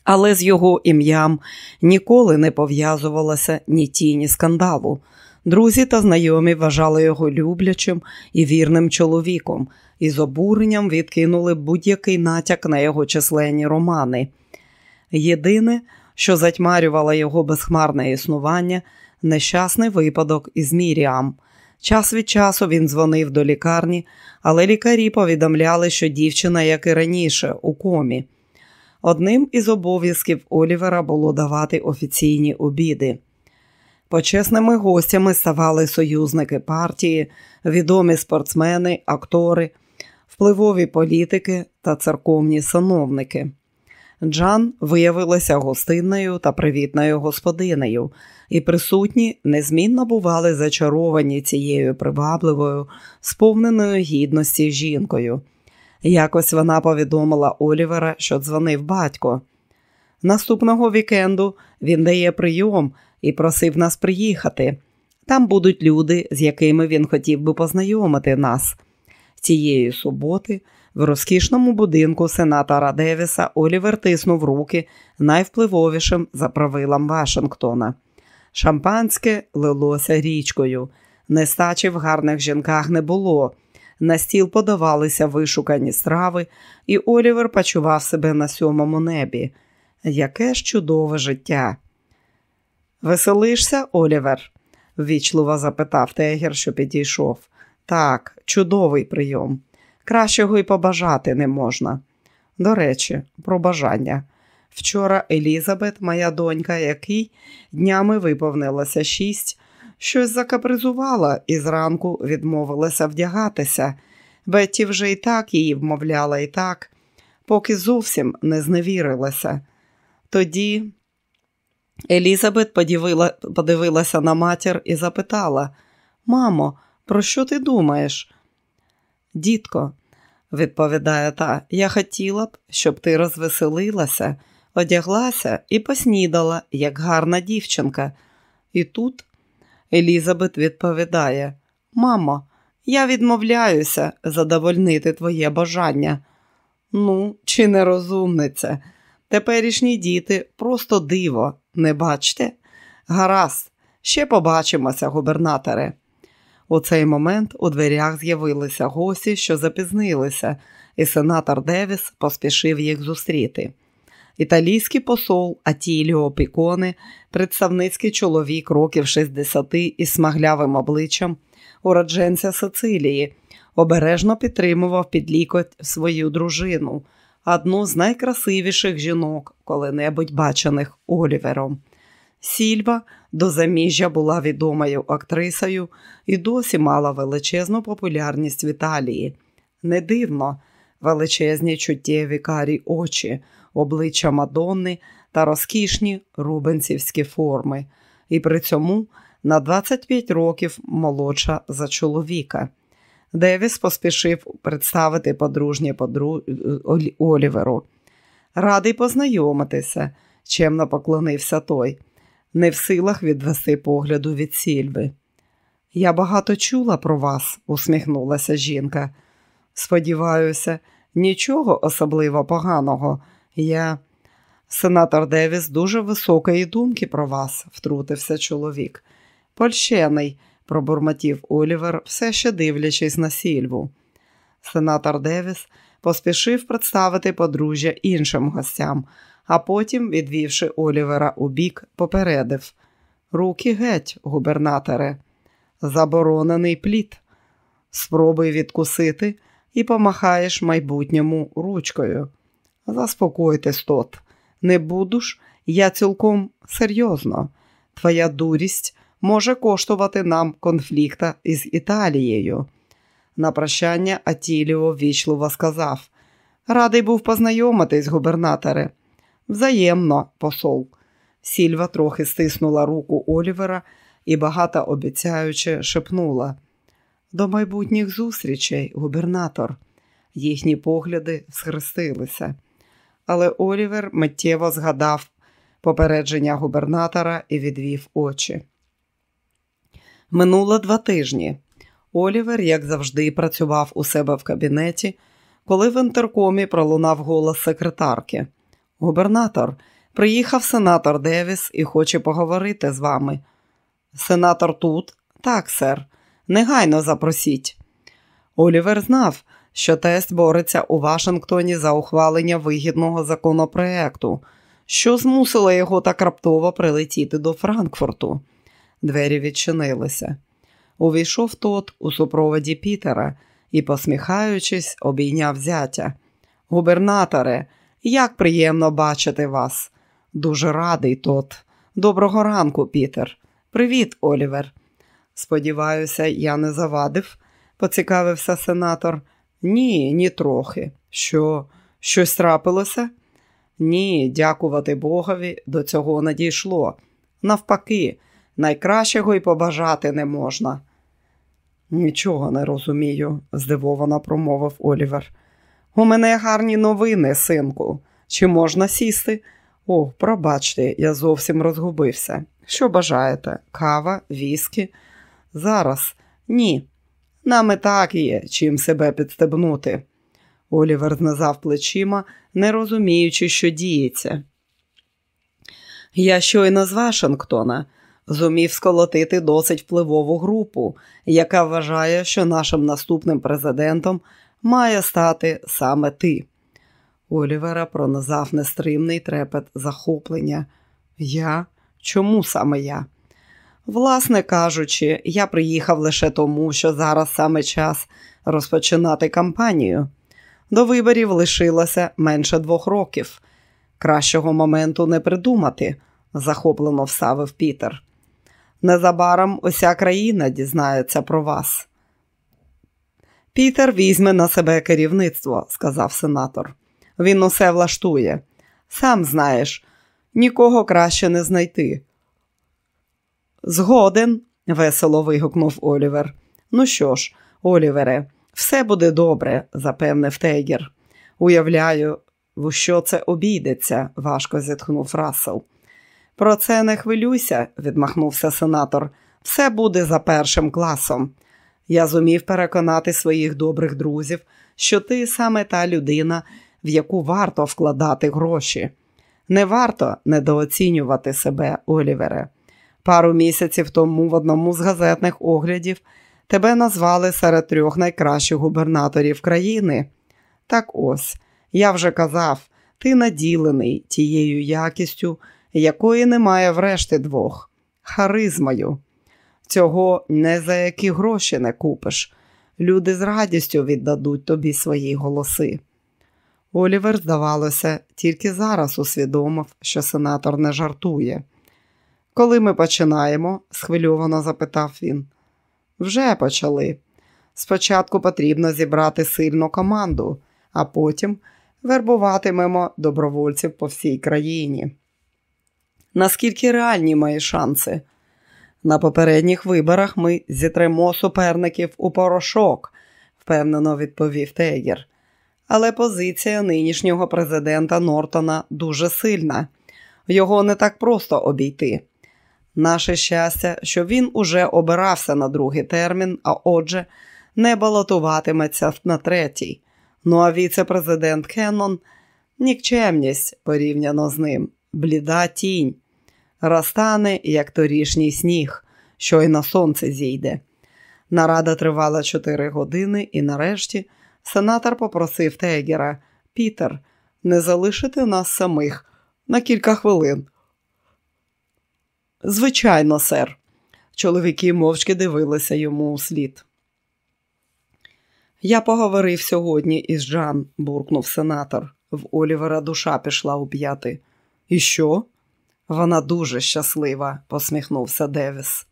Але з його ім'ям ніколи не пов'язувалося ні тіні скандалу. Друзі та знайомі вважали його люблячим і вірним чоловіком і з обуренням відкинули будь-який натяк на його численні романи. Єдине, що затьмарювало його безхмарне існування, нещасний випадок із Міріам. Час від часу він дзвонив до лікарні, але лікарі повідомляли, що дівчина, як і раніше, у комі. Одним із обов'язків Олівера було давати офіційні обіди. Почесними гостями ставали союзники партії, відомі спортсмени, актори, впливові політики та церковні сановники. Джан виявилася гостинною та привітною господинею, і присутні незмінно бували зачаровані цією привабливою, сповненою гідності жінкою. Якось вона повідомила Олівера, що дзвонив батько. Наступного вікенду він дає прийом і просив нас приїхати. Там будуть люди, з якими він хотів би познайомити нас. Цієї суботи в розкішному будинку сенатора Девіса Олівер тиснув руки найвпливовішим за правилам Вашингтона. Шампанське лилося річкою, нестачі в гарних жінках не було. На стіл подавалися вишукані страви, і Олівер почував себе на сьомому небі. Яке ж чудове життя! Веселишся, Олівер? ввічливо запитав Тегер, що підійшов. Так, чудовий прийом. Кращого й побажати не можна. До речі, про бажання. Вчора Елізабет, моя донька, який днями виповнилося шість, щось закапризувала і зранку відмовилася вдягатися. Бетті вже і так її вмовляла і так, поки зовсім не зневірилася. Тоді Елізабет подивила, подивилася на матір і запитала: Мамо, про що ти думаєш? Дітко, відповідає та, я хотіла б, щоб ти розвеселилася, одяглася і поснідала, як гарна дівчинка. І тут Елізабет відповідає: Мамо, я відмовляюся задовольнити твоє бажання. Ну, чи не розумниця? Теперішні діти просто диво, не бачте? Гаразд, ще побачимося, губернаторе. У цей момент у дверях з'явилися гості, що запізнилися, і сенатор Девіс поспішив їх зустріти. Італійський посол Атіліо Піконе, представницький чоловік років 60 із смаглявим обличчям, уродженця Сицилії, обережно підтримував під лікоть свою дружину, одну з найкрасивіших жінок, коли-небудь бачених Олівером. Сільва до заміжжя була відомою актрисою і досі мала величезну популярність в Італії. Не дивно, величезні чуттєві карі очі, обличчя Мадонни та розкішні рубенцівські форми, і при цьому на 25 років молодша за чоловіка. Девіс поспішив представити подружнє подру... Оліверу. Радий познайомитися, чемно поклонився той не в силах відвести погляду від сільви. Я багато чула про вас, усміхнулася жінка. Сподіваюся, нічого особливо поганого. Я, сенатор Девіс, дуже високої думки про вас, втрутився чоловік. Польщений, пробурмотів Олівер, все ще дивлячись на сільву. Сенатор Девіс поспішив представити подружжя іншим гостям, а потім, відвівши Олівера у бік, попередив Руки геть, губернаторе, заборонений плід. Спробуй відкусити і помахаєш майбутньому ручкою. Заспокойтесь тот, не будеш, я цілком серйозно. Твоя дурість може коштувати нам конфлікта із Італією. На прощання Атіліо ввічливо сказав Радий був познайомитись, губернаторе. Взаємно, посол. Сільва трохи стиснула руку Олівера і багато обіцяюче шепнула до майбутніх зустрічей, губернатор. Їхні погляди схрестилися. Але Олівер миттєво згадав попередження губернатора і відвів очі. Минуло два тижні. Олівер, як завжди, працював у себе в кабінеті, коли в інтеркомі пролунав голос секретарки. Губернатор, приїхав сенатор Девіс і хоче поговорити з вами. Сенатор тут? Так, сер. Негайно запросіть. Олівер знав, що тест бореться у Вашингтоні за ухвалення вигідного законопроекту, що змусило його так раптово прилетіти до Франкфурту. Двері відчинилися. Увійшов тот у супроводі Пітера і, посміхаючись, обійняв зятя. Губернаторе, як приємно бачити вас. Дуже радий тот. Доброго ранку, Пітер. Привіт, Олівер. Сподіваюся, я не завадив, поцікавився сенатор. Ні, ні трохи. Що, щось трапилося? Ні, дякувати Богові, до цього не дійшло. Навпаки, найкращого й побажати не можна. Нічого не розумію, здивовано промовив Олівер. У мене гарні новини, синку. Чи можна сісти? О, пробачте, я зовсім розгубився. Що бажаєте? Кава, віскі? Зараз ні. Нам і так є, чим себе підстебнути. Олівер знизав плечима, не розуміючи, що діється. Я щойно з Вашингтона зумів сколотити досить впливову групу, яка вважає, що нашим наступним президентом має стати саме ти. Олівера пронизав нестримний трепет захоплення. Я? Чому саме я? Власне кажучи, я приїхав лише тому, що зараз саме час розпочинати кампанію. До виборів лишилося менше двох років. Кращого моменту не придумати, захоплено всавив Пітер. Незабаром уся країна дізнається про вас. Пітер візьме на себе керівництво, сказав сенатор. Він усе влаштує. Сам знаєш, нікого краще не знайти. Згоден, весело вигукнув Олівер. Ну що ж, Олівере, все буде добре, запевнив Тейгер. Уявляю, в що це обійдеться, важко зітхнув Рассел. Про це не хвилюйся, відмахнувся сенатор. Все буде за першим класом. Я зумів переконати своїх добрих друзів, що ти саме та людина, в яку варто вкладати гроші. Не варто недооцінювати себе, Олівере. Пару місяців тому в одному з газетних оглядів тебе назвали серед трьох найкращих губернаторів країни. Так ось, я вже казав, ти наділений тією якістю, якої немає врешті двох, харизмою. Цього не за які гроші не купиш. Люди з радістю віддадуть тобі свої голоси. Олівер, здавалося, тільки зараз усвідомив, що сенатор не жартує. Коли ми починаємо? схвильовано запитав він. Вже почали. Спочатку потрібно зібрати сильну команду, а потім вербуватимемо добровольців по всій країні. Наскільки реальні мої шанси? На попередніх виборах ми зітремо суперників у порошок, впевнено відповів Тегер. Але позиція нинішнього президента Нортона дуже сильна. Його не так просто обійти. Наше щастя, що він уже обирався на другий термін, а отже, не балотуватиметься на третій. Ну а віце-президент Кеннон нікчемність порівняно з ним, бліда тінь, розтане, як торішній сніг, що й на сонце зійде. Нарада тривала чотири години, і нарешті сенатор попросив Тегера Пітер, не залишити нас самих на кілька хвилин. Звичайно, сер. Чоловіки мовчки дивилися йому у слід. Я поговорив сьогодні із Жан, буркнув сенатор. В Олівера душа пішла у п'яти. І що? Вона дуже щаслива, посміхнувся Девіс.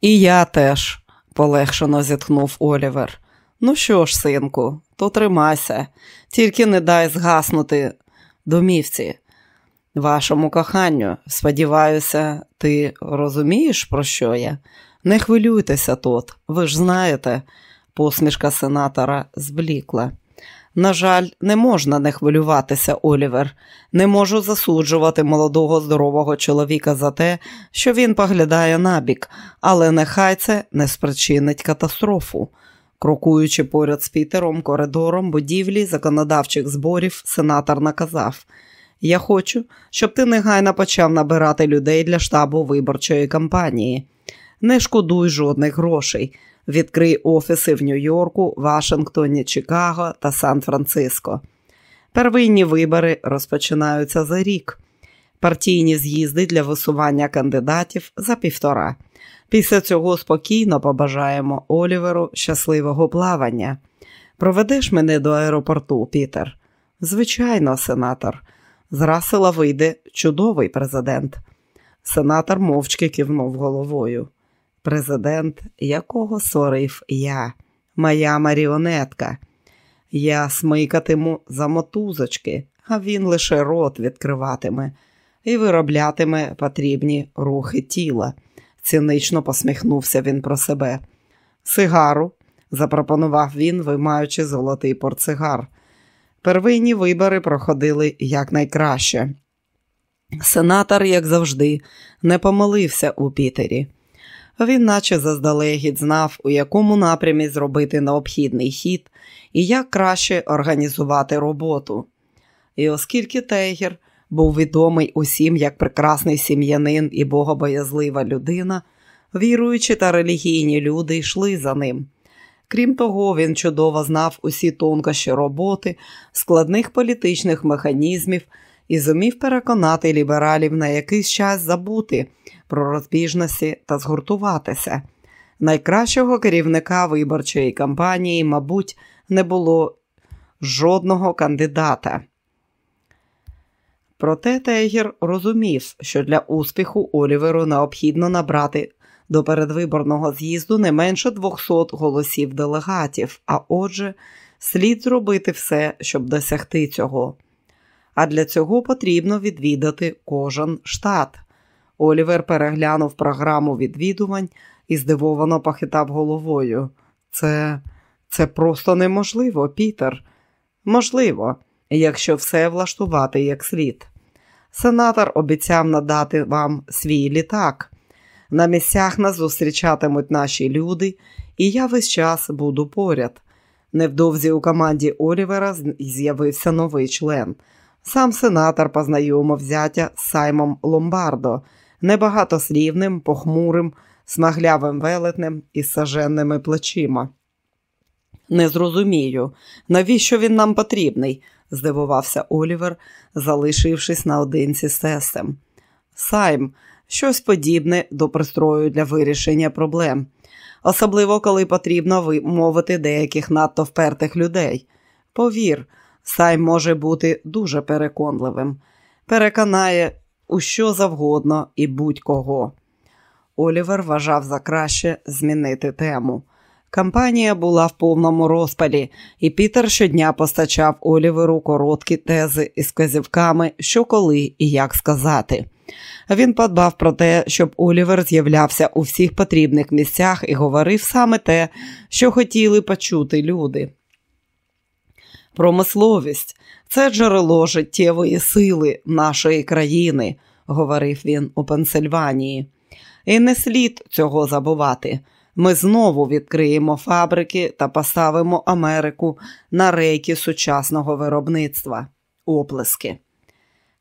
І я теж, полегшено зітхнув Олівер. Ну що ж, синку, то тримайся, тільки не дай згаснути домівці. Вашому коханню, сподіваюся, ти розумієш, про що я? Не хвилюйтеся тут, ви ж знаєте, посмішка сенатора зблікла. На жаль, не можна не хвилюватися, Олівер. Не можу засуджувати молодого здорового чоловіка за те, що він поглядає набік, але нехай це не спричинить катастрофу. Крокуючи поряд з Пітером коридором будівлі законодавчих зборів, сенатор наказав: Я хочу, щоб ти негайно почав набирати людей для штабу виборчої кампанії. Не шкодуй жодних грошей. Відкрий офіси в Нью-Йорку, Вашингтоні, Чикаго та Сан-Франциско. Первинні вибори розпочинаються за рік. Партійні з'їзди для висування кандидатів за півтора. Після цього спокійно побажаємо Оліверу щасливого плавання. Проведеш мене до аеропорту, Пітер? Звичайно, сенатор. З Расела вийде чудовий президент. Сенатор мовчки кивнув головою. Президент, якого сорив я, моя маріонетка. Я смикатиму за мотузочки, а він лише рот відкриватиме і вироблятиме потрібні рухи тіла. Цінично посміхнувся він про себе. Сигару, запропонував він, виймаючи золотий портсигар. Первинні вибори проходили якнайкраще. Сенатор, як завжди, не помилився у Пітері. Він, наче заздалегідь, знав, у якому напрямі зробити необхідний хід і як краще організувати роботу. І оскільки Тейгер був відомий усім як прекрасний сім'янин і богобоязлива людина, віруючі та релігійні люди йшли за ним. Крім того, він чудово знав усі тонкощі роботи, складних політичних механізмів і зумів переконати лібералів на якийсь час забути про розбіжності та згуртуватися. Найкращого керівника виборчої кампанії, мабуть, не було жодного кандидата. Проте Тейгер розумів, що для успіху Оліверу необхідно набрати до передвиборного з'їзду не менше 200 голосів делегатів, а отже, слід зробити все, щоб досягти цього. А для цього потрібно відвідати кожен штат. Олівер переглянув програму відвідувань і здивовано похитав головою. Це це просто неможливо, Пітер. Можливо, якщо все влаштувати як слід. Сенатор обіцяв надати вам свій літак. На місцях нас зустрічатимуть наші люди, і я весь час буду поряд. Невдовзі у команді Олівера з'явився новий член. Сам сенатор познайомив зятя з Саймом Ломбардо, небагатослівним, похмурим, смаглявим велетнем із саженними плечима. Не зрозумію, навіщо він нам потрібний? здивувався Олівер, залишившись наодинці з тестем. Сайм, щось подібне до пристрою для вирішення проблем, особливо коли потрібно вимовити деяких надто впертих людей. Повір, Сайм може бути дуже переконливим, переконає у що завгодно і будь-кого. Олівер вважав за краще змінити тему. Кампанія була в повному розпалі, і Пітер щодня постачав Оліверу короткі тези із вказівками, що коли і як сказати. Він подбав про те, щоб Олівер з'являвся у всіх потрібних місцях і говорив саме те, що хотіли почути люди. Промисловість це джерело життєвої сили нашої країни, говорив він у Пенсильванії. І не слід цього забувати. Ми знову відкриємо фабрики та поставимо Америку на рейки сучасного виробництва. Оплески.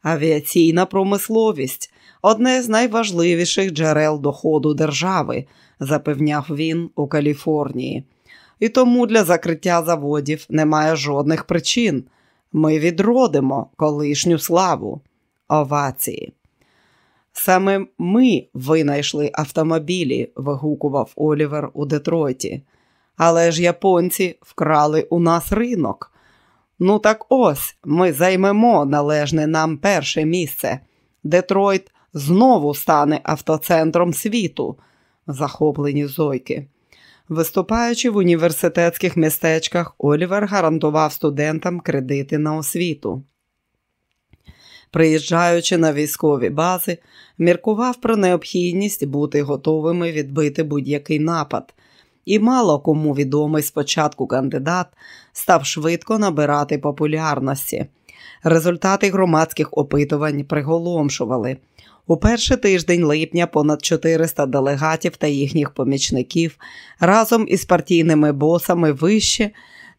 Авіаційна промисловість одне з найважливіших джерел доходу держави, запевняв він у Каліфорнії. І тому для закриття заводів немає жодних причин. Ми відродимо колишню славу. Овації. Саме ми винайшли автомобілі, вигукував Олівер у Детройті. Але ж японці вкрали у нас ринок. Ну, так ось ми займемо належне нам перше місце. Детройт знову стане автоцентром світу, захоплені зойки. Виступаючи в університетських містечках, Олівер гарантував студентам кредити на освіту. приїжджаючи на військові бази, міркував про необхідність бути готовими відбити будь-який напад. І мало кому відомий спочатку кандидат став швидко набирати популярності. Результати громадських опитувань приголомшували. У перший тиждень липня понад 400 делегатів та їхніх помічників разом із партійними босами вище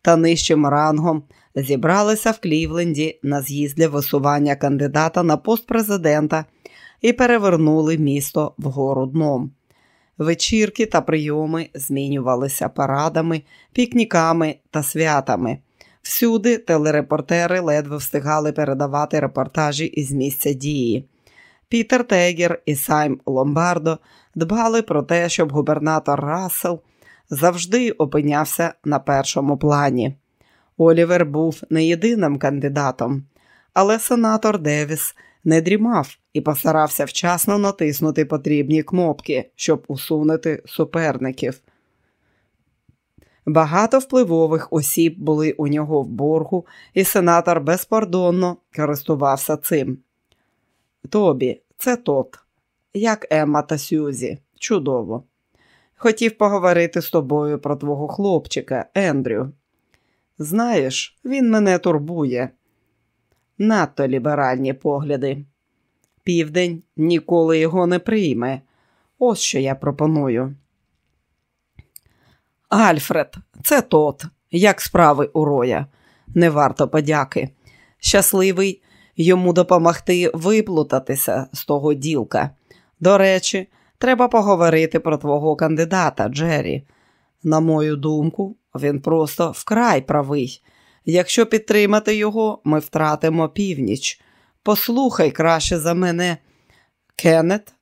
та нижчим рангом зібралися в Клівленді на з'їзд для висування кандидата на пост президента і перевернули місто вгору дном. Вечірки та прийоми змінювалися парадами, пікніками та святами. Всюди телерепортери ледве встигали передавати репортажі із місця дії. Пітер Тегер і Сайм Ломбардо дбали про те, щоб губернатор Рассел завжди опинявся на першому плані. Олівер був не єдиним кандидатом, але сенатор Девіс не дрімав і постарався вчасно натиснути потрібні кнопки, щоб усунути суперників. Багато впливових осіб були у нього в боргу, і сенатор безпардонно користувався цим. Тобі, це тот, як Емма та Сюзі, чудово. Хотів поговорити з тобою про твого хлопчика, Ендрю. Знаєш, він мене турбує. Надто ліберальні погляди. Південь ніколи його не прийме. Ось що я пропоную. Альфред, це тот, як справи у роя. Не варто подяки. Щасливий йому допомогти виплутатися з того ділка. До речі, треба поговорити про твого кандидата, Джері. На мою думку, він просто вкрай правий. Якщо підтримати його, ми втратимо північ. Послухай краще за мене, Кеннет,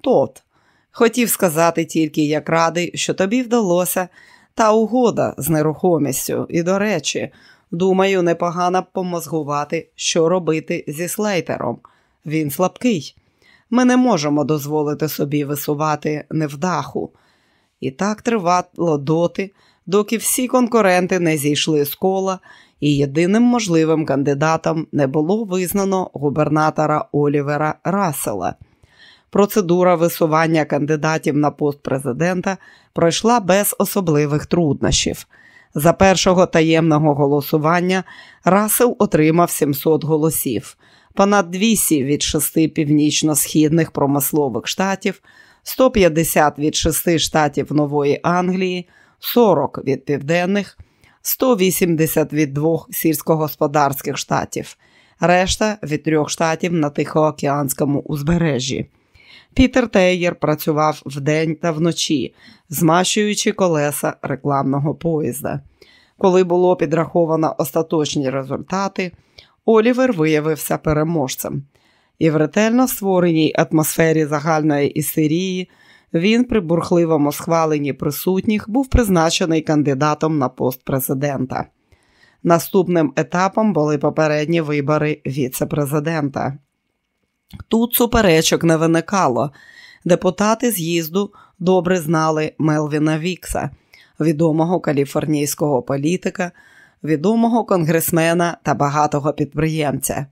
тот. Хотів сказати тільки, як радий, що тобі вдалося та угода з нерухомістю. І, до речі, думаю, непогано помозгувати, що робити зі слейтером. Він слабкий. Ми не можемо дозволити собі висувати невдаху. І так тривало доти, доки всі конкуренти не зійшли з кола, і єдиним можливим кандидатом не було визнано губернатора Олівера Рассела. Процедура висування кандидатів на пост президента пройшла без особливих труднощів. За першого таємного голосування Рассел отримав 700 голосів, понад 200 від шести північно-східних промислових штатів, 150 від шести штатів Нової Англії, 40 від південних, 180 від двох сільськогосподарських штатів, решта від трьох штатів на Тихоокеанському узбережжі. Пітер Тейєр працював вдень та вночі, змащуючи колеса рекламного поїзда. Коли було підраховано остаточні результати, Олівер виявився переможцем. І в ретельно створеній атмосфері загальної істерії він при бурхливому схваленні присутніх був призначений кандидатом на пост президента. Наступним етапом були попередні вибори віце-президента. Тут суперечок не виникало. Депутати з'їзду добре знали Мелвіна Вікса, відомого каліфорнійського політика, відомого конгресмена та багатого підприємця.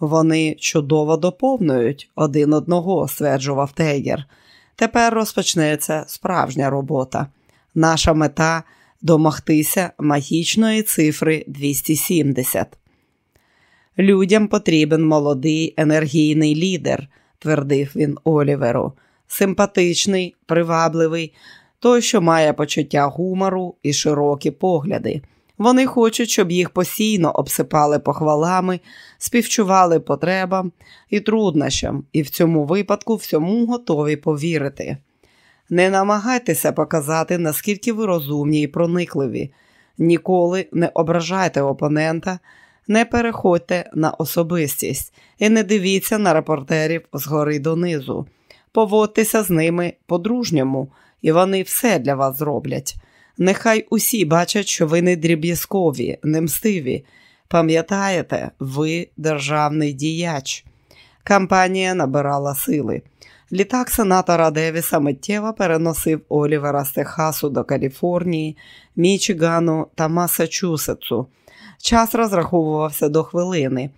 Вони чудово доповнюють один одного, стверджував Тейгер. Тепер розпочнеться справжня робота. Наша мета домогтися магічної цифри 270. Людям потрібен молодий енергійний лідер, твердив він Оліверу, симпатичний, привабливий, той, що має почуття гумору і широкі погляди. Вони хочуть, щоб їх постійно обсипали похвалами, співчували потребам і труднощам, і в цьому випадку всьому готові повірити. Не намагайтеся показати, наскільки ви розумні і проникливі. Ніколи не ображайте опонента, не переходьте на особистість і не дивіться на репортерів згори донизу. Поводьтеся з ними по-дружньому, і вони все для вас зроблять. Нехай усі бачать, що ви не дріб'язкові, не мстиві. Пам'ятаєте, ви державний діяч. Кампанія набирала сили. Літак сенатора Девіса миттєво переносив Олівера з Техасу до Каліфорнії, Мічигану та Масачусетсу. Час розраховувався до хвилини,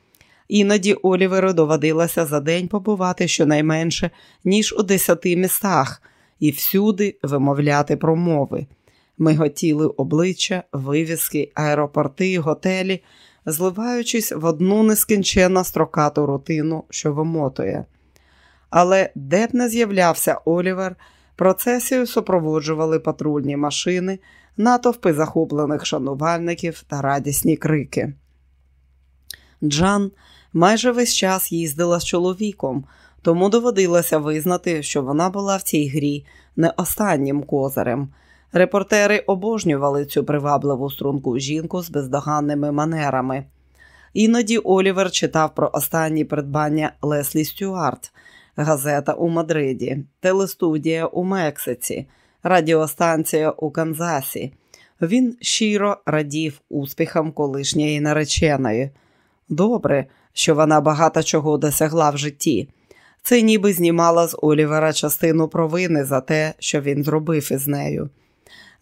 Іноді Оліверу доводилося за день побувати щонайменше, ніж у десяти містах, і всюди вимовляти промови. Ми готіли обличчя, вивіски, аеропорти, готелі, зливаючись в одну нескінченно строкату рутину, що вимотує. Але де б не з'являвся Олівер, процесію супроводжували патрульні машини, натовпи захоплених шанувальників та радісні крики. Джан майже весь час їздила з чоловіком, тому доводилося визнати, що вона була в цій грі не останнім козарем. Репортери обожнювали цю привабливу струнку жінку з бездоганними манерами. Іноді Олівер читав про останні придбання Леслі Стюарт, газета у Мадриді, телестудія у Мексиці, радіостанція у Канзасі. Він щиро радів успіхам колишньої нареченої. Добре, що вона багато чого досягла в житті. Це ніби знімала з Олівера частину провини за те, що він зробив із нею.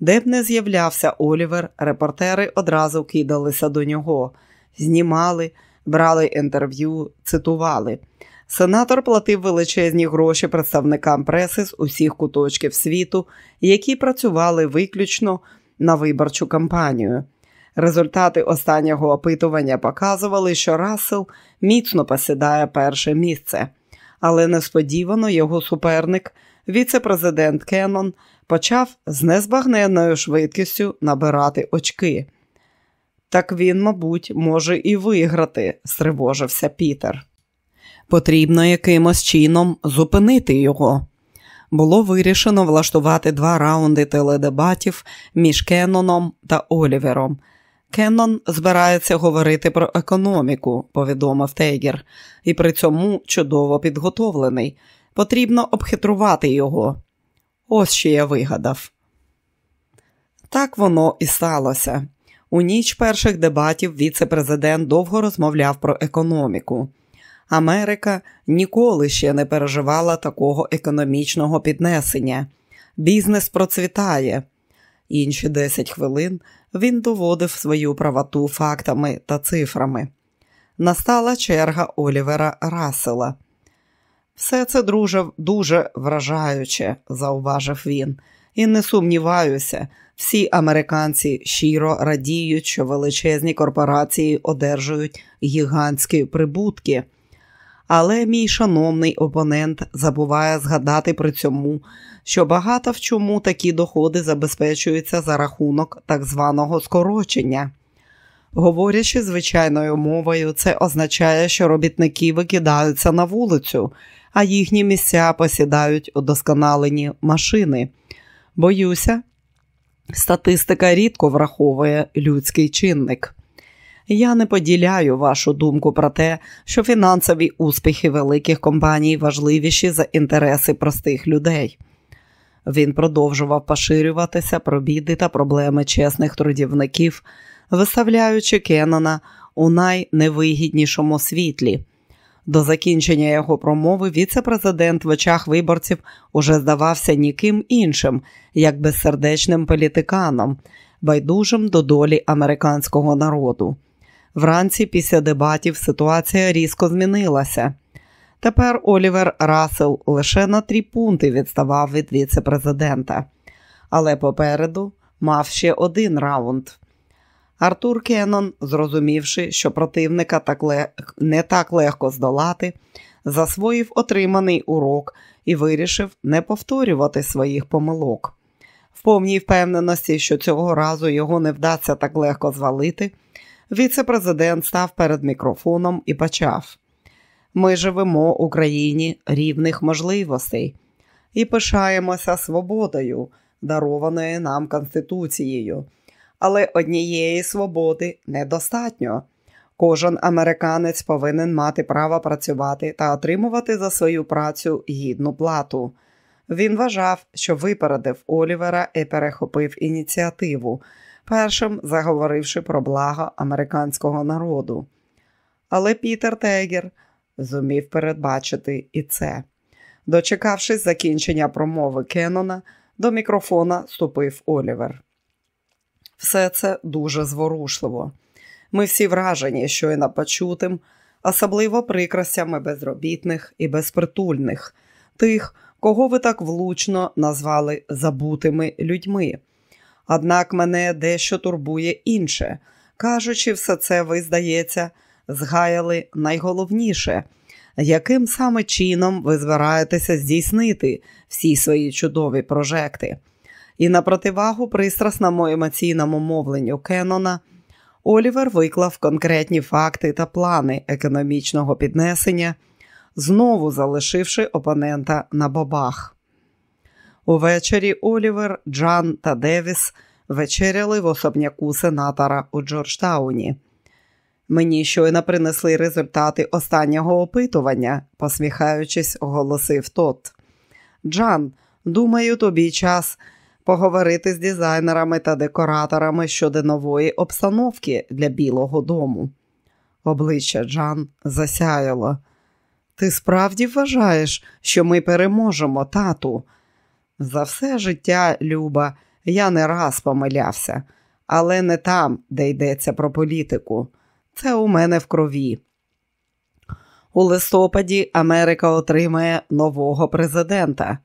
Де б не з'являвся Олівер, репортери одразу кидалися до нього, знімали, брали інтерв'ю, цитували. Сенатор платив величезні гроші представникам преси з усіх куточків світу, які працювали виключно на виборчу кампанію. Результати останнього опитування показували, що Рассел міцно посідає перше місце, але несподівано його суперник, віце-президент Кеннон, почав з незбагненною швидкістю набирати очки. Так він, мабуть, може і виграти, стривожився Пітер. Потрібно якимось чином зупинити його. Було вирішено влаштувати два раунди теледебатів між Кенноном та Олівером. Кеннон збирається говорити про економіку, повідомив Тейгер, і при цьому чудово підготовлений. Потрібно обхитрувати його. Ось що я вигадав. Так воно і сталося. У ніч перших дебатів віце-президент довго розмовляв про економіку. Америка ніколи ще не переживала такого економічного піднесення. Бізнес процвітає. Інші 10 хвилин він доводив свою правоту фактами та цифрами. Настала черга Олівера Рассела. Все це друже, дуже вражаюче, зауважив він, і не сумніваюся, всі американці щиро радіють, що величезні корпорації одержують гігантські прибутки. Але мій шановний опонент забуває згадати при цьому, що багато в чому такі доходи забезпечуються за рахунок так званого скорочення. Говорячи звичайною мовою, це означає, що робітники викидаються на вулицю, а їхні місця посідають удосконалені машини. Боюся, статистика рідко враховує людський чинник. Я не поділяю вашу думку про те, що фінансові успіхи великих компаній важливіші за інтереси простих людей. Він продовжував поширюватися про біди та проблеми чесних трудівників, виставляючи Кеннона у найневигіднішому світлі. До закінчення його промови віце-президент в очах виборців уже здавався ніким іншим, як безсердечним політиканом, байдужим до долі американського народу. Вранці після дебатів ситуація різко змінилася. Тепер Олівер Рассел лише на три пункти відставав від віце-президента, але попереду мав ще один раунд. Артур Кеннон, зрозумівши, що противника так лег... не так легко здолати, засвоїв отриманий урок і вирішив не повторювати своїх помилок. В повній впевненості, що цього разу його не вдасться так легко звалити, віце-президент став перед мікрофоном і почав. Ми живемо у країні рівних можливостей і пишаємося свободою, дарованою нам Конституцією. Але однієї свободи недостатньо. Кожен американець повинен мати право працювати та отримувати за свою працю гідну плату. Він вважав, що випередив Олівера і перехопив ініціативу, першим заговоривши про благо американського народу. Але Пітер Тегер зумів передбачити і це. Дочекавшись закінчення промови Кеннона, до мікрофона ступив Олівер. Все це дуже зворушливо. Ми всі вражені щойно почутим, особливо прикрастями безробітних і безпритульних, тих, кого ви так влучно назвали забутими людьми. Однак мене дещо турбує інше. Кажучи, все це, ви, здається, згаяли найголовніше, яким саме чином ви збираєтеся здійснити всі свої чудові прожекти. І на противагу пристрасному емоційному мовленню Кеннона, Олівер виклав конкретні факти та плани економічного піднесення, знову залишивши опонента на бабах. Увечері Олівер, Джан та Девіс вечеряли в особняку сенатора у Джорджтауні. Мені щойно принесли результати останнього опитування, посміхаючись, оголосив тот. Джан, думаю, тобі час поговорити з дизайнерами та декораторами щодо нової обстановки для Білого дому. Обличчя Джан засяяло. Ти справді вважаєш, що ми переможемо, тату? За все життя, Люба, я не раз помилявся, але не там, де йдеться про політику. Це у мене в крові. У листопаді Америка отримає нового президента,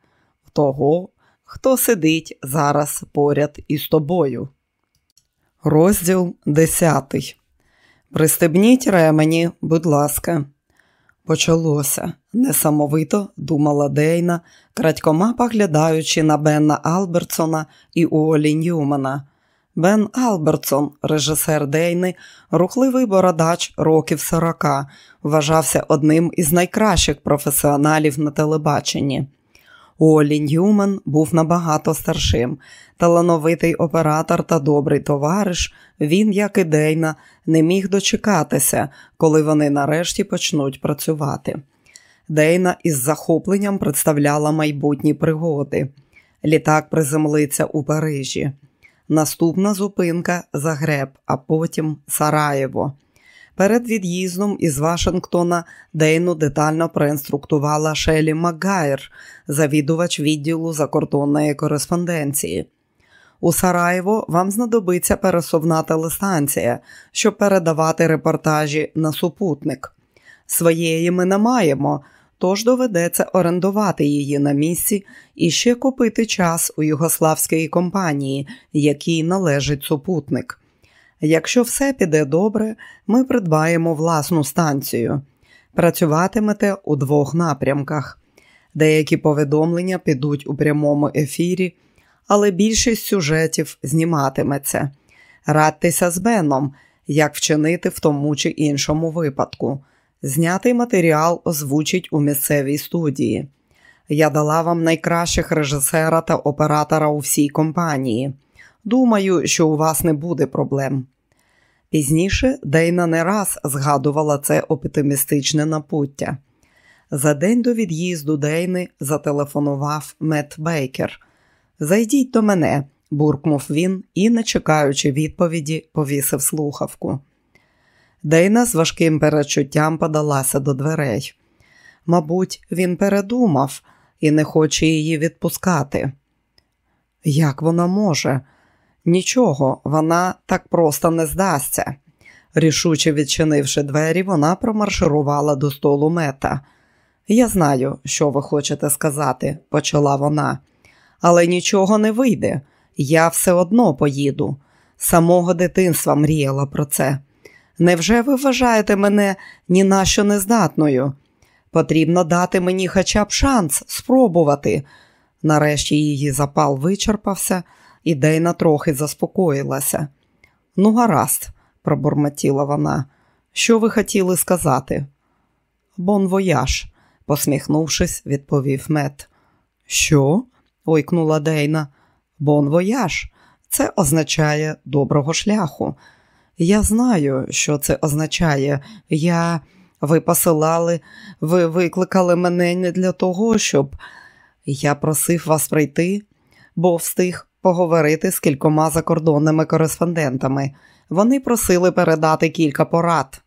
того, хто сидить зараз поряд із тобою. Розділ 10. Пристебніть ремені, будь ласка. Почалося, несамовито думала Дейна, крадькома поглядаючи на Бенна Албертсона і Уолі Ньюмана. Бен Албертсон, режисер Дейни, рухливий бородач років сорока, вважався одним із найкращих професіоналів на телебаченні. Уолі Ньюман був набагато старшим, талановитий оператор та добрий товариш. Він, як і Дейна, не міг дочекатися, коли вони нарешті почнуть працювати. Дейна із захопленням представляла майбутні пригоди. Літак приземлиться у Парижі. Наступна зупинка Загреб, а потім Сараєво. Перед від'їздом із Вашингтона Дейну детально проінструктувала Шелі Макгайр, завідувач відділу закордонної кореспонденції. У Сараєво вам знадобиться пересувна телестанція, щоб передавати репортажі на супутник. Своєї ми не маємо, тож доведеться орендувати її на місці і ще купити час у югославській компанії, якій належить супутник. Якщо все піде добре, ми придбаємо власну станцію. Працюватимете у двох напрямках. Деякі повідомлення підуть у прямому ефірі, але більшість сюжетів зніматиметься. Радьтеся з Беном, як вчинити в тому чи іншому випадку. Знятий матеріал озвучить у місцевій студії. Я дала вам найкращих режисера та оператора у всій компанії. Думаю, що у вас не буде проблем. Пізніше Дейна не раз згадувала це оптимістичне напуття. За день до від'їзду Дейни зателефонував Мет Бейкер. Зайдіть до мене, буркнув він і, не чекаючи відповіді, повісив слухавку. Дейна з важким перечуттям подалася до дверей. Мабуть, він передумав і не хоче її відпускати. Як вона може? Нічого, вона так просто не здасться. Рішуче відчинивши двері, вона промарширувала до столу мета. Я знаю, що ви хочете сказати, почала вона, але нічого не вийде. Я все одно поїду. Самого дитинства мріяла про це. Невже ви вважаєте мене ні на що нездатною? Потрібно дати мені хоча б шанс спробувати. Нарешті її запал вичерпався, і Дейна трохи заспокоїлася. Ну, гаразд, пробурмотіла вона. Що ви хотіли сказати? Bon voyage, посміхнувшись, відповів Мет. Що? ойкнула Дейна. Bon voyage. Це означає доброго шляху. Я знаю, що це означає. Я. Ви посилали, ви викликали мене не для того, щоб я просив вас прийти, бо встиг поговорити з кількома закордонними кореспондентами. Вони просили передати кілька порад.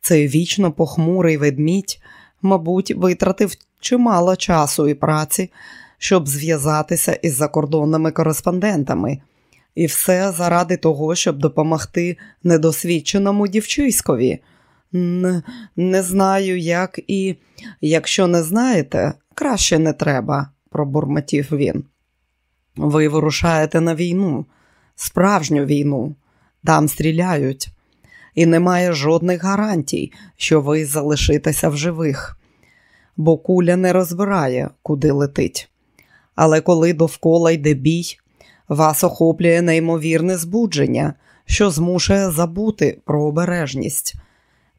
Цей вічно похмурий ведмідь, мабуть, витратив чимало часу і праці, щоб зв'язатися із закордонними кореспондентами, і все заради того, щоб допомогти недосвідченому дівчиськові. Не, не знаю, як і якщо не знаєте, краще не треба, пробурмотів він. Ви вирушаєте на війну, справжню війну, там стріляють, і немає жодних гарантій, що ви залишитеся в живих, бо куля не розбирає, куди летить. Але коли довкола йде бій, вас охоплює неймовірне збудження, що змушує забути про обережність.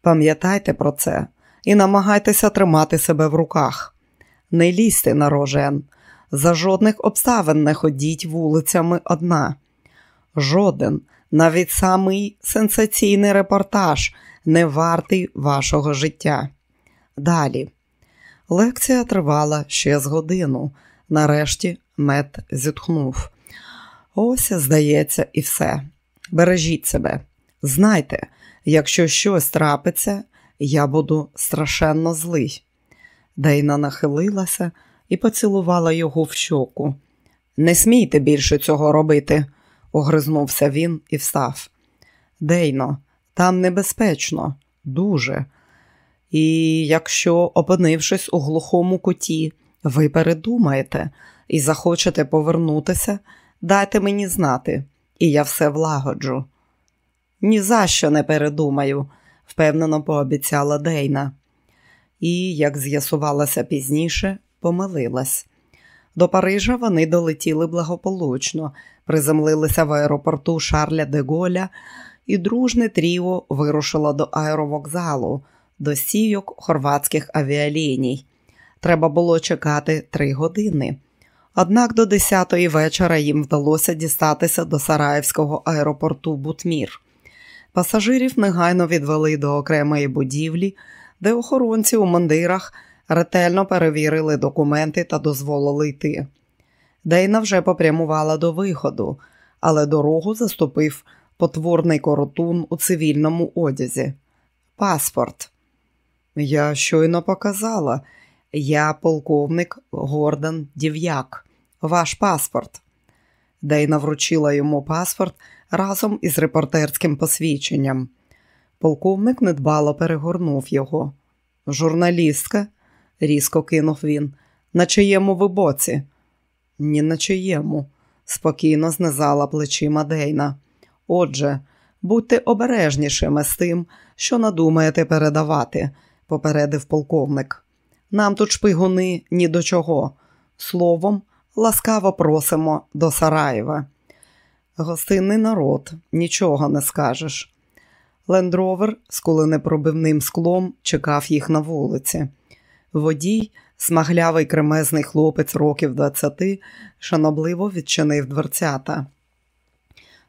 Пам'ятайте про це і намагайтеся тримати себе в руках. Не лізьте на рожен, за жодних обставин не ходіть вулицями одна. Жоден, навіть самий сенсаційний репортаж не вартий вашого життя. Далі. Лекція тривала ще з годину. Нарешті мед зітхнув. Ось, здається, і все. Бережіть себе. Знайте, якщо щось трапиться, я буду страшенно злий. Дейна нахилилася і поцілувала його в щоку. Не смійте більше цього робити, огризнувся він і встав. Дейно, там небезпечно, дуже. І якщо, опинившись у глухому куті, ви передумаєте і захочете повернутися, дайте мені знати, і я все влагоджу. «Ні за що не передумаю, впевнено пообіцяла Дейна. І, як з'ясувалося пізніше, помилилась. До Парижа вони долетіли благополучно, приземлилися в аеропорту Шарля де Голя, і дружне тріо вирушило до аеровокзалу, до сійок хорватських авіаліній. Треба було чекати три години. Однак до 10-ї вечора їм вдалося дістатися до Сараївського аеропорту Бутмір. Пасажирів негайно відвели до окремої будівлі, де охоронці у мандирах ретельно перевірили документи та дозволили йти. Дейна вже попрямувала до виходу, але дорогу заступив потворний коротун у цивільному одязі. Паспорт. Я щойно показала. Я полковник Гордон Дів'як. Ваш паспорт. Дейна вручила йому паспорт разом із репортерським посвідченням. Полковник недбало перегорнув його. Журналістка, різко кинув він. На чиєму ви боці? Ні на чиєму, спокійно знизала плечима Дейна. Отже, будьте обережнішими з тим, що надумаєте передавати, попередив полковник. Нам тут шпигуни ні до чого. Словом, ласкаво просимо до Сараєва. Гостинний народ, нічого не скажеш. Лендровер з коленепробивним склом чекав їх на вулиці. Водій, смаглявий кремезний хлопець років двадцяти, шанобливо відчинив дверцята.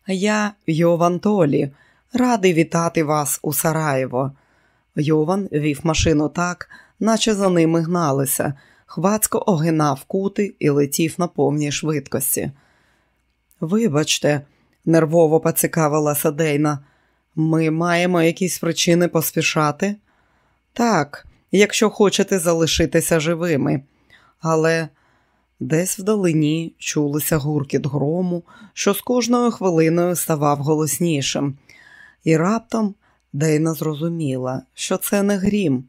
Я, Йован Толі, радий вітати вас у Сараєво. Йован вів машину так, наче за ними гналися, хвацько огинав кути і летів на повній швидкості. Вибачте, нервово поцікавилася Дейна, ми маємо якісь причини поспішати? Так, якщо хочете залишитися живими, але десь вдалині чулися гуркіт грому, що з кожною хвилиною ставав голоснішим, і раптом Дейна зрозуміла, що це не грім.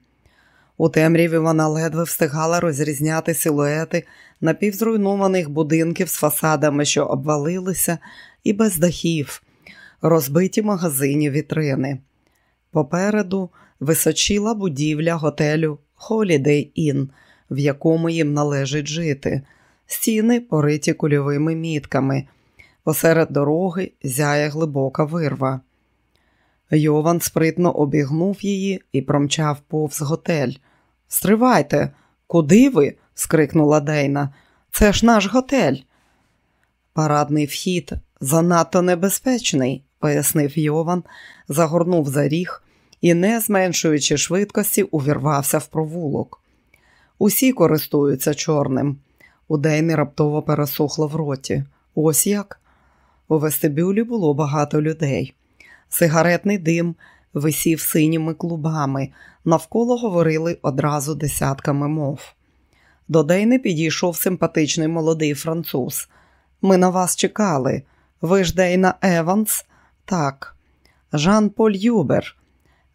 У темряві вона ледве встигала розрізняти силуети напівзруйнованих будинків з фасадами, що обвалилися, і без дахів, розбиті магазині вітрини. Попереду височила будівля готелю Holiday Inn, в якому їм належить жити, стіни пориті кульовими мітками. Посеред дороги зяє глибока вирва. Йован спритно обігнув її і промчав повз готель. Стривайте, куди ви? скрикнула Дейна. Це ж наш готель. Парадний вхід занадто небезпечний, пояснив Йован, загорнув за ріг і, не зменшуючи швидкості, увірвався в провулок. Усі користуються чорним. У Дейни раптово пересохло в роті. Ось як. У вестибюлі було багато людей. Сигаретний дим висів синіми клубами, навколо говорили одразу десятками мов. До Дейни підійшов симпатичний молодий француз. Ми на вас чекали. Ви ж Дейна Еванс? Так. Жан Поль Юбер.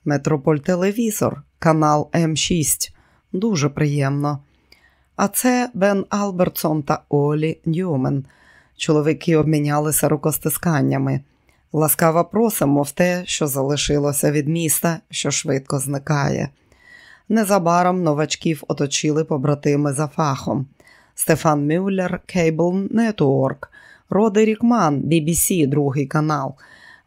Métropole Télévision, канал M6. Дуже приємно. А це Бен Албертсон та Олі Ньюмен. Чоловіки обмінялися рукостисканнями. Ласкаво просимо в те, що залишилося від міста, що швидко зникає. Незабаром новачків оточили побратими за фахом. Стефан Мюллер, Cable Network, Родерік Ман, BBC, другий канал,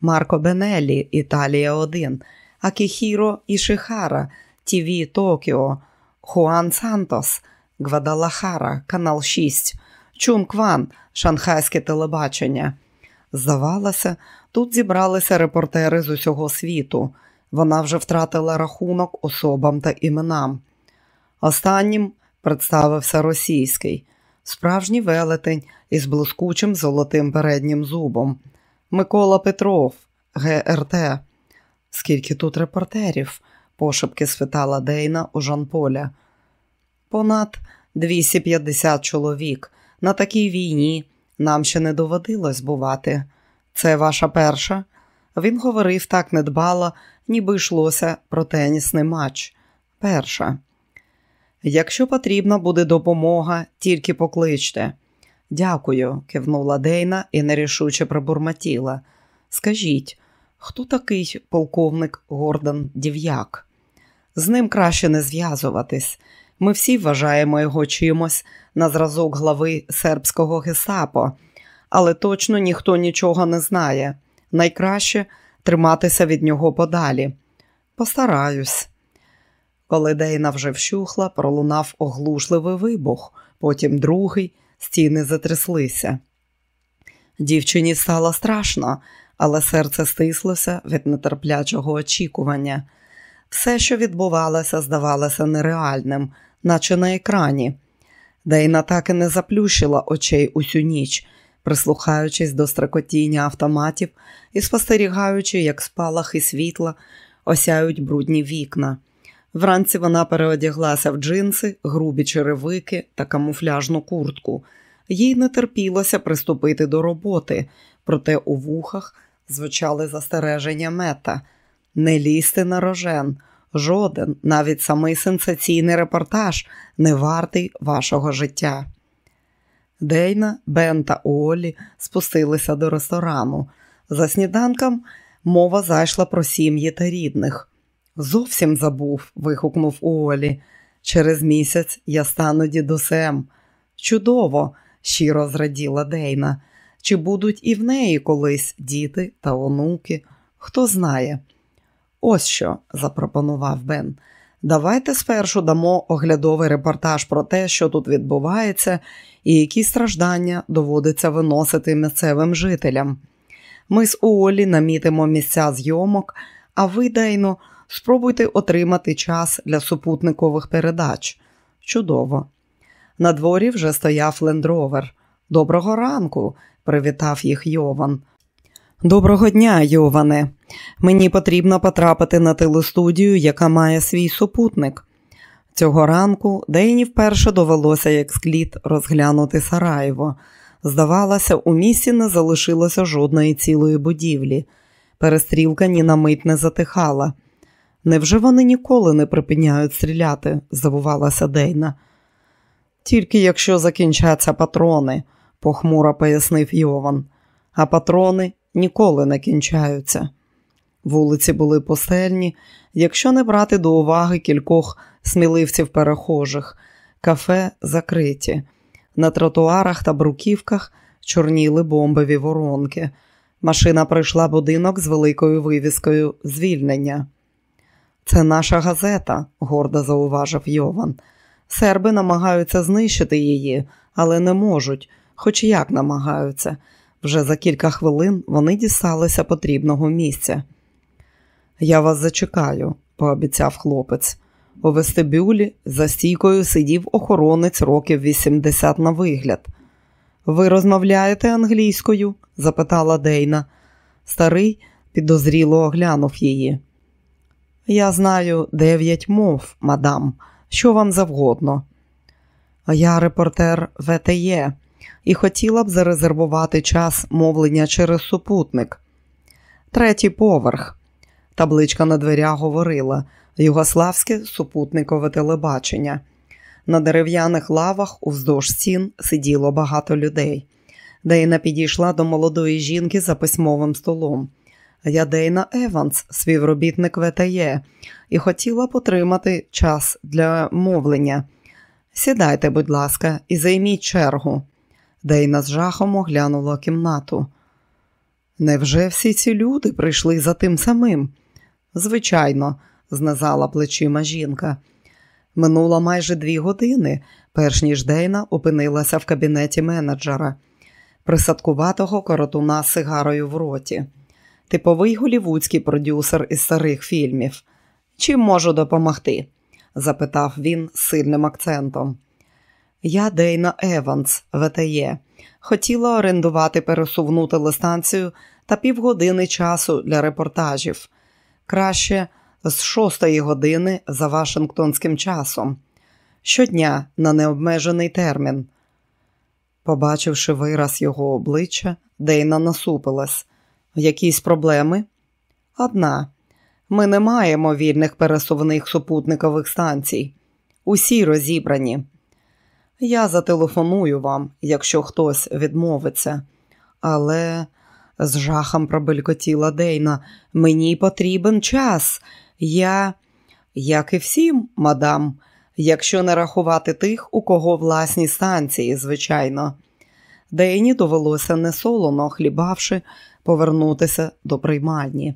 Марко Бенелі, Італія 1, Акіхіро Ішихара, TV Tokyo, Хуан Сантос, Гвадалахара, Канал 6, Чун Кван, Шанхайське телебачення. Здавалося, тут зібралися репортери з усього світу. Вона вже втратила рахунок особам та іменам. Останнім представився російський, справжній велетень із блискучим золотим переднім зубом. Микола Петров, ГРТ. Скільки тут репортерів? пошепки спитала Дейна у Жан-Поля. Понад 250 чоловік. На такій війні нам ще не доводилось бувати. Це ваша перша? Він говорив так недбало, ніби йшлося про тенісний матч. Перша. Якщо потрібна буде допомога, тільки покличте. Дякую, кивнула Дейна і нерішуче пробурмотіла. Скажіть, хто такий полковник Гордон Дів'як? З ним краще не зв'язуватись. Ми всі вважаємо його чимось на зразок глави сербського гестапо, але точно ніхто нічого не знає. Найкраще триматися від нього подалі. Постараюсь. Коли Дейна вже вщухла, пролунав оглушливий вибух, потім другий, стіни затряслися. Дівчині стало страшно, але серце стислося від нетерплячого очікування. Все, що відбувалося, здавалося нереальним, наче на екрані. Дейна так і не заплющила очей усю ніч, прислухаючись до стрекотіння автоматів і спостерігаючи, як спалахи світла осяють брудні вікна. Вранці вона переодяглася в джинси, грубі черевики та камуфляжну куртку. Їй не терпілося приступити до роботи, проте у вухах звучали застереження мета не лізти на рожен. Жоден, навіть самий сенсаційний репортаж, не вартий вашого життя. Дейна, Бен та Олі спустилися до ресторану. За сніданком мова зайшла про сім'ї та рідних. Зовсім забув, вигукнув Олі. Через місяць я стану дідусем. Чудово, щиро зраділа Дейна. Чи будуть і в неї колись діти та онуки? Хто знає. Ось що, запропонував Бен. Давайте спершу дамо оглядовий репортаж про те, що тут відбувається, і які страждання доводиться виносити місцевим жителям. Ми з Уолі намітимо місця зйомок, а ви, Дейно, спробуйте отримати час для супутникових передач. Чудово. На дворі вже стояв лендровер. Доброго ранку, привітав їх Йован. Доброго дня, Йоване. Мені потрібно потрапити на телестудію, яка має свій супутник. Цього ранку Дейні вперше довелося як склід розглянути Сараєво. Здавалося, у місті не залишилося жодної цілої будівлі. Перестрілка ні на мить не затихала. Невже вони ніколи не припиняють стріляти? здивувалася Дейна. Тільки якщо закінчаться патрони, похмуро пояснив Йован, а патрони ніколи не кінчаються. Вулиці були пустельні, якщо не брати до уваги кількох сміливців перехожих, кафе закриті. На тротуарах та бруківках чорніли бомбові воронки. Машина прийшла будинок з великою вивіскою звільнення. Це наша газета, гордо зауважив Йован. Серби намагаються знищити її, але не можуть, хоч як намагаються. Вже за кілька хвилин вони дісталися потрібного місця. Я вас зачекаю, пообіцяв хлопець. У вестибюлі за стійкою сидів охоронець років 80 на вигляд. Ви розмовляєте англійською? запитала Дейна. Старий підозріло оглянув її. Я знаю дев'ять мов, мадам, що вам завгодно. Я репортер ВТЄ і хотіла б зарезервувати час мовлення через супутник. Третій поверх. Табличка на дверях говорила Югославське супутникове телебачення. На дерев'яних лавах уздовж стін сиділо багато людей. Дейна підійшла до молодої жінки за письмовим столом. Я Дейна Еванс, співробітник ВТЄ, і хотіла потримати час для мовлення. Сідайте, будь ласка, і займіть чергу. Дейна з жахом оглянула кімнату. Невже всі ці люди прийшли за тим самим? Звичайно, знизала плечима жінка. Минуло майже дві години, перш ніж Дейна опинилася в кабінеті менеджера, присадкуватого коротуна з сигарою в роті. Типовий голівудський продюсер із старих фільмів. Чим можу допомогти? запитав він з сильним акцентом. Я Дейна Еванс, ВТЄ. Хотіла орендувати пересувну телестанцію та півгодини часу для репортажів. Краще з шостої години за Вашингтонським часом. Щодня на необмежений термін. Побачивши вираз його обличчя, Дейна насупилась. Якісь проблеми? Одна. Ми не маємо вільних пересувних супутникових станцій. Усі розібрані. Я зателефоную вам, якщо хтось відмовиться. Але з жахом пробелькотіла Дейна. Мені потрібен час. Я, як і всім, мадам, якщо не рахувати тих, у кого власні станції, звичайно. Дейні довелося несолоно, хлібавши, повернутися до приймальні.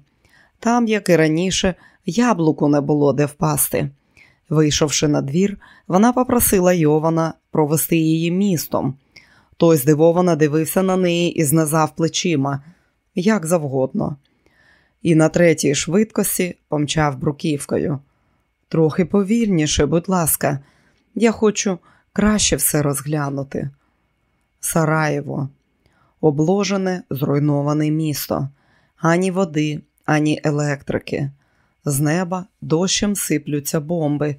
Там, як і раніше, яблуку не було де впасти. Вийшовши на двір, вона попросила Йована провести її містом. Той здивовано дивився на неї і знизав плечима, як завгодно. І на третій швидкості помчав бруківкою. Трохи повільніше, будь ласка, я хочу краще все розглянути. Сараєво, обложене, зруйноване місто, ані води, ані електрики. З неба дощем сиплються бомби.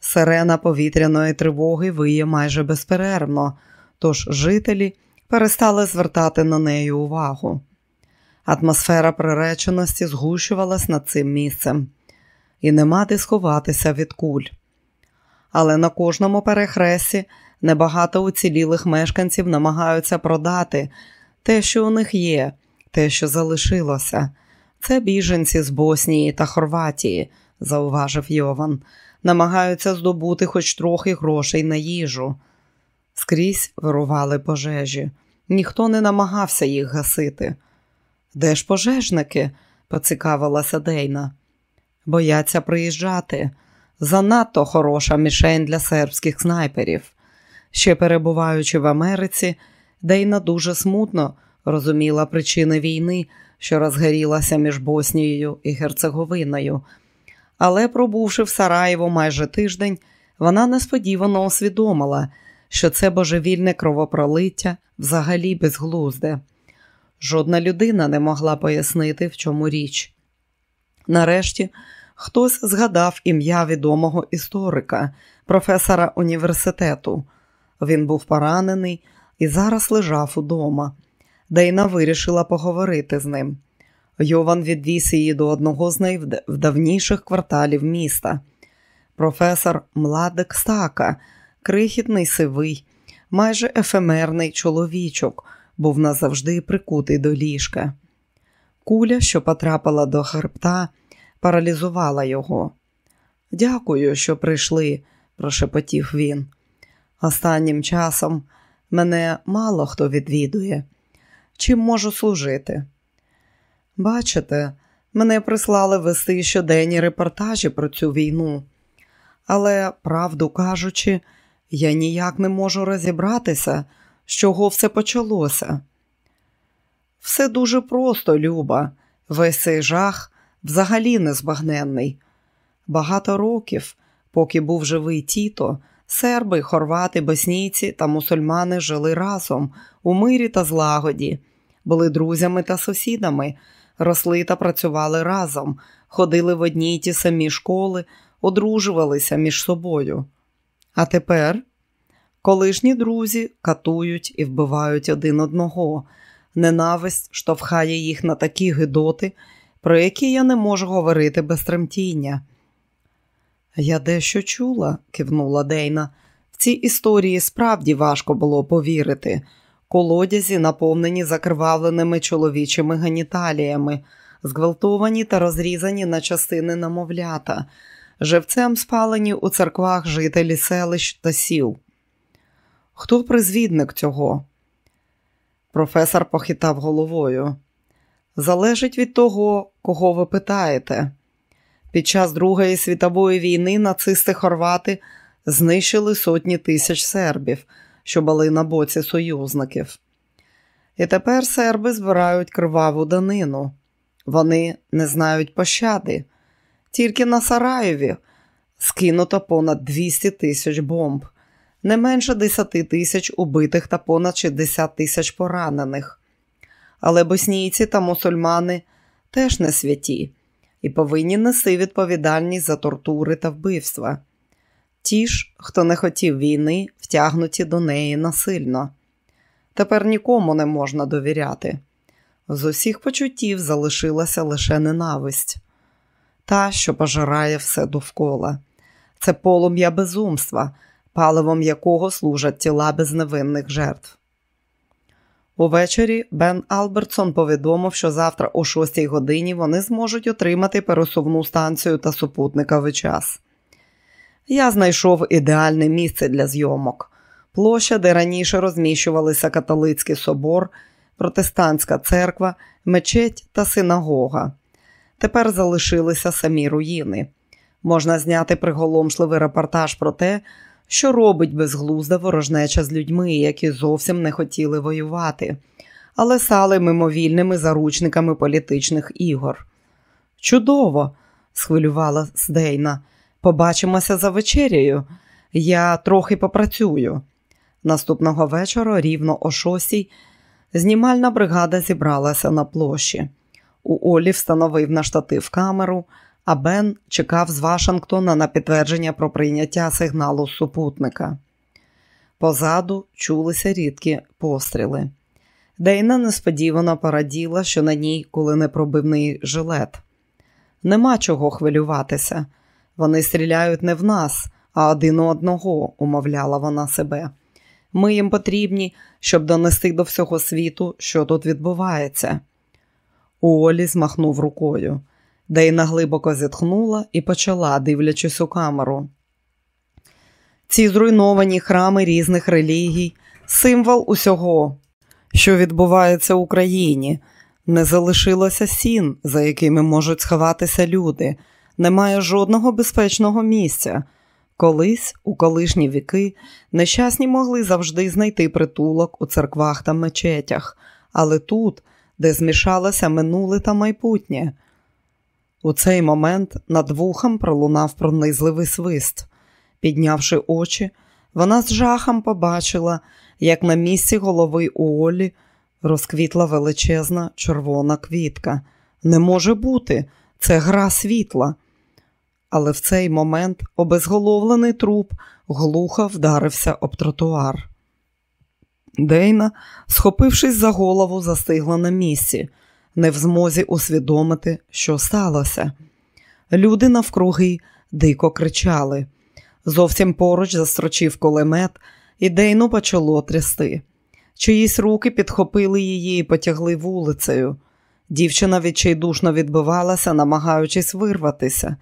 Сирена повітряної тривоги виє майже безперервно, тож жителі перестали звертати на неї увагу. Атмосфера приреченості згущувалась над цим місцем, і нема де сховатися від куль. Але на кожному перехресті небагато уцілілих мешканців намагаються продати те, що у них є, те, що залишилося. Це біженці з Боснії та Хорватії, зауважив Йован, намагаються здобути хоч трохи грошей на їжу. Скрізь вирували пожежі, ніхто не намагався їх гасити. Де ж пожежники? поцікавилася Дейна. Бояться приїжджати. Занадто хороша мішень для сербських снайперів. Ще перебуваючи в Америці, Дейна дуже смутно розуміла причини війни, що розгорілася між Боснією і Герцеговиною. Але, пробувши в Сараєво майже тиждень, вона несподівано усвідомила, що це божевільне кровопролиття взагалі безглузде. Жодна людина не могла пояснити, в чому річ. Нарешті хтось згадав ім'я відомого історика, професора університету. Він був поранений і зараз лежав удома. Дейна вирішила поговорити з ним. Йован відвіз її до одного з найвдавніших кварталів міста. Професор Младик Стака, крихітний сивий, майже ефемерний чоловічок, був назавжди прикутий до ліжка. Куля, що потрапила до хребта, паралізувала його. Дякую, що прийшли, прошепотів він. Останнім часом мене мало хто відвідує. Чим можу служити? Бачите, мене прислали вести щоденні репортажі про цю війну, але, правду кажучи, я ніяк не можу розібратися, з чого все почалося. Все дуже просто, Люба, весь цей жах взагалі незбагненний. Багато років, поки був живий тіто, серби, хорвати, боснійці та мусульмани жили разом у мирі та злагоді, були друзями та сусідами, росли та працювали разом, ходили в одні й ті самі школи, одружувалися між собою. А тепер колишні друзі катують і вбивають один одного. Ненависть штовхає їх на такі гидоти, про які я не можу говорити без тремтіння. Я дещо чула, кивнула Дейна. В цій історії справді важко було повірити. Колодязі, наповнені закривавленими чоловічими геніталіями, зґвалтовані та розрізані на частини намовлята, живцем спалені у церквах жителі селищ та сіл. Хто призвідник цього? Професор похитав головою. Залежить від того, кого ви питаєте. Під час Другої світової війни нацисти хорвати знищили сотні тисяч сербів, що були на боці союзників. І тепер серби збирають криваву данину. Вони не знають пощади. Тільки на Сараєві скинуто понад 200 тисяч бомб, не менше 10 тисяч убитих та понад 60 тисяч поранених. Але боснійці та мусульмани теж не святі і повинні нести відповідальність за тортури та вбивства. Ті ж, хто не хотів війни, втягнуті до неї насильно. Тепер нікому не можна довіряти. З усіх почуттів залишилася лише ненависть, та, що пожирає все довкола. Це полум'я безумства, паливом якого служать тіла безневинних жертв. Увечері Бен Албертсон повідомив, що завтра о 6 годині вони зможуть отримати пересувну станцію та супутниковий час. Я знайшов ідеальне місце для зйомок. Площа, де раніше розміщувалися католицький собор, протестантська церква, мечеть та синагога. Тепер залишилися самі руїни. Можна зняти приголомшливий репортаж про те, що робить безглузда ворожнеча з людьми, які зовсім не хотіли воювати, але стали мимовільними заручниками політичних ігор. Чудово! схвилювала Сдейна. Побачимося за вечерею. Я трохи попрацюю. Наступного вечора, рівно о шостій, знімальна бригада зібралася на площі. У Олі встановив на штатив камеру, а Бен чекав з Вашингтона на підтвердження про прийняття сигналу супутника. Позаду чулися рідкі постріли. Дейна несподівано пораділа, що на ній куленепробивний жилет. Нема чого хвилюватися. Вони стріляють не в нас, а один у одного, умовляла вона себе. Ми їм потрібні, щоб донести до всього світу, що тут відбувається. Уолі змахнув рукою. Дейна глибоко зітхнула і почала, дивлячись у камеру. Ці зруйновані храми різних релігій, символ усього, що відбувається в Україні. Не залишилося сін, за якими можуть сховатися люди. Немає жодного безпечного місця. Колись, у колишні віки, нещасні могли завжди знайти притулок у церквах та мечетях, але тут, де змішалося минуле та майбутнє. У цей момент над вухом пролунав пронизливий свист. Піднявши очі, вона з жахом побачила, як на місці голови Уолі розквітла величезна червона квітка. Не може бути, це гра світла. Але в цей момент обезголовлений труп глухо вдарився об тротуар. Дейна, схопившись за голову, застигла на місці не в змозі усвідомити, що сталося. Люди навкруги дико кричали. Зовсім поруч застрочив кулемет, і Дейну почало трясти. Чиїсь руки підхопили її і потягли вулицею. Дівчина відчайдушно відбивалася, намагаючись вирватися.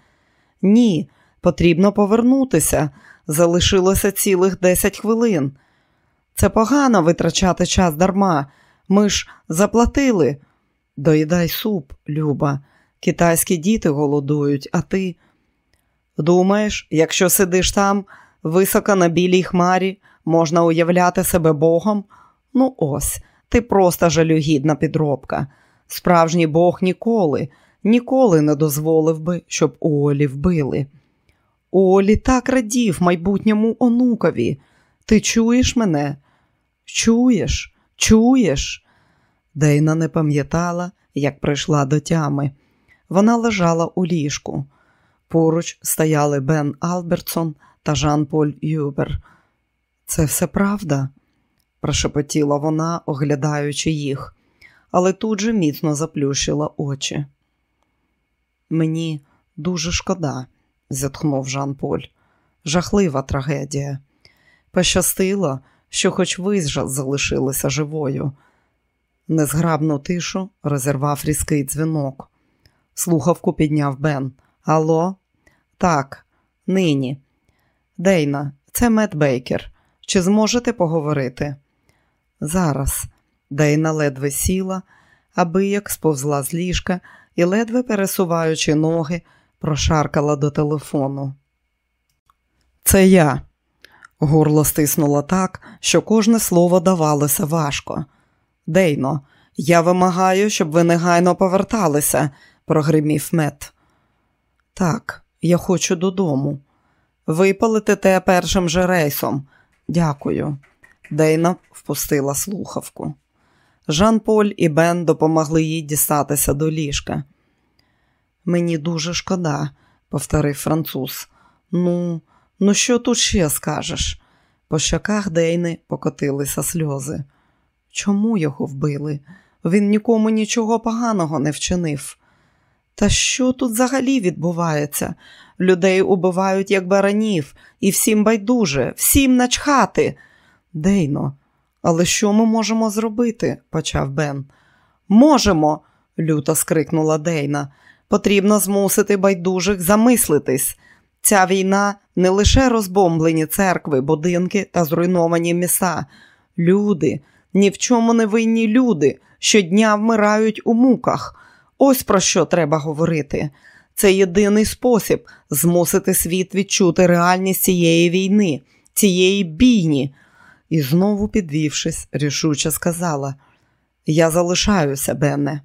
Ні, потрібно повернутися. Залишилося цілих десять хвилин. Це погано витрачати час дарма. Ми ж заплатили. Доїдай суп, Люба. Китайські діти голодують, а ти. Думаєш, якщо сидиш там, високо на білій хмарі, можна уявляти себе Богом? Ну ось, ти просто жалюгідна підробка. Справжній Бог ніколи, ніколи не дозволив би, щоб Олі вбили. Олі так радів майбутньому онукові. Ти чуєш мене? Чуєш, чуєш? Дейна не пам'ятала, як прийшла до тями. Вона лежала у ліжку. Поруч стояли Бен Албертсон та Жан-Поль Юбер. Це все правда, прошепотіла вона, оглядаючи їх, але тут же міцно заплющила очі. Мені дуже шкода, зітхнув Жан Поль. Жахлива трагедія. Пощастило, що хоч ви залишилися живою. Незграбну тишу розірвав різкий дзвінок. Слухавку підняв Бен. Алло? Так, нині. Дейна, це Мет Бейкер. Чи зможете поговорити? Зараз. Дейна ледве сіла, аби як сповзла з ліжка і, ледве пересуваючи ноги, прошаркала до телефону. Це я. Горло стиснуло так, що кожне слово давалося важко. Дейно, я вимагаю, щоб ви негайно поверталися, прогримів мет. Так, я хочу додому. Ви полетите першим же рейсом. Дякую. Дейна впустила слухавку. Жан Поль і Бен допомогли їй дістатися до ліжка. Мені дуже шкода, повторив француз. Ну, ну що тут ще скажеш? По щоках Дейни покотилися сльози. Чому його вбили? Він нікому нічого поганого не вчинив. Та що тут взагалі відбувається? Людей убивають, як баранів, і всім байдуже, всім начхати. Дейно, але що ми можемо зробити? почав Бен. Можемо, люто скрикнула Дейна. Потрібно змусити байдужих замислитись. Ця війна не лише розбомблені церкви, будинки та зруйновані міста. Люди, ні в чому не винні люди, щодня вмирають у муках. Ось про що треба говорити. Це єдиний спосіб змусити світ відчути реальність цієї війни, цієї бійні. І знову, підвівшись, рішуче сказала: Я залишаюся, Бенне,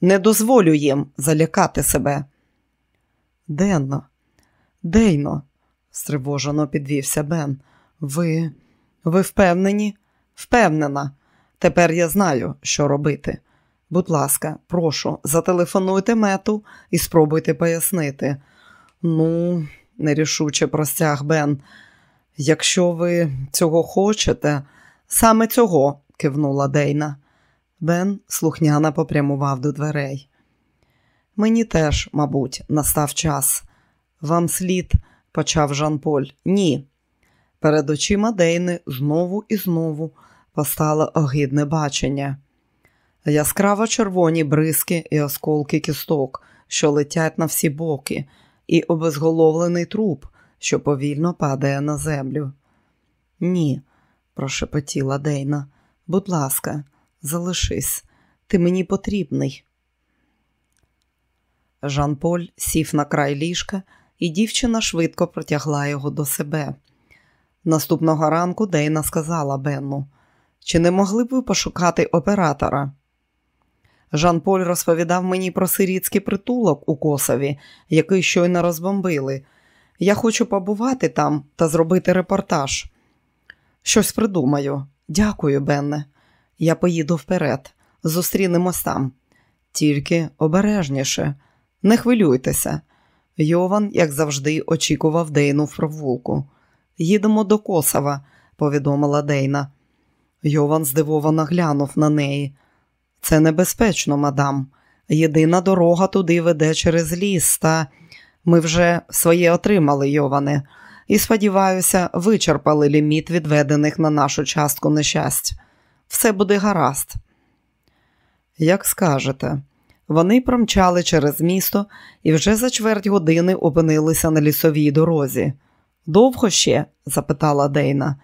не дозволю їм залякати себе. Денно, Дейно, стривожено підвівся Бен. Ви, ви впевнені? Впевнена. Тепер я знаю, що робити. Будь ласка, прошу, зателефонуйте мету і спробуйте пояснити. Ну, нерішуче простяг Бен. Якщо ви цього хочете, саме цього, кивнула Дейна. Бен слухняно попрямував до дверей. Мені теж, мабуть, настав час. Вам слід, почав Жан Поль. Ні. Перед очима Дейни знову і знову постало огидне бачення. Яскраво червоні бризки і осколки кісток, що летять на всі боки, і обезголовлений труп, що повільно падає на землю. Ні, прошепотіла Дейна. Будь ласка, залишись, ти мені потрібний. Жан Поль сів на край ліжка, і дівчина швидко протягла його до себе. Наступного ранку Дейна сказала Бенну, чи не могли б ви пошукати оператора? Жан Поль розповідав мені про сирітський притулок у Косові, який щойно розбомбили. Я хочу побувати там та зробити репортаж. Щось придумаю. Дякую, Бенне. Я поїду вперед. Зустрінемось там. Тільки обережніше, не хвилюйтеся. Йован, як завжди, очікував Дейну в провулку. Їдемо до Косова, повідомила Дейна. Йован здивовано глянув на неї. Це небезпечно, мадам. Єдина дорога туди веде через ліс, та ми вже своє отримали, Йоване, і, сподіваюся, вичерпали ліміт відведених на нашу частку нещасть. Все буде гаразд. Як скажете, вони промчали через місто і вже за чверть години опинилися на лісовій дорозі. Довго ще? запитала Дейна.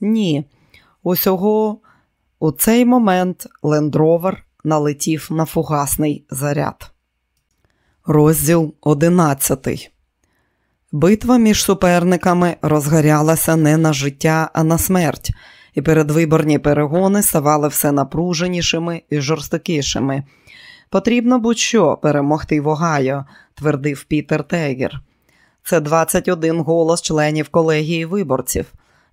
Ні, усього у цей момент лендровер налетів на фугасний заряд. Розділ одинадцятий. Битва між суперниками розгорялася не на життя, а на смерть, і передвиборні перегони ставали все напруженішими і жорстокішими. Потрібно будь-що перемогти в Огайо, твердив Пітер Тегер. Це 21 голос членів колегії виборців.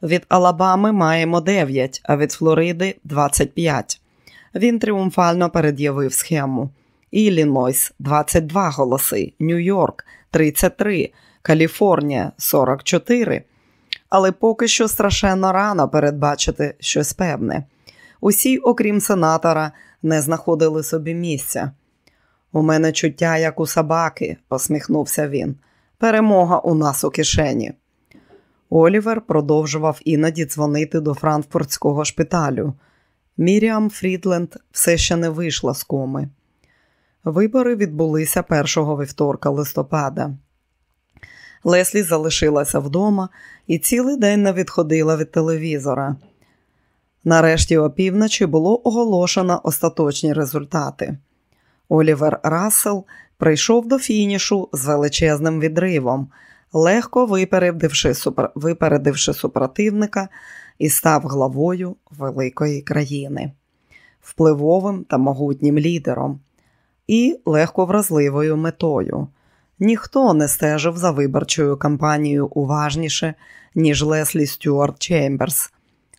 Від Алабами маємо 9, а від Флориди 25. Він тріумфально перед'явив схему. Іллінойс 22 голоси, Нью-Йорк 33, Каліфорнія 44. Але поки що страшенно рано передбачити щось певне. Усі, окрім сенатора, не знаходили собі місця. У мене чуття, як у собаки, посміхнувся він. Перемога у нас у кишені. Олівер продовжував іноді дзвонити до Франкфуртського шпиталю. Міріам Фрідленд все ще не вийшла з коми. Вибори відбулися першого вівторка листопада. Леслі залишилася вдома і цілий день не відходила від телевізора. Нарешті опівночі було оголошено остаточні результати. Олівер Рассел прийшов до фінішу з величезним відривом, легко випередивши, супер... випередивши супротивника і став главою великої країни, впливовим та могутнім лідером і легко вразливою метою. Ніхто не стежив за виборчою кампанією уважніше, ніж Леслі Стюарт Чемберс.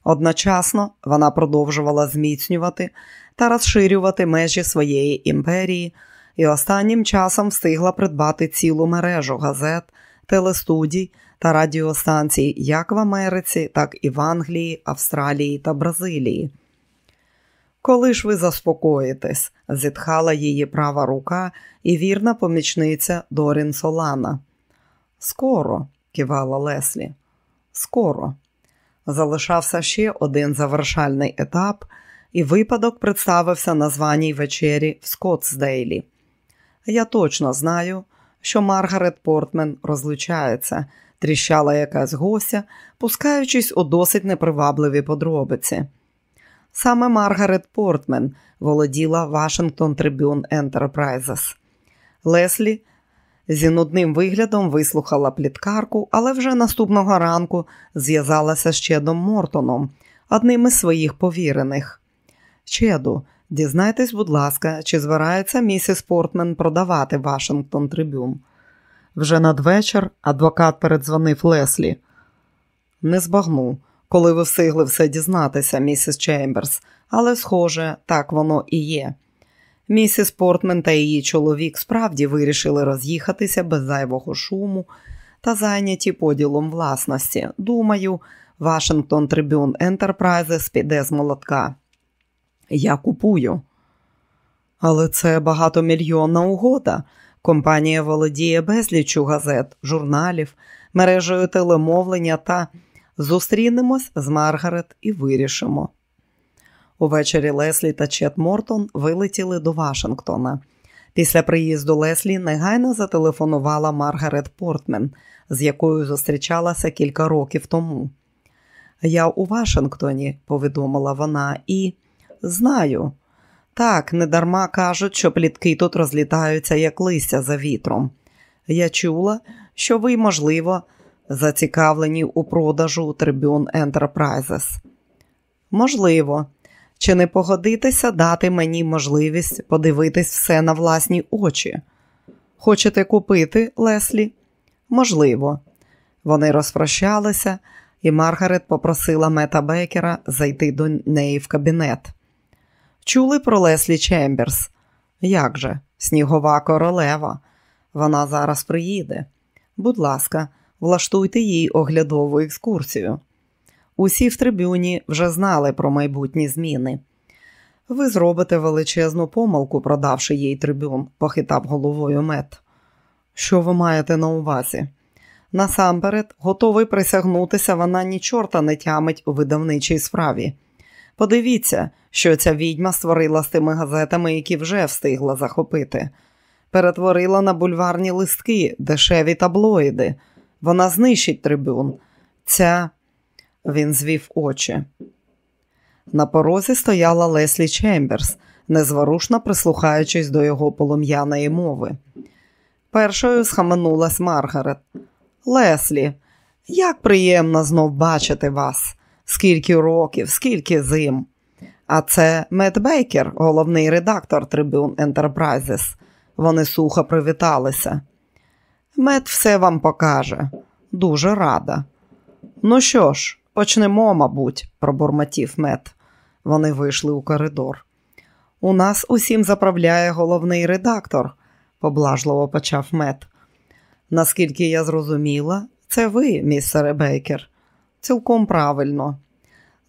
Одночасно вона продовжувала зміцнювати та розширювати межі своєї імперії і останнім часом встигла придбати цілу мережу газет, телестудій та радіостанцій як в Америці, так і в Англії, Австралії та Бразилії. Коли ж ви заспокоїтесь, зітхала її права рука і вірна помічниця Дорін Солана. Скоро, кивала Леслі, скоро. Залишався ще один завершальний етап, і випадок представився на званій вечері в Скоттсдейлі. Я точно знаю, що Маргарет Портмен розлучається, тріщала якась гостя, пускаючись у досить непривабливі подробиці. Саме Маргарет Портмен володіла Washington Tribune Enterprises. Леслі зі нудним виглядом вислухала пліткарку, але вже наступного ранку зв'язалася з Чедом Мортоном, одним із своїх повірених. Чете, дізнайтесь, будь ласка, чи збирається місіс Портмен продавати Вашингтон Трибюн. Вже надвечір адвокат передзвонив Леслі. Не збагну, коли ви встигли все дізнатися, місіс Чемберс, але, схоже, так воно і є. Місіс Портмен та її чоловік справді вирішили роз'їхатися без зайвого шуму та зайняті поділом власності. Думаю, Вашингтон Трибюн Ентерпрайзес піде з молотка. Я купую. Але це багатомільйонна угода. Компанія володіє безлічу газет, журналів, мережею телемовлення та зустрінемось з Маргарет і вирішимо. Увечері Леслі та Чет Мортон вилетіли до Вашингтона. Після приїзду Леслі негайно зателефонувала Маргарет Портмен, з якою зустрічалася кілька років тому. Я у Вашингтоні, повідомила вона, і знаю. Так, недарма кажуть, що плітки тут розлітаються, як листя за вітром. Я чула, що ви, можливо, зацікавлені у продажу Tribune Enterprises. Можливо, чи не погодитеся дати мені можливість подивитись все на власні очі? Хочете купити, Леслі? Можливо. Вони розпрощалися, і Маргарет попросила Мета Бекера зайти до неї в кабінет. Чули про Леслі Чемберс? Як же, снігова королева? Вона зараз приїде. Будь ласка, влаштуйте їй оглядову екскурсію. Усі в трибюні вже знали про майбутні зміни. Ви зробите величезну помилку, продавши їй трибюн, похитав головою мет. Що ви маєте на увазі? Насамперед, готовий присягнутися, вона ні чорта не тямить у видавничій справі. Подивіться, що ця відьма створила з тими газетами, які вже встигла захопити. Перетворила на бульварні листки, дешеві таблоїди. Вона знищить трибюн. Ця він звів очі. На порозі стояла Леслі Чемберс, незворушно прислухаючись до його полум'яної мови. Першою схаменулась Маргарет. Леслі, як приємно знов бачити вас, скільки років, скільки зим. А це Мет Бейкер, головний редактор Tribune Enterprises. Вони сухо привіталися. Мет все вам покаже. Дуже рада. Ну що ж, Почнемо, мабуть, пробурмотів мед. Вони вийшли у коридор. У нас усім заправляє головний редактор, поблажливо почав мед. Наскільки я зрозуміла, це ви, містере Бейкер. Цілком правильно.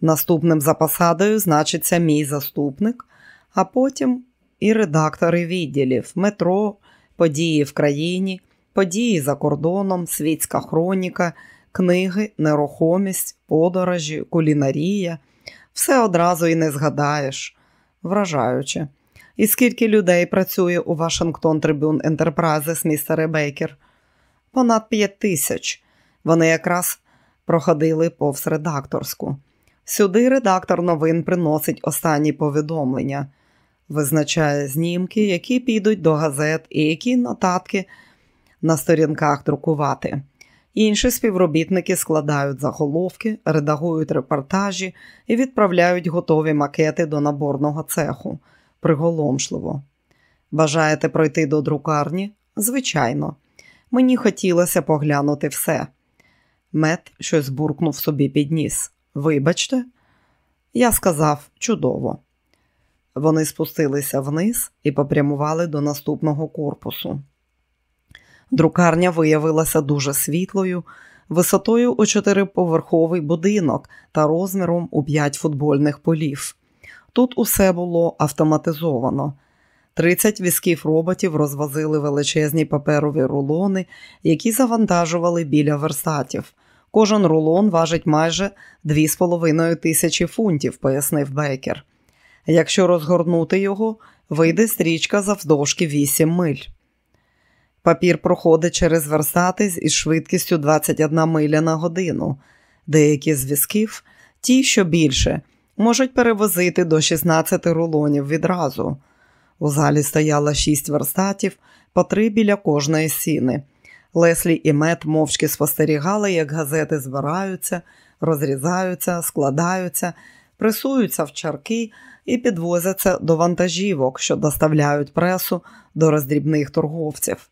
Наступним за посадою значиться мій заступник, а потім і редактори відділів, метро, події в країні, події за кордоном, світська хроніка, книги, нерухомість, подорожі, кулінарія. Все одразу і не згадаєш. Вражаюче. І скільки людей працює у Вашингтон Трибюн Ентерпрайзес, містере Бейкер? Понад п'ять тисяч. Вони якраз проходили повз редакторську. Сюди редактор новин приносить останні повідомлення, визначає знімки, які підуть до газет і які нотатки на сторінках друкувати. Інші співробітники складають заголовки, редагують репортажі і відправляють готові макети до наборного цеху. Приголомшливо. Бажаєте пройти до друкарні? Звичайно. Мені хотілося поглянути все. Мет щось буркнув собі під ніс. Вибачте, я сказав чудово. Вони спустилися вниз і попрямували до наступного корпусу. Друкарня виявилася дуже світлою, висотою у чотириповерховий будинок та розміром у п'ять футбольних полів. Тут усе було автоматизовано. 30 візків роботів розвозили величезні паперові рулони, які завантажували біля верстатів. Кожен рулон важить майже 2,5 тисячі фунтів, пояснив Бейкер. Якщо розгорнути його, вийде стрічка завдовжки 8 миль. Папір проходить через верстати із швидкістю 21 миля на годину. Деякі з візків, ті, що більше, можуть перевозити до 16 рулонів відразу. У залі стояло шість верстатів, по три біля кожної сіни. Леслі і Мет мовчки спостерігали, як газети збираються, розрізаються, складаються, пресуються в чарки і підвозяться до вантажівок, що доставляють пресу до роздрібних торговців.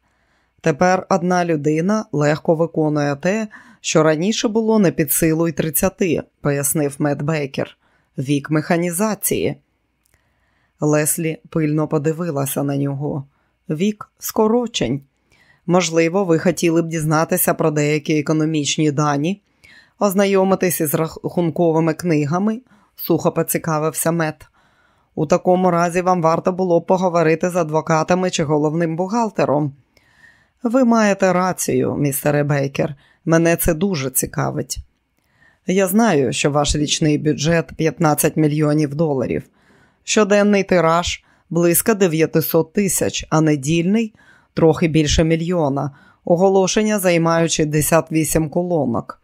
Тепер одна людина легко виконує те, що раніше було не під силу й 30, пояснив Мет Бейкер. Вік механізації. Леслі пильно подивилася на нього. Вік скорочень. Можливо, ви хотіли б дізнатися про деякі економічні дані, ознайомитись із рахунковими книгами, сухо поцікавився мет. У такому разі вам варто було поговорити з адвокатами чи головним бухгалтером. Ви маєте рацію, містере Бейкер, мене це дуже цікавить. Я знаю, що ваш річний бюджет 15 мільйонів доларів, щоденний тираж близько 900 тисяч, а недільний трохи більше мільйона, оголошення займаючи 58 колонок.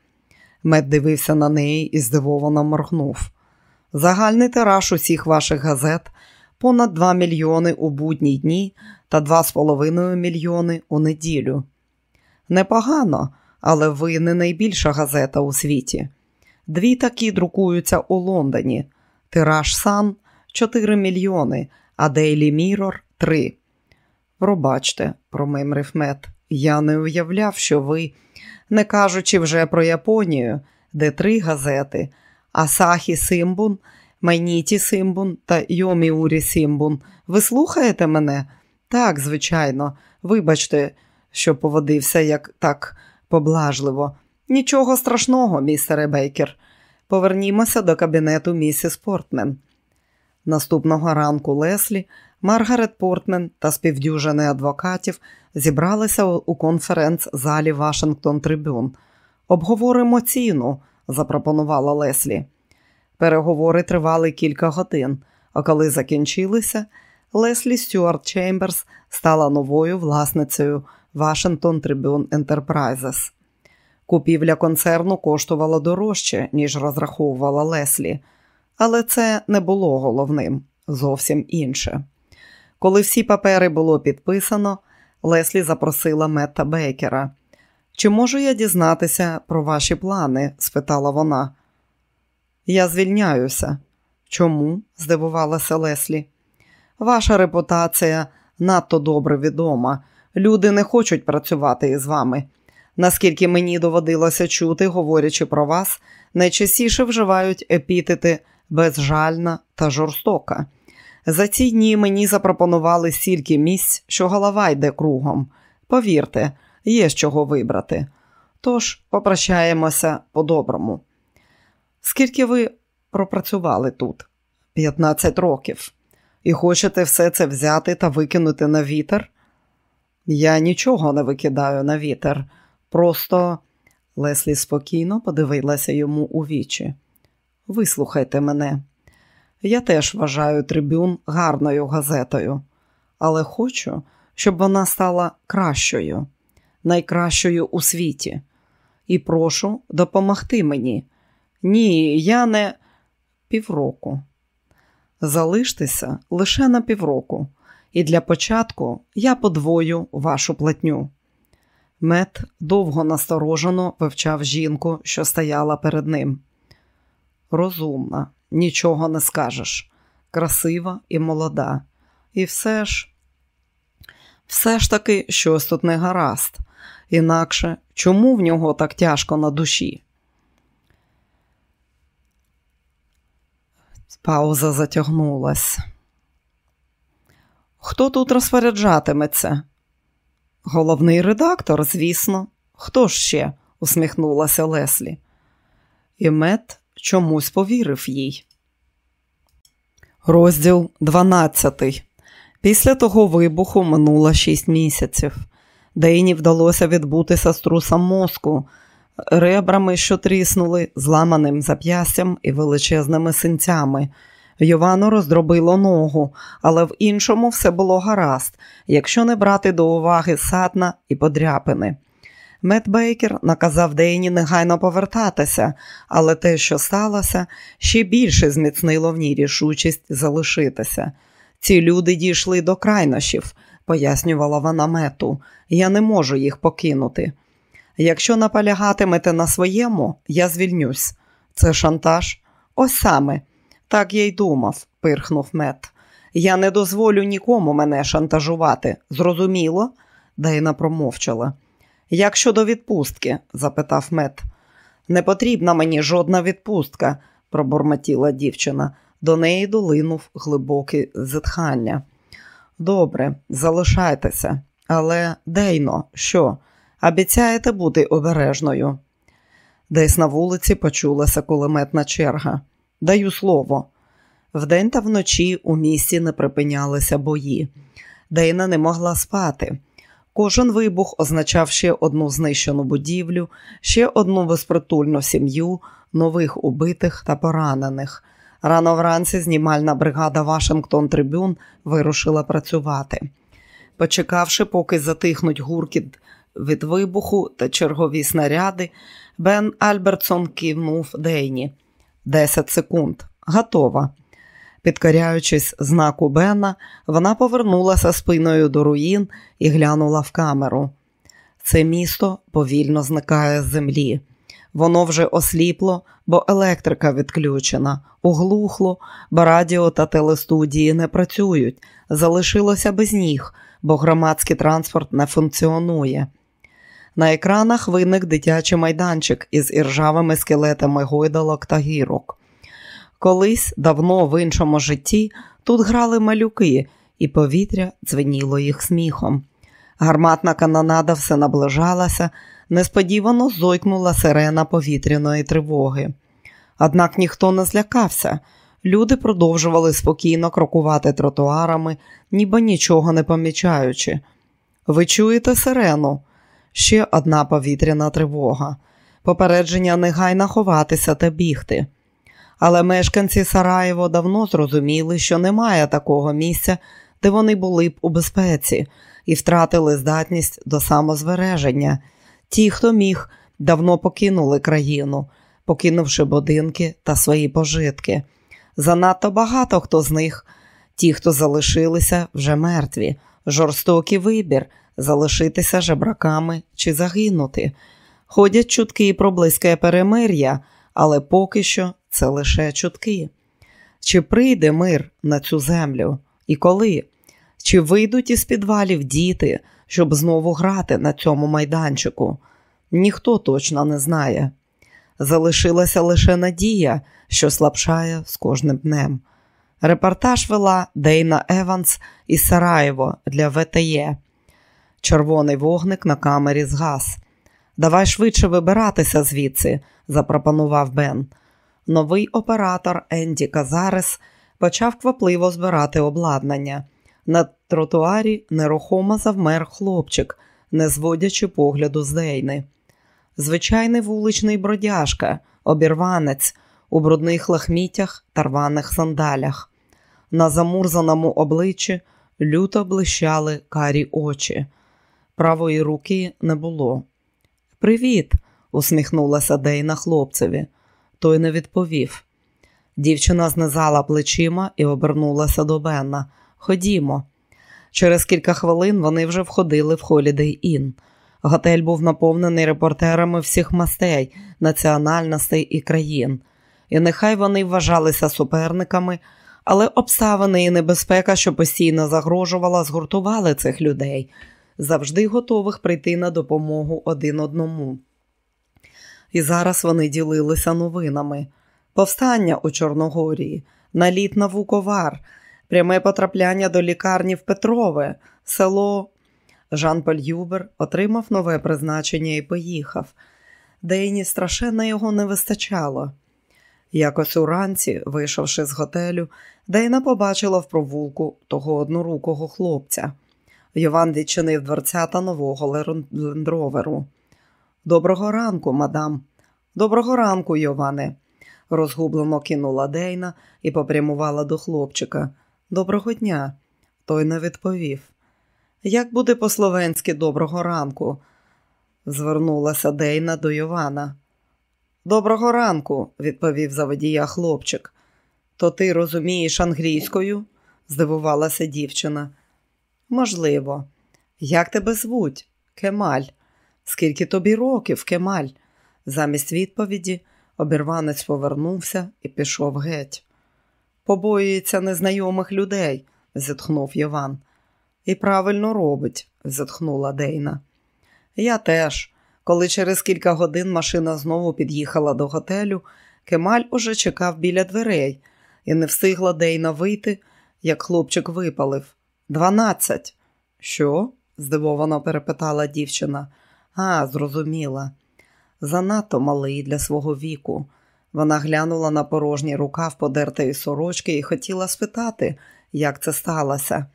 Мед дивився на неї і здивовано моргнув. Загальний тираж усіх ваших газет понад 2 мільйони у будні дні та 2,5 мільйони у неділю. Непогано, але ви не найбільша газета у світі. Дві такі друкуються у Лондоні. Тираж Сан 4 мільйони, а Daily Mirror – 3. Пробачте, промимрив мет, я не уявляв, що ви, не кажучи вже про Японію, де три газети Асахі Симбун, Майнічі Симбун та Йоміурі Симбун. Ви слухаєте мене? Так, звичайно, вибачте, що поводився так поблажливо. Нічого страшного, містере Бейкер. Повернімося до кабінету місіс Портмен. Наступного ранку Леслі Маргарет Портмен та співдюжини адвокатів зібралися у конференц-залі Вашингтон Трибюн. Обговоримо ціну, запропонувала Леслі. Переговори тривали кілька годин, а коли закінчилися, Леслі Стюарт Чемберс стала новою власницею Вашингтон Трибюн Enterprises. Купівля концерну коштувала дорожче, ніж розраховувала Леслі, але це не було головним, зовсім інше. Коли всі папери було підписано, Леслі запросила Метта Бейкера. Чи можу я дізнатися про ваші плани? спитала вона. Я звільняюся. Чому? здивувалася Леслі. Ваша репутація надто добре відома. Люди не хочуть працювати із вами. Наскільки мені доводилося чути, говорячи про вас, найчастіше вживають епітети безжальна та жорстока. За ці дні мені запропонували стільки місць, що голова йде кругом. Повірте, є з чого вибрати. Тож попрощаємося по-доброму. Скільки ви пропрацювали тут? 15 років. І хочете все це взяти та викинути на вітер? Я нічого не викидаю на вітер. Просто Леслі спокійно подивилася йому у вічі. Вислухайте мене. Я теж вважаю трибюн гарною газетою, але хочу, щоб вона стала кращою, найкращою у світі. І прошу допомогти мені. Ні, я не півроку. Залиштеся лише на півроку, і для початку я подвою вашу платню. Мет довго насторожено вивчав жінку, що стояла перед ним. Розумна, нічого не скажеш, красива і молода. І все ж, все ж таки щось тут не гаразд. Інакше чому в нього так тяжко на душі? Пауза затягнулась. Хто тут розпоряджатиметься? Головний редактор, звісно. Хто ще? усміхнулася Леслі. І мет чомусь повірив їй. Розділ 12. Після того вибуху минуло шість місяців. Дейні вдалося відбутися струсом мозку, ребрами, що тріснули, зламаним зап'ястям і величезними синцями. Йовану роздробило ногу, але в іншому все було гаразд, якщо не брати до уваги сатна і подряпини. Мет Бейкер наказав Дейні негайно повертатися, але те, що сталося, ще більше зміцнило в ній рішучість залишитися. Ці люди дійшли до крайнощів, пояснювала вона мету. Я не можу їх покинути. Якщо наполягатимете на своєму, я звільнюсь. Це шантаж? Ось саме. Так я й думав, пирхнув мет. Я не дозволю нікому мене шантажувати. Зрозуміло? Дейна промовчала. Як щодо відпустки? запитав мет. Не потрібна мені жодна відпустка, пробурмотіла дівчина. До неї долинув глибоке зітхання. Добре, залишайтеся, але Дейно, що? Обіцяєте бути обережною? Десь на вулиці почулася кулеметна черга. Даю слово. Вдень та вночі у місті не припинялися бої. Дейна не могла спати. Кожен вибух означав ще одну знищену будівлю, ще одну безпритульну сім'ю, нових убитих та поранених. Рано вранці знімальна бригада Вашингтон Трибюн вирушила працювати. Почекавши, поки затихнуть гуркіт від вибуху та чергові снаряди, Бен Альбертсон кивнув Дейні. Десять секунд. Готова. Підкоряючись знаку Бена, вона повернулася спиною до руїн і глянула в камеру. Це місто повільно зникає з землі. Воно вже осліпло, бо електрика відключена, оглухло, бо радіо та телестудії не працюють, залишилося без ніг, бо громадський транспорт не функціонує. На екранах виник дитячий майданчик із іржавими скелетами гойдалок та гірок. Колись давно в іншому житті тут грали малюки, і повітря дзвеніло їх сміхом. Гарматна канонада все наближалася, несподівано зойкнула сирена повітряної тривоги. Однак ніхто не злякався. Люди продовжували спокійно крокувати тротуарами, ніби нічого не помічаючи. Ви чуєте сирену? Ще одна повітряна тривога. Попередження негайно ховатися та бігти. Але мешканці Сараєво давно зрозуміли, що немає такого місця, де вони були б у безпеці, і втратили здатність до самозбереження. Ті, хто міг, давно покинули країну, покинувши будинки та свої пожитки. Занадто багато хто з них, ті, хто залишилися, вже мертві, жорстокий вибір залишитися жебраками чи загинути. Ходять чутки про близьке перемир'я, але поки що це лише чутки. Чи прийде мир на цю землю і коли? Чи вийдуть із підвалів діти, щоб знову грати на цьому майданчику? Ніхто точно не знає. Залишилася лише надія, що слабшає з кожним днем. Репортаж вела Дейна Еванс із Сараєво для ВТЄ. Червоний вогник на камері згас. Давай швидше вибиратися звідси, запропонував Бен. Новий оператор Енді Казарес почав квапливо збирати обладнання. На тротуарі нерухомо завмер хлопчик, не зводячи погляду з Дейни. Звичайний вуличний бродяжка, обірванець у брудних лахмітях та рваних сандалях. На замурзаному обличчі люто блищали карі очі. Правої руки не було. Привіт, усміхнулася Дейна хлопцеві. Той не відповів. Дівчина знизала плечима і обернулася до Бенна. Ходімо. Через кілька хвилин вони вже входили в Holiday Inn. Готель був наповнений репортерами всіх мастей, національностей і країн. І нехай вони вважалися суперниками, але обставини і небезпека, що постійно загрожувала, згуртували цих людей, завжди готових прийти на допомогу один одному. І зараз вони ділилися новинами: повстання у Чорногорії, наліт на Вуковар, пряме потрапляння до лікарні в Петрове, село. Жан Поль Юбер отримав нове призначення і поїхав. Дейні страшенно його не вистачало. Якось уранці, вийшовши з готелю, Дейна побачила в провулку того однорукого хлопця. Йован відчинив дверцята нового лендроверу. Доброго ранку, мадам. Доброго ранку, Йоване, розгублено кинула Дейна і попрямувала до хлопчика. Доброго дня. Той не відповів. Як буде по-словенськи доброго ранку? звернулася Дейна до Йована. Доброго ранку, відповів заводія хлопчик. То ти розумієш англійською? здивувалася дівчина. Можливо. Як тебе звуть? Кемаль. Скільки тобі років, Кемаль? Замість відповіді обірванець повернувся і пішов геть. Побоюється незнайомих людей, зітхнув Йован. І правильно робить, зітхнула Дейна. Я теж. Коли через кілька годин машина знову під'їхала до готелю, Кемаль уже чекав біля дверей і не встигла Дейна вийти, як хлопчик випалив. Дванадцять. Що? здивовано перепитала дівчина. А, зрозуміла. Занадто малий для свого віку. Вона глянула на порожній рукав подертої сорочки і хотіла спитати, як це сталося,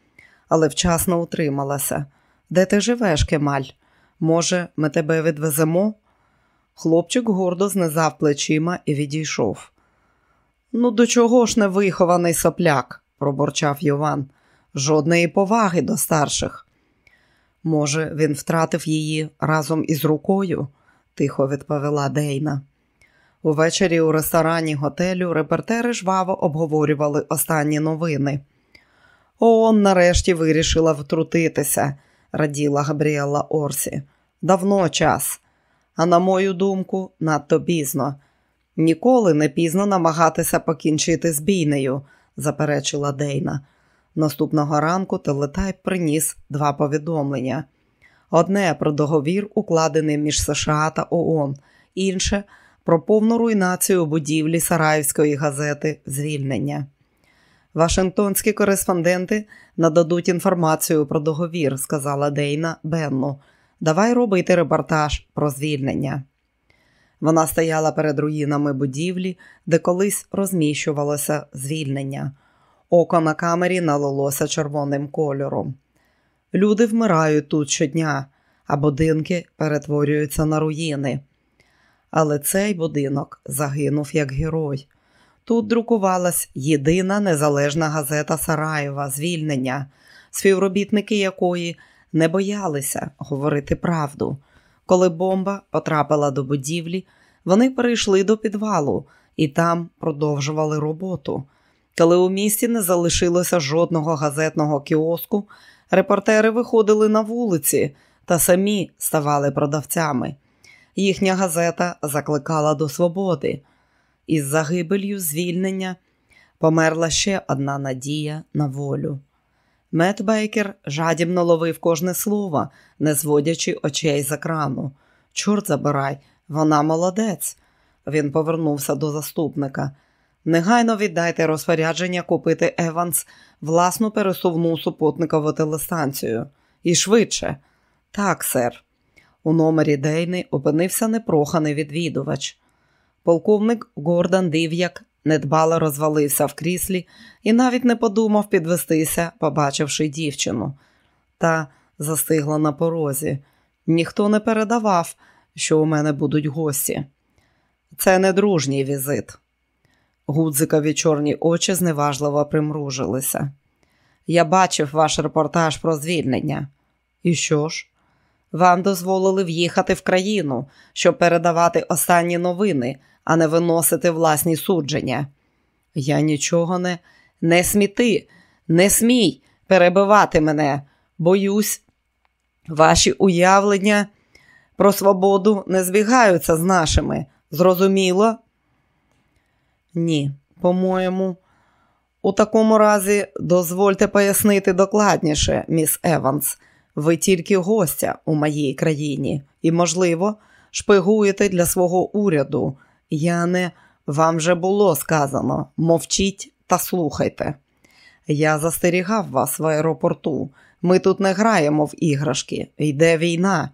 але вчасно утрималася. Де ти живеш, Кемаль? Може, ми тебе відвеземо? Хлопчик гордо знизав плечима і відійшов. Ну, до чого ж не вихований сопляк, проборчав Йован. Жодної поваги до старших. Може, він втратив її разом із рукою, тихо відповіла Дейна. Увечері у ресторані готелю репортери жваво обговорювали останні новини. ООН нарешті вирішила втрутитися, раділа Габріела Орсі. Давно час. А на мою думку, надто пізно. Ніколи не пізно намагатися покінчити з бійнею, заперечила Дейна. Наступного ранку телетайп приніс два повідомлення: одне про договір, укладений між США та ООН, інше про повну руйнацію будівлі Сараївської газети Звільнення. Вашингтонські кореспонденти нададуть інформацію про договір, сказала Дейна Бенну. Давай робити репортаж про звільнення. Вона стояла перед руїнами будівлі, де колись розміщувалося звільнення. Око на камері налилося червоним кольором. Люди вмирають тут щодня, а будинки перетворюються на руїни. Але цей будинок загинув як герой. Тут друкувалась єдина незалежна газета Сараєва Звільнення, співробітники якої не боялися говорити правду. Коли бомба потрапила до будівлі, вони перейшли до підвалу і там продовжували роботу. Коли у місті не залишилося жодного газетного кіоску, репортери виходили на вулиці та самі ставали продавцями. Їхня газета закликала до свободи. Із загибелью звільнення померла ще одна надія на волю. Мет Бейкер жадібно ловив кожне слово, не зводячи очей з екрану. Чорт забирай, вона молодець. Він повернувся до заступника. Негайно віддайте розпорядження купити Еванс власну пересувну супутникову телестанцію. І швидше. Так, сер. У номері Дейни опинився непроханий відвідувач. Полковник Гордан Див'як недбало розвалився в кріслі і навіть не подумав підвестися, побачивши дівчину. Та застигла на порозі. Ніхто не передавав, що у мене будуть гості. Це не дружній візит. Гудзикові чорні очі зневажливо примружилися. Я бачив ваш репортаж про звільнення. І що ж? Вам дозволили в'їхати в країну, щоб передавати останні новини, а не виносити власні судження. Я нічого не не сміти, не смій перебивати мене. Боюсь, ваші уявлення про свободу не збігаються з нашими. Зрозуміло? Ні, по-моєму, у такому разі дозвольте пояснити докладніше, міс Еванс. Ви тільки гостя у моїй країні і, можливо, шпигуєте для свого уряду. Я не вам вже було сказано мовчіть та слухайте. Я застерігав вас в аеропорту. Ми тут не граємо в іграшки, йде війна,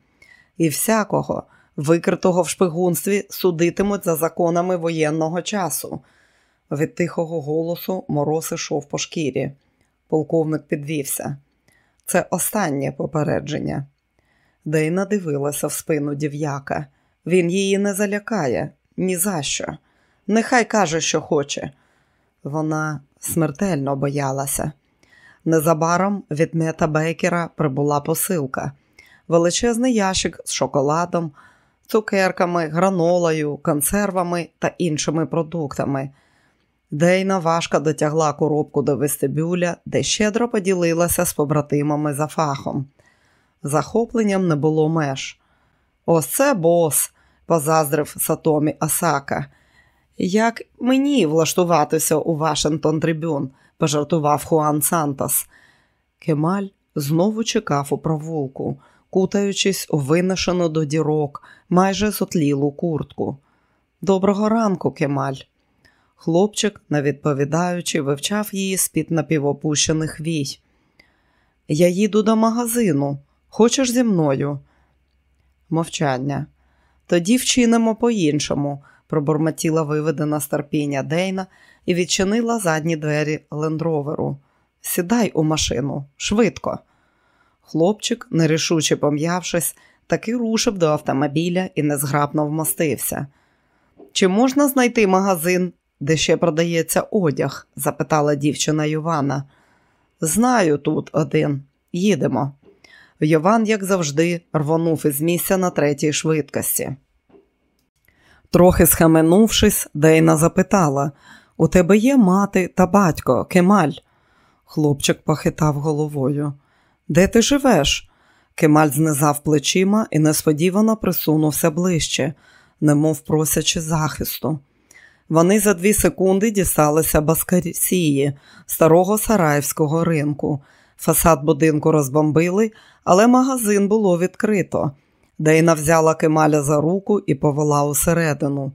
і всякого, викритого в шпигунстві, судитимуть за законами воєнного часу. Від тихого голосу мороз ішов по шкірі. Полковник підвівся. Це останнє попередження. Дейна дивилася в спину дів'яка. Він її не залякає ні за що. Нехай каже, що хоче. Вона смертельно боялася. Незабаром від мета Бейкера прибула посилка, величезний ящик з шоколадом, цукерками, гранолою, консервами та іншими продуктами. Дейна важко дотягла коробку до вестибюля, де щедро поділилася з побратимами за фахом. Захопленням не було меж. Ось це бос, позаздрив Сатомі Асака. Як мені влаштуватися у Вашингтон Трибюн, пожартував Хуан Сантос. Кемаль знову чекав у провулку, кутаючись у виношену до дірок, майже зотлілу куртку. Доброго ранку, Кемаль. Хлопчик, не відповідаючи, вивчав її з-під напівопущених вій. Я їду до магазину. Хочеш зі мною? Мовчання. Тоді вчинимо по-іншому, пробурмотіла виведена з Дейна і відчинила задні двері лендроверу. Сідай у машину, швидко. Хлопчик, нерішуче пом'явшись, таки рушив до автомобіля і незграбно вмостився. Чи можна знайти магазин, де ще продається одяг? запитала дівчина Йована. Знаю тут один. Їдемо. Йован, як завжди, рвонув із місця на третій швидкості. Трохи схаменувшись, Дейна запитала У тебе є мати та батько, Кемаль? Хлопчик похитав головою. Де ти живеш? Кемаль знизав плечима і несподівано присунувся ближче, немов просячи захисту. Вони за дві секунди дісталися Баскарсії, старого сараївського ринку. Фасад будинку розбомбили, але магазин було відкрито. Дейна взяла Кемаля за руку і повела усередину.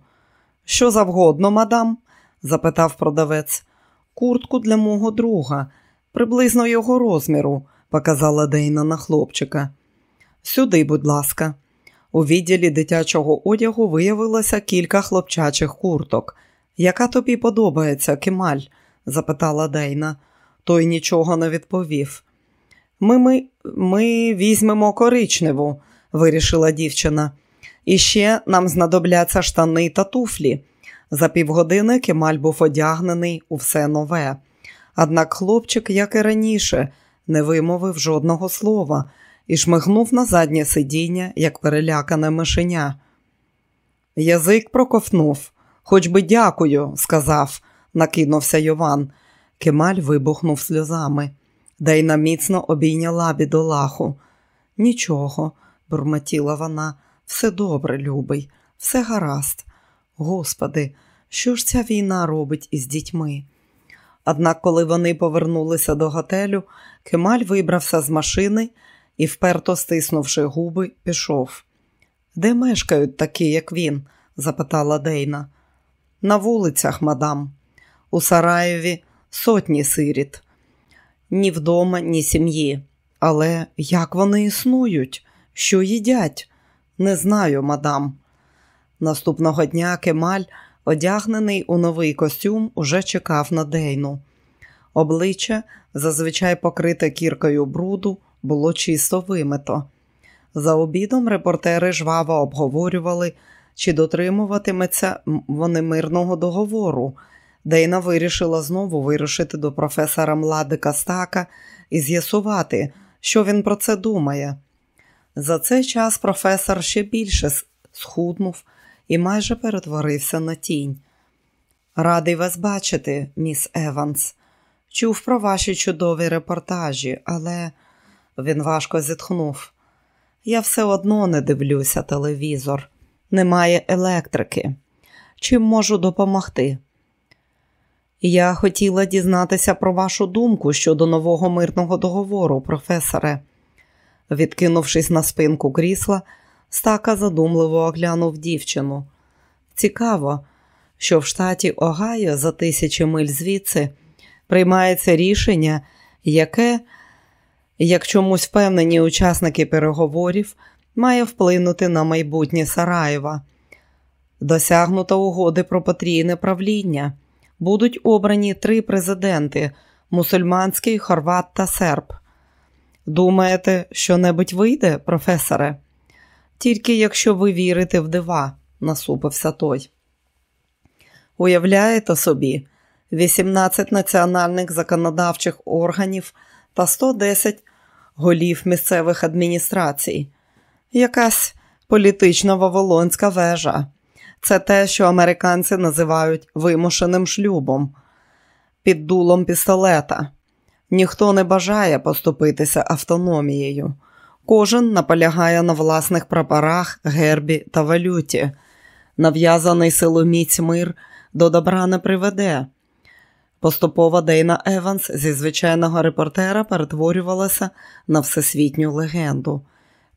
Що завгодно, мадам? запитав продавець. Куртку для мого друга, приблизно його розміру, показала Дейна на хлопчика. Сюди, будь ласка. У відділі дитячого одягу виявилося кілька хлопчачих курток. Яка тобі подобається, Кемаль? запитала Дейна. Той нічого не відповів. Ми ми, ми візьмемо коричневу, вирішила дівчина. І ще нам знадобляться штани та туфлі. За півгодини Кемаль був одягнений у все нове. Однак хлопчик, як і раніше, не вимовив жодного слова і шмигнув на заднє сидіння, як перелякане мишеня. Язик проковнув. Хоч би дякую, сказав, накинувся Йован. Кемаль вибухнув сльозами. Дейна міцно обійняла бідолаху. Нічого, бурмотіла вона, все добре, любий, все гаразд. Господи, що ж ця війна робить із дітьми? Однак, коли вони повернулися до готелю, Кемаль вибрався з машини і, вперто стиснувши губи, пішов. Де мешкають такі, як він? запитала Дейна. На вулицях, мадам. У Сараєві сотні сиріт. Ні вдома, ні сім'ї. Але як вони існують? Що їдять? Не знаю, мадам. Наступного дня Кемаль одягнений у новий костюм, уже чекав на Дейну. Обличчя, зазвичай покрите кіркою бруду, було чисто вимито. За обідом репортери жваво обговорювали, чи дотримуватиметься вони мирного договору. Дейна вирішила знову вирушити до професора Младика Стака і з'ясувати, що він про це думає. За цей час професор ще більше схуднув і майже перетворився на тінь. Радий вас бачити, міс Еванс. Чув про ваші чудові репортажі, але він важко зітхнув. Я все одно не дивлюся телевізор, немає електрики. Чим можу допомогти? Я хотіла дізнатися про вашу думку щодо нового мирного договору, професоре. Відкинувшись на спинку крісла, стака задумливо оглянув дівчину. Цікаво, що в штаті Огайо за тисячі миль звідси приймається рішення, яке, як чомусь впевнені учасники переговорів, має вплинути на майбутнє Сараєва. Досягнуто угоди про потрійне правління. Будуть обрані три президенти мусульманський, хорват та серб. Думаєте, що небудь вийде, професоре? Тільки якщо ви вірите в дива, насупився той. Уявляєте собі, 18 національних законодавчих органів та 110 голів місцевих адміністрацій. Якась політична вавилонська вежа. Це те, що американці називають вимушеним шлюбом, під дулом пістолета. Ніхто не бажає поступитися автономією. Кожен наполягає на власних прапорах, гербі та валюті. Нав'язаний силоміць мир до добра не приведе. Поступово Дейна Еванс зі звичайного репортера перетворювалася на всесвітню легенду.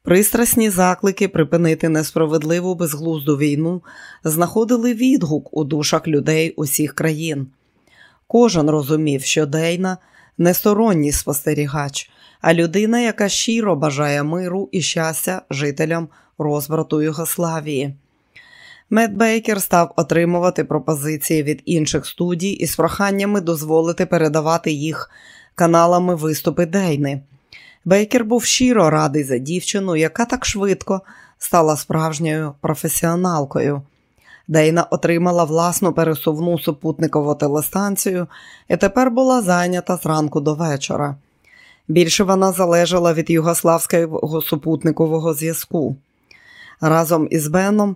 Пристрасні заклики припинити несправедливу безглузду війну знаходили відгук у душах людей усіх країн. Кожен розумів, що Дейна не сторонній спостерігач, а людина, яка щиро бажає миру і щастя жителям розбрату Югославії. Мед Бейкер став отримувати пропозиції від інших студій із проханнями дозволити передавати їх каналами виступи Дейни. Бейкер був щиро радий за дівчину, яка так швидко стала справжньою професіоналкою. Дейна отримала власну пересувну супутникову телестанцію і тепер була зайнята зранку до вечора. Більше вона залежала від югославського супутникового зв'язку. Разом із Беном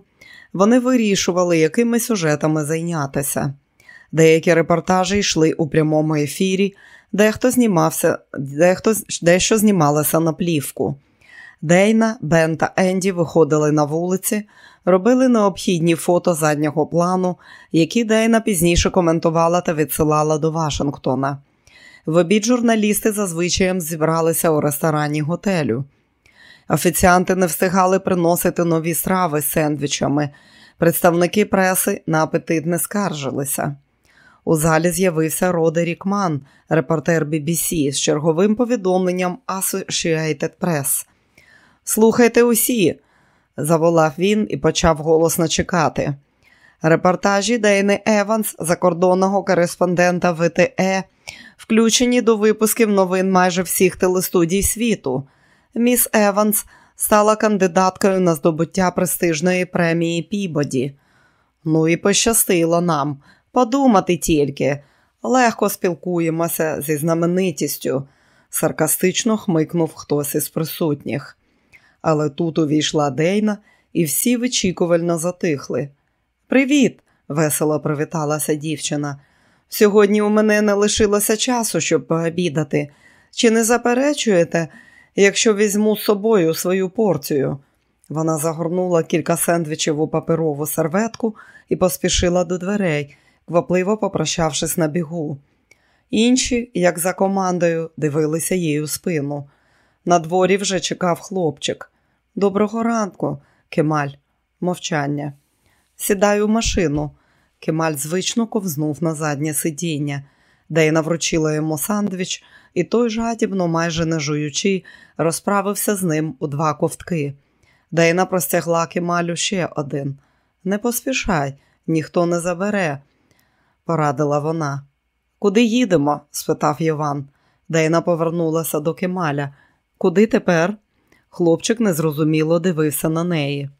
вони вирішували, якими сюжетами зайнятися. Деякі репортажі йшли у прямому ефірі, дехто знімався, дехто дещо знімалося на плівку. Дейна, Бен та Енді виходили на вулиці, робили необхідні фото заднього плану, які Дейна пізніше коментувала та відсилала до Вашингтона. В обід журналісти зазвичай зібралися у ресторані готелю. Офіціанти не встигали приносити нові страви з сендвічами. Представники преси на апетит не скаржилися. У залі з'явився Родерік Ман, репортер BBC, з черговим повідомленням Associated Press. Слухайте усі, заволав він і почав голосно чекати. Репортажі Дейни Еванс, закордонного кореспондента ВТЕ, включені до випусків новин майже всіх телестудій світу. Міс Еванс стала кандидаткою на здобуття престижної премії Пібоді. Ну і пощастило нам. Подумати тільки, легко спілкуємося зі знаменитістю, саркастично хмикнув хтось із присутніх. Але тут увійшла Дейна, і всі вичікувально затихли. Привіт, весело привіталася дівчина. Сьогодні у мене не лишилося часу, щоб пообідати. Чи не заперечуєте, якщо візьму з собою свою порцію? Вона загорнула кілька сендвічів у паперову серветку і поспішила до дверей, квапливо попрощавшись на бігу. Інші, як за командою, дивилися їй у спину. На дворі вже чекав хлопчик. Доброго ранку, Кемаль, мовчання. Сідай у машину. Кемаль звично ковзнув на заднє сидіння. Дейна вручила йому сандвіч, і той жадібно, майже не жуючи, розправився з ним у два ковтки. Дейна простягла Кемалю ще один. Не поспішай, ніхто не забере, порадила вона. Куди їдемо? спитав Іван. Дейна повернулася до Кемаля. Куди тепер? Хлопчик незрозуміло дивився на неї.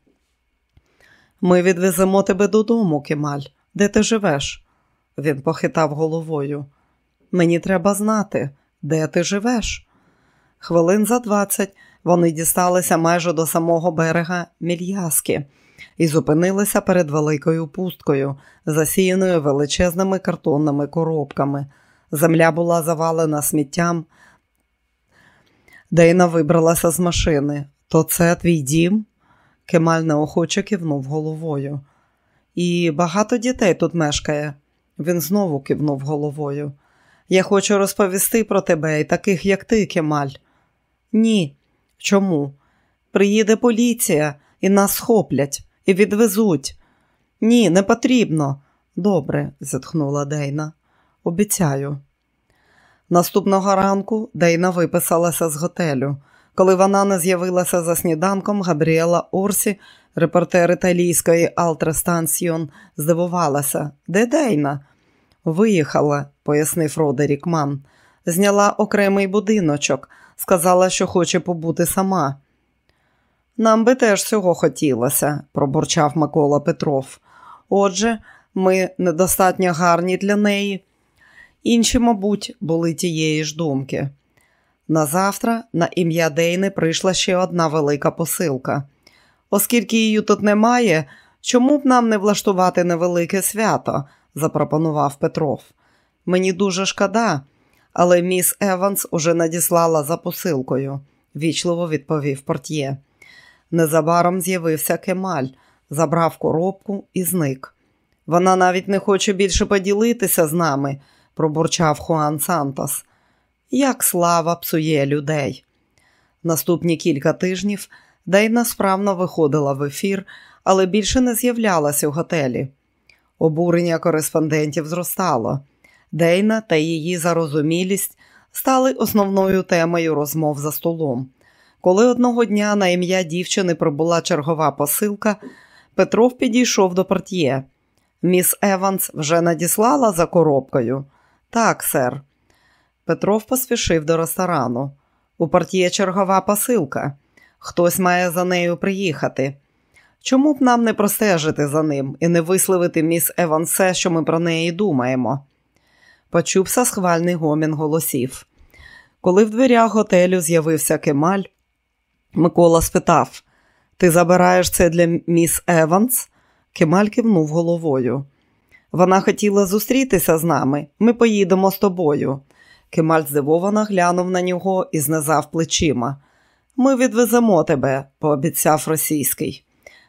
Ми відвеземо тебе додому, Кемаль. Де ти живеш? Він похитав головою. Мені треба знати, де ти живеш. Хвилин за двадцять вони дісталися майже до самого берега мільязки і зупинилися перед великою пусткою, засіяною величезними картонними коробками. Земля була завалена сміттям. Дейна вибралася з машини. То це твій дім? Кемаль неохоче кивнув головою. І багато дітей тут мешкає. Він знову кивнув головою. Я хочу розповісти про тебе і таких, як ти, Кемаль. Ні. Чому? Приїде поліція і нас схоплять і відвезуть. Ні, не потрібно. Добре, зітхнула Дейна. Обіцяю. Наступного ранку Дейна виписалася з готелю. Коли вона не з'явилася за сніданком, Габріела Орсі, репортер італійської Алтрестанціон, здивувалася. Де Дейна? Виїхала, пояснив Родерік Ман. Зняла окремий будиночок, сказала, що хоче побути сама. Нам би теж цього хотілося, пробурчав Микола Петров. Отже, ми недостатньо гарні для неї. Інші, мабуть, були тієї ж думки. Назавтра на ім'я Дейни прийшла ще одна велика посилка. Оскільки її тут немає, чому б нам не влаштувати невелике свято? запропонував Петров. Мені дуже шкода, але міс Еванс уже надіслала за посилкою, вічливо відповів портьє. Незабаром з'явився Кемаль, забрав коробку і зник. Вона навіть не хоче більше поділитися з нами, пробурчав Хуан Сантос. Як слава псує людей. Наступні кілька тижнів Дейна справно виходила в ефір, але більше не з'являлася у готелі. Обурення кореспондентів зростало. Дейна та її зарозумілість стали основною темою розмов за столом. Коли одного дня на ім'я дівчини прибула чергова посилка, Петров підійшов до портьє. Міс Еванс вже надіслала за коробкою. Так, сер. Петров поспішив до ресторану. У портьє чергова посилка. Хтось має за нею приїхати. Чому б нам не простежити за ним і не висловити міс Еванс все, що ми про неї думаємо? Почувся схвальний гомін голосів. Коли в дверях готелю з'явився Кемаль, Микола спитав: Ти забираєш це для міс Еванс? Кемаль кивнув головою. Вона хотіла зустрітися з нами. Ми поїдемо з тобою. Кемаль здивовано глянув на нього і знизав плечима. Ми відвеземо тебе, пообіцяв російський.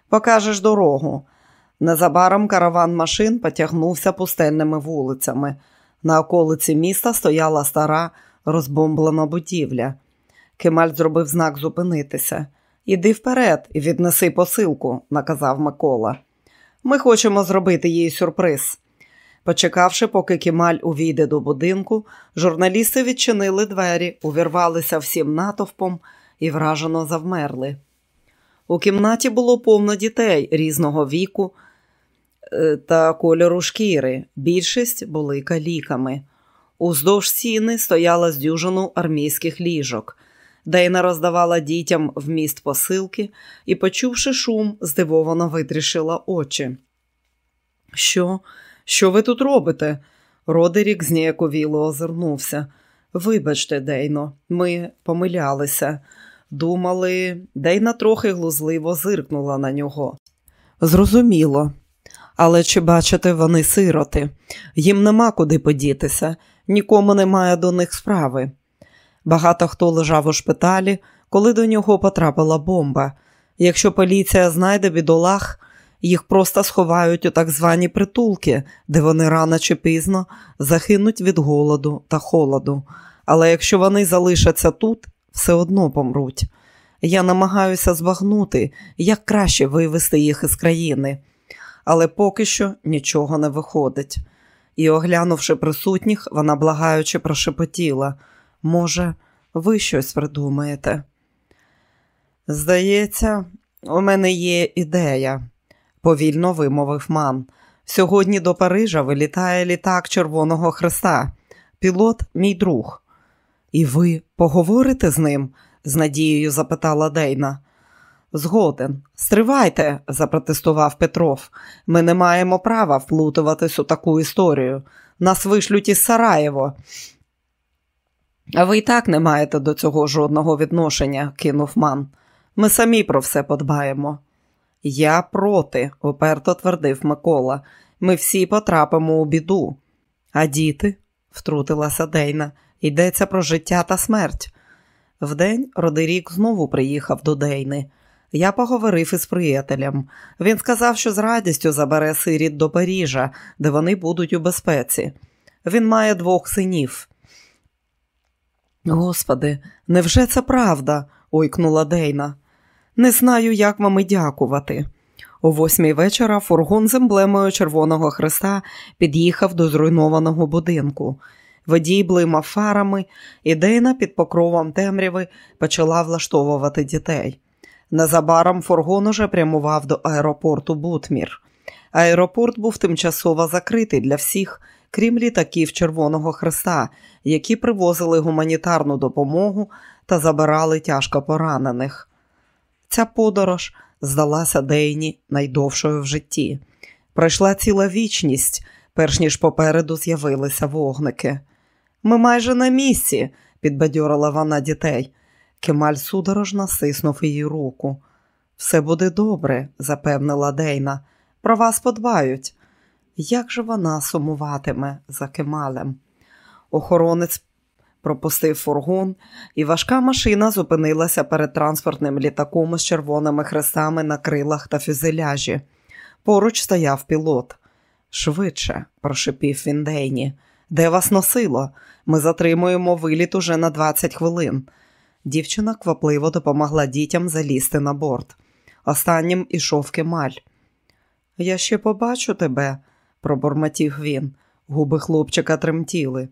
Покажеш дорогу. Незабаром караван машин потягнувся пустельними вулицями. На околиці міста стояла стара розбомблена будівля. Кемаль зробив знак зупинитися. Іди вперед і віднеси посилку, наказав Микола. Ми хочемо зробити їй сюрприз. Почекавши, поки Кемаль увійде до будинку, журналісти відчинили двері, увірвалися всім натовпом і вражено завмерли. У кімнаті було повно дітей різного віку е, та кольору шкіри. Більшість були каліками. Уздовж сіни стояла з дюжину армійських ліжок. Дейна роздавала дітям вміст посилки і, почувши шум, здивовано витрішила очі. Що? Що ви тут робите? Родерік зніяковіло озирнувся. Вибачте, Дейно, ми помилялися. Думали, Дейна трохи глузливо зиркнула на нього. Зрозуміло. Але чи бачите, вони сироти? Їм нема куди подітися, нікому немає до них справи. Багато хто лежав у шпиталі, коли до нього потрапила бомба. Якщо поліція знайде бідолах, їх просто сховають у так звані притулки, де вони рано чи пізно загинуть від голоду та холоду. Але якщо вони залишаться тут, все одно помруть. Я намагаюся збагнути, як краще вивести їх із країни, але поки що нічого не виходить. І, оглянувши присутніх, вона благаючи прошепотіла може, ви щось придумаєте? Здається, у мене є ідея, повільно вимовив ман. Сьогодні до Парижа вилітає літак Червоного Христа. Пілот мій друг. І ви поговорите з ним? з надією запитала Дейна. Згоден. Стривайте, запротестував Петров. Ми не маємо права вплутуватись у таку історію. Нас вишлють із Сараєво. А ви і так не маєте до цього жодного відношення, кинув ман. Ми самі про все подбаємо. Я проти, уперто твердив Микола. Ми всі потрапимо у біду. А діти, втрутилася Дейна, йдеться про життя та смерть. Вдень Родерік знову приїхав до Дейни. Я поговорив із приятелем. Він сказав, що з радістю забере сиріт до Парижа, де вони будуть у безпеці. Він має двох синів. Господи, невже це правда? ойкнула Дейна. Не знаю, як вам і дякувати. О восьмій вечора фургон з емблемою Червоного Христа під'їхав до зруйнованого будинку. Водій блимав фарами, і Дейна під покровом темряви почала влаштовувати дітей. Незабаром фургон уже прямував до аеропорту Бутмір. Аеропорт був тимчасово закритий для всіх, крім літаків Червоного Христа, які привозили гуманітарну допомогу та забирали тяжко поранених. Ця подорож здалася Дейні найдовшою в житті. Пройшла ціла вічність, перш ніж попереду з'явилися вогники. Ми майже на місці, підбадьорила вона дітей. Кемаль судорожно стиснув її руку. Все буде добре, запевнила Дейна. Про вас подбають. Як же вона сумуватиме за Кемалем? Охоронець пропустив фургон, і важка машина зупинилася перед транспортним літаком з червоними хрестами на крилах та фюзеляжі. Поруч стояв пілот. Швидше, прошепів він Дейні. Де вас носило? Ми затримуємо виліт уже на 20 хвилин. Дівчина квапливо допомогла дітям залізти на борт. Останнім ішов кемаль. Я ще побачу тебе, пробурмотів він. Губи хлопчика тремтіли.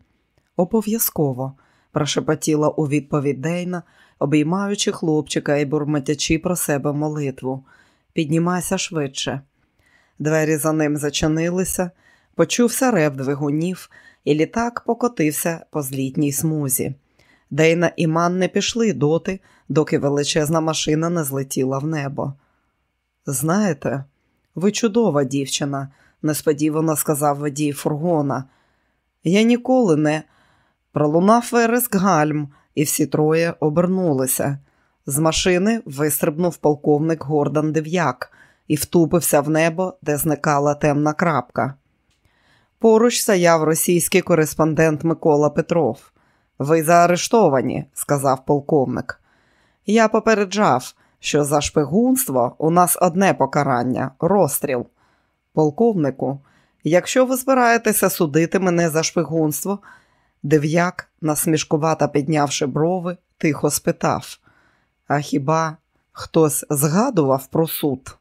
Обов'язково, прошепотіла у відповідь Дейна, обіймаючи хлопчика і бурмотячи про себе молитву. Піднімайся швидше. Двері за ним зачинилися, почувся рев двигунів, і літак покотився по злітній смузі. Дейна і Ман не пішли доти, доки величезна машина не злетіла в небо. Знаєте, ви чудова дівчина, несподівано сказав водій фургона. Я ніколи не пролунав вереск гальм, і всі троє обернулися. З машини вистрибнув полковник Гордан Дев'як і втупився в небо, де зникала темна крапка. Поруч стояв російський кореспондент Микола Петров. Ви заарештовані, сказав полковник. Я попереджав, що за шпигунство у нас одне покарання розстріл. Полковнику, якщо ви збираєтеся судити мене за шпигунство, дев'як, насмішкувато піднявши брови, тихо спитав: А хіба хтось згадував про суд?